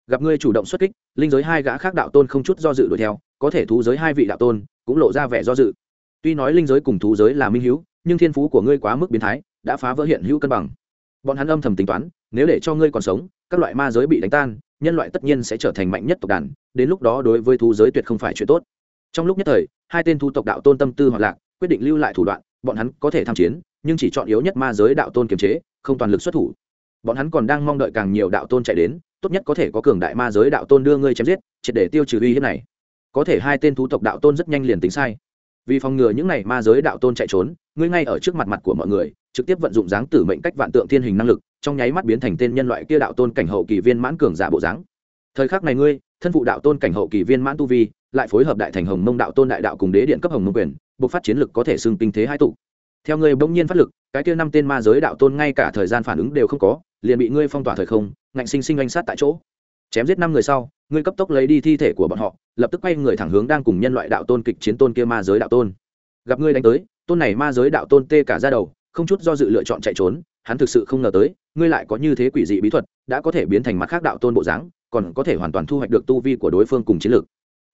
Gặp ngươi chủ động xuất kích, linh giới hai gã khác đạo tôn không chút do dự đuổi theo, có thể thú giới hai vị đạo tôn cũng lộ ra vẻ do dự. Tuy nói linh giới cùng thú giới là minh hữu, nhưng thiên phú của ngươi quá mức biến thái, đã phá vỡ hiện hữu cân bằng. Bọn hắn âm thầm tính toán, nếu để cho ngươi còn sống, các loại ma giới bị đánh tan nhân loại tất nhiên sẽ trở thành mạnh nhất tộc đàn, đến lúc đó đối với thú giới tuyệt không phải chuyện tốt. Trong lúc nhất thời, hai tên thu tộc đạo tôn tâm tư hoạt lạc, quyết định lưu lại thủ đoạn, bọn hắn có thể tham chiến, nhưng chỉ chọn yếu nhất ma giới đạo tôn kiềm chế, không toàn lực xuất thủ. Bọn hắn còn đang mong đợi càng nhiều đạo tôn chạy đến, tốt nhất có thể có cường đại ma giới đạo tôn đưa ngươi chém giết, triệt để tiêu trừ uy hiếp này. Có thể hai tên thú tộc đạo tôn rất nhanh liền tính sai. Vì phòng ngừa những này ma giới đạo tôn chạy trốn, ngươi ngay ở trước mặt mặt của mọi người, trực tiếp vận dụng dáng tử mệnh cách vạn tượng thiên hình năng lực trong nháy mắt biến thành tên nhân loại kia đạo tôn cảnh hậu kỳ viên mãn cường giả bộ dáng. Thời khắc này ngươi, thân phụ đạo tôn cảnh hậu kỳ viên mãn tu vi, lại phối hợp đại thành hồng mông đạo tôn đại đạo cùng đế điện cấp hồng mông quyền buộc phát chiến lực có thể xưng kinh thế hai tụ. Theo ngươi bỗng nhiên phát lực, cái kia năm tên ma giới đạo tôn ngay cả thời gian phản ứng đều không có, liền bị ngươi phong tỏa thời không, ngạnh sinh sinh oanh sát tại chỗ. Chém giết năm người sau, ngươi cấp tốc lấy đi thi thể của bọn họ, lập tức quay người thẳng hướng đang cùng nhân loại đạo tôn kịch chiến tôn kia ma giới đạo tôn. Gặp ngươi đánh tới, tôn này ma giới đạo tôn tê cả ra đầu, không chút do dự lựa chọn chạy trốn, hắn thực sự không ngờ tới ngươi lại có như thế quỷ dị bí thuật, đã có thể biến thành mặt khác đạo tôn bộ dáng, còn có thể hoàn toàn thu hoạch được tu vi của đối phương cùng chiến lược.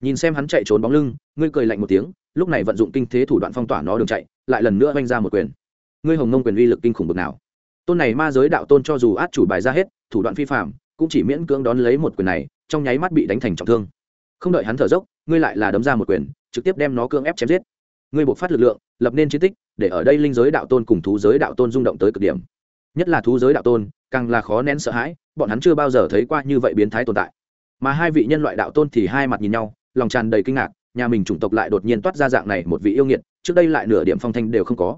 Nhìn xem hắn chạy trốn bóng lưng, ngươi cười lạnh một tiếng, lúc này vận dụng kinh thế thủ đoạn phong tỏa nó đường chạy, lại lần nữa oanh ra một quyền. Ngươi hồng nông quyền uy lực kinh khủng bực nào. Tôn này ma giới đạo tôn cho dù át chủ bài ra hết, thủ đoạn phi phạm cũng chỉ miễn cưỡng đón lấy một quyền này, trong nháy mắt bị đánh thành trọng thương. Không đợi hắn thở dốc, ngươi lại là đấm ra một quyền, trực tiếp đem nó cưỡng ép chém giết. Ngươi buộc phát lực lượng, lập nên chiến tích, để ở đây linh giới đạo tôn cùng thú giới đạo tôn rung động tới cực điểm nhất là thú giới đạo tôn, càng là khó nén sợ hãi, bọn hắn chưa bao giờ thấy qua như vậy biến thái tồn tại. Mà hai vị nhân loại đạo tôn thì hai mặt nhìn nhau, lòng tràn đầy kinh ngạc, nhà mình chủng tộc lại đột nhiên toát ra dạng này một vị yêu nghiệt, trước đây lại nửa điểm phong thanh đều không có.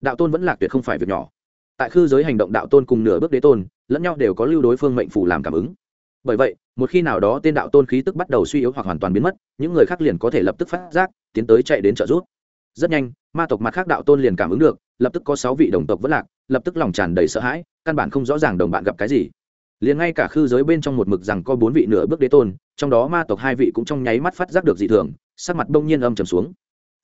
Đạo tôn vẫn lạc tuyệt không phải việc nhỏ. Tại khư giới hành động đạo tôn cùng nửa bước đế tôn, lẫn nhau đều có lưu đối phương mệnh phủ làm cảm ứng. Bởi vậy, một khi nào đó tên đạo tôn khí tức bắt đầu suy yếu hoặc hoàn toàn biến mất, những người khác liền có thể lập tức phát giác, tiến tới chạy đến trợ giúp. Rất nhanh, ma tộc mặt khác đạo tôn liền cảm ứng được, lập tức có sáu vị đồng tộc vẫn lạc lập tức lòng tràn đầy sợ hãi, căn bản không rõ ràng đồng bạn gặp cái gì. Liền ngay cả khư giới bên trong một mực rằng có bốn vị nửa bước đế tôn, trong đó ma tộc hai vị cũng trong nháy mắt phát giác được dị thường, sắc mặt bỗng nhiên âm trầm xuống.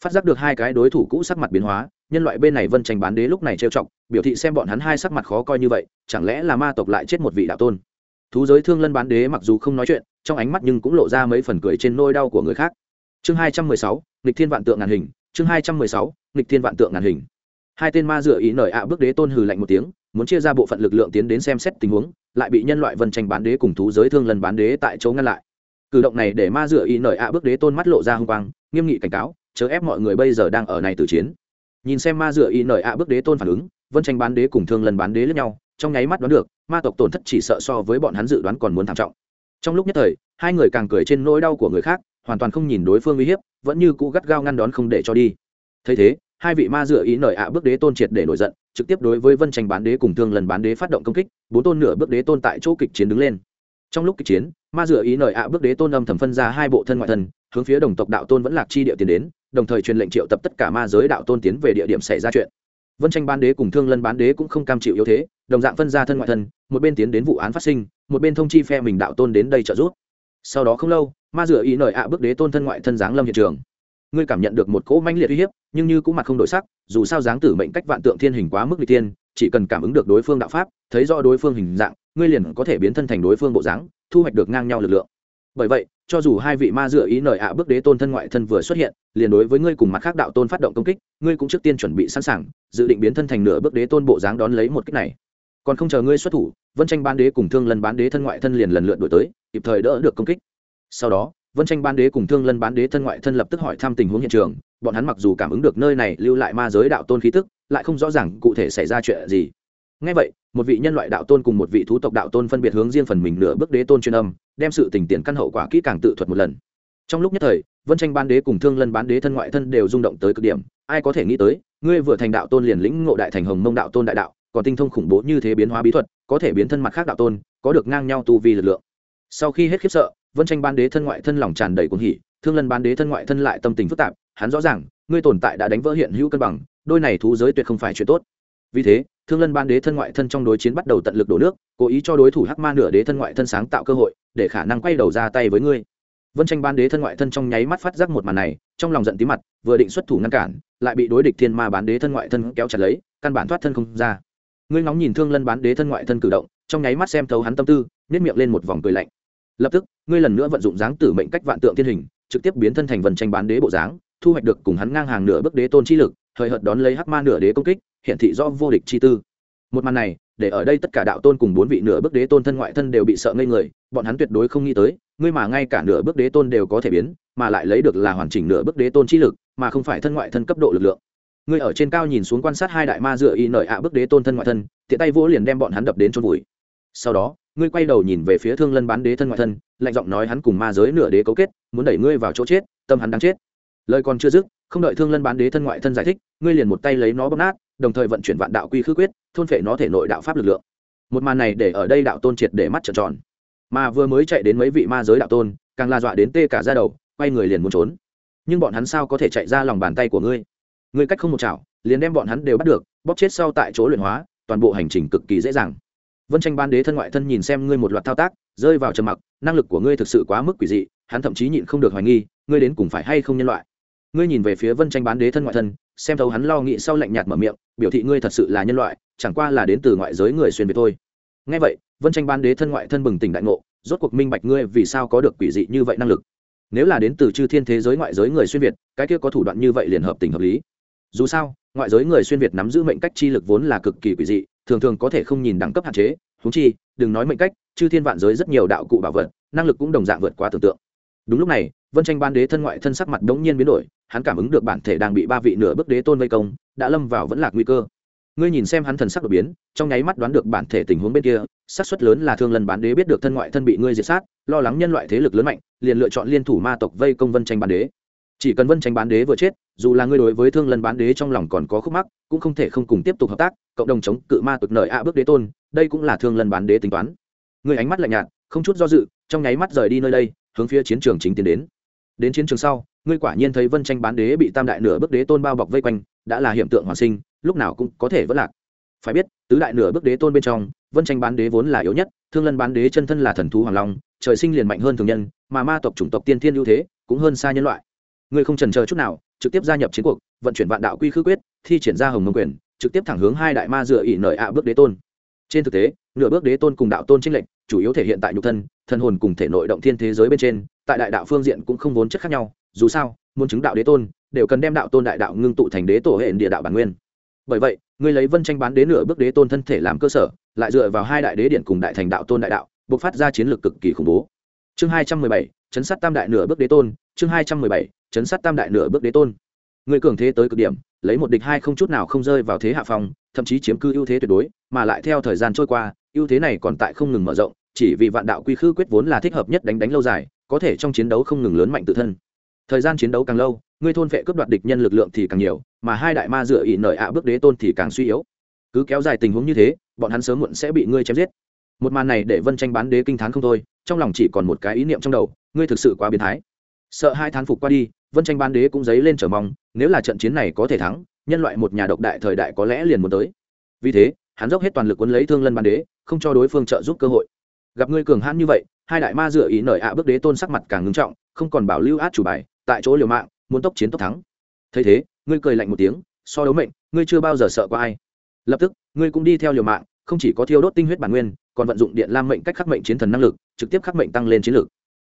Phát giác được hai cái đối thủ cũ sắc mặt biến hóa, nhân loại bên này vân tranh bán đế lúc này trêu chọc, biểu thị xem bọn hắn hai sắc mặt khó coi như vậy, chẳng lẽ là ma tộc lại chết một vị đạo tôn? Thú giới thương lân bán đế mặc dù không nói chuyện, trong ánh mắt nhưng cũng lộ ra mấy phần cười trên nôi đau của người khác. Chương hai trăm mười sáu, nghịch thiên vạn tượng ngàn hình, chương hai trăm mười sáu, nghịch thiên vạn tượng ngàn hình hai tên ma dựa ý nởi ạ bước đế tôn hừ lạnh một tiếng, muốn chia ra bộ phận lực lượng tiến đến xem xét tình huống, lại bị nhân loại vân tranh bán đế cùng thú giới thương lần bán đế tại chỗ ngăn lại. Cử động này để ma dựa ý nởi ạ bước đế tôn mắt lộ ra hung quang, nghiêm nghị cảnh cáo, chớ ép mọi người bây giờ đang ở này từ chiến. Nhìn xem ma dựa ý nởi ạ bước đế tôn phản ứng, vân tranh bán đế cùng thương lần bán đế lẫn nhau, trong nháy mắt đoán được, ma tộc tổn thất chỉ sợ so với bọn hắn dự đoán còn muốn thảm trọng. Trong lúc nhất thời, hai người càng cười trên nỗi đau của người khác, hoàn toàn không nhìn đối phương uy hiếp, vẫn như cũ gắt gao ngăn đón không để cho đi. Thấy thế hai vị ma dựa ý nời ạ bước đế tôn triệt để nổi giận, trực tiếp đối với vân tranh bán đế cùng thương lần bán đế phát động công kích, bốn tôn nửa bước đế tôn tại chỗ kịch chiến đứng lên. Trong lúc kịch chiến, ma dựa ý nời ạ bước đế tôn âm thầm phân ra hai bộ thân ngoại thân hướng phía đồng tộc đạo tôn vẫn lạc chi địa tiến đến, đồng thời truyền lệnh triệu tập tất cả ma giới đạo tôn tiến về địa điểm xảy ra chuyện. Vân tranh bán đế cùng thương lân bán đế cũng không cam chịu yếu thế, đồng dạng phân ra thân ngoại thân một bên tiến đến vụ án phát sinh, một bên thông chi phe mình đạo tôn đến đây trợ giúp. Sau đó không lâu, ma dựa ý nời ạ bước đế tôn thân ngoại thân giáng lâm hiện trường ngươi cảm nhận được một cỗ manh liệt uy hiếp, nhưng như cũng mặt không đổi sắc, dù sao dáng tử mệnh cách vạn tượng thiên hình quá mức n tiên chỉ cần cảm ứng được đối phương đạo pháp, thấy do đối phương hình dạng, ngươi liền có thể biến thân thành đối phương bộ dáng, thu hoạch được ngang nhau lực lượng. Bởi vậy, cho dù hai vị ma dựa ý nời ạ bước đế tôn thân ngoại thân vừa xuất hiện, liền đối với ngươi cùng mặt khác đạo tôn phát động công kích, ngươi cũng trước tiên chuẩn bị sẵn sàng, dự định biến thân thành nửa bước đế tôn bộ dáng đón lấy một kích này. Còn không chờ ngươi xuất thủ, vân tranh bán đế cùng thương lần bán đế thân ngoại thân liền lần lượt đổi tới, kịp thời đỡ được công kích. Sau đó vân tranh bán đế cùng thương lân bán đế thân ngoại thân lập tức hỏi thăm tình huống hiện trường, bọn hắn mặc dù cảm ứng được nơi này lưu lại ma giới đạo tôn khí tức, lại không rõ ràng cụ thể xảy ra chuyện gì. Ngay vậy, một vị nhân loại đạo tôn cùng một vị thú tộc đạo tôn phân biệt hướng riêng phần mình nửa bước đế tôn chuyên âm, đem sự tình tiền căn hậu quả kỹ càng tự thuật một lần. Trong lúc nhất thời, vân tranh bán đế cùng thương lân bán đế thân ngoại thân đều rung động tới cực điểm, ai có thể nghĩ tới, ngươi vừa thành đạo tôn liền lĩnh ngộ đại thành hồng mông đạo tôn đại đạo, còn tinh thông khủng bố như thế biến hóa bí thuật, có thể biến thân mặt khác đạo tôn, có được ngang nhau tu vi lực lượng. Sau khi hết khiếp sợ vân tranh ban đế thân ngoại thân lòng tràn đầy cuồng hỉ, thương lân ban đế thân ngoại thân lại tâm tình phức tạp, hắn rõ ràng, ngươi tồn tại đã đánh vỡ hiện hữu cân bằng, đôi này thú giới tuyệt không phải chuyện tốt. Vì thế, thương lân ban đế thân ngoại thân trong đối chiến bắt đầu tận lực đổ nước, cố ý cho đối thủ hắc ma nửa đế thân ngoại thân sáng tạo cơ hội, để khả năng quay đầu ra tay với ngươi. Vân tranh ban đế thân ngoại thân trong nháy mắt phát giác một màn này, trong lòng giận tí mặt, vừa định xuất thủ ngăn cản, lại bị đối địch thiên ma bán đế thân ngoại thân kéo chặt lấy, căn bản thoát thân không ra. Ngươi ngóng nhìn thương lân bán đế thân ngoại thân cử động, trong nháy mắt xem thấu hắn tâm tư nếp miệng lên một vòng cười lạnh. Lập tức ngươi lần nữa vận dụng dáng tử mệnh cách vạn tượng thiên hình, trực tiếp biến thân thành vần tranh bán đế bộ dáng, thu hoạch được cùng hắn ngang hàng nửa bước đế tôn chi lực thời hợt đón lấy hắc ma nửa đế công kích hiện thị do vô địch chi tư. Một màn này, để ở đây tất cả đạo tôn cùng bốn vị nửa bước đế tôn thân ngoại thân đều bị sợ ngây người, bọn hắn tuyệt đối không nghĩ tới, ngươi mà ngay cả nửa bước đế tôn đều có thể biến, mà lại lấy được là hoàn chỉnh nửa bước đế tôn chi lực, mà không phải thân ngoại thân cấp độ lực lượng. Ngươi ở trên cao nhìn xuống quan sát hai đại ma dựa y nợi ạ bước đế tôn thân ngoại thân, tiện tay vỗ liền đem bọn hắn đập đến chôn vùi. Sau đó ngươi quay đầu nhìn về phía thương lân bán đế thân ngoại thân, lạnh giọng nói hắn cùng ma giới nửa đế cấu kết, muốn đẩy ngươi vào chỗ chết, tâm hắn đang chết. Lời còn chưa dứt, không đợi thương lân bán đế thân ngoại thân giải thích, ngươi liền một tay lấy nó bóp nát, đồng thời vận chuyển vạn đạo quy khư quyết, thôn phệ nó thể nội đạo pháp lực lượng. Một màn này để ở đây đạo tôn triệt để mắt trợn tròn. Mà vừa mới chạy đến mấy vị ma giới đạo tôn, càng la dọa đến tê cả ra đầu, quay người liền muốn trốn. Nhưng bọn hắn sao có thể chạy ra lòng bàn tay của ngươi? Ngươi cách không một chảo, liền đem bọn hắn đều bắt được, bóp chết sau tại chỗ luyện hóa, toàn bộ hành trình cực kỳ dễ dàng vân tranh ban đế thân ngoại thân nhìn xem ngươi một loạt thao tác, rơi vào trầm mặc, năng lực của ngươi thực sự quá mức quỷ dị, hắn thậm chí nhịn không được hoài nghi, ngươi đến cùng phải hay không nhân loại. Ngươi nhìn về phía vân tranh bán đế thân ngoại thân, xem thấu hắn lo nghĩ sau lạnh nhạt mở miệng, biểu thị ngươi thật sự là nhân loại, chẳng qua là đến từ ngoại giới người xuyên việt thôi. Ngay vậy, vân tranh bán đế thân ngoại thân bừng tỉnh đại ngộ, rốt cuộc minh bạch ngươi vì sao có được quỷ dị như vậy năng lực. Nếu là đến từ chư thiên thế giới ngoại giới người xuyên việt, cái kia có thủ đoạn như vậy liền hợp tình hợp lý. Dù sao, ngoại giới người xuyên việt nắm giữ mệnh cách chi lực vốn là cực kỳ quỷ dị thường thường có thể không nhìn đẳng cấp hạn chế húng chi, đừng nói mệnh cách, chư thiên vạn giới rất nhiều đạo cụ bảo vật, năng lực cũng đồng dạng vượt qua tưởng tượng. Đúng lúc này, vân tranh ban đế thân ngoại thân sắc mặt đống nhiên biến đổi, hắn cảm ứng được bản thể đang bị ba vị nửa bức đế tôn vây công, đã lâm vào vẫn lạc nguy cơ. Ngươi nhìn xem hắn thần sắc đột biến, trong nháy mắt đoán được bản thể tình huống bên kia, xác suất lớn là thương lần bán đế biết được thân ngoại thân bị ngươi diệt sát, lo lắng nhân loại thế lực lớn mạnh, liền lựa chọn liên thủ ma tộc vây công vân tranh bán đế chỉ cần vân tranh bán đế vừa chết, dù là ngươi đối với thương lần bán đế trong lòng còn có khúc mắc, cũng không thể không cùng tiếp tục hợp tác, cộng đồng chống cự ma tộc nợ ạ bước đế tôn, đây cũng là thương lần bán đế tính toán. Ngươi ánh mắt lạnh nhạt, không chút do dự, trong nháy mắt rời đi nơi đây, hướng phía chiến trường chính tiến đến. Đến chiến trường sau, ngươi quả nhiên thấy vân tranh bán đế bị tam đại nửa bước đế tôn bao bọc vây quanh, đã là hiện tượng hoàn sinh, lúc nào cũng có thể vất lạc. Phải biết, tứ đại nửa bước đế tôn bên trong, vân tranh bán đế vốn là yếu nhất, thương lân bán đế chân thân là thần thú hoàng long, trời sinh liền mạnh hơn thường nhân, mà ma tộc chủng tộc tiên thiên ưu thế cũng hơn xa nhân loại ngươi không trần chờ chút nào, trực tiếp gia nhập chiến cuộc, vận chuyển vạn đạo quy khư quyết, thi triển ra hồng mông quyền, trực tiếp thẳng hướng hai đại ma dựa ỉ nợi ạ bước đế tôn. Trên thực tế, nửa bước đế tôn cùng đạo tôn trinh lệnh chủ yếu thể hiện tại nhục thân thân hồn cùng thể nội động thiên thế giới bên trên, tại đại đạo phương diện cũng không vốn chất khác nhau, dù sao, muốn chứng đạo đế tôn, đều cần đem đạo tôn đại đạo ngưng tụ thành đế tổ hệ địa đạo bản nguyên. Bởi vậy, ngươi lấy vân tranh bán đế nửa bước đế tôn thân thể làm cơ sở, lại dựa vào hai đại đế điện cùng đại thành đạo tôn đại đạo buộc phát ra chiến lược cực kỳ khủng bố. Chương hai trăm mười bảy, chấn sát tam đại nửa bước đế tôn, chương hai trăm mười bảy chấn sát tam đại nửa bước đế tôn. Người cường thế tới cực điểm, lấy một địch hai không chút nào không rơi vào thế hạ phòng thậm chí chiếm cư ưu thế tuyệt đối, mà lại theo thời gian trôi qua, ưu thế này còn tại không ngừng mở rộng, chỉ vì vạn đạo quy khư quyết vốn là thích hợp nhất đánh đánh lâu dài, có thể trong chiến đấu không ngừng lớn mạnh tự thân. Thời gian chiến đấu càng lâu ngươi thôn vệ cướp đoạt địch nhân lực lượng thì càng nhiều, mà hai đại ma dựa ỉ nợi ạ bước đế tôn thì càng suy yếu. Cứ kéo dài tình huống như thế, bọn hắn sớm muộn sẽ bị ngươi chém giết. Một màn này để vân tranh bán đế kinh t h á n không thôi, trong lòng chỉ còn một cái ý niệm trong đầu, ngươi thực sự quá biến thái. Sợ hai thán phục qua đi vân tranh ban đế cũng dấy lên trở mong, nếu là trận chiến này có thể thắng, nhân loại một nhà độc đại thời đại có lẽ liền muốn tới. Vì thế, hắn dốc hết toàn lực quấn lấy thương lân ban đế, không cho đối phương trợ giúp cơ hội. Gặp ngươi cường hãn như vậy, hai đại ma dựa ý nởi ạ bước đế tôn sắc mặt càng ngưng trọng, không còn bảo lưu át chủ bài, tại chỗ liều mạng, muốn tốc chiến tốc thắng. Thấy thế, ngươi cười lạnh một tiếng, so đấu mệnh, ngươi chưa bao giờ sợ qua ai. Lập tức, ngươi cũng đi theo liều mạng, không chỉ có thiêu đốt tinh huyết bản nguyên, còn vận dụng điện lam mệnh cách khắc mệnh chiến thần năng lực, trực tiếp khắc mệnh tăng lên chiến lược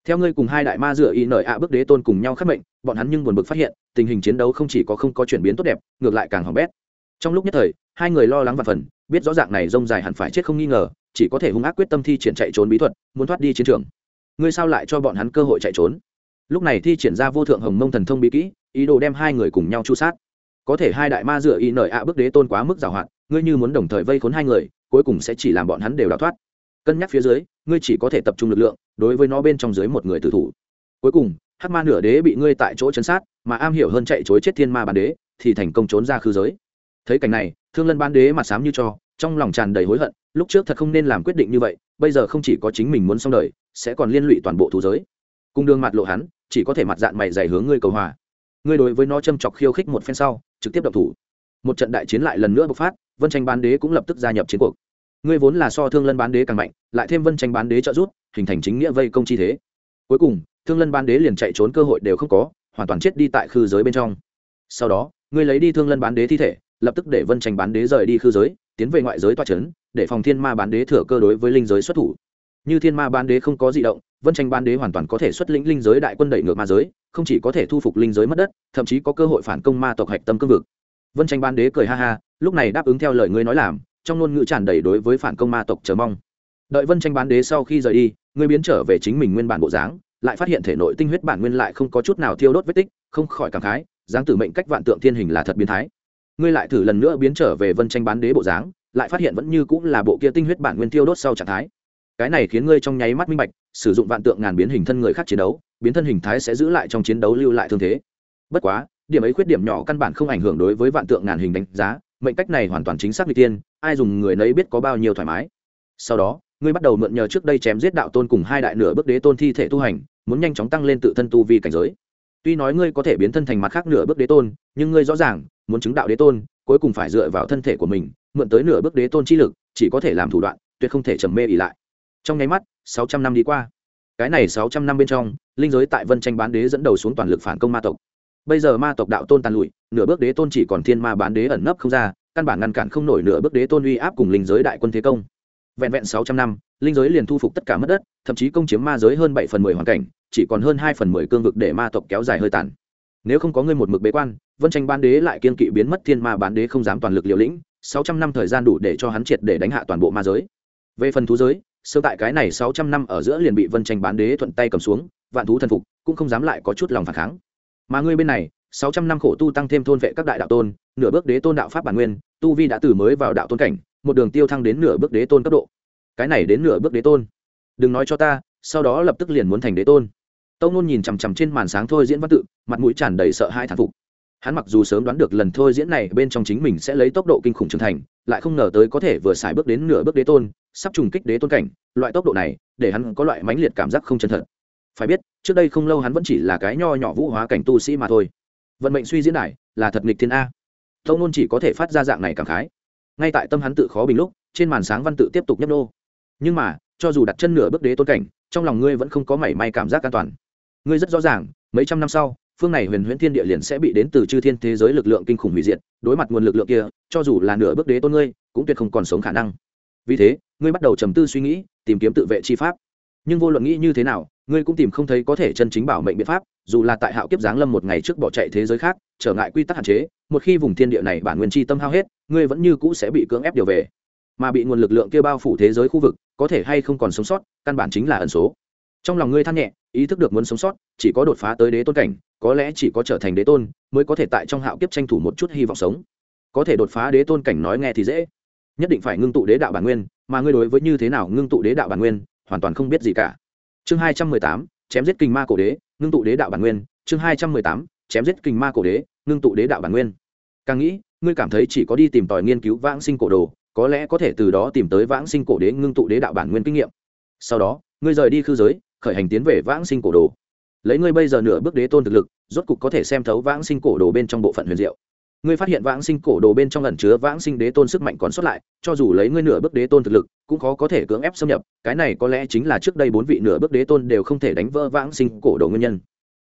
theo ngươi cùng hai đại ma dựa ý nợi ạ bức đế tôn cùng nhau khắc mệnh bọn hắn nhưng buồn bực phát hiện, tình hình chiến đấu không chỉ có không có chuyển biến tốt đẹp, ngược lại càng hỏng bét. Trong lúc nhất thời, hai người lo lắng và phần, biết rõ ràng này rông dài hẳn phải chết không nghi ngờ, chỉ có thể hung ác quyết tâm thi triển chạy trốn bí thuật, muốn thoát đi chiến trường. Ngươi sao lại cho bọn hắn cơ hội chạy trốn? Lúc này thi triển ra vô thượng hồng mông thần thông bí kỹ, ý đồ đem hai người cùng nhau chu sát. Có thể hai đại ma dựa y nợi ạ bức đế tôn quá mức giàu hạn, ngươi như muốn đồng thời vây khốn hai người, cuối cùng sẽ chỉ làm bọn hắn đều đào thoát. Cân nhắc phía dưới, ngươi chỉ có thể tập trung lực lượng, đối với nó bên trong dưới một người tử thủ. Cuối cùng hắc ma nửa đế bị ngươi tại chỗ chấn sát, mà am hiểu hơn chạy chối chết thiên ma bản đế, thì thành công trốn ra khư giới. Thấy cảnh này, thương lân ban đế mặt sám như cho, trong lòng tràn đầy hối hận, lúc trước thật không nên làm quyết định như vậy, bây giờ không chỉ có chính mình muốn xong đời, sẽ còn liên lụy toàn bộ thú giới. Cùng đường mặt lộ hắn, chỉ có thể mặt dạng mày dày hướng ngươi cầu hòa. Ngươi đối với nó châm chọc khiêu khích một phen sau, trực tiếp đập thủ. Một trận đại chiến lại lần nữa bộc phát, vân tranh bán đế cũng lập tức gia nhập chiến cuộc. Ngươi vốn là so thương lân bán đế càng mạnh, lại thêm vân tranh bán đế trợ giúp, hình thành chính nghĩa vây công chi thế. Cuối cùng thương lân bán đế liền chạy trốn cơ hội đều không có, hoàn toàn chết đi tại khư giới bên trong. Sau đó ngươi lấy đi thương lân bán đế thi thể, lập tức để vân tranh bán đế rời đi khư giới, tiến về ngoại giới toa c h ấ n để phòng thiên ma bán đế thừa cơ đối với linh giới xuất thủ. Như thiên ma bán đế không có di động, vân tranh bán đế hoàn toàn có thể xuất lĩnh linh giới đại quân đẩy ngược ma giới, không chỉ có thể thu phục linh giới mất đất, thậm chí có cơ hội phản công ma tộc hạch tâm cương vực. Vân tranh bán đế cười ha ha, lúc này đáp ứng theo lời ngươi nói làm, trong ngôn ngữ tràn đầy đối với phản công ma tộc chờ mong. Đợi vân tranh bán đế sau khi rời đi, ngươi biến trở về chính mình nguyên bản bộ dáng lại phát hiện thể nội tinh huyết bản nguyên lại không có chút nào thiêu đốt vết tích, không khỏi cảm khái, dáng tử mệnh cách vạn tượng thiên hình là thật biến thái. Ngươi lại thử lần nữa biến trở về vân tranh bán đế bộ dáng, lại phát hiện vẫn như cũng là bộ kia tinh huyết bản nguyên thiêu đốt sau trạng thái. Cái này khiến ngươi trong nháy mắt minh bạch, sử dụng vạn tượng ngàn biến hình thân người khác chiến đấu, biến thân hình thái sẽ giữ lại trong chiến đấu lưu lại thương thế. Bất quá, điểm ấy khuyết điểm nhỏ căn bản không ảnh hưởng đối với vạn tượng ngàn hình đánh giá, mệnh cách này hoàn toàn chính xác n tiên, ai dùng người nấy biết có bao nhiêu thoải mái. Sau đó ngươi bắt đầu mượn nhờ trước đây chém giết đạo tôn cùng hai đại nửa bước đế tôn thi thể tu hành, muốn nhanh chóng tăng lên tự thân tu vi cảnh giới. Tuy nói ngươi có thể biến thân thành mặt khác nửa bước đế tôn, nhưng ngươi rõ ràng, muốn chứng đạo đế tôn, cuối cùng phải dựa vào thân thể của mình, mượn tới nửa bước đế tôn chi lực, chỉ có thể làm thủ đoạn, tuyệt không thể trầm mê ỉ lại. Trong nháy mắt, sáu trăm năm đi qua. Cái này sáu trăm năm bên trong, linh giới tại vân tranh bán đế dẫn đầu xuống toàn lực phản công ma tộc. Bây giờ ma tộc đạo tôn tàn lụi, nửa bước đế tôn chỉ còn thiên ma bán đế ẩn nấp không ra, căn bản ngăn cản không nổi nửa bước đế tôn uy áp cùng linh giới đại quân thế công vẹn vẹn sáu trăm năm, linh giới liền thu phục tất cả mất đất, thậm chí công chiếm ma giới hơn bảy phần mười hoàn cảnh, chỉ còn hơn hai phần mười cương vực để ma tộc kéo dài hơi tàn. Nếu không có ngươi một mực bế quan, vân tranh bán đế lại kiên kỵ biến mất thiên ma bán đế không dám toàn lực liều lĩnh, sáu trăm năm thời gian đủ để cho hắn triệt để đánh hạ toàn bộ ma giới. Về phần thú giới, sơ tại cái này sáu trăm năm ở giữa liền bị vân tranh bán đế thuận tay cầm xuống, vạn thú thần phục, cũng không dám lại có chút lòng phản kháng. Mà ngươi bên này, sáu trăm năm khổ tu tăng thêm thôn vệ các đại đạo tôn, nửa bước đế tôn đạo pháp bản nguyên, tu vi đã từ mới vào đạo tôn cảnh một đường tiêu thăng đến nửa bước đế tôn cấp độ. Cái này đến nửa bước đế tôn. Đừng nói cho ta, sau đó lập tức liền muốn thành đế tôn. Tâu nôn nhìn chằm chằm trên màn sáng thôi diễn văn tự, mặt mũi tràn đầy sợ hai thán phục. Hắn mặc dù sớm đoán được lần thôi diễn này bên trong chính mình sẽ lấy tốc độ kinh khủng trưởng thành, lại không ngờ tới có thể vừa xài bước đến nửa bước đế tôn, sắp trùng kích đế tôn cảnh, loại tốc độ này, để hắn có loại mãnh liệt cảm giác không chân thật. Phải biết, trước đây không lâu hắn vẫn chỉ là cái nho nhỏ vũ hóa cảnh tu sĩ mà thôi. Vận mệnh suy diễn này là thật nghịch thiên a. Tâu nôn chỉ có thể phát ra dạng này cảm khái ngay tại tâm hắn tự khó bình lúc, trên màn sáng văn tự tiếp tục nhấp nô. Nhưng mà, cho dù đặt chân nửa bước đế tôn cảnh, trong lòng ngươi vẫn không có mảy may cảm giác an toàn. Ngươi rất rõ ràng, mấy trăm năm sau, phương này huyền huyễn thiên địa liền sẽ bị đến từ chư thiên thế giới lực lượng kinh khủng hủy diệt, đối mặt nguồn lực lượng kia, cho dù là nửa bước đế tôn ngươi, cũng tuyệt không còn sống khả năng. Vì thế, ngươi bắt đầu trầm tư suy nghĩ, tìm kiếm tự vệ chi pháp. Nhưng vô luận nghĩ như thế nào ngươi cũng tìm không thấy có thể chân chính bảo mệnh biện pháp, dù là tại hạo kiếp giáng lâm một ngày trước bỏ chạy thế giới khác, trở ngại quy tắc hạn chế, một khi vùng thiên địa này bản nguyên chi tâm hao hết, ngươi vẫn như cũ sẽ bị cưỡng ép điều về. Mà bị nguồn lực lượng kia bao phủ thế giới khu vực, có thể hay không còn sống sót, căn bản chính là ẩn số. Trong lòng ngươi than nhẹ, ý thức được muốn sống sót, chỉ có đột phá tới đế tôn cảnh, có lẽ chỉ có trở thành đế tôn, mới có thể tại trong hạo kiếp tranh thủ một chút hy vọng sống. Có thể đột phá đế tôn cảnh nói nghe thì dễ. Nhất định phải ngưng tụ đế đạo bản nguyên, mà ngươi đối với như thế nào ngưng tụ đế đạo bản nguyên, hoàn toàn không biết gì cả chương hai trăm mười tám, chém giết kinh ma cổ đế, ngưng tụ đế đạo bản nguyên. Chương hai trăm mười tám, chém giết kinh ma cổ đế, ngưng tụ đế đạo bản nguyên. Càng nghĩ, ngươi cảm thấy chỉ có đi tìm tòi nghiên cứu vãng sinh cổ đồ, có lẽ có thể từ đó tìm tới vãng sinh cổ đế ngưng tụ đế đạo bản nguyên kinh nghiệm. Sau đó, ngươi rời đi khư giới, khởi hành tiến về vãng sinh cổ đồ. Lấy ngươi bây giờ nửa bước đế tôn thực lực, rốt cục có thể xem thấu vãng sinh cổ đồ bên trong bộ phận huyền diệu ngươi phát hiện vãng sinh cổ đồ bên trong ẩn chứa vãng sinh đế tôn sức mạnh còn sót lại, cho dù lấy ngươi nửa bước đế tôn thực lực, cũng khó có thể cưỡng ép xâm nhập. Cái này có lẽ chính là trước đây bốn vị nửa bước đế tôn đều không thể đánh vỡ vãng sinh cổ đồ nguyên nhân.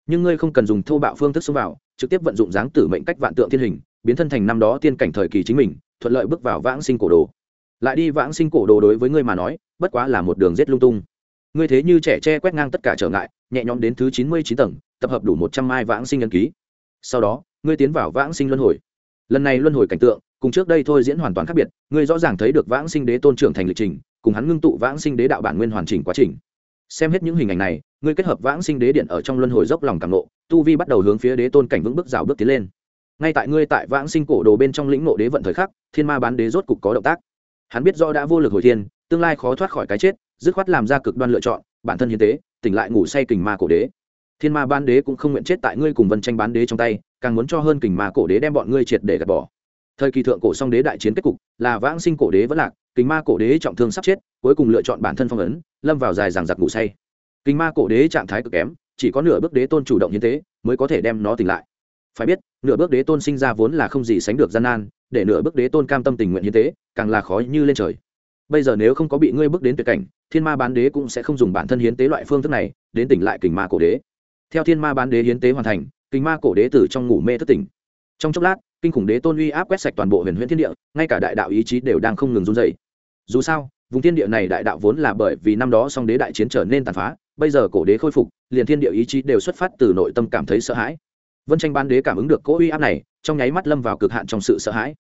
Nhưng ngươi không cần dùng thô bạo phương thức xông vào, trực tiếp vận dụng dáng tử mệnh cách vạn tượng thiên hình, biến thân thành năm đó tiên cảnh thời kỳ chính mình, thuận lợi bước vào vãng sinh cổ đồ. Lại đi vãng sinh cổ đồ đối với ngươi mà nói, bất quá là một đường rét lung tung. Ngươi thế như trẻ che quét ngang tất cả trở ngại, nhẹ nhõm đến thứ chín mươi chín tầng, tập hợp đủ một trăm mai vãng sinh ân ký. Sau đó, ngươi tiến vào vãng sinh luân hồi lần này luân hồi cảnh tượng, cùng trước đây thôi diễn hoàn toàn khác biệt, ngươi rõ ràng thấy được vãng sinh đế tôn trưởng thành lịch trình, cùng hắn ngưng tụ vãng sinh đế đạo bản nguyên hoàn chỉnh quá trình. Xem hết những hình ảnh này, ngươi kết hợp vãng sinh đế điện ở trong luân hồi dốc lòng càng nộ tu vi bắt đầu hướng phía đế tôn cảnh vững bước rào bước tiến lên. Ngay tại ngươi tại vãng sinh cổ đồ bên trong lĩnh nộ đế vận thời khắc, thiên ma bán đế rốt cục có động tác. Hắn biết do đã vô lực hồi thiên, tương lai khó thoát khỏi cái chết, dứt khoát làm ra cực đoan lựa chọn, bản thân hiến tế, tỉnh lại ngủ say kình ma cổ đế thiên ma Ban đế cũng không nguyện chết tại ngươi cùng vân tranh bán đế trong tay, càng muốn cho hơn kình ma cổ đế đem bọn ngươi triệt để gạt bỏ. Thời kỳ thượng cổ song đế đại chiến kết cục, là vãng sinh cổ đế vẫn lạc, kình ma cổ đế trọng thương sắp chết, cuối cùng lựa chọn bản thân phong ấn, lâm vào dài ràng giặc ngủ say. Kình ma cổ đế trạng thái cực kém, chỉ có nửa bước đế tôn chủ động hiến tế mới có thể đem nó tỉnh lại. Phải biết, nửa bước đế tôn sinh ra vốn là không gì sánh được gian nan, để nửa bước đế tôn cam tâm tình nguyện hiến tế càng là khó như lên trời. Bây giờ nếu không có bị ngươi bước đến tuyệt cảnh, thiên ma bán đế cũng sẽ không dùng bản thân hiến tế loại phương thức này đến tỉnh lại kình ma cổ đế theo thiên ma bán đế hiến tế hoàn thành, kinh ma cổ đế tử trong ngủ mê thất tỉnh. Trong chốc lát, kinh khủng đế tôn uy áp quét sạch toàn bộ huyền huyễn thiên địa, ngay cả đại đạo ý chí đều đang không ngừng run dày dù sao, vùng thiên địa này đại đạo vốn là bởi vì năm đó song đế đại chiến trở nên tàn phá, bây giờ cổ đế khôi phục, liền thiên địa ý chí đều xuất phát từ nội tâm cảm thấy sợ hãi. Vân tranh bán đế cảm ứng được cỗ uy áp này, trong nháy mắt lâm vào cực hạn trong sự sợ hãi.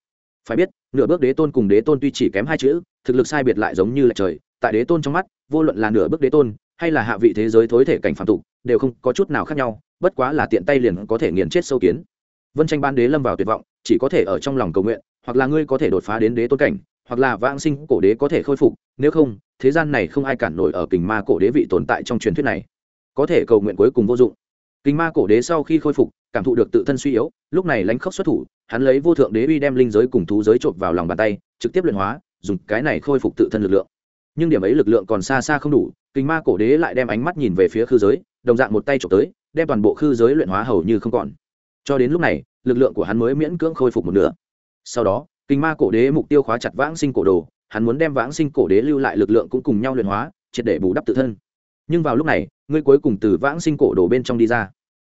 Phải biết, nửa bước đế tôn cùng đế tôn tuy chỉ kém hai chữ, thực lực sai biệt lại giống như là trời, tại đế tôn trong mắt, vô luận là nửa bước đế tôn, hay là hạ vị thế giới thối thể cảnh phạm tục đều không có chút nào khác nhau, bất quá là tiện tay liền có thể nghiền chết sâu kiến. Vân tranh ban đế lâm vào tuyệt vọng, chỉ có thể ở trong lòng cầu nguyện, hoặc là ngươi có thể đột phá đến đế tôn cảnh, hoặc là vãng sinh cổ đế có thể khôi phục, nếu không, thế gian này không ai cản nổi ở kình ma cổ đế vị tồn tại trong truyền thuyết này. Có thể cầu nguyện cuối cùng vô dụng. Kình ma cổ đế sau khi khôi phục, cảm thụ được tự thân suy yếu, lúc này lánh khóc xuất thủ, hắn lấy vô thượng đế uy đem linh giới cùng thú giới trộm vào lòng bàn tay, trực tiếp luyện hóa, dùng cái này khôi phục tự thân lực lượng nhưng điểm ấy lực lượng còn xa xa không đủ, kình ma cổ đế lại đem ánh mắt nhìn về phía khư giới, đồng dạng một tay trộm tới, đem toàn bộ khư giới luyện hóa hầu như không còn. Cho đến lúc này, lực lượng của hắn mới miễn cưỡng khôi phục một nửa. Sau đó kinh ma cổ đế mục tiêu khóa chặt vãng sinh cổ đồ, hắn muốn đem vãng sinh cổ đế lưu lại lực lượng cũng cùng nhau luyện hóa, triệt để bù đắp tự thân. Nhưng vào lúc này, ngươi cuối cùng từ vãng sinh cổ đồ bên trong đi ra.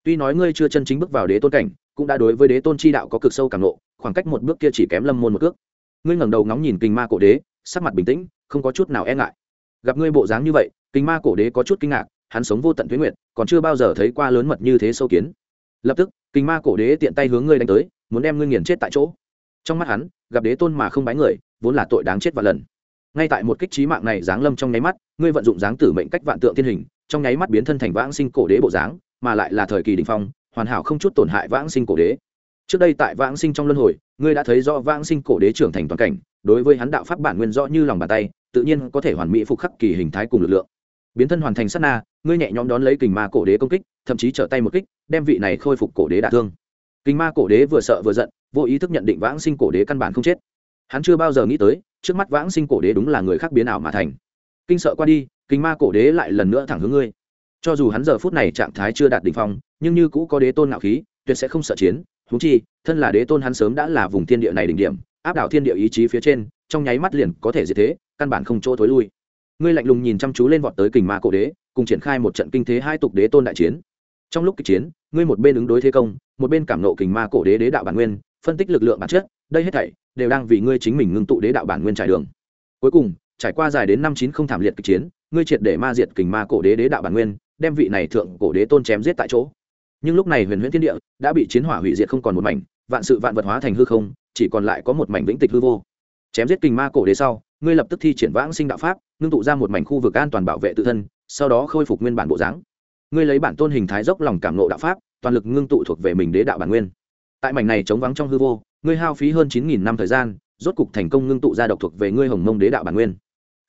Tuy nói ngươi chưa chân chính bước vào đế tôn cảnh, cũng đã đối với đế tôn chi đạo có cực sâu cảm lộ khoảng cách một bước kia chỉ kém lâm môn một cước. Ngươi ngẩng đầu ngóng nhìn kinh ma cổ đế sắc mặt bình tĩnh, không có chút nào e ngại. Gặp ngươi bộ dáng như vậy, kinh ma cổ đế có chút kinh ngạc, hắn sống vô tận tuyến nguyện còn chưa bao giờ thấy qua lớn mật như thế sâu kiến. Lập tức, kinh ma cổ đế tiện tay hướng ngươi đánh tới, muốn đem ngươi nghiền chết tại chỗ. Trong mắt hắn, gặp đế tôn mà không bái người, vốn là tội đáng chết và lần. Ngay tại một kích trí mạng này giáng lâm trong nháy mắt, ngươi vận dụng dáng tử mệnh cách vạn tượng thiên hình, trong nháy mắt biến thân thành vãng sinh cổ đế bộ dáng, mà lại là thời kỳ đình phong, hoàn hảo không chút tổn hại vãng sinh cổ đế trước đây tại vãng sinh trong luân hồi, ngươi đã thấy rõ vãng sinh cổ đế trưởng thành toàn cảnh, đối với hắn đạo pháp bản nguyên rõ như lòng bàn tay, tự nhiên có thể hoàn mỹ phục khắc kỳ hình thái cùng lực lượng. Biến thân hoàn thành sát na, ngươi nhẹ nhõm đón lấy kình ma cổ đế công kích, thậm chí trở tay một kích, đem vị này khôi phục cổ đế đả thương. Kình ma cổ đế vừa sợ vừa giận, vô ý thức nhận định vãng sinh cổ đế căn bản không chết. Hắn chưa bao giờ nghĩ tới, trước mắt vãng sinh cổ đế đúng là người khác biến ảo mà thành. Kinh sợ qua đi, kình ma cổ đế lại lần nữa thẳng hướng ngươi. Cho dù hắn giờ phút này trạng thái chưa đạt đ ỉ n h phong, nhưng như cũ có đế tôn ngạo khí, tuyệt sẽ không sợ chiến hú chi, thân là đế tôn hắn sớm đã là vùng thiên địa này đỉnh điểm, áp đảo thiên địa ý chí phía trên, trong nháy mắt liền có thể diệt thế, căn bản không chỗ thối lui. Ngươi lạnh lùng nhìn chăm chú lên vọt tới kình ma cổ đế, cùng triển khai một trận kinh thế hai tục đế tôn đại chiến. Trong lúc kịch chiến, ngươi một bên ứng đối thế công, một bên cảm nộ kình ma cổ đế đế đạo bản nguyên, phân tích lực lượng bản chất, đây hết thảy đều đang vì ngươi chính mình ngưng tụ đế đạo bản nguyên trải đường. Cuối cùng, trải qua dài đến năm chín không thảm liệt kịch chiến, ngươi triệt để ma diệt kình ma cổ đế đế đạo bản nguyên, đem vị này thượng cổ đế tôn chém giết tại chỗ nhưng lúc này huyền huyễn thiên địa đã bị chiến hỏa hủy diệt không còn một mảnh, vạn sự vạn vật hóa thành hư không, chỉ còn lại có một mảnh vĩnh tịch hư vô. Chém giết kình ma cổ đế sau, ngươi lập tức thi triển vãng sinh đạo pháp, ngưng tụ ra một mảnh khu vực an toàn bảo vệ tự thân, sau đó khôi phục nguyên bản bộ dáng. Ngươi lấy bản tôn hình thái dốc lòng cảm nộ đạo pháp, toàn lực ngưng tụ thuộc về mình đế đạo bản nguyên. Tại mảnh này chống vắng trong hư vô, ngươi hao phí hơn chín nghìn năm thời gian, rốt cục thành công ngưng tụ ra độc thuộc về ngươi hồng mông đế đạo bản nguyên.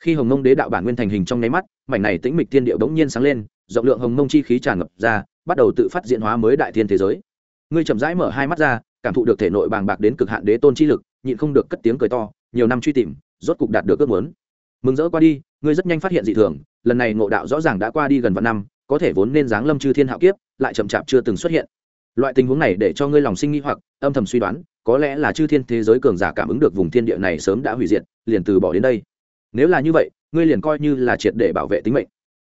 Khi hồng mông đế đạo bản nguyên thành hình trong nháy mắt, mảnh này tĩnh mịch thiên điệu đống nhiên sáng lên, rộng lượng hồng mông chi khí tràn ngập ra bắt đầu tự phát diễn hóa mới đại thiên thế giới. Ngươi chậm rãi mở hai mắt ra, cảm thụ được thể nội bàng bạc đến cực hạn đế tôn chi lực, nhịn không được cất tiếng cười to, nhiều năm truy tìm, rốt cục đạt được ước muốn. Mừng rỡ qua đi, ngươi rất nhanh phát hiện dị thường, lần này ngộ đạo rõ ràng đã qua đi gần vạn năm, có thể vốn nên giáng lâm chư thiên hạo kiếp, lại chậm chạp chưa từng xuất hiện. Loại tình huống này để cho ngươi lòng sinh nghi hoặc, âm thầm suy đoán, có lẽ là chư thiên thế giới cường giả cảm ứng được vùng thiên địa này sớm đã hủy diệt, liền từ bỏ đến đây. Nếu là như vậy, ngươi liền coi như là triệt để bảo vệ tính mệnh.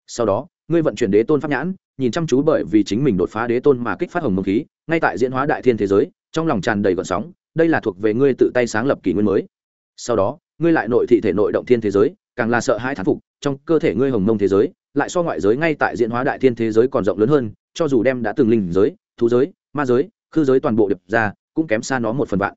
Sau đó, ngươi vận chuyển đế tôn pháp nhãn nhìn chăm chú bởi vì chính mình đột phá đế tôn mà kích phát hồng mông khí, ngay tại diễn hóa đại thiên thế giới, trong lòng tràn đầy gọn sóng, đây là thuộc về ngươi tự tay sáng lập kỷ nguyên mới. Sau đó, ngươi lại nội thị thể nội động thiên thế giới, càng là sợ hãi thán phục, trong cơ thể ngươi hồng mông thế giới, lại so ngoại giới ngay tại diễn hóa đại thiên thế giới còn rộng lớn hơn, cho dù đem đã từng linh giới, thú giới, ma giới, khư giới toàn bộ điệp ra, cũng kém xa nó một phần vạn.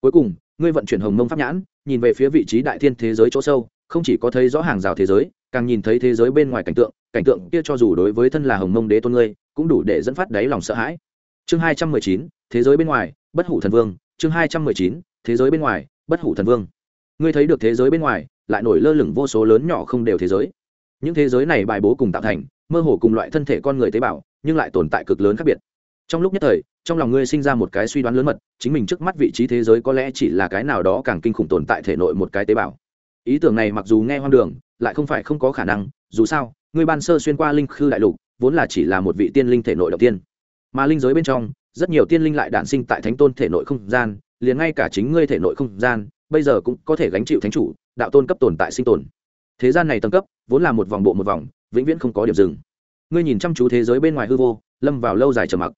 Cuối cùng, ngươi vận chuyển hồng mông pháp nhãn, nhìn về phía vị trí đại thiên thế giới chỗ sâu, không chỉ có thấy rõ hàng rào thế giới càng nhìn thấy thế giới bên ngoài cảnh tượng cảnh tượng kia cho dù đối với thân là hồng mông đế tôn ngươi, cũng đủ để dẫn phát đáy lòng sợ hãi. Chương hai trăm mười chín, thế giới bên ngoài, bất hủ thần vương. Chương hai trăm mười chín, thế giới bên ngoài, bất hủ thần vương. Ngươi thấy được thế giới bên ngoài, lại nổi lơ lửng vô số lớn nhỏ không đều thế giới. Những thế giới này bài bố cùng tạo thành, mơ hồ cùng loại thân thể con người tế bào, nhưng lại tồn tại cực lớn khác biệt. Trong lúc nhất thời, trong lòng ngươi sinh ra một cái suy đoán lớn mật, chính mình trước mắt vị trí thế giới có lẽ chỉ là cái nào đó càng kinh khủng tồn tại thể nội một cái tế bào ý tưởng này mặc dù nghe hoang đường, lại không phải không có khả năng, dù sao, ngươi ban sơ xuyên qua linh khư đại lục, vốn là chỉ là một vị tiên linh thể nội đầu tiên. Mà linh giới bên trong, rất nhiều tiên linh lại đản sinh tại thánh tôn thể nội không gian, liền ngay cả chính ngươi thể nội không gian, bây giờ cũng có thể gánh chịu thánh chủ, đạo tôn cấp tồn tại sinh tồn. Thế gian này tầng cấp, vốn là một vòng bộ một vòng, vĩnh viễn không có điểm dừng. Ngươi nhìn chăm chú thế giới bên ngoài hư vô, lâm vào lâu dài trầm mặc.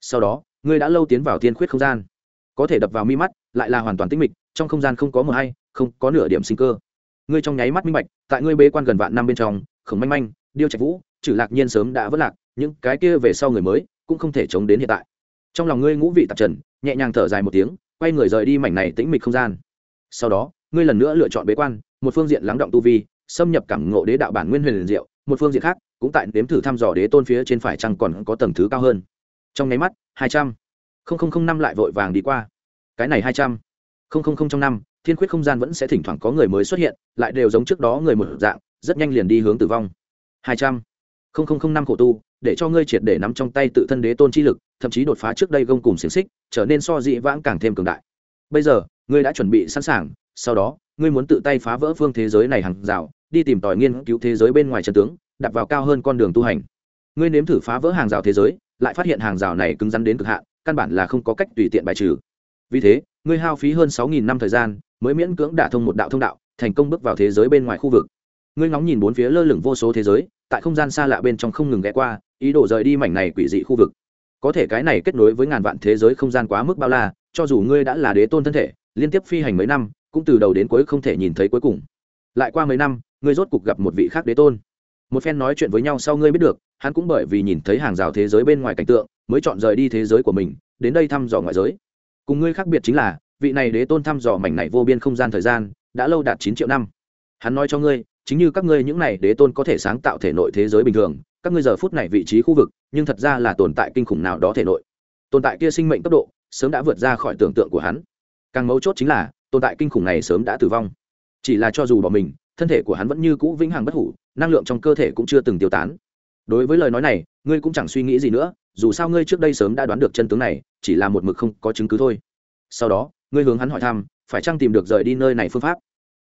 Sau đó, ngươi đã lâu tiến vào tiên khuyết không gian. Có thể đập vào mi mắt, lại là hoàn toàn tĩnh mịch, trong không gian không có mờ hay, không có nửa điểm sinh cơ ngươi trong nháy mắt minh bạch, tại ngươi bế quan gần vạn năm bên trong, khổng manh manh, điêu trạch vũ, trừ lạc nhiên sớm đã vất lạc, những cái kia về sau người mới, cũng không thể chống đến hiện tại. Trong lòng ngươi ngũ vị tạp trần, nhẹ nhàng thở dài một tiếng, quay người rời đi mảnh này tĩnh mịch không gian. Sau đó, ngươi lần nữa lựa chọn bế quan, một phương diện lắng động tu vi, xâm nhập cảm ngộ đế đạo bản nguyên huyền liền diệu, một phương diện khác, cũng tại nếm thử thăm dò đế tôn phía trên phải chăng còn có tầng thứ cao hơn. Trong nháy mắt, hai trăm. Linh năm lại vội vàng đi qua. Cái này hai trăm. Linh trong năm thiên khuyết không gian vẫn sẽ thỉnh thoảng có người mới xuất hiện, lại đều giống trước đó người một dạng, rất nhanh liền đi hướng tử vong. Hai trăm. Linh năm khổ tu, để cho ngươi triệt để nắm trong tay tự thân đế tôn chi lực, thậm chí đột phá trước đây gông cùng xiềng xích, trở nên so dị vãng càng thêm cường đại. Bây giờ, ngươi đã chuẩn bị sẵn sàng, sau đó, ngươi muốn tự tay phá vỡ phương thế giới này hàng rào, đi tìm tòi nghiên cứu thế giới bên ngoài trần tướng đặt vào cao hơn con đường tu hành. Ngươi nếm thử phá vỡ hàng rào thế giới, lại phát hiện hàng rào này cứng rắn đến cực hạn, căn bản là không có cách tùy tiện bài trừ. Vì thế ngươi hao phí hơn sáu nghìn năm thời gian, mới miễn cưỡng đả thông một đạo thông đạo, thành công bước vào thế giới bên ngoài khu vực. Ngươi ngóng nhìn bốn phía lơ lửng vô số thế giới, tại không gian xa lạ bên trong không ngừng ghé qua, ý đồ rời đi mảnh này quỷ dị khu vực. Có thể cái này kết nối với ngàn vạn thế giới không gian quá mức bao la, cho dù ngươi đã là đế tôn thân thể, liên tiếp phi hành mấy năm, cũng từ đầu đến cuối không thể nhìn thấy cuối cùng. Lại qua mấy năm, ngươi rốt cục gặp một vị khác đế tôn. Một phen nói chuyện với nhau sau ngươi biết được, hắn cũng bởi vì nhìn thấy hàng rào thế giới bên ngoài cảnh tượng, mới chọn rời đi thế giới của mình, đến đây thăm dò ngoại giới cùng ngươi khác biệt chính là, vị này đế tôn thăm dò mảnh này vô biên không gian thời gian, đã lâu đạt chín triệu năm. Hắn nói cho ngươi, chính như các ngươi những này đế tôn có thể sáng tạo thể nội thế giới bình thường, các ngươi giờ phút này vị trí khu vực, nhưng thật ra là tồn tại kinh khủng nào đó thể nội. Tồn tại kia sinh mệnh tốc độ, sớm đã vượt ra khỏi tưởng tượng của hắn. Càng mấu chốt chính là, tồn tại kinh khủng này sớm đã tử vong. Chỉ là cho dù bỏ mình, thân thể của hắn vẫn như cũ vĩnh hằng bất hủ, năng lượng trong cơ thể cũng chưa từng tiêu tán. Đối với lời nói này, ngươi cũng chẳng suy nghĩ gì nữa, dù sao ngươi trước đây sớm đã đoán được chân tướng này chỉ là một mực không có chứng cứ thôi. Sau đó, ngươi hướng hắn hỏi thăm, phải chăng tìm được rời đi nơi này phương pháp?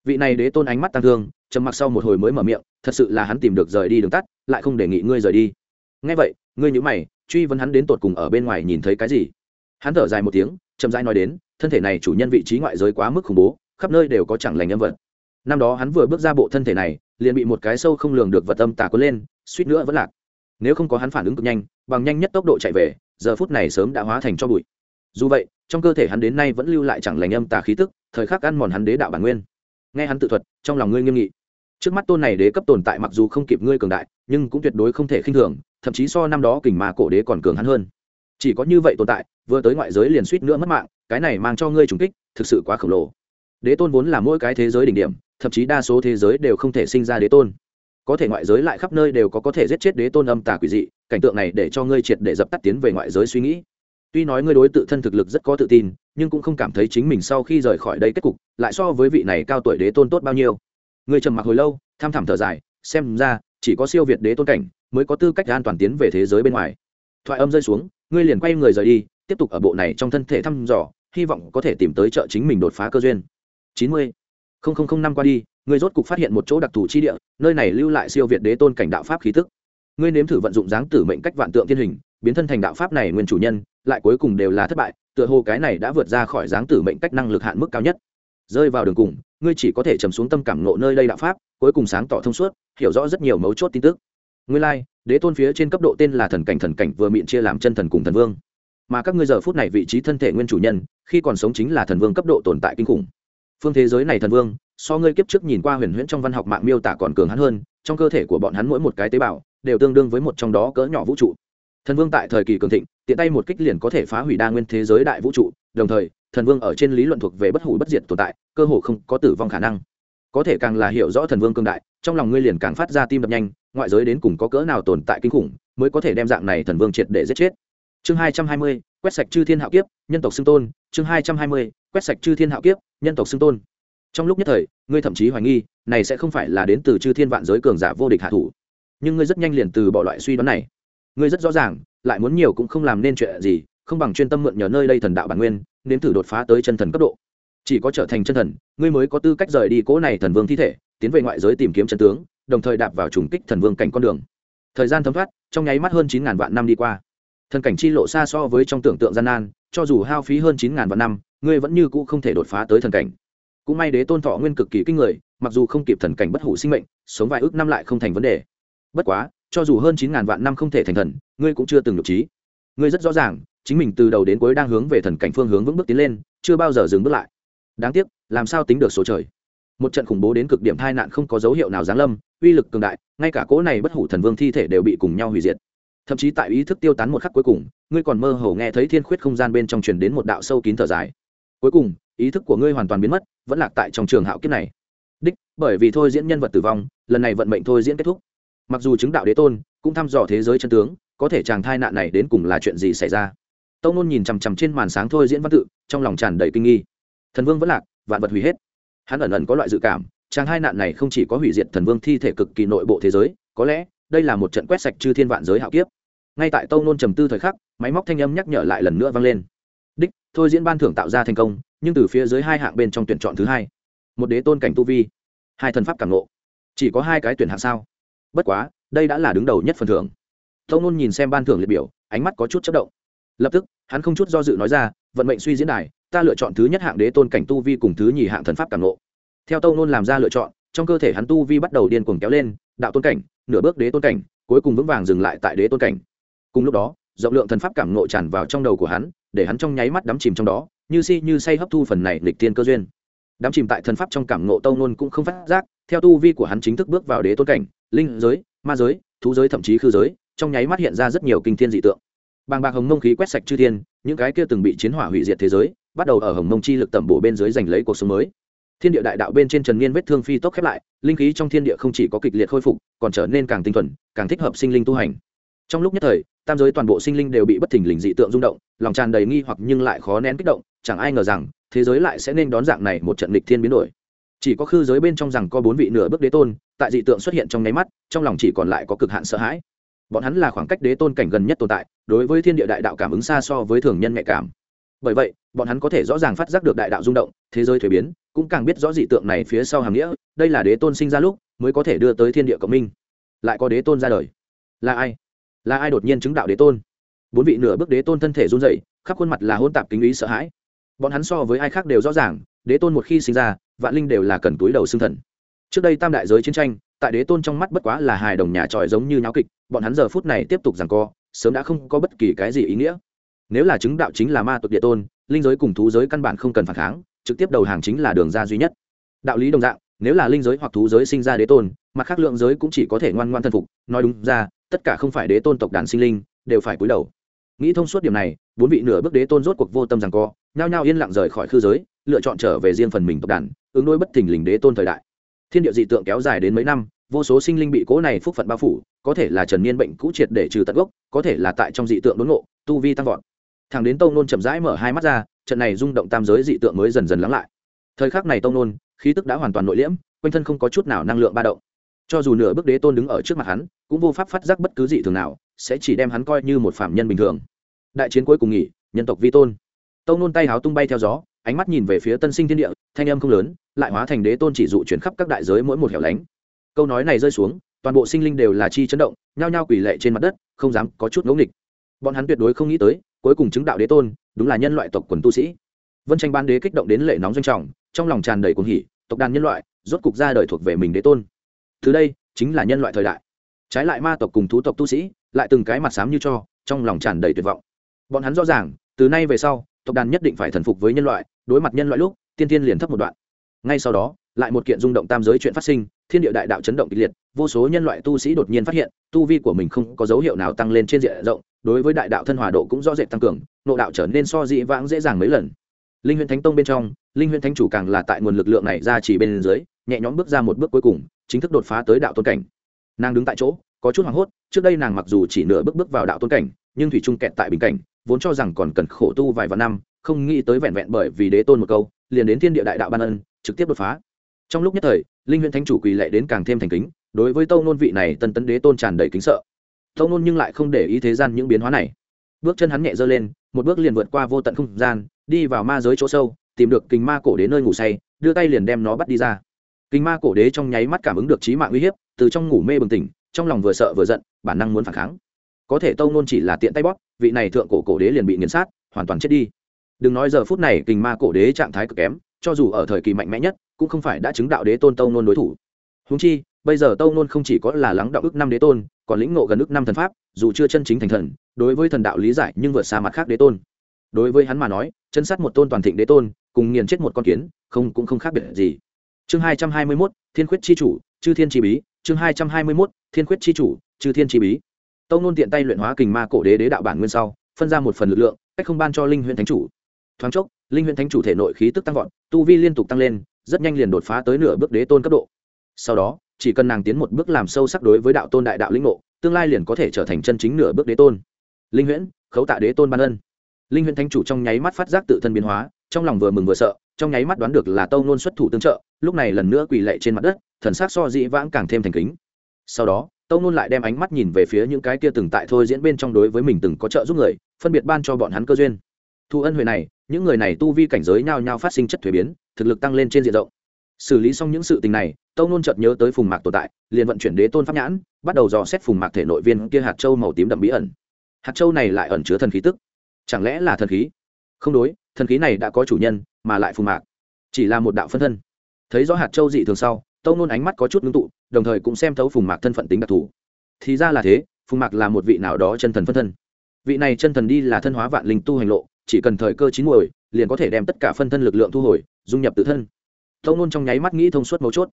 Vị này đế tôn ánh mắt tăng thương, trầm mặc sau một hồi mới mở miệng, thật sự là hắn tìm được rời đi đường tắt, lại không đề nghị ngươi rời đi. Ngay vậy, ngươi nhữ mày, truy vấn hắn đến tột cùng ở bên ngoài nhìn thấy cái gì? Hắn thở dài một tiếng, chậm rãi nói đến, thân thể này chủ nhân vị trí ngoại giới quá mức khủng bố, khắp nơi đều có chẳng lành âm vật. Năm đó hắn vừa bước ra bộ thân thể này, liền bị một cái sâu không lường được vật âm tà cuốn lên, suýt nữa vẫn lạc. Nếu không có hắn phản ứng cực nhanh, bằng nhanh nhất tốc độ chạy về giờ phút này sớm đã hóa thành cho bụi. Dù vậy, trong cơ thể hắn đến nay vẫn lưu lại chẳng lành âm tà khí tức, thời khắc ăn mòn hắn đế đạo bản nguyên. Nghe hắn tự thuật, trong lòng ngươi nghiêm nghị. Trước mắt tôn này đế cấp tồn tại mặc dù không kịp ngươi cường đại, nhưng cũng tuyệt đối không thể khinh thường, thậm chí so năm đó kình mà cổ đế còn cường hắn hơn. Chỉ có như vậy tồn tại, vừa tới ngoại giới liền suýt nữa mất mạng, cái này mang cho ngươi trùng kích, thực sự quá khổng lồ. Đế tôn vốn là mỗi cái thế giới đỉnh điểm, thậm chí đa số thế giới đều không thể sinh ra đế tôn. Có thể ngoại giới lại khắp nơi đều có có thể giết chết đế tôn âm tà quỷ dị cảnh tượng này để cho ngươi triệt để dập tắt tiến về ngoại giới suy nghĩ. Tuy nói ngươi đối tự thân thực lực rất có tự tin, nhưng cũng không cảm thấy chính mình sau khi rời khỏi đây kết cục, lại so với vị này cao tuổi đế tôn tốt bao nhiêu. Ngươi trầm mặc hồi lâu, tham thẳm thở dài, xem ra, chỉ có siêu việt đế tôn cảnh mới có tư cách an toàn tiến về thế giới bên ngoài. Thoại âm rơi xuống, ngươi liền quay người rời đi, tiếp tục ở bộ này trong thân thể thăm dò, hy vọng có thể tìm tới trợ chính mình đột phá cơ duyên. Chín mươi. Năm qua đi, ngươi rốt cục phát hiện một chỗ đặc thù chi địa, nơi này lưu lại siêu việt đế tôn cảnh đạo pháp khí tức ngươi nếm thử vận dụng dáng tử mệnh cách vạn tượng thiên hình biến thân thành đạo pháp này nguyên chủ nhân lại cuối cùng đều là thất bại tựa hồ cái này đã vượt ra khỏi dáng tử mệnh cách năng lực hạn mức cao nhất. Rơi vào đường cùng ngươi chỉ có thể trầm xuống tâm cảm nộ nơi đây đạo pháp cuối cùng sáng tỏ thông suốt hiểu rõ rất nhiều mấu chốt tin tức. Ngươi lai、like, đế tôn phía trên cấp độ tên là thần cảnh thần cảnh vừa miệng chia làm chân thần cùng thần vương. Mà các ngươi giờ phút này vị trí thân thể nguyên chủ nhân khi còn sống chính là thần vương cấp độ tồn tại kinh khủng. Phương thế giới này thần vương so ngươi kiếp trước nhìn qua huyền huyễn trong văn học mạng miêu tả còn cường hắn hơn trong cơ thể của bọn hắn mỗi một cái tế bào đều tương đương với một trong đó cỡ nhỏ vũ trụ. Thần vương tại thời kỳ cường thịnh, tiện tay một kích liền có thể phá hủy đa nguyên thế giới đại vũ trụ, đồng thời, thần vương ở trên lý luận thuộc về bất hủ bất diệt tồn tại, cơ hồ không có tử vong khả năng. Có thể càng là hiểu rõ thần vương cương đại, trong lòng ngươi liền càng phát ra tim đập nhanh, ngoại giới đến cùng có cỡ nào tồn tại kinh khủng, mới có thể đem dạng này thần vương triệt để giết chết. Chương hai trăm hai mươi, quét sạch chư thiên hạo kiếp, nhân tộc xưng tôn. Chương hai trăm hai mươi, quét sạch chư thiên hạo kiếp, nhân tộc xưng tôn. Trong lúc nhất thời, ngươi thậm chí hoài nghi, này sẽ không phải là đến từ chư thiên vạn giới cường giả vô địch hạ thủ nhưng ngươi rất nhanh liền từ bỏ loại suy đoán này. Ngươi rất rõ ràng, lại muốn nhiều cũng không làm nên chuyện gì, không bằng chuyên tâm mượn nhờ nơi đây thần đạo bản nguyên, nếm thử đột phá tới chân thần cấp độ. Chỉ có trở thành chân thần, ngươi mới có tư cách rời đi cỗ này thần vương thi thể, tiến về ngoại giới tìm kiếm chân tướng, đồng thời đạp vào trùng kích thần vương cảnh con đường. Thời gian thấm thoát, trong nháy mắt hơn chín ngàn vạn năm đi qua. Thần cảnh chi lộ xa so với trong tưởng tượng gian nan, cho dù hao phí hơn chín ngàn vạn năm, ngươi vẫn như cũ không thể đột phá tới thần cảnh. Cũng may đế tôn thọ nguyên cực kỳ kinh người, mặc dù không kịp thần cảnh bất hủ sinh mệnh, sống vài ước năm lại không thành vấn đề bất quá, cho dù hơn chín ngàn vạn năm không thể thành thần, ngươi cũng chưa từng nhục trí. Ngươi rất rõ ràng, chính mình từ đầu đến cuối đang hướng về thần cảnh phương hướng vững bước tiến lên, chưa bao giờ dừng bước lại. Đáng tiếc, làm sao tính được số trời? Một trận khủng bố đến cực điểm tai nạn không có dấu hiệu nào giáng lâm, uy lực cường đại, ngay cả cỗ này bất hủ thần vương thi thể đều bị cùng nhau hủy diệt. Thậm chí tại ý thức tiêu tán một khắc cuối cùng, ngươi còn mơ hồ nghe thấy thiên khuyết không gian bên trong truyền đến một đạo sâu kín thở dài. Cuối cùng, ý thức của ngươi hoàn toàn biến mất, vẫn lạc tại trong trường hạo kiếp này. Đích, bởi vì thôi diễn nhân vật tử vong, lần này vận mệnh thôi diễn kết thúc mặc dù chứng đạo đế tôn cũng thăm dò thế giới chân tướng có thể chàng thai nạn này đến cùng là chuyện gì xảy ra? Tông nôn nhìn chằm chằm trên màn sáng thôi diễn văn tự trong lòng tràn đầy kinh nghi. Thần vương vẫn lạc vạn vật hủy hết. Hắn ẩn ẩn có loại dự cảm chàng hai nạn này không chỉ có hủy diệt thần vương thi thể cực kỳ nội bộ thế giới có lẽ đây là một trận quét sạch chư thiên vạn giới hạo kiếp. Ngay tại Tông nôn trầm tư thời khắc máy móc thanh âm nhắc nhở lại lần nữa vang lên. Đích thôi diễn ban thưởng tạo ra thành công nhưng từ phía dưới hai hạng bên trong tuyển chọn thứ hai. Một đế tôn cảnh tu vi hai thần pháp cảm ngộ, chỉ có hai cái tuyển hạng sao? Bất quá, đây đã là đứng đầu nhất phần thưởng. Tâu nôn nhìn xem ban thưởng liệt biểu, ánh mắt có chút chất động. Lập tức, hắn không chút do dự nói ra, vận mệnh suy diễn đài, ta lựa chọn thứ nhất hạng đế tôn cảnh tu vi cùng thứ nhì hạng thần pháp cảm ngộ. theo tâu nôn làm ra lựa chọn, trong cơ thể hắn tu vi bắt đầu điên cuồng kéo lên, đạo tôn cảnh, nửa bước đế tôn cảnh, cuối cùng vững vàng dừng lại tại đế tôn cảnh. Cùng lúc đó, rộng lượng thần pháp cảm nộ tràn vào trong đầu của hắn, để hắn trong nháy mắt đắm chìm trong đó, như si như say hấp thu phần này lịch tiên cơ duyên. Đắm chìm tại thần pháp trong cảm nộ tâu nôn cũng không phát giác, theo tu vi của hắn chính thức bước vào đế tôn cảnh linh giới, ma giới, thú giới, thậm chí khư giới, trong nháy mắt hiện ra rất nhiều kinh thiên dị tượng. Bàng bạc hồng mông khí quét sạch chư thiên, những cái kia từng bị chiến hỏa hủy diệt thế giới, bắt đầu ở hồng mông chi lực tẩm bổ bên dưới giành lấy cuộc sống mới. Thiên địa đại đạo bên trên trần niên vết thương phi tốc khép lại, linh khí trong thiên địa không chỉ có kịch liệt khôi phục, còn trở nên càng tinh thuần, càng thích hợp sinh linh tu hành. Trong lúc nhất thời, tam giới toàn bộ sinh linh đều bị bất thình lình dị tượng rung động, lòng tràn đầy nghi hoặc nhưng lại khó nén kích động, chẳng ai ngờ rằng, thế giới lại sẽ nên đón dạng này một trận lịch thiên biến đổi chỉ có khư giới bên trong rằng có bốn vị nửa bước đế tôn, tại dị tượng xuất hiện trong nháy mắt, trong lòng chỉ còn lại có cực hạn sợ hãi. Bọn hắn là khoảng cách đế tôn cảnh gần nhất tồn tại, đối với thiên địa đại đạo cảm ứng xa so với thường nhân nhạy cảm. Bởi vậy, bọn hắn có thể rõ ràng phát giác được đại đạo rung động, thế giới thuế biến, cũng càng biết rõ dị tượng này phía sau hàm nghĩa, đây là đế tôn sinh ra lúc, mới có thể đưa tới thiên địa cộng minh. Lại có đế tôn ra đời. Là ai? Là ai đột nhiên chứng đạo đế tôn? Bốn vị nửa bước đế tôn thân thể run dậy khắp khuôn mặt là hôn tạp kính ý sợ hãi. Bọn hắn so với ai khác đều rõ ràng, đế tôn một khi sinh ra vạn linh đều là cần túi đầu xương thần. Trước đây tam đại giới chiến tranh, tại đế tôn trong mắt bất quá là hài đồng nhà tròi giống như nháo kịch, bọn hắn giờ phút này tiếp tục rằng co, sớm đã không có bất kỳ cái gì ý nghĩa. Nếu là chứng đạo chính là ma tộc địa tôn, linh giới cùng thú giới căn bản không cần phản kháng, trực tiếp đầu hàng chính là đường ra duy nhất. Đạo lý đồng dạng, nếu là linh giới hoặc thú giới sinh ra đế tôn, mặt khác lượng giới cũng chỉ có thể ngoan ngoan thân phục, nói đúng ra, tất cả không phải đế tôn tộc đàn sinh linh, đều phải cúi đầu. Nghĩ thông suốt điểm này, bốn vị nửa bước đế tôn rốt cuộc vô tâm rằng co, nhao nhao yên lặng rời khỏi khư giới, lựa chọn trở về riêng phần mình tộc đàn ứng đối bất thình lình đế tôn thời đại. Thiên địa dị tượng kéo dài đến mấy năm, vô số sinh linh bị cố này phúc phận bao phủ, có thể là trần niên bệnh cũ triệt để trừ tận gốc, có thể là tại trong dị tượng đốn ngộ, tu vi tăng vọt. Thằng đến tông nôn chậm rãi mở hai mắt ra, trận này rung động tam giới dị tượng mới dần dần lắng lại. Thời khắc này tông nôn, khí tức đã hoàn toàn nội liễm, quanh thân không có chút nào năng lượng ba động. Cho dù nửa bước đế tôn đứng ở trước mặt hắn, cũng vô pháp phát giác bất cứ dị thường nào, sẽ chỉ đem hắn coi như một phạm nhân bình thường. Đại chiến cuối cùng nghỉ, nhân tộc vi tôn. Tông nôn tay háo tung bay theo gió, ánh mắt nhìn về phía tân sinh thiên địa, thanh âm không lớn lại hóa thành đế tôn chỉ dụ chuyển khắp các đại giới mỗi một hẻo lánh. Câu nói này rơi xuống, toàn bộ sinh linh đều là chi chấn động, nhao nhao quỳ lệ trên mặt đất, không dám có chút ngẫu nghịch. Bọn hắn tuyệt đối không nghĩ tới, cuối cùng chứng đạo đế tôn, đúng là nhân loại tộc quần tu sĩ. Vân tranh ban đế kích động đến lệ nóng doanh trọng, trong lòng tràn đầy cuồng hỉ, tộc đàn nhân loại, rốt cục ra đời thuộc về mình đế tôn. Từ đây, chính là nhân loại thời đại. Trái lại ma tộc cùng thú tộc tu sĩ, lại từng cái mặt xám như cho, trong lòng tràn đầy tuyệt vọng. Bọn hắn rõ ràng, từ nay về sau, tộc đàn nhất định phải thần phục với nhân loại, đối mặt nhân loại lúc, tiên tiên liền thấp một đoạn ngay sau đó, lại một kiện rung động tam giới chuyện phát sinh, thiên địa đại đạo chấn động kịch liệt, vô số nhân loại tu sĩ đột nhiên phát hiện, tu vi của mình không có dấu hiệu nào tăng lên trên diện rộng, đối với đại đạo thân hòa độ cũng rõ rệt tăng cường nộ đạo trở nên so dị vãng dễ dàng mấy lần. Linh huyện thánh tông bên trong, linh huyện thánh chủ càng là tại nguồn lực lượng này ra chỉ bên dưới, nhẹ nhõm bước ra một bước cuối cùng, chính thức đột phá tới đạo tôn cảnh. Nàng đứng tại chỗ, có chút hoảng hốt, trước đây nàng mặc dù chỉ nửa bước bước vào đạo tôn cảnh, nhưng thủy trung kẹt tại bình cảnh, vốn cho rằng còn cần khổ tu vài vạn năm, không nghĩ tới vẹn vẹn bởi vì đế tôn một câu, liền đến thiên địa đại đạo ban ân trực tiếp đột phá. Trong lúc nhất thời, linh huyện thánh chủ quỳ lệ đến càng thêm thành kính, đối với tâu nôn vị này tân tấn đế tôn tràn đầy kính sợ. Tâu nôn nhưng lại không để ý thế gian những biến hóa này. Bước chân hắn nhẹ dơ lên, một bước liền vượt qua vô tận không gian, đi vào ma giới chỗ sâu, tìm được kình ma cổ đế nơi ngủ say, đưa tay liền đem nó bắt đi ra. Kình ma cổ đế trong nháy mắt cảm ứng được trí mạng uy hiếp, từ trong ngủ mê bừng tỉnh, trong lòng vừa sợ vừa giận, bản năng muốn phản kháng. Có thể tâu nôn chỉ là tiện tay bóp, vị này thượng cổ cổ đế liền bị nghiền sát, hoàn toàn chết đi. Đừng nói giờ phút này kình ma cổ đế trạng thái cực kém cho dù ở thời kỳ mạnh mẽ nhất, cũng không phải đã chứng đạo đế tôn tâu nôn đối thủ. Húng chi, bây giờ tâu nôn không chỉ có là lắng đạo ức năm đế tôn, còn lĩnh ngộ gần ức năm thần pháp, dù chưa chân chính thành thần, đối với thần đạo lý giải nhưng vượt xa mặt khác đế tôn. Đối với hắn mà nói, chân sát một tôn toàn thịnh đế tôn, cùng nghiền chết một con kiến, không, cũng không khác biệt gì. Chương hai trăm hai mươi mốt, thiên khuyết chi chủ, chư thiên chi bí. Chương hai trăm hai mươi mốt, thiên khuyết chi chủ, chư thiên chi bí. Tâu nôn tiện tay luyện hóa kình ma cổ đế đế đạo bản nguyên sau, phân ra một phần lực lượng, cách không ban cho linh huyện thánh chủ. Thoáng chốc linh huyện thánh chủ thể nội khí tức tăng vọt, tu vi liên tục tăng lên, rất nhanh liền đột phá tới nửa bước đế tôn cấp độ. Sau đó, chỉ cần nàng tiến một bước làm sâu sắc đối với đạo tôn đại đạo linh ngộ, tương lai liền có thể trở thành chân chính nửa bước đế tôn. Linh huyễn, khấu tạ đế tôn ban ân. Linh huyễn thánh chủ trong nháy mắt phát giác tự thân biến hóa, trong lòng vừa mừng vừa sợ, trong nháy mắt đoán được là tâu nôn xuất thủ tương trợ, lúc này lần nữa quỳ lệ trên mặt đất, thần sắc so dĩ vãng càng thêm thành kính. Sau đó, tâu nôn lại đem ánh mắt nhìn về phía những cái kia từng tại thôi diễn bên trong đối với mình từng có trợ giúp người, phân biệt ban cho bọn hắn cơ duyên. Thu ân huệ này những người này tu vi cảnh giới nhao nhao phát sinh chất thuế biến, thực lực tăng lên trên diện rộng. Xử lý xong những sự tình này, tâu nôn chợt nhớ tới phùng mạc tồn tại, liền vận chuyển đế tôn pháp nhãn, bắt đầu dò xét phùng mạc thể nội viên kia hạt châu màu tím đậm bí ẩn. Hạt châu này lại ẩn chứa thần khí tức. Chẳng lẽ là thần khí? Không đối, thần khí này đã có chủ nhân, mà lại phùng mạc. Chỉ là một đạo phân thân. Thấy rõ hạt châu dị thường sau, tâu nôn ánh mắt có chút ngưng tụ, đồng thời cũng xem thấu phùng mạc thân phận tính đặc thù. Thì ra là thế, phùng mạc là một vị nào đó chân thần phân thân. Vị này chân thần đi là thân hóa vạn linh tu hành lộ chỉ cần thời cơ chín muồi, liền có thể đem tất cả phân thân lực lượng thu hồi, dung nhập tự thân. Tông nôn trong nháy mắt nghĩ thông suốt mấu chốt.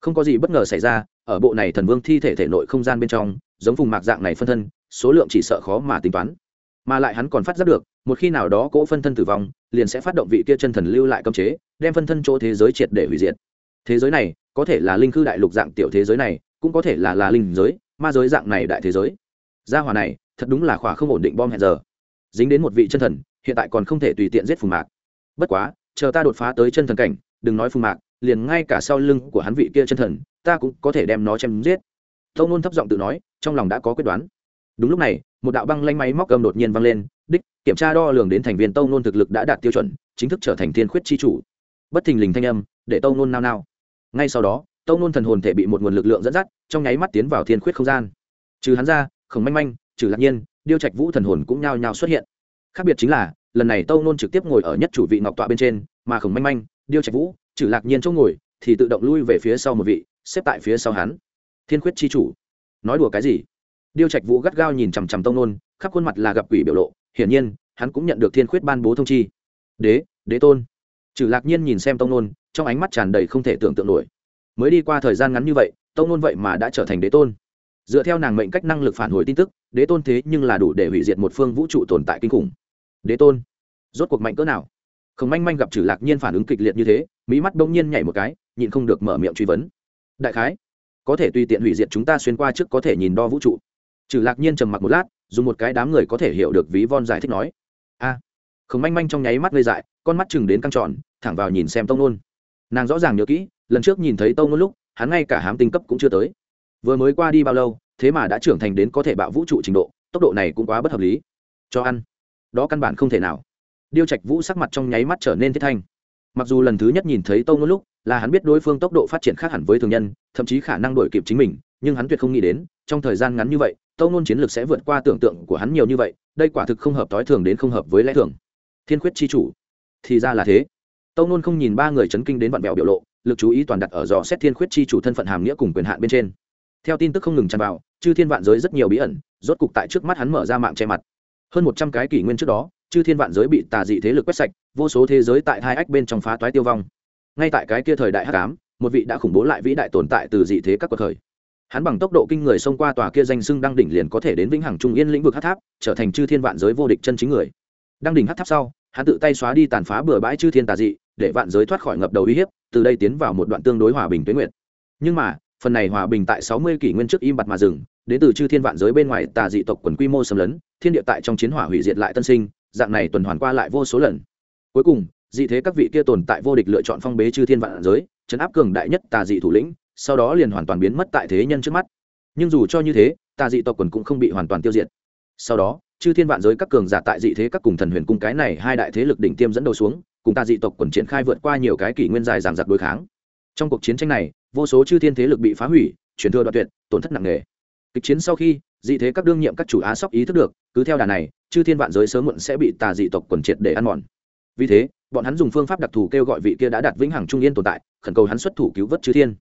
Không có gì bất ngờ xảy ra, ở bộ này thần vương thi thể thể nội không gian bên trong, giống vùng mạc dạng này phân thân, số lượng chỉ sợ khó mà tính toán. Mà lại hắn còn phát giác được, một khi nào đó cỗ phân thân tử vong, liền sẽ phát động vị kia chân thần lưu lại cấm chế, đem phân thân chỗ thế giới triệt để hủy diệt. Thế giới này, có thể là linh khư đại lục dạng tiểu thế giới này, cũng có thể là là linh giới, ma giới dạng này đại thế giới. Gia hòa này, thật đúng là khỏa không ổn định bom hẹn giờ. Dính đến một vị chân thần hiện tại còn không thể tùy tiện giết phùng mạc. Bất quá, chờ ta đột phá tới chân thần cảnh, đừng nói phùng mạc, liền ngay cả sau lưng của hắn vị kia chân thần, ta cũng có thể đem nó chém giết. Tâu nôn thấp giọng tự nói, trong lòng đã có quyết đoán. Đúng lúc này, một đạo băng lanh máy móc cầm đột nhiên vang lên, đích, kiểm tra đo lường đến thành viên tâu nôn thực lực đã đạt tiêu chuẩn, chính thức trở thành thiên khuyết chi chủ. Bất thình lình thanh âm, để tâu nôn nao nao. Ngay sau đó, tâu nôn thần hồn thể bị một nguồn lực lượng dẫn dắt, trong nháy mắt tiến vào thiên khuyết không gian. Trừ hắn ra, khổng manh manh, trừ lạc nhiên, điêu trạch vũ thần hồn cũng nhao nhao xuất hiện khác biệt chính là, lần này tâu nôn trực tiếp ngồi ở nhất chủ vị ngọc tọa bên trên, mà khổng manh manh, điêu trạch vũ trừ lạc nhiên chỗ ngồi, thì tự động lui về phía sau một vị, xếp tại phía sau hắn. Thiên khuyết chi chủ. Nói đùa cái gì? Điêu trạch vũ gắt gao nhìn chằm chằm tông nôn, khắp khuôn mặt là gặp quỷ biểu lộ, hiển nhiên, hắn cũng nhận được thiên khuyết ban bố thông chi. Đế đế tôn. Trừ lạc nhiên nhìn xem tông nôn, trong ánh mắt tràn đầy không thể tưởng tượng nổi. Mới đi qua thời gian ngắn như vậy tông nôn vậy mà đã trở thành đế tôn. Dựa theo nàng mệnh cách năng lực phản hồi tin tức, đế tôn thế nhưng là đủ để hủy diệt một phương vũ trụ tồn tại kinh khủng đế tôn rốt cuộc mạnh cỡ nào? Khổng manh manh gặp trừ lạc nhiên phản ứng kịch liệt như thế mỹ mắt bỗng nhiên nhảy một cái nhịn không được mở miệng truy vấn. Đại khái có thể tùy tiện hủy diệt chúng ta xuyên qua trước có thể nhìn đo vũ trụ. Trừ lạc nhiên trầm mặc một lát dùng một cái đám người có thể hiểu được ví von giải thích nói. A à, khổng manh manh trong nháy mắt ngây dại con mắt chừng đến căng tròn thẳng vào nhìn xem tông nôn. Nàng rõ ràng nhớ kỹ lần trước nhìn thấy tông nôn lúc hắn ngay cả hám tinh cấp cũng chưa tới. Vừa mới qua đi bao lâu thế mà đã trưởng thành đến có thể bạo vũ trụ trình độ tốc độ này cũng quá bất hợp lý. Cho ăn đó căn bản không thể nào. Điêu trạch vũ sắc mặt trong nháy mắt trở nên thiết thanh. Mặc dù lần thứ nhất nhìn thấy tâu ngôn lúc, là hắn biết đối phương tốc độ phát triển khác hẳn với thường nhân, thậm chí khả năng đổi kịp chính mình, nhưng hắn tuyệt không nghĩ đến, trong thời gian ngắn như vậy tâu ngôn chiến lược sẽ vượt qua tưởng tượng của hắn nhiều như vậy, đây quả thực không hợp t i thường đến không hợp với lẽ thường. Thiên khuyết chi chủ, thì ra là thế. Tâu ngôn không nhìn ba người chấn kinh đến vặn vẹo biểu lộ, lực chú ý toàn đặt ở dò xét thiên khuyết chi chủ thân phận hàm nghĩa cùng quyền hạn bên trên. Theo tin tức không ngừng tràn vào, chư thiên vạn giới rất nhiều bí ẩn, rốt cục tại trước mắt hắn mở ra mạng che mặt hơn một trăm cái kỷ nguyên trước đó, chư thiên vạn giới bị tà dị thế lực quét sạch, vô số thế giới tại hai ách bên trong phá toái tiêu vong. Ngay tại cái kia thời đại hắc ám, một vị đã khủng bố lại vĩ đại tồn tại từ dị thế các cuộc thời. hắn bằng tốc độ kinh người xông qua tòa kia danh sưng đăng đỉnh liền có thể đến vĩnh hằng trung yên lĩnh vực hát tháp, trở thành chư thiên vạn giới vô địch chân chính người. Đăng đỉnh hát tháp sau, hắn tự tay xóa đi tàn phá bừa bãi chư thiên tà dị, để vạn giới thoát khỏi ngập đầu uy hiếp, từ đây tiến vào một đoạn tương đối hòa bình tuyến nguyện nhưng mà, phần này hòa bình tại sáu mươi kỷ nguyên trước im bặt mà dừng đến từ chư thiên vạn giới bên ngoài tà dị tộc quần quy mô xâm lấn, thiên địa tại trong chiến hỏa hủy diệt lại tân sinh, dạng này tuần hoàn qua lại vô số lần. Cuối cùng, dị thế các vị kia tồn tại vô địch lựa chọn phong bế chư thiên vạn giới, chấn áp cường đại nhất tà dị thủ lĩnh, sau đó liền hoàn toàn biến mất tại thế nhân trước mắt. Nhưng dù cho như thế, tà dị tộc quần cũng không bị hoàn toàn tiêu diệt. Sau đó, chư thiên vạn giới các cường giả tại dị thế các cùng thần huyền cung cái này hai đại thế lực đỉnh tiêm dẫn đầu xuống, cùng tà dị tộc quần triển khai vượt qua nhiều cái kỷ nguyên dài giảng giặc đối kháng. Trong cuộc chiến tranh này, vô số chư thiên thế lực bị phá hủy chuyển thừa đoạn tuyệt, tổn thất nặng nề kịch chiến sau khi, dị thế các đương nhiệm các chủ á sóc ý thức được, cứ theo đà này, chư thiên vạn giới sớm muộn sẽ bị tà dị tộc quần triệt để ăn mòn. Vì thế, bọn hắn dùng phương pháp đặc thù kêu gọi vị kia đã đạt vĩnh hằng trung yên tồn tại, khẩn cầu hắn xuất thủ cứu vớt chư thiên.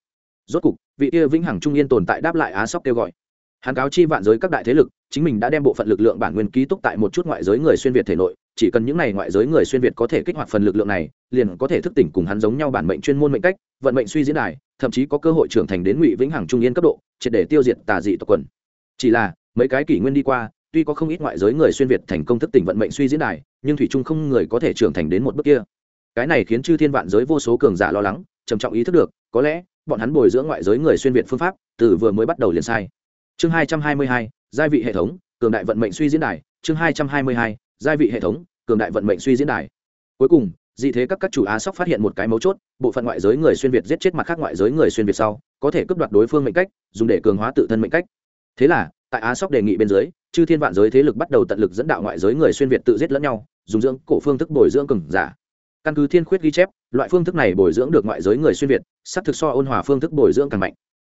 Rốt cục, vị kia vĩnh hằng trung yên tồn tại đáp lại á sóc kêu gọi. Hắn cáo chi vạn giới các đại thế lực, chính mình đã đem bộ phận lực lượng bản nguyên ký túc tại một chút ngoại giới người xuyên việt thể nội, chỉ cần những n à y ngoại giới người xuyên việt có thể kích hoạt phần lực lượng này, liền có thể thức tỉnh cùng hắn giống nhau bản mệnh chuyên môn mệnh cách, vận mệnh suy diễn đài thậm chí có cơ hội trưởng thành đến ngụy vĩnh hằng trung yên cấp độ, triệt để tiêu diệt tà dị tộc quần. Chỉ là, mấy cái kỷ nguyên đi qua, tuy có không ít ngoại giới người xuyên việt thành công thức tỉnh vận mệnh suy diễn đài, nhưng thủy trung không người có thể trưởng thành đến một bước kia. Cái này khiến chư thiên vạn giới vô số cường giả lo lắng, trầm trọng ý thức được, có lẽ, bọn hắn bồi dưỡng ngoại giới người xuyên việt phương pháp, từ vừa mới bắt đầu liền sai. Chương hai trăm hai mươi hai, giai vị hệ thống, cường đại vận mệnh suy diễn đài. Chương hai trăm hai mươi hai, giai vị hệ thống, cường đại vận mệnh suy diễn đài. Cuối cùng dị thế các các chủ á sóc phát hiện một cái mấu chốt, bộ phận ngoại giới người xuyên việt giết chết mặt khác ngoại giới người xuyên việt sau, có thể cướp đoạt đối phương mệnh cách, dùng để cường hóa tự thân mệnh cách. Thế là, tại á sóc đề nghị bên dưới, chư thiên vạn giới thế lực bắt đầu tận lực dẫn đạo ngoại giới người xuyên việt tự giết lẫn nhau, dùng dưỡng cổ phương thức bồi dưỡng cường giả. Căn cứ thiên khuyết ghi chép, loại phương thức này bồi dưỡng được ngoại giới người xuyên việt sắp thực so ôn hòa phương thức bồi dưỡng càng mạnh.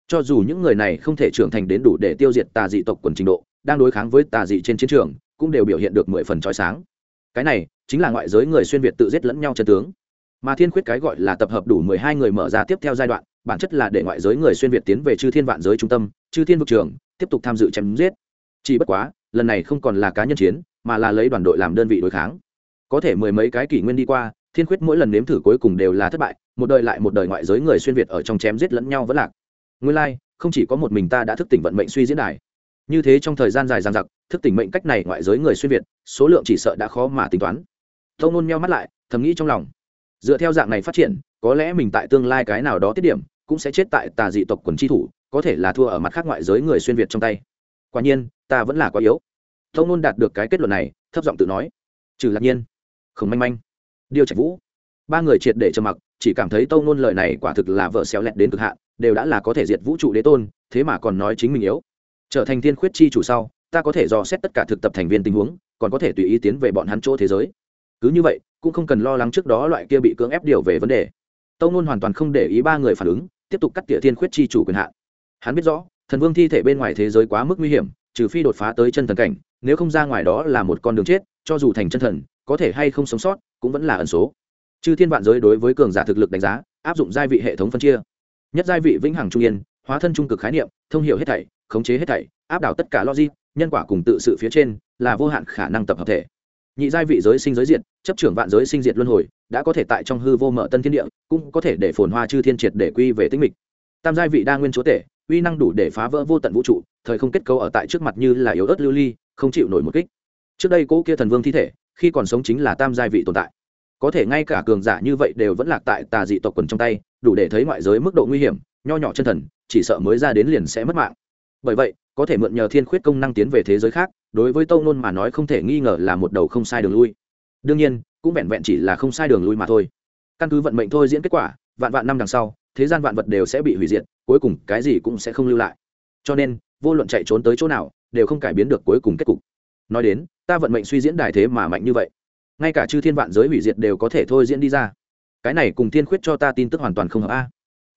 Cho dù những người này không thể trưởng thành đến đủ để tiêu diệt tà dị tộc quần trình độ, đang đối kháng với tà dị trên chiến trường, cũng đều biểu hiện được mười phần trói sáng. Cái này chính là ngoại giới người xuyên việt tự giết lẫn nhau chân tướng. Mà thiên khuyết cái gọi là tập hợp đủ mười hai người mở ra tiếp theo giai đoạn bản chất là để ngoại giới người xuyên việt tiến về chư thiên vạn giới trung tâm chư thiên vực trường tiếp tục tham dự chém giết. Chỉ bất quá lần này không còn là cá nhân chiến mà là lấy đoàn đội làm đơn vị đối kháng. Có thể mười mấy cái kỷ nguyên đi qua thiên khuyết mỗi lần nếm thử cuối cùng đều là thất bại một đời lại một đời ngoại giới người xuyên việt ở trong chém giết lẫn nhau vẫn lạc. Nguyên lai、like, không chỉ có một mình ta đã thức tỉnh vận mệnh suy diễn đài. Như thế trong thời gian dài dằng dặc thức tỉnh mệnh cách này ngoại giới người xuyên việt số lượng chỉ sợ đã khó mà tính toán tâu nôn meo mắt lại, thầm nghĩ trong lòng. Dựa theo dạng này phát triển, có lẽ mình tại tương lai cái nào đó tiết điểm, cũng sẽ chết tại tà dị tộc quần tri thủ, có thể là thua ở mặt khác ngoại giới người xuyên việt trong tay. Quả nhiên, ta vẫn là quá yếu. Tâu nôn đạt được cái kết luận này, thấp giọng tự nói. Trừ lạc nhiên, khổng manh manh điêu trạch vũ. Ba người triệt để trầm mặc, chỉ cảm thấy tâu nôn lời này quả thực là vợ xéo lẹt đến cực hạn, đều đã là có thể diệt vũ trụ đế tôn, thế mà còn nói chính mình yếu. Trở thành thiên khuyết chi chủ sau, ta có thể dò xét tất cả thực tập thành viên tình huống, còn có thể tùy ý tiến về bọn hắn chỗ thế giới cứ như vậy, cũng không cần lo lắng trước đó loại kia bị cưỡng ép điều về vấn đề. Tâu nôn hoàn toàn không để ý ba người phản ứng, tiếp tục cắt tỉa thiên khuyết chi chủ quyền hạn. Hắn biết rõ, thần vương thi thể bên ngoài thế giới quá mức nguy hiểm, trừ phi đột phá tới chân thần cảnh, nếu không ra ngoài đó là một con đường chết, cho dù thành chân thần, có thể hay không sống sót, cũng vẫn là ẩn số. Chư thiên vạn giới đối với cường giả thực lực đánh giá, áp dụng giai vị hệ thống phân chia. Nhất giai vị vĩnh hằng trung yên, hóa thân trung cực khái niệm, thông hiểu hết thảy, khống chế hết thảy, áp đảo tất cả logic, nhân quả cùng tự sự phía trên, là vô hạn khả năng tập hợp thể nhị giai vị giới sinh giới diệt, chấp trưởng vạn giới sinh diệt luân hồi, đã có thể tại trong hư vô mở tân thiên địa, cũng có thể để phồn hoa chư thiên triệt để quy về tinh mịch. Tam giai vị đa nguyên chúa tể, uy năng đủ để phá vỡ vô tận vũ trụ, thời không kết cấu ở tại trước mặt như là yếu ớt lưu ly, không chịu nổi một kích. Trước đây cỗ kia thần vương thi thể, khi còn sống chính là tam giai vị tồn tại. Có thể ngay cả cường giả như vậy đều vẫn lạc tại tà dị tộc quần trong tay, đủ để thấy ngoại giới mức độ nguy hiểm, nho nhỏ chân thần, chỉ sợ mới ra đến liền sẽ mất mạng. Bởi vậy, có thể mượn nhờ thiên khuyết công năng tiến về thế giới khác đối với tâu nôn mà nói không thể nghi ngờ là một đầu không sai đường lui. Đương nhiên, cũng vẹn vẹn chỉ là không sai đường lui mà thôi. Căn cứ vận mệnh thôi diễn kết quả, vạn vạn năm đằng sau, thế gian vạn vật đều sẽ bị hủy diệt, cuối cùng cái gì cũng sẽ không lưu lại. Cho nên, vô luận chạy trốn tới chỗ nào, đều không cải biến được cuối cùng kết cục. Nói đến, ta vận mệnh suy diễn đài thế mà mạnh như vậy. Ngay cả chư thiên vạn giới hủy diệt đều có thể thôi diễn đi ra. Cái này cùng thiên khuyết cho ta tin tức hoàn toàn không hợp a.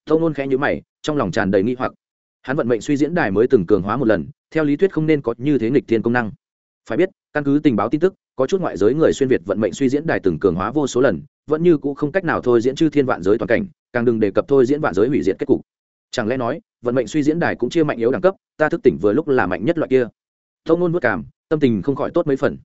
Tâu nôn khẽ nhữ mày, trong lòng tràn đầy nghi hoặc. Hắn vận mệnh suy diễn đài mới từng cường hóa một lần theo lý thuyết không nên có như thế nghịch thiên công năng. Phải biết, căn cứ tình báo tin tức, có chút ngoại giới người xuyên việt vận mệnh suy diễn đài từng cường hóa vô số lần, vẫn như cũ không cách nào thôi diễn chư thiên vạn giới toàn cảnh, càng đừng đề cập thôi diễn vạn giới hủy diệt kết cục. Chẳng lẽ nói, vận mệnh suy diễn đài cũng chia mạnh yếu đẳng cấp, ta thức tỉnh vừa lúc là mạnh nhất loại kia. Tâu nôn vất cảm, tâm tình không khỏi tốt mấy phần.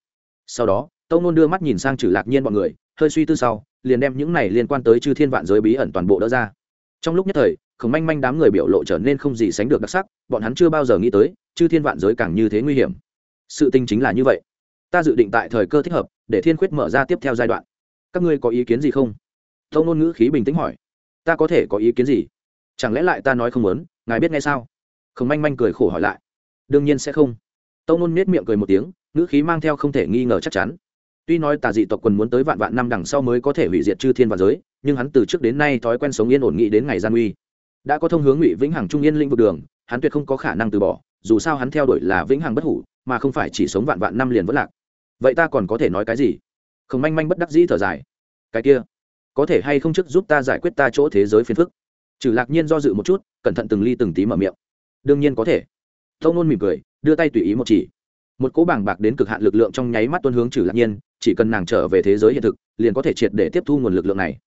Sau đó tâu nôn đưa mắt nhìn sang trừ lạc nhiên b ọ n người, hơi suy tư sau, liền đem những này liên quan tới chư thiên vạn giới bí ẩn toàn bộ đỡ ra. Trong lúc nhất thời khổng manh manh đám người biểu lộ trở nên không gì sánh được đặc sắc, bọn hắn chưa bao giờ nghĩ tới, chư thiên vạn giới càng như thế nguy hiểm. Sự tình chính là như vậy. Ta dự định tại thời cơ thích hợp, để thiên khuyết mở ra tiếp theo giai đoạn. Các ngươi có ý kiến gì không? Tông ngôn ngữ khí bình tĩnh hỏi. Ta có thể có ý kiến gì? Chẳng lẽ lại ta nói không muốn, ngài biết ngay sao? Khổng manh manh cười khổ hỏi lại. Đương nhiên sẽ không. Tông ngôn nết miệng cười một tiếng, ngữ khí mang theo không thể nghi ngờ chắc chắn. Tuy nói tà dị tộc quần muốn tới vạn vạn năm đằng sau mới có thể hủy diệt chư thiên vạn giới, nhưng hắn từ trước đến nay thói quen sống yên ổn nghị đến ngày gian uy đã có thông hướng ngụy vĩnh hằng trung yên lĩnh vực đường, hắn tuyệt không có khả năng từ bỏ, dù sao hắn theo đuổi là vĩnh hằng bất hủ, mà không phải chỉ sống vạn vạn năm liền vất lạc. Vậy ta còn có thể nói cái gì? Không manh manh bất đắc dĩ thở dài. Cái kia, có thể hay không chức giúp ta giải quyết ta chỗ thế giới phiền phức? Trừ lạc nhiên do dự một chút, cẩn thận từng ly từng tí mở miệng. Đương nhiên có thể. Tâu nôn mỉm cười, đưa tay tùy ý một chỉ. Một cỗ bảng bạc đến cực hạn lực lượng trong nháy mắt tuân hướng trừ lạc nhiên, chỉ cần nàng trở về thế giới hiện thực, liền có thể triệt để tiếp thu nguồn lực lượng này.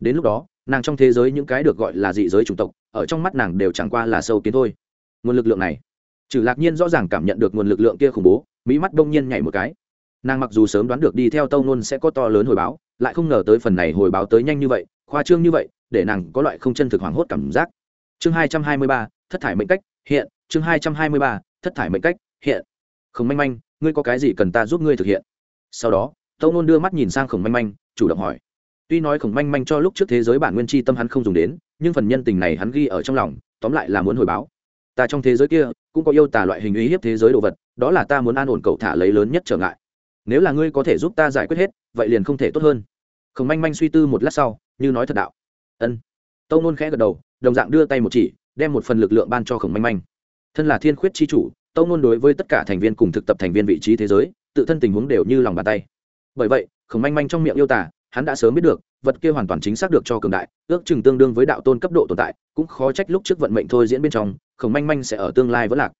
Đến lúc đó, nàng trong thế giới những cái được gọi là dị giới chủng tộc ở trong mắt nàng đều chẳng qua là sâu kiến thôi. Nguồn lực lượng này trừ lạc nhiên rõ ràng cảm nhận được nguồn lực lượng kia khủng bố, mỹ mắt đông nhiên nhảy một cái. Nàng mặc dù sớm đoán được đi theo tâu nôn sẽ có to lớn hồi báo, lại không ngờ tới phần này hồi báo tới nhanh như vậy, khoa trương như vậy, để nàng có loại không chân thực hoảng hốt cảm giác. Chương hai trăm hai mươi ba, thất thải mệnh cách, hiện. Chương hai trăm hai mươi ba, thất thải mệnh cách, hiện. Không manh manh, ngươi có cái gì cần ta giúp ngươi thực hiện? Sau đó, tâu nôn đưa mắt nhìn sang khổng manh manh, chủ động hỏi tuy nói khổng manh manh cho lúc trước thế giới bản nguyên chi tâm hắn không dùng đến, nhưng phần nhân tình này hắn ghi ở trong lòng, tóm lại là muốn hồi báo. Ta trong thế giới kia, cũng có yêu tả loại hình uy hiếp thế giới đồ vật, đó là ta muốn an ổn cậu thả lấy lớn nhất trở ngại. Nếu là ngươi có thể giúp ta giải quyết hết, vậy liền không thể tốt hơn. Khổng manh manh suy tư một lát sau, như nói thật đạo. Ân. Tâu nôn khẽ gật đầu, đồng dạng đưa tay một chỉ, đem một phần lực lượng ban cho khổng manh manh. Thân là thiên khuyết chi chủ, tâu nôn đối với tất cả thành viên cùng thực tập thành viên vị trí thế giới, tự thân tình huống đều như lòng bàn tay. Bởi vậy, khổng manh manh trong miệng yêu tả hắn đã sớm biết được, vật kia hoàn toàn chính xác được cho cường đại, ước chừng tương đương với đạo tôn cấp độ tồn tại, cũng khó trách lúc trước vận mệnh thôi diễn bên trong, khổng manh manh sẽ ở tương lai vẫn lạc.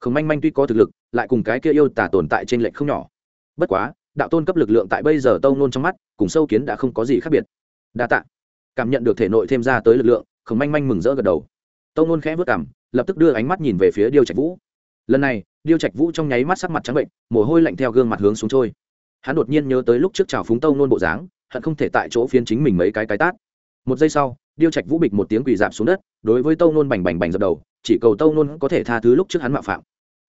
Khổng manh manh tuy có thực lực, lại cùng cái kia yêu tả tồn tại trên lệnh không nhỏ. Bất quá, đạo tôn cấp lực lượng tại bây giờ tâu nôn trong mắt, cùng sâu kiến đã không có gì khác biệt. Đa tạ. Cảm nhận được thể nội thêm ra tới lực lượng, khổng manh manh mừng rỡ gật đầu. Tâu nôn khẽ vất cảm lập tức đưa ánh mắt nhìn về phía điêu trạch vũ. Lần này, điêu trạch vũ trong nháy mắt sắc mặt trắng bệnh, mồ hôi lạnh theo gương mặt hướng xuống trôi. Hắn đột nhiên nhớ tới lúc trước chào phúng tâu nôn bộ dáng hận không thể tại chỗ phiến chính mình mấy cái cái tát. Một giây sau, điêu trạch vũ bịch một tiếng quỳ dạp xuống đất, đối với tâu nôn bành bành bành dập đầu, chỉ cầu tâu nôn có thể tha thứ lúc trước hắn mạo phạm.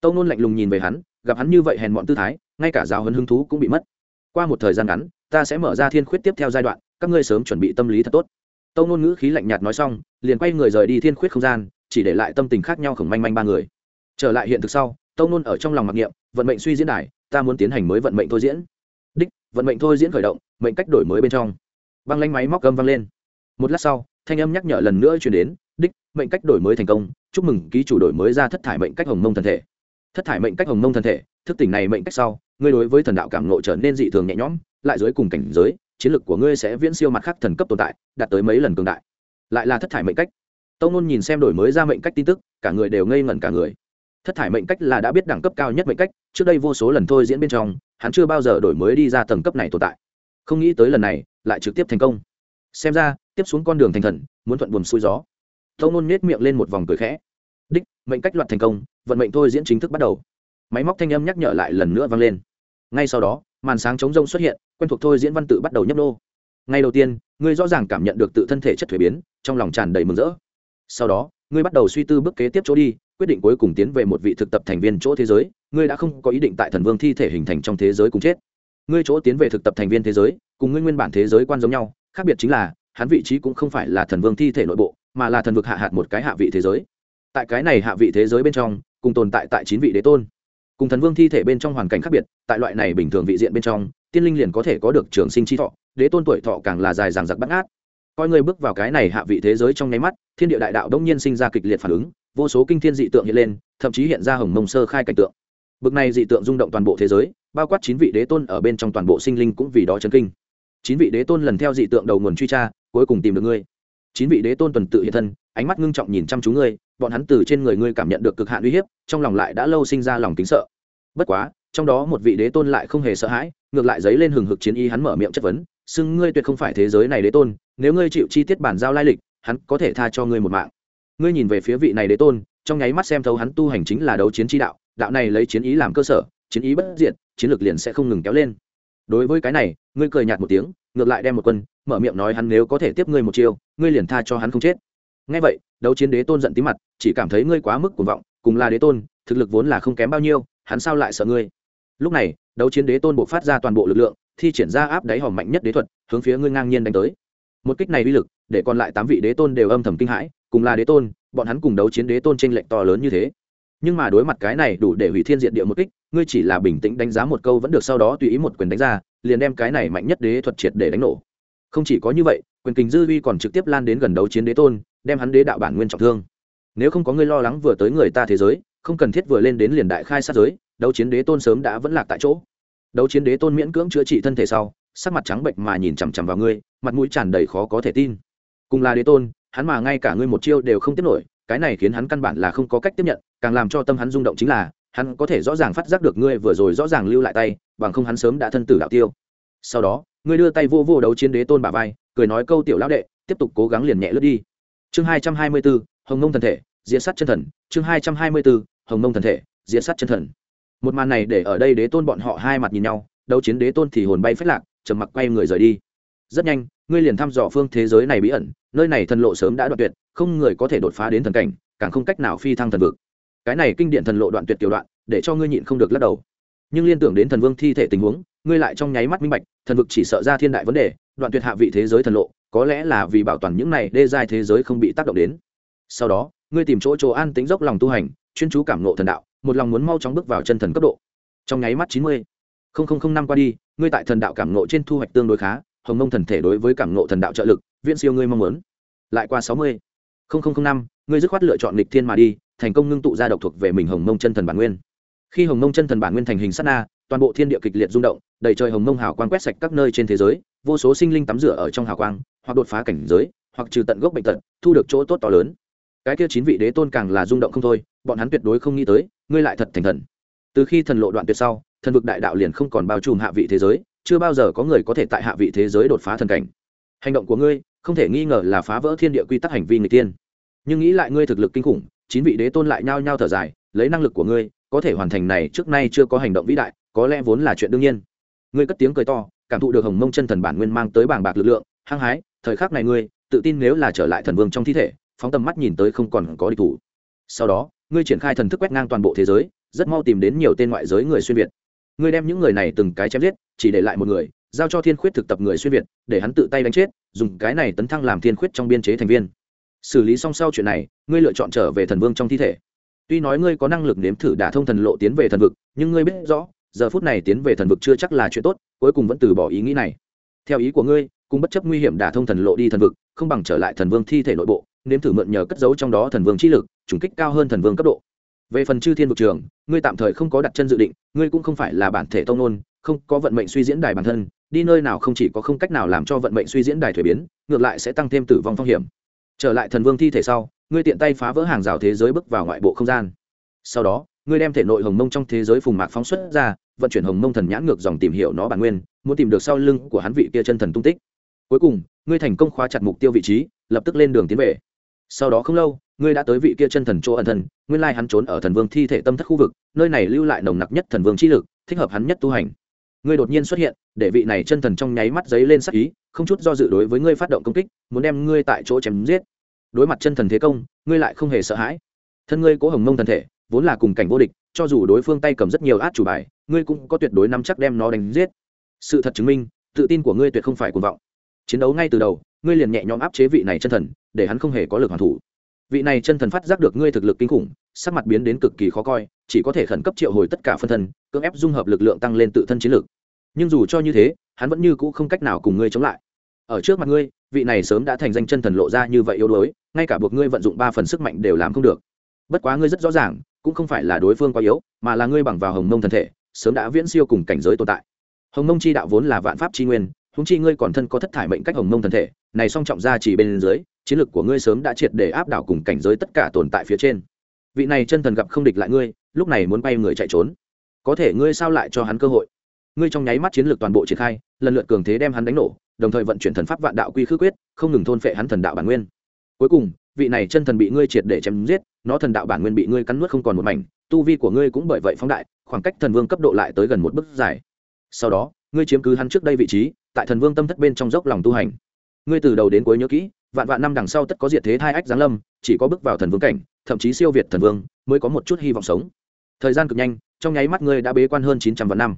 Tâu nôn lạnh lùng nhìn về hắn, gặp hắn như vậy hèn mọn tư thái, ngay cả giáo hấn hứng thú cũng bị mất. Qua một thời gian ngắn, ta sẽ mở ra thiên khuyết tiếp theo giai đoạn, các ngươi sớm chuẩn bị tâm lý thật tốt. Tâu Nôn ngữ khí lạnh nhạt nói xong, liền quay người rời đi thiên khuyết không gian, chỉ để lại tâm tình khác nhau khổng manh manh ba người. Trở lại hiện thực sau, tâu Nôn ở trong lòng mặc niệm, vận mệnh suy diễn đài, ta muốn tiến hành mới vận mệnh thôi diễn vận mệnh thôi diễn khởi động, mệnh cách đổi mới bên trong. Băng lanh máy móc gâm vang lên. Một lát sau, thanh âm nhắc nhở lần nữa chuyển đến, đích, mệnh cách đổi mới thành công, chúc mừng, ký chủ đổi mới ra thất thải mệnh cách hồng mông thần thể. Thất thải mệnh cách hồng mông thần thể, thức tỉnh này mệnh cách sau, ngươi đối với thần đạo cảm nộ trở nên dị thường nhẹ nhõm, lại dưới cùng cảnh giới, chiến lược của ngươi sẽ viễn siêu mặt khác thần cấp tồn tại, đạt tới mấy lần cường đại. Lại là thất thải mệnh cách. Tâu nôn nhìn xem đổi mới ra mệnh cách tin tức, cả người đều ngây ngẩn cả người thất thải mệnh cách là đã biết đẳng cấp cao nhất mệnh cách, trước đây vô số lần thôi diễn bên trong, hắn chưa bao giờ đổi mới đi ra tầng cấp này tồn tại. Không nghĩ tới lần này, lại trực tiếp thành công. Xem ra, tiếp xuống con đường thành thần, muốn thuận buồm xuôi gió. Tâu nôn nhét miệng lên một vòng cười khẽ. Đích, mệnh cách loạt thành công, vận mệnh thôi diễn chính thức bắt đầu. Máy móc thanh âm nhắc nhở lại lần nữa vang lên. Ngay sau đó, màn sáng chống rông xuất hiện, quen thuộc thôi diễn văn tự bắt đầu nhấp nô. Ngay đầu tiên, ngươi rõ ràng cảm nhận được tự thân thể chất thuế biến, trong lòng tràn đầy mừng rỡ. Sau đó, ngươi bắt đầu suy tư bước kế tiếp chỗ đi quyết định cuối cùng tiến về một vị thực tập thành viên chỗ thế giới, ngươi đã không có ý định tại thần vương thi thể hình thành trong thế giới cùng chết. Ngươi chỗ tiến về thực tập thành viên thế giới, cùng ngươi nguyên bản thế giới quan giống nhau, khác biệt chính là, hắn vị trí cũng không phải là thần vương thi thể nội bộ, mà là thần vực hạ hạt một cái hạ vị thế giới. Tại cái này hạ vị thế giới bên trong, cùng tồn tại tại chín vị đế tôn. Cùng thần vương thi thể bên trong hoàn cảnh khác biệt, tại loại này bình thường vị diện bên trong, tiên linh liền có thể có được trường sinh chi thọ, đế tôn tuổi thọ càng là dài dằng giặc bắt ngát coi ngươi bước vào cái này hạ vị thế giới trong nháy mắt, thiên địa đại đạo đông nhiên sinh ra kịch liệt phản ứng, vô số kinh thiên dị tượng hiện lên, thậm chí hiện ra hồng mông sơ khai cảnh tượng. Bực này dị tượng rung động toàn bộ thế giới, bao quát chín vị đế tôn ở bên trong toàn bộ sinh linh cũng vì đó chấn kinh. Chín vị đế tôn lần theo dị tượng đầu nguồn truy tra, cuối cùng tìm được ngươi. Chín vị đế tôn tuần tự hiện thân, ánh mắt ngưng trọng nhìn chăm chú ngươi, bọn hắn từ trên người ngươi cảm nhận được cực hạn uy hiếp, trong lòng lại đã lâu sinh ra lòng kính sợ. Bất quá, trong đó một vị đế tôn lại không hề sợ hãi, ngược lại dấy lên hừng hực chiến y hắn mở miệng chất vấn xưng ngươi tuyệt không phải thế giới này đế tôn, nếu ngươi chịu chi tiết bản giao lai lịch, hắn có thể tha cho ngươi một mạng. Ngươi nhìn về phía vị này đế tôn, trong nháy mắt xem thấu hắn tu hành chính là đấu chiến chi đạo đạo này lấy chiến ý làm cơ sở, chiến ý bất diệt, chiến lược liền sẽ không ngừng kéo lên. Đối với cái này, ngươi cười nhạt một tiếng, ngược lại đem một quân, mở miệng nói hắn nếu có thể tiếp ngươi một chiêu, ngươi liền tha cho hắn không chết. Ngay vậy, đấu chiến đế tôn giận tí mặt, chỉ cảm thấy ngươi quá mức cuồng vọng, cùng là đế tôn, thực lực vốn là không kém bao nhiêu, hắn sao lại sợ ngươi? Lúc này, đấu chiến đế tôn buộc phát ra toàn bộ lực lượng thi triển ra áp đáy hòm mạnh nhất đế thuật, hướng phía ngươi ngang nhiên đánh tới. Một kích này uy lực, để còn lại tám vị đế tôn đều âm thầm kinh hãi, cùng là đế tôn, bọn hắn cùng đấu chiến đế tôn t r ê n lệch to lớn như thế. Nhưng mà đối mặt cái này đủ để hủy thiên diện địa một kích, ngươi chỉ là bình tĩnh đánh giá một câu vẫn được sau đó tùy ý một quyền đánh ra, liền đem cái này mạnh nhất đế thuật triệt để đánh nổ. Không chỉ có như vậy, quyền kình dư uy còn trực tiếp lan đến gần đấu chiến đế tôn, đem hắn đế đạo bản nguyên trọng thương. Nếu không có ngươi lo lắng vừa tới người ta thế giới, không cần thiết vừa lên đến liền đại khai sát giới, đấu chiến đế tôn sớm đã vẫn lạc tại chỗ đấu chiến đế tôn miễn cưỡng chữa trị thân thể sau, sắc mặt trắng bệnh mà nhìn chằm chằm vào ngươi, mặt mũi tràn đầy khó có thể tin. Cùng là đế tôn, hắn mà ngay cả ngươi một chiêu đều không tiếp nổi, cái này khiến hắn căn bản là không có cách tiếp nhận, càng làm cho tâm hắn rung động chính là, hắn có thể rõ ràng phát giác được ngươi vừa rồi rõ ràng lưu lại tay, bằng không hắn sớm đã thân tử đạo tiêu. Sau đó, ngươi đưa tay vô vô đấu chiến đế tôn bà vai, cười nói câu tiểu lão đệ, tiếp tục cố gắng liền nhẹ lướt đi. Chương hai trăm hai mươi bốn hồng nông thần thể diễn sát chân thần. Chương hai trăm hai mươi bốn hồng nông thần thể diễn sát chân thần một màn này để ở đây đế tôn bọn họ hai mặt nhìn nhau, đấu chiến đế tôn thì hồn bay phách lạc, trầm mặc quay người rời đi. Rất nhanh, ngươi liền thăm dò phương thế giới này bí ẩn, nơi này thần lộ sớm đã đoạn tuyệt, không người có thể đột phá đến thần cảnh, càng không cách nào phi thăng thần vực. Cái này kinh điện thần lộ đoạn tuyệt tiểu đoạn, để cho ngươi nhịn không được lắc đầu. Nhưng liên tưởng đến thần vương thi thể tình huống, ngươi lại trong nháy mắt minh bạch, thần vực chỉ sợ ra thiên đại vấn đề, đoạn tuyệt hạ vị thế giới thần lộ, có lẽ là vì bảo toàn những này đê giai thế giới không bị tác động đến. Sau đó, ngươi tìm chỗ chỗ an tính dốc lòng tu hành, chuyên chú cảm nộ thần đạo một lòng muốn mau chóng bước vào chân thần cấp độ. Trong nháy mắt chín mươi năm qua đi, ngươi tại thần đạo cảm nộ trên thu hoạch tương đối khá, hồng mông thần thể đối với cảm nộ thần đạo trợ lực viện siêu ngươi mong muốn. Lại qua sáu mươi năm, ngươi dứt khoát lựa chọn lịch thiên mà đi, thành công ngưng tụ ra độc thuộc về mình hồng mông chân thần bản nguyên. Khi hồng mông chân thần bản nguyên thành hình sát na, toàn bộ thiên địa kịch liệt rung động, đầy trời hồng mông hào quang quét sạch các nơi trên thế giới, vô số sinh linh tắm rửa ở trong hào quang, hoặc đột phá cảnh giới, hoặc trừ tận gốc bệnh tật, thu được chỗ tốt to lớn cái kia chín vị đế tôn càng là rung động không thôi, bọn hắn tuyệt đối không nghĩ tới, ngươi lại thật thành thần. Từ khi thần lộ đoạn tuyệt sau, thần vực đại đạo liền không còn bao trùm hạ vị thế giới, chưa bao giờ có người có thể tại hạ vị thế giới đột phá thần cảnh. Hành động của ngươi, không thể nghi ngờ là phá vỡ thiên địa quy tắc hành vi người tiên nhưng nghĩ lại ngươi thực lực kinh khủng, chín vị đế tôn lại nhao nhao thở dài, lấy năng lực của ngươi, có thể hoàn thành này trước nay chưa có hành động vĩ đại, có lẽ vốn là chuyện đương nhiên. Ngươi cất tiếng cười to, cảm thụ được hồng mông chân thần bản nguyên mang tới bảng bạc lực lượng, hăng hái, thời khắc này ngươi, tự tin nếu là trở lại thần vương trong thi thể phóng tầm mắt nhìn tới không còn có địch thủ. Sau đó, ngươi triển khai thần thức quét ngang toàn bộ thế giới, rất mau tìm đến nhiều tên ngoại giới người xuyên việt. Ngươi đem những người này từng cái chém giết, chỉ để lại một người, giao cho thiên khuyết thực tập người xuyên việt, để hắn tự tay đánh chết, dùng cái này tấn thăng làm thiên khuyết trong biên chế thành viên. Xử lý xong sau chuyện này, ngươi lựa chọn trở về thần vương trong thi thể. Tuy nói ngươi có năng lực nếm thử đả thông thần lộ tiến về thần vực, nhưng ngươi biết rõ, giờ phút này tiến về thần vực chưa chắc là chuyện tốt, cuối cùng vẫn từ bỏ ý nghĩ này. Theo ý của ngươi cùng bất chấp nguy hiểm đả thông thần lộ đi thần vực, không bằng trở lại thần vương thi thể nội bộ, nếm thử mượn nhờ cất giấu trong đó thần vương chi lực chủng kích cao hơn thần vương cấp độ. Về phần chư thiên vực trường, ngươi tạm thời không có đặt chân dự định, ngươi cũng không phải là bản thể tông nôn không có vận mệnh suy diễn đài bản thân, đi nơi nào không chỉ có không cách nào làm cho vận mệnh suy diễn đài thuế biến, ngược lại sẽ tăng thêm tử vong phong hiểm. Trở lại thần vương thi thể sau, ngươi tiện tay phá vỡ hàng rào thế giới bước vào ngoại bộ không gian. Sau đó, ngươi đem thể nội hồng mông trong thế giới phùng mạc phóng xuất ra, vận chuyển hồng mông thần nhãn ngược dòng tìm hiểu nó bản nguyên, muốn tìm được sau lưng của hắn vị kia chân thần tung tích cuối cùng, ngươi thành công khóa chặt mục tiêu vị trí, lập tức lên đường tiến về. Sau đó không lâu, ngươi đã tới vị kia chân thần chỗ ẩn thần nguyên lai hắn trốn ở thần vương thi thể tâm thất khu vực, nơi này lưu lại nồng nặc nhất thần vương chi lực, thích hợp hắn nhất tu hành. Ngươi đột nhiên xuất hiện, để vị này chân thần trong nháy mắt giấy lên sắc ý, không chút do dự đối với ngươi phát động công kích, muốn đem ngươi tại chỗ chém giết. Đối mặt chân thần thế công, ngươi lại không hề sợ hãi. Thân ngươi cố hồng mông thần thể, vốn là cùng cảnh vô địch, cho dù đối phương tay cầm rất nhiều át chủ bài, ngươi cũng có tuyệt đối nắm chắc đem nó đánh giết. Sự thật chứng minh, tự tin của ngươi tuyệt không phải cuồng vọng chiến đấu ngay từ đầu, ngươi liền nhẹ nhõm áp chế vị này chân thần, để hắn không hề có lực hoàn thủ. Vị này chân thần phát giác được ngươi thực lực kinh khủng, sắc mặt biến đến cực kỳ khó coi, chỉ có thể khẩn cấp triệu hồi tất cả phân thân, cưỡng ép dung hợp lực lượng tăng lên tự thân chiến lực. Nhưng dù cho như thế, hắn vẫn như cũ không cách nào cùng ngươi chống lại. Ở trước mặt ngươi, vị này sớm đã thành danh chân thần lộ ra như vậy yếu đuối, ngay cả buộc ngươi vận dụng ba phần sức mạnh đều làm không được. Bất quá ngươi rất rõ ràng, cũng không phải là đối phương quá yếu, mà là ngươi bằng vào hồng mông thần thể, sớm đã viễn siêu cùng cảnh giới tồn tại. Hồng mông chi đạo vốn là vạn pháp chi nguyên húng chi ngươi còn thân có thất thải mệnh cách hồng mông thần thể, này song trọng ra chỉ bên dưới, chiến lược của ngươi sớm đã triệt để áp đảo cùng cảnh giới tất cả tồn tại phía trên. Vị này chân thần gặp không địch lại ngươi, lúc này muốn bay người chạy trốn. Có thể ngươi sao lại cho hắn cơ hội? Ngươi trong nháy mắt chiến lược toàn bộ triển khai, lần lượt cường thế đem hắn đánh nổ, đồng thời vận chuyển thần pháp vạn đạo quy khư quyết, không ngừng thôn phệ hắn thần đạo bản nguyên. Cuối cùng, vị này chân thần bị ngươi triệt để chém giết, nó thần đạo bản nguyên bị ngươi cắn nuốt không còn một mảnh, tu vi của ngươi cũng bởi vậy phóng đại, khoảng cách thần vương cấp độ lại tới gần một bước dài. Sau đó ngươi chiếm cứ hắn trước đây vị trí, tại thần vương tâm thất bên trong dốc lòng tu hành. Ngươi từ đầu đến cuối nhớ kỹ, vạn vạn năm đằng sau tất có diệt thế hai ách giáng lâm, chỉ có bước vào thần vương cảnh, thậm chí siêu việt thần vương, mới có một chút hy vọng sống. Thời gian cực nhanh, trong nháy mắt ngươi đã bế quan hơn chín trăm vạn năm.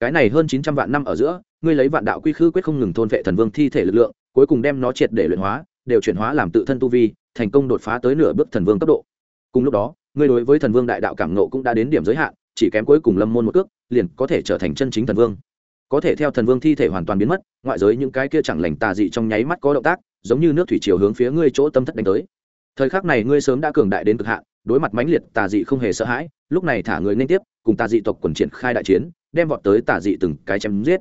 Cái này hơn chín trăm vạn năm ở giữa, ngươi lấy vạn đạo quy khư quyết không ngừng thôn vệ thần vương thi thể lực lượng, cuối cùng đem nó triệt để luyện hóa, đều chuyển hóa làm tự thân tu vi, thành công đột phá tới nửa bước thần vương cấp độ. Cùng lúc đó, ngươi đối với thần vương đại đạo cảm nộ cũng đã đến điểm giới hạn, chỉ kém cuối cùng lâm môn một cước, liền có thể trở thành chân chính thần vương có thể theo thần vương thi thể hoàn toàn biến mất, ngoại giới những cái kia chẳng lành tà dị trong nháy mắt có động tác, giống như nước thủy chiều hướng phía ngươi chỗ tâm thất đánh tới. Thời khắc này ngươi sớm đã cường đại đến cực hạn, đối mặt mãnh liệt tà dị không hề sợ hãi, lúc này thả người liên tiếp, cùng tà dị tộc quần triển khai đại chiến, đem vọt tới tà dị từng cái chém giết.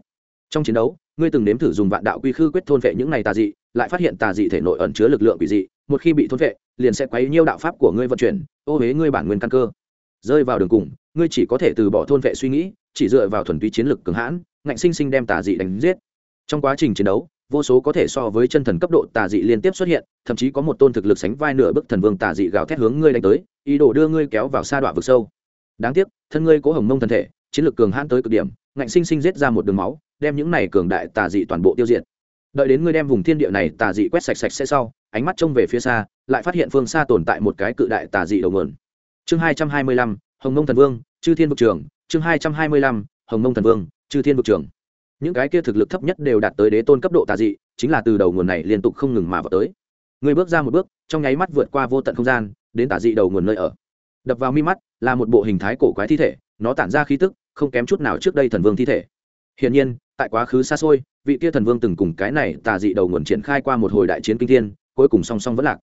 Trong chiến đấu, ngươi từng nếm thử dùng vạn đạo quy khư quyết thôn vệ những này tà dị, lại phát hiện tà dị thể nội ẩn chứa lực lượng quỷ dị, một khi bị thôn vệ, liền sẽ quấy nhiêu đạo pháp của ngươi vận chuyển, ô huế ngươi bản nguyên căn cơ. Rơi vào đường cùng, ngươi chỉ có thể từ bỏ thôn vệ suy nghĩ, chỉ dựa vào thuần túy chiến lực cường hãn ngạnh sinh sinh đem tà dị đánh giết. Trong quá trình chiến đấu, vô số có thể so với chân thần cấp độ tà dị liên tiếp xuất hiện, thậm chí có một tôn thực lực sánh vai nửa bức thần vương tà dị gào thét hướng ngươi đánh tới, ý đồ đưa ngươi kéo vào sa đoạn vực sâu. Đáng tiếc, thân ngươi cố hồng mông thân thể, chiến lược cường hãn tới cực điểm, ngạnh sinh sinh giết ra một đường máu, đem những này cường đại tà dị toàn bộ tiêu diệt. Đợi đến ngươi đem vùng thiên địa này tà dị quét sạch sạch sẽ sau, ánh mắt trông về phía xa, lại phát hiện phương xa tồn tại một cái cự đại tà dị đầu nguồn. Chương hai trăm hai mươi lăm, hồng mông thần vương, chư thiên vực trường, chương hai trăm hai mươi lăm, hồng mông thần vương chư thiên vực trường những cái kia thực lực thấp nhất đều đạt tới đế tôn cấp độ tà dị, chính là từ đầu nguồn này liên tục không ngừng mà vào tới. Người bước ra một bước, trong nháy mắt vượt qua vô tận không gian, đến tà dị đầu nguồn nơi ở. Đập vào mi mắt, là một bộ hình thái cổ quái thi thể, nó tản ra khí tức, không kém chút nào trước đây thần vương thi thể. Hiển nhiên, tại quá khứ xa xôi, vị kia thần vương từng cùng cái này tà dị đầu nguồn triển khai qua một hồi đại chiến kinh thiên, cuối cùng song song vẫn lạc.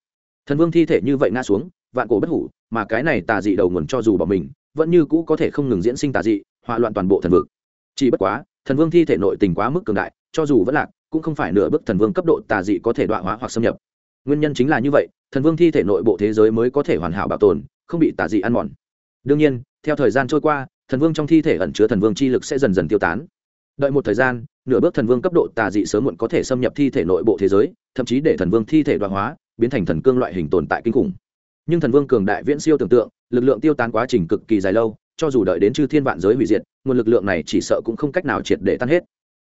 Thần vương thi thể như vậy ngã xuống, vạn cổ bất hủ, mà cái này tà dị đầu nguồn cho dù bỏ mình, vẫn như cũ có thể không ngừng diễn sinh tà dị hỏa loạn toàn bộ thần vực chỉ bất quá, thần vương thi thể nội tình quá mức cường đại, cho dù vẫn lạc, cũng không phải nửa bước thần vương cấp độ tà dị có thể đoạn hóa hoặc xâm nhập. Nguyên nhân chính là như vậy, thần vương thi thể nội bộ thế giới mới có thể hoàn hảo bảo tồn, không bị tà dị ăn mòn. Đương nhiên, theo thời gian trôi qua, thần vương trong thi thể ẩn chứa thần vương chi lực sẽ dần dần tiêu tán. Đợi một thời gian, nửa bước thần vương cấp độ tà dị sớm muộn có thể xâm nhập thi thể nội bộ thế giới, thậm chí để thần vương thi thể đoạn hóa, biến thành thần cương loại hình tồn tại kinh khủng. Nhưng thần vương cường đại viễn siêu tưởng tượng, lực lượng tiêu tán quá trình cực kỳ dài lâu cho dù đợi đến chư thiên vạn giới hủy diệt, nguồn lực lượng này chỉ sợ cũng không cách nào triệt để tan hết.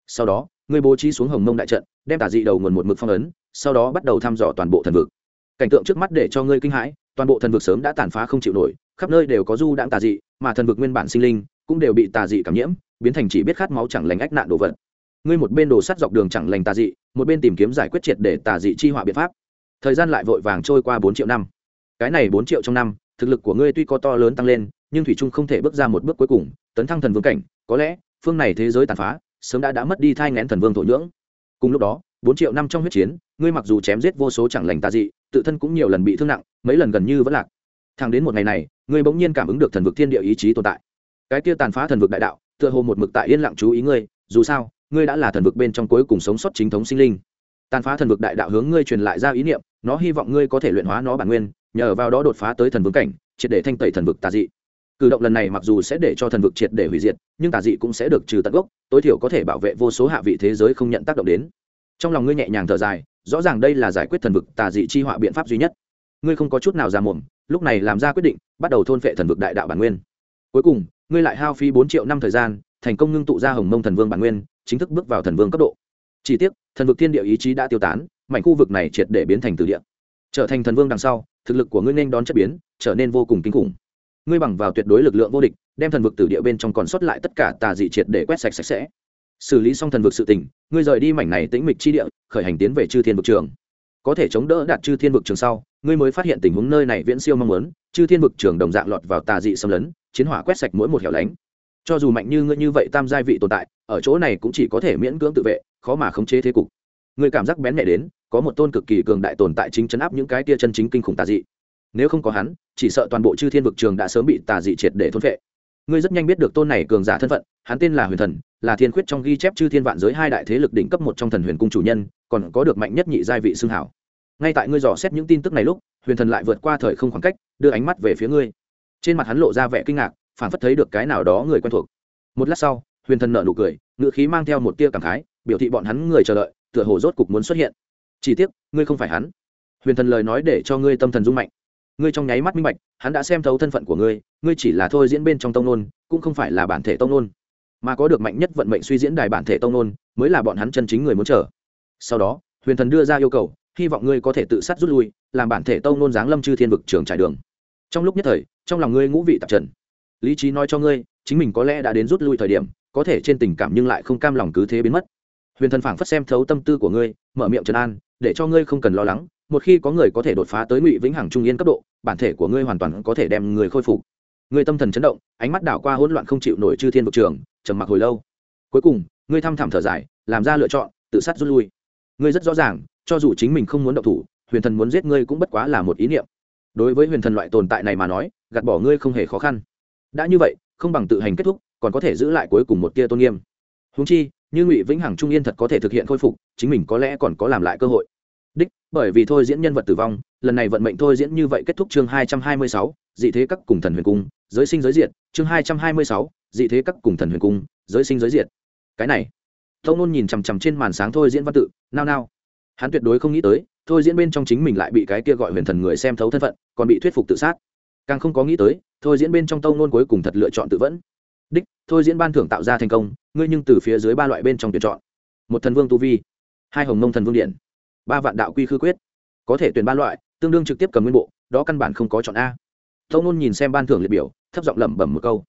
Sau đó, ngươi bố trí xuống hồng mông đại trận, đem tà dị đầu nguồn một mực phong ấn, sau đó bắt đầu thăm dò toàn bộ thần vực. Cảnh tượng trước mắt để cho ngươi kinh hãi, toàn bộ thần vực sớm đã tàn phá không chịu nổi, khắp nơi đều có du đãng tà dị, mà thần vực nguyên bản sinh linh cũng đều bị tà dị cảm nhiễm, biến thành chỉ biết khát máu chẳng lành ách nạn đồ vật. Ngươi một bên đổ sắt dọc đường chẳng lành tà dị, một bên tìm kiếm giải quyết triệt để tà dị chi họa biện pháp. Thời gian lại vội vàng trôi qua bốn triệu năm. Cái này bốn triệu trong năm, thực lực của ngươi tuy có to lớn tăng lên nhưng thủy trung không thể bước ra một bước cuối cùng, tấn thăng thần vương cảnh, có lẽ, phương này thế giới tàn phá, sớm đã đã mất đi thai ngén thần vương thổ nhưỡng. Cùng lúc đó, bốn triệu năm trong huyết chiến, ngươi mặc dù chém giết vô số chẳng lành tà dị, tự thân cũng nhiều lần bị thương nặng, mấy lần gần như vẫn lạc. Thẳng đến một ngày này, ngươi bỗng nhiên cảm ứng được thần vực thiên địa ý chí tồn tại. Cái kia tàn phá thần vực đại đạo, tựa hồ một mực tại yên lặng chú ý ngươi, dù sao, ngươi đã là thần vực bên trong cuối cùng sống sót chính thống sinh linh. Tàn phá thần vực đại đạo hướng ngươi truyền lại ra ý niệm, nó hy vọng ngươi có thể luyện hóa nó bản nguyên, nhờ vào đó đột phá tới thần vương cảnh, triệt để thanh tẩy thần vực tà dị cử động lần này mặc dù sẽ để cho thần vực triệt để hủy diệt, nhưng tà dị cũng sẽ được trừ tận gốc, tối thiểu có thể bảo vệ vô số hạ vị thế giới không nhận tác động đến. Trong lòng ngươi nhẹ nhàng thở dài, rõ ràng đây là giải quyết thần vực tà dị chi họa biện pháp duy nhất. Ngươi không có chút nào ra mồm lúc này làm ra quyết định, bắt đầu thôn phệ thần vực đại đạo bản nguyên. Cuối cùng, ngươi lại hao phí bốn triệu năm thời gian, thành công ngưng tụ ra hồng mông thần vương bản nguyên, chính thức bước vào thần vương cấp độ. Chỉ tiếc, thần vực thiên địa ý chí đã tiêu tán, mảnh khu vực này triệt để biến thành từ địa. Trở thành thần vương đằng sau, thực lực của ngươi nên đón chất biến, trở nên vô cùng kinh khủng ngươi bằng vào tuyệt đối lực lượng vô địch, đem thần vực từ địa bên trong còn sót lại tất cả tà dị triệt để quét sạch sạch sẽ. Xử lý xong thần vực sự tình, ngươi rời đi mảnh này tĩnh mịch chi địa, khởi hành tiến về chư thiên vực trường. Có thể chống đỡ đạt chư thiên vực trường sau, ngươi mới phát hiện tình huống nơi này viễn siêu mong muốn, chư thiên vực trường đồng dạng lọt vào tà dị xâm lấn, chiến hỏa quét sạch mỗi một hẻo lánh. Cho dù mạnh như ngươi như vậy tam giai vị tồn tại, ở chỗ này cũng chỉ có thể miễn cưỡng tự vệ, khó mà khống chế thế cục. Ngươi cảm giác bén mẹ đến, có một tôn cực kỳ cường đại tồn tại chính chấn áp những cái tia chân chính kinh khủng tà dị nếu không có hắn, chỉ sợ toàn bộ chư thiên vực trường đã sớm bị tà dị triệt để thôn vệ ngươi rất nhanh biết được tôn này cường giả thân phận, hắn tên là huyền thần, là thiên khuyết trong ghi chép chư thiên vạn giới hai đại thế lực đỉnh cấp một trong thần huyền cung chủ nhân, còn có được mạnh nhất nhị giai vị xương hảo. Ngay tại ngươi dò xét những tin tức này lúc, huyền thần lại vượt qua thời không khoảng cách, đưa ánh mắt về phía ngươi. Trên mặt hắn lộ ra vẻ kinh ngạc, phản phất thấy được cái nào đó người quen thuộc. Một lát sau, huyền thần nợ nụ cười ngựa khí mang theo một tia cảm khái, biểu thị bọn hắn người chờ đợi, tựa hồ rốt cục muốn xuất hiện. Chỉ tiếc, ngươi không phải hắn. Huyền thần lời nói để cho ngươi tâm thần rung mạnh ngươi trong nháy mắt minh bạch, hắn đã xem thấu thân phận của ngươi ngươi chỉ là thôi diễn bên trong tông nôn, cũng không phải là bản thể tông nôn. Mà có được mạnh nhất vận mệnh suy diễn đài bản thể tông nôn, mới là bọn hắn chân chính người muốn chờ. Sau đó, huyền thần đưa ra yêu cầu, hy vọng ngươi có thể tự sát rút lui, làm bản thể tông nôn giáng lâm chư thiên vực trường trải đường. Trong lúc nhất thời, trong lòng ngươi ngũ vị tạp trần. Lý trí nói cho ngươi, chính mình có lẽ đã đến rút lui thời điểm, có thể trên tình cảm nhưng lại không cam lòng cứ thế biến mất. Huyền thần phảng phất xem thấu tâm tư của ngươi, mở miệng trấn an, để cho ngươi không cần lo lắng một khi có người có thể đột phá tới ngụy vĩnh hằng trung yên cấp độ, bản thể của ngươi hoàn toàn có thể đem người khôi phục. Ngươi tâm thần chấn động, ánh mắt đảo qua hỗn loạn không chịu nổi chư thiên vực trường, trầm mặc hồi lâu. Cuối cùng, ngươi thăm thẳm thở dài, làm ra lựa chọn, tự sát rút lui. Ngươi rất rõ ràng, cho dù chính mình không muốn động thủ, huyền thần muốn giết ngươi cũng bất quá là một ý niệm. Đối với huyền thần loại tồn tại này mà nói, gạt bỏ ngươi không hề khó khăn. Đã như vậy, không bằng tự hành kết thúc, còn có thể giữ lại cuối cùng một tia tôn nghiêm. Húng chi, như ngụy vĩnh hằng trung yên thật có thể thực hiện khôi phục, chính mình có lẽ còn có làm lại cơ hội bởi vì thôi diễn nhân vật tử vong, lần này vận mệnh thôi diễn như vậy kết thúc chương hai trăm hai mươi sáu, dị thế các cùng thần huyền cung, giới sinh giới diệt, chương hai trăm hai mươi sáu, dị thế các cùng thần huyền cung, giới sinh giới diệt. Cái này tâu nôn nhìn chằm chằm trên màn sáng thôi diễn văn tự, nao nao. Hắn tuyệt đối không nghĩ tới, thôi diễn bên trong chính mình lại bị cái kia gọi huyền thần người xem thấu thân phận, còn bị thuyết phục tự sát. Càng không có nghĩ tới, thôi diễn bên trong tâu nôn cuối cùng thật lựa chọn tự vẫn. Đích, thôi diễn ban thưởng tạo ra thành công, ngươi nhưng từ phía dưới ba loại bên trong tuyển chọn. Một thần vương tu vi, hai hồng mông thần vương điện ba vạn đạo quy khư quyết. Có thể tuyển ba loại, tương đương trực tiếp cầm nguyên bộ, đó căn bản không có chọn a. Tông nôn nhìn xem ban thưởng liệt biểu, thấp giọng lẩm bẩm một câu.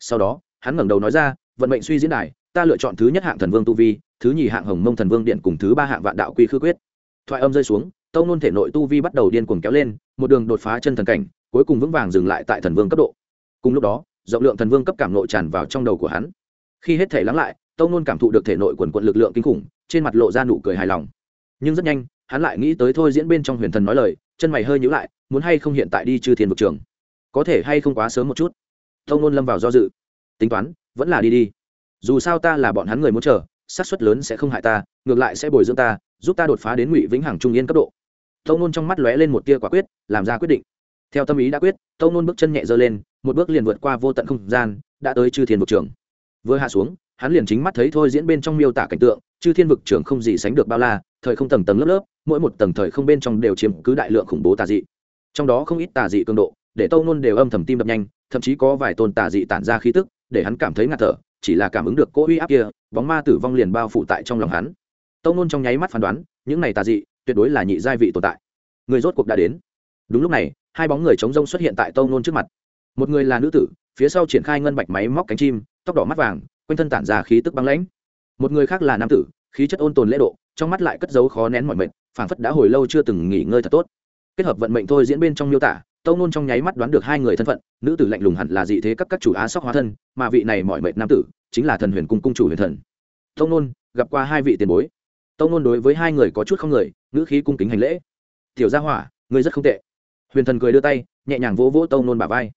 Sau đó, hắn ngẩng đầu nói ra, vận mệnh suy diễn đài, ta lựa chọn thứ nhất hạng thần vương tu vi, thứ nhì hạng hồng mông thần vương điện cùng thứ ba hạng vạn đạo quy khư quyết. Thoại âm rơi xuống Tông nôn thể nội tu vi bắt đầu điên cuồng kéo lên, một đường đột phá chân thần cảnh, cuối cùng vững vàng dừng lại tại thần vương cấp độ. Cùng lúc đó, rộng lượng thần vương cấp cảm nội tràn vào trong đầu của hắn. Khi hết thể lắng lại Tông nôn cảm thụ được thể nội quần quận lực lượng kinh khủng, trên mặt lộ ra nụ cười hài lòng nhưng rất nhanh, hắn lại nghĩ tới thôi diễn bên trong huyền thần nói lời, chân mày hơi nhữ lại, muốn hay không hiện tại đi chư thiên vực trường? Có thể hay không quá sớm một chút? Tâu nôn lâm vào do dự. Tính toán, vẫn là đi đi. Dù sao ta là bọn hắn người muốn chờ sát suất lớn sẽ không hại ta, ngược lại sẽ bồi dưỡng ta, giúp ta đột phá đến ngụy vĩnh hằng trung yên cấp độ. Tâu nôn trong mắt lóe lên một tia quả quyết, làm ra quyết định. Theo tâm ý đã quyết tâu nôn bước chân nhẹ dơ lên, một bước liền vượt qua vô tận không gian, đã tới chư thiên vực trường. Vừa hạ xuống, hắn liền chính mắt thấy thôi diễn bên trong miêu tả cảnh tượng chư thiên vực trưởng không gì sánh được bao la, thời không tầng tầng lớp lớp, mỗi một tầng thời không bên trong đều chiếm cứ đại lượng khủng bố tà dị. Trong đó không ít tà dị cường độ, để tâu nôn đều âm thầm tim đập nhanh, thậm chí có vài tôn tà dị tản ra khí tức, để hắn cảm thấy ngạt thở, chỉ là cảm ứng được cỗ uy áp kia, bóng ma tử vong liền bao phủ tại trong lòng hắn. Tâu nôn trong nháy mắt phán đoán, những này tà dị, tuyệt đối là nhị giai vị tồn tại. Người rốt cuộc đã đến. Đúng lúc này, hai bóng người chống rông xuất hiện tại tâu nôn trước mặt. Một người là nữ tử, phía sau triển khai ngân bạch máy móc cánh chim, tóc đỏ mắt vàng, quanh thân tản ra khí tức băng lãnh một người khác là nam tử, khí chất ôn tồn lễ độ, trong mắt lại cất giấu khó nén mọi mệnh, phảng phất đã hồi lâu chưa từng nghỉ ngơi thật tốt. Kết hợp vận mệnh thôi diễn bên trong miêu tả, tâu nôn trong nháy mắt đoán được hai người thân phận, nữ tử lạnh lùng hẳn là dị thế các các chủ á sóc hóa thân, mà vị này mọi mệnh nam tử chính là thần huyền cung cung chủ huyền thần. Tâu nôn, gặp qua hai vị tiền bối. Tâu nôn đối với hai người có chút không người, ngữ khí cung kính hành lễ. Tiểu gia hỏa, ngươi rất không tệ. Huyền thần cười đưa tay, nhẹ nhàng vỗ vỗ tâu nôn bà vai.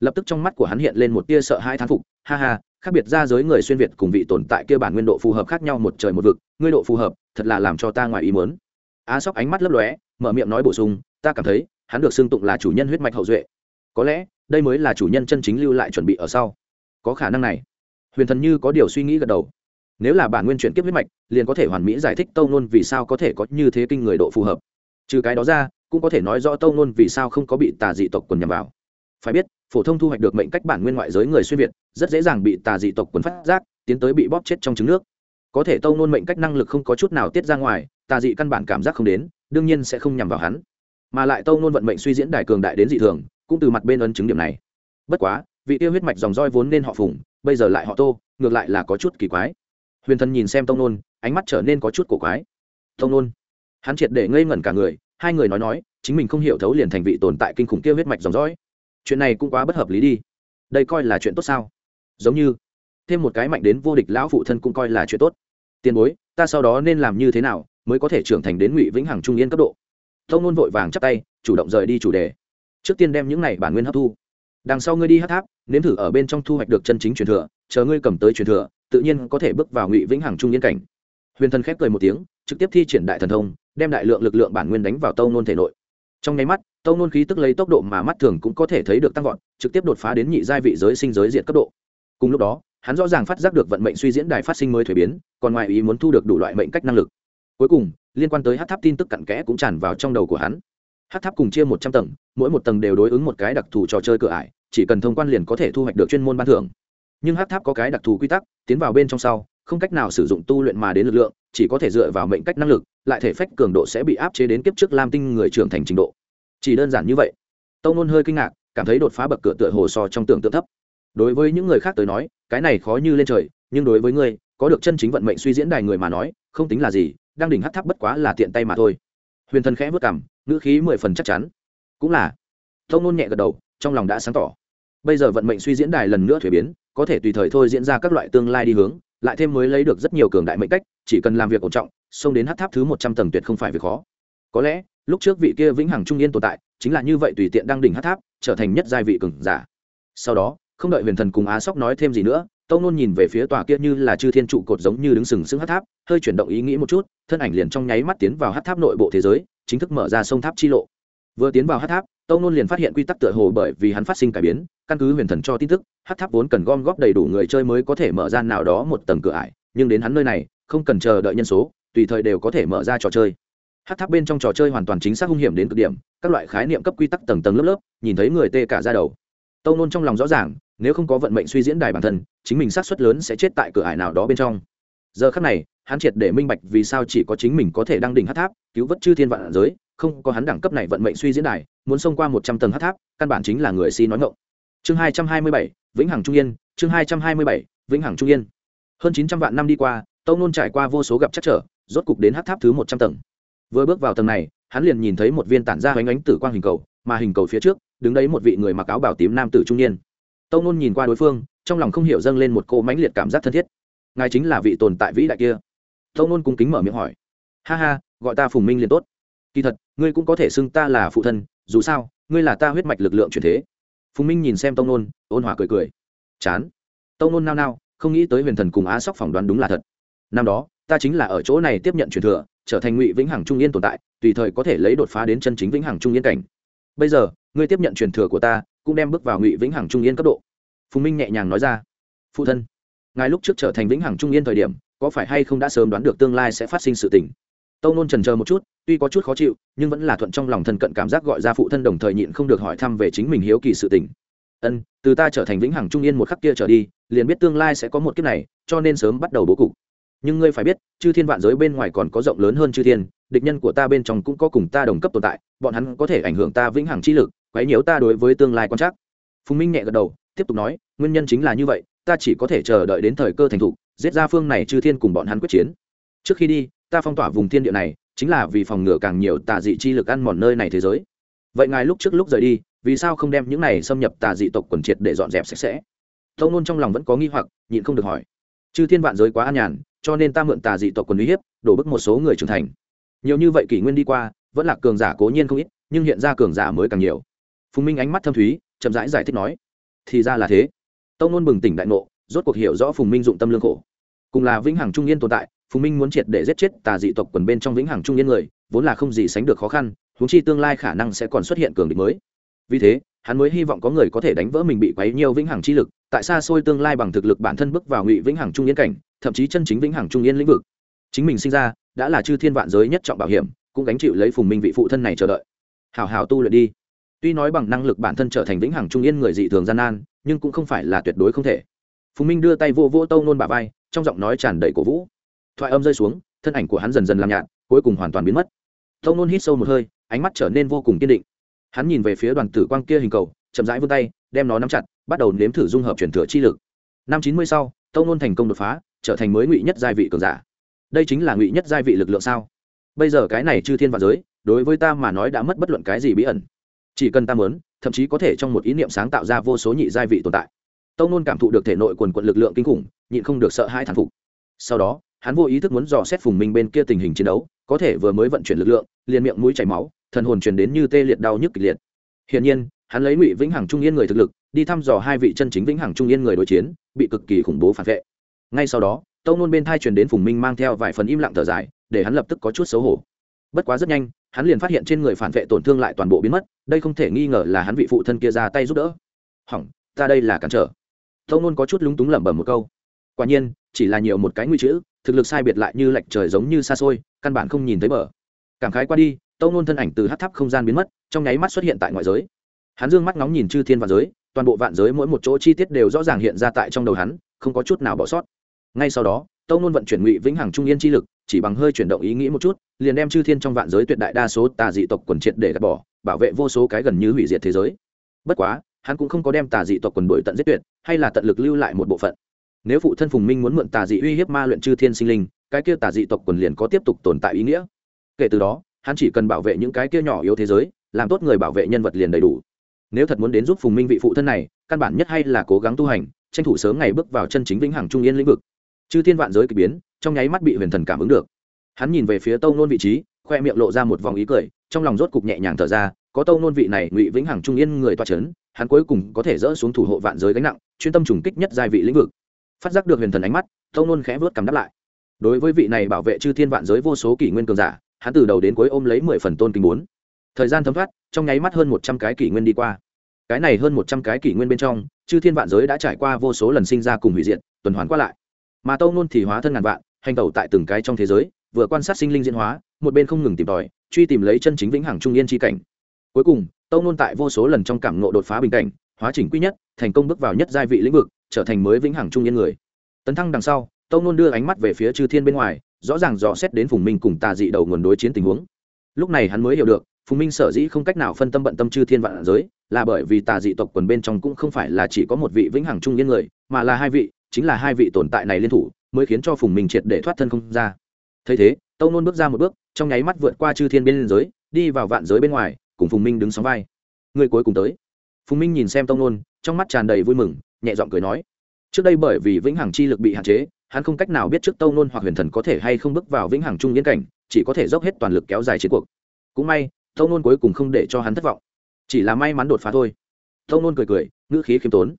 Lập tức trong mắt của hắn hiện lên một tia sợ hai thán phục, ha ha khác biệt ra giới người xuyên việt cùng vị tồn tại kia bản nguyên độ phù hợp khác nhau một trời một vực, ngươi độ phù hợp, thật là làm cho ta ngoài ý muốn. Á sóc ánh mắt lấp lóe, mở miệng nói bổ sung, ta cảm thấy, hắn được xưng tụng là chủ nhân huyết mạch hậu duệ. Có lẽ, đây mới là chủ nhân chân chính lưu lại chuẩn bị ở sau. Có khả năng này. Huyền thần như có điều suy nghĩ gật đầu. Nếu là bản nguyên chuyển kiếp huyết mạch, liền có thể hoàn mỹ giải thích tâu nôn vì sao có thể có như thế kinh người độ phù hợp. Trừ cái đó ra, cũng có thể nói rõ tâu nôn vì sao không có bị tà dị tộc quần nhằm vào. Phải biết phổ thông thu hoạch được mệnh cách bản nguyên ngoại giới người xuyên việt, rất dễ dàng bị tà dị tộc quấn phát giác, tiến tới bị bóp chết trong trứng nước. Có thể tâu nôn mệnh cách năng lực không có chút nào tiết ra ngoài, tà dị căn bản cảm giác không đến, đương nhiên sẽ không nhằm vào hắn. Mà lại tâu nôn vận mệnh suy diễn đại cường đại đến dị thường, cũng từ mặt bên ấn chứng điểm này. Bất quá, vị tiêu huyết mạch dòng roi vốn nên họ phùng, bây giờ lại họ tô, ngược lại là có chút kỳ quái. Huyền thần nhìn xem tông nôn, ánh mắt trở nên có chút cổ quái. Tông nôn, hắn triệt để ngây ngẩn cả người, hai người nói nói, chính mình không hiểu thấu liền thành vị tồn tại kinh khủng kia huyết mạch dòng dõi chuyện này cũng quá bất hợp lý đi. Đây coi là chuyện tốt sao? Giống như, thêm một cái mạnh đến vô địch lão phụ thân cũng coi là chuyện tốt. Tiền bối, ta sau đó nên làm như thế nào mới có thể trưởng thành đến ngụy vĩnh hằng trung yên cấp độ? Tông nôn vội vàng chắp tay, chủ động rời đi chủ đề. Trước tiên đem những này bản nguyên hấp thu. Đằng sau ngươi đi hát tháp, nếm thử ở bên trong thu hoạch được chân chính truyền thừa, chờ ngươi cầm tới truyền thừa, tự nhiên có thể bước vào ngụy vĩnh hằng trung yên cảnh. Huyền thần khép cười một tiếng, trực tiếp thi triển đại thần thông, đem đại lượng lực lượng bản nguyên đánh vào tâu nôn thể nội. Trong nháy mắt tâu nôn khí tức lấy tốc độ mà mắt thường cũng có thể thấy được tăng vọt, trực tiếp đột phá đến nhị giai vị giới sinh giới diện cấp độ. Cùng lúc đó, hắn rõ ràng phát giác được vận mệnh suy diễn đài phát sinh mới thuế biến, còn ngoài ý muốn thu được đủ loại mệnh cách năng lực. Cuối cùng, liên quan tới hát tháp tin tức cặn kẽ cũng tràn vào trong đầu của hắn. Hát tháp cùng chia một trăm tầng, mỗi một tầng đều đối ứng một cái đặc thù trò chơi cửa ải, chỉ cần thông quan liền có thể thu hoạch được chuyên môn ban thưởng. Nhưng hát tháp có cái đặc thù quy tắc, tiến vào bên trong sau, không cách nào sử dụng tu luyện mà đến lực lượng, chỉ có thể dựa vào mệnh cách năng lực, lại thể phách cường độ sẽ bị áp chế đến kiếp trước lam tinh người trưởng thành trình độ chỉ đơn giản như vậy. Tâu nôn hơi kinh ngạc, cảm thấy đột phá bậc cửa tựa hồ so trong tưởng tượng thấp. Đối với những người khác tới nói, cái này khó như lên trời, nhưng đối với ngươi, có được chân chính vận mệnh suy diễn đài người mà nói, không tính là gì, đang đỉnh hắt tháp bất quá là tiện tay mà thôi. Huyền thần khẽ vất cảm ngữ khí mười phần chắc chắn. Cũng là. Tâu nôn nhẹ gật đầu, trong lòng đã sáng tỏ. Bây giờ vận mệnh suy diễn đài lần nữa thuế biến, có thể tùy thời thôi diễn ra các loại tương lai đi hướng, lại thêm mới lấy được rất nhiều cường đại mệnh cách, chỉ cần làm việc ổn trọng, xông đến hát tháp thứ một trăm tầng tuyệt không phải việc khó. Có lẽ lúc trước vị kia vĩnh hằng trung yên tồn tại, chính là như vậy tùy tiện đang đỉnh hát tháp, trở thành nhất giai vị cường giả. Sau đó, không đợi huyền thần cùng á sóc nói thêm gì nữa tâu nôn nhìn về phía tòa kia như là chư thiên trụ cột giống như đứng sừng sững hát tháp, hơi chuyển động ý nghĩ một chút, thân ảnh liền trong nháy mắt tiến vào hát tháp nội bộ thế giới, chính thức mở ra sông tháp chi lộ. Vừa tiến vào hát tháp tâu nôn liền phát hiện quy tắc tựa hồ bởi vì hắn phát sinh cải biến, căn cứ huyền thần cho tin tức, hát tháp vốn cần gom góp đầy đủ người chơi mới có thể mở ra nào đó một tầng cửa ải, nhưng đến hắn nơi này, không cần chờ đợi nhân số, tùy thời đều có thể mở ra trò chơi hát tháp bên trong trò chơi hoàn toàn chính xác hung hiểm đến cực điểm, các loại khái niệm cấp quy tắc tầng tầng lớp lớp, nhìn thấy người tê cả ra đầu. Tâu nôn trong lòng rõ ràng, nếu không có vận mệnh suy diễn đài bản thân, chính mình sát xuất lớn sẽ chết tại cửa ải nào đó bên trong. Giờ khắc này, hắn triệt để minh bạch vì sao chỉ có chính mình có thể đăng đỉnh hát tháp, cứu vớt chư thiên vạn giới, không có hắn đẳng cấp này vận mệnh suy diễn đài, muốn xông qua một trăm tầng hát tháp, căn bản chính là người si nói ngộng chương hai trăm hai mươi bảy, vĩnh hằng trung yên, chương hai trăm hai mươi bảy, vĩnh hằng trung yên. Hơn chín trăm vạn năm đi qua, tâu nôn trải qua vô số gặp chắc trở, rốt cục đến hát tháp thứ một trăm tầng vừa bước vào tầng này, hắn liền nhìn thấy một viên tản ra hoành ánh tử quang hình cầu, mà hình cầu phía trước, đứng đấy một vị người mặc áo bảo tím nam tử trung niên. Tâu nôn nhìn qua đối phương, trong lòng không hiểu dâng lên một cô mãnh liệt cảm giác thân thiết. Ngài chính là vị tồn tại vĩ đại kia. Tâu nôn cung kính mở miệng hỏi. Ha ha, gọi ta phùng minh liền tốt. Kỳ thật, ngươi cũng có thể xưng ta là phụ thân, dù sao, ngươi là ta huyết mạch lực lượng truyền thế. Phùng minh nhìn xem tông nôn, ôn hòa cười cười. Chán. Tông nôn nao nao, không nghĩ tới huyền thần cùng á sóc phỏng đoán đúng là thật. Năm đó, ta chính là ở chỗ này tiếp nhận truyền thừa trở thành ngụy vĩnh hằng trung yên tồn tại, tùy thời có thể lấy đột phá đến chân chính vĩnh hằng trung yên cảnh. Bây giờ, ngươi tiếp nhận truyền thừa của ta, cũng đem bước vào ngụy vĩnh hằng trung yên cấp độ. Phùng minh nhẹ nhàng nói ra. Phụ thân, ngài lúc trước trở thành vĩnh hằng trung yên thời điểm, có phải hay không đã sớm đoán được tương lai sẽ phát sinh sự tình? Tâu nôn trần chờ một chút, tuy có chút khó chịu, nhưng vẫn là thuận trong lòng thân cận cảm giác gọi ra phụ thân đồng thời nhịn không được hỏi thăm về chính mình hiếu kỳ sự tình. Ân, từ ta trở thành vĩnh hằng trung yên một khắc kia trở đi, liền biết tương lai sẽ có một kiếp này, cho nên sớm bắt đầu bố cục nhưng ngươi phải biết, chư thiên vạn giới bên ngoài còn có rộng lớn hơn chư thiên, địch nhân của ta bên trong cũng có cùng ta đồng cấp tồn tại, bọn hắn có thể ảnh hưởng ta vĩnh hằng chi lực, quấy nhiễu ta đối với tương lai quan trắc. Phùng minh nhẹ gật đầu, tiếp tục nói, nguyên nhân chính là như vậy, ta chỉ có thể chờ đợi đến thời cơ thành thục, giết ra phương này chư thiên cùng bọn hắn quyết chiến. Trước khi đi, ta phong tỏa vùng thiên địa này, chính là vì phòng ngừa càng nhiều tà dị chi lực ăn mòn nơi này thế giới. Vậy ngài lúc trước lúc rời đi, vì sao không đem những này xâm nhập tà dị tộc quần triệt để dọn dẹp sạch sẽ? Tâu nôn trong lòng vẫn có nghi hoặc, nhịn không được hỏi. Chư thiên vạn giới quá an nhàn cho nên ta mượn tà dị tộc quần uy hiếp đổ bức một số người trưởng thành. Nhiều như vậy kỷ nguyên đi qua vẫn là cường giả cố nhiên không ít nhưng hiện ra cường giả mới càng nhiều. Phùng minh ánh mắt thâm thúy chậm rãi giải, giải thích nói thì ra là thế. Tông nôn bừng tỉnh đại ngộ rốt cuộc hiểu rõ phùng minh dụng tâm lương khổ. Cùng là vĩnh hằng trung yên tồn tại phùng minh muốn triệt để giết chết tà dị tộc quần bên trong vĩnh hằng trung yên người vốn là không gì sánh được khó khăn húng chi tương lai khả năng sẽ còn xuất hiện cường địch mới. Vì thế hắn mới hy vọng có người có thể đánh vỡ mình bị quấy nhiều vĩnh hằng chi lực tại xa xôi tương lai bằng thực lực bản thân bước vào ngụy vĩnh hằng trung yên cảnh thậm chí chân chính vĩnh hằng trung yên lĩnh vực. Chính mình sinh ra, đã là chư thiên vạn giới nhất trọng bảo hiểm, cũng gánh chịu lấy phùng minh vị phụ thân này chờ đợi. Hào hào tu luyện đi. Tuy nói bằng năng lực bản thân trở thành vĩnh hằng trung yên người dị thường gian nan, nhưng cũng không phải là tuyệt đối không thể. Phùng minh đưa tay vô vô tâu nôn bà vai, trong giọng nói tràn đầy cổ vũ. Thoại âm rơi xuống, thân ảnh của hắn dần dần làm nhạt, cuối cùng hoàn toàn biến mất. Tâu nôn hít sâu một hơi, ánh mắt trở nên vô cùng kiên định. Hắn nhìn về phía đoàn tử quang kia hình cầu, chậm rãi vươn tay, đem nó nắm chặt, bắt đầu nếm thử dung hợp chuyển thừa chi lực. Năm chín mươi sau, tâu nôn thành công đột phá trở thành mới ngụy nhất giai vị cường giả. Đây chính là ngụy nhất giai vị lực lượng sao? Bây giờ cái này chư thiên và giới, đối với ta mà nói đã mất bất luận cái gì bí ẩn. Chỉ cần ta mớn thậm chí có thể trong một ý niệm sáng tạo ra vô số nhị giai vị tồn tại. Tâu nôn cảm thụ được thể nội quần quận lực lượng kinh khủng, nhịn không được sợ hai thản phục. Sau đó, hắn vô ý thức muốn dò xét phùng minh bên kia tình hình chiến đấu, có thể vừa mới vận chuyển lực lượng, liền miệng mũi chảy máu, thần hồn truyền đến như tê liệt đau nhức kịch liệt. Hiển nhiên, hắn lấy ngụy vĩnh hằng trung yên người thực lực, đi thăm dò hai vị chân chính vĩnh hằng trung yên người đối chiến, bị cực kỳ khủng bố phản vệ ngay sau đó, tâu nôn bên thai truyền đến phùng minh mang theo vài phần im lặng thở dài, để hắn lập tức có chút xấu hổ. Bất quá rất nhanh, hắn liền phát hiện trên người phản vệ tổn thương lại toàn bộ biến mất, đây không thể nghi ngờ là hắn vị phụ thân kia ra tay giúp đỡ. Hỏng, ta đây là cản trở. Tâu nôn có chút lúng túng lẩm bẩm một câu. Quả nhiên, chỉ là nhiều một cái nguy chữ, thực lực sai biệt lại như lệch trời giống như xa xôi, căn bản không nhìn thấy bờ. Cảm khái qua đi, tâu nôn thân ảnh từ hát tháp không gian biến mất, trong nháy mắt xuất hiện tại ngoại giới. Hắn dương mắt ngóng nhìn chư thiên vạn giới, toàn bộ vạn giới mỗi một chỗ chi tiết đều rõ ràng hiện ra tại trong đầu hắn, không có chút nào bỏ sót ngay sau đó, tâu nôn vận chuyển ngụy vĩnh hằng trung yên chi lực, chỉ bằng hơi chuyển động ý nghĩ một chút, liền đem chư thiên trong vạn giới tuyệt đại đa số tà dị tộc quần triệt để gạt bỏ, bảo vệ vô số cái gần như hủy diệt thế giới. Bất quá, hắn cũng không có đem tà dị tộc quần đổi tận giết tuyệt, hay là tận lực lưu lại một bộ phận. Nếu phụ thân phùng minh muốn mượn tà dị uy hiếp ma luyện chư thiên sinh linh, cái kia tà dị tộc quần liền có tiếp tục tồn tại ý nghĩa. Kể từ đó, hắn chỉ cần bảo vệ những cái kia nhỏ yếu thế giới, làm tốt người bảo vệ nhân vật liền đầy đủ. Nếu thật muốn đến giúp phùng minh vị phụ thân này, căn bản nhất hay là cố gắng tu hành, tranh thủ sớm ngày bước vào chân chính vĩnh hằng trung yên lĩnh vực chư thiên vạn giới k ỳ biến, trong nháy mắt bị huyền thần cảm ứng được. Hắn nhìn về phía tâu nôn vị trí, khoe miệng lộ ra một vòng ý cười, trong lòng rốt cục nhẹ nhàng thở ra, có tâu nôn vị này ngụy vĩnh hằng trung yên người toa c h ấ n hắn cuối cùng có thể dỡ xuống thủ hộ vạn giới gánh nặng, chuyên tâm trùng kích nhất giai vị lĩnh vực. Phát giác được huyền thần ánh mắt, tâu nôn khẽ vớt cắm đáp lại. Đối với vị này bảo vệ chư thiên vạn giới vô số kỷ nguyên cường giả, hắn từ đầu đến cuối ôm lấy mười phần tôn kinh bốn. Thời gian thấm thoát, trong nháy mắt hơn một trăm cái kỷ nguyên đi qua. Cái này hơn một trăm cái kỷ nguyên bên trong, chư thiên vạn giới đã trải qua vô số lần sinh ra cùng hủy diệt, tuần hoàn qua lại mà tâu nôn thì hóa thân ngàn vạn, hành tẩu tại từng cái trong thế giới, vừa quan sát sinh linh diễn hóa, một bên không ngừng tìm tòi, truy tìm lấy chân chính vĩnh hằng trung yên tri cảnh. Cuối cùng, tâu nôn tại vô số lần trong cảm nộ đột phá bình cảnh, hóa chỉnh quy nhất, thành công bước vào nhất giai vị lĩnh vực, trở thành mới vĩnh hằng trung yên người. Tấn thăng đằng sau, tâu nôn đưa ánh mắt về phía chư thiên bên ngoài, rõ ràng dò xét đến phùng minh cùng tà dị đầu nguồn đối chiến tình huống. Lúc này hắn mới hiểu được, phùng minh sở dĩ không cách nào phân tâm bận tâm chư thiên vạn giới, là bởi vì tà dị tộc quần bên trong cũng không phải là chỉ có một vị vĩnh hằng trung yên người, mà là hai vị chính là hai vị tồn tại này liên thủ, mới khiến cho phùng minh triệt để thoát thân không ra. Thấy thế, tâu nôn bước ra một bước, trong nháy mắt vượt qua chư thiên bên giới, đi vào vạn giới bên ngoài, cùng phùng minh đứng sóng vai. Người cuối cùng tới. Phùng minh nhìn xem tâu nôn, trong mắt tràn đầy vui mừng, nhẹ giọng cười nói. Trước đây bởi vì vĩnh hằng chi lực bị hạn chế, hắn không cách nào biết trước tâu nôn hoặc huyền thần có thể hay không bước vào vĩnh hằng trung yên cảnh, chỉ có thể dốc hết toàn lực kéo dài chiến cuộc. Cũng may, tâu nôn cuối cùng không để cho hắn thất vọng. Chỉ là may mắn đột phá thôi. Tâu nôn cười cười, ngữ khí khiêm tốn.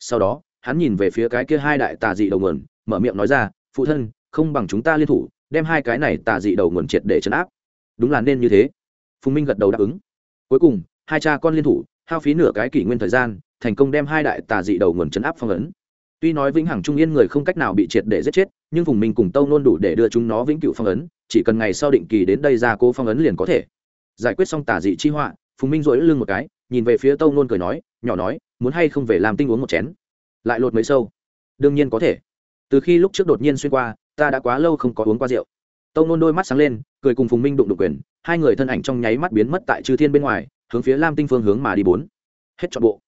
Sau đó hắn nhìn về phía cái kia hai đại tà dị đầu nguồn, mở miệng nói ra, phụ thân, không bằng chúng ta liên thủ, đem hai cái này tà dị đầu nguồn triệt để chấn áp. Đúng là nên như thế. Phùng minh gật đầu đáp ứng. Cuối cùng, hai cha con liên thủ, hao phí nửa cái kỷ nguyên thời gian, thành công đem hai đại tà dị đầu nguồn chấn áp phong ấn. Tuy nói vĩnh hằng trung yên người không cách nào bị triệt để giết chết, nhưng phùng minh cùng tâu nôn đủ để đưa chúng nó vĩnh cửu phong ấn, chỉ cần ngày sau định kỳ đến đây ra cố phong ấn liền có thể. Giải quyết xong tà dị chi họa, phùng minh rỗi lưng một cái, nhìn về phía tâu nôn cười nói, nhỏ nói, muốn hay không về làm tinh uống một chén? Lại lột mấy sâu. Đương nhiên có thể. Từ khi lúc trước đột nhiên xuyên qua, ta đã quá lâu không có uống qua rượu. Tâu nôn đôi mắt sáng lên, cười cùng phùng minh đụng đụng quyền, hai người thân ảnh trong nháy mắt biến mất tại chư thiên bên ngoài, hướng phía lam tinh phương hướng mà đi bốn. Hết chọn bộ.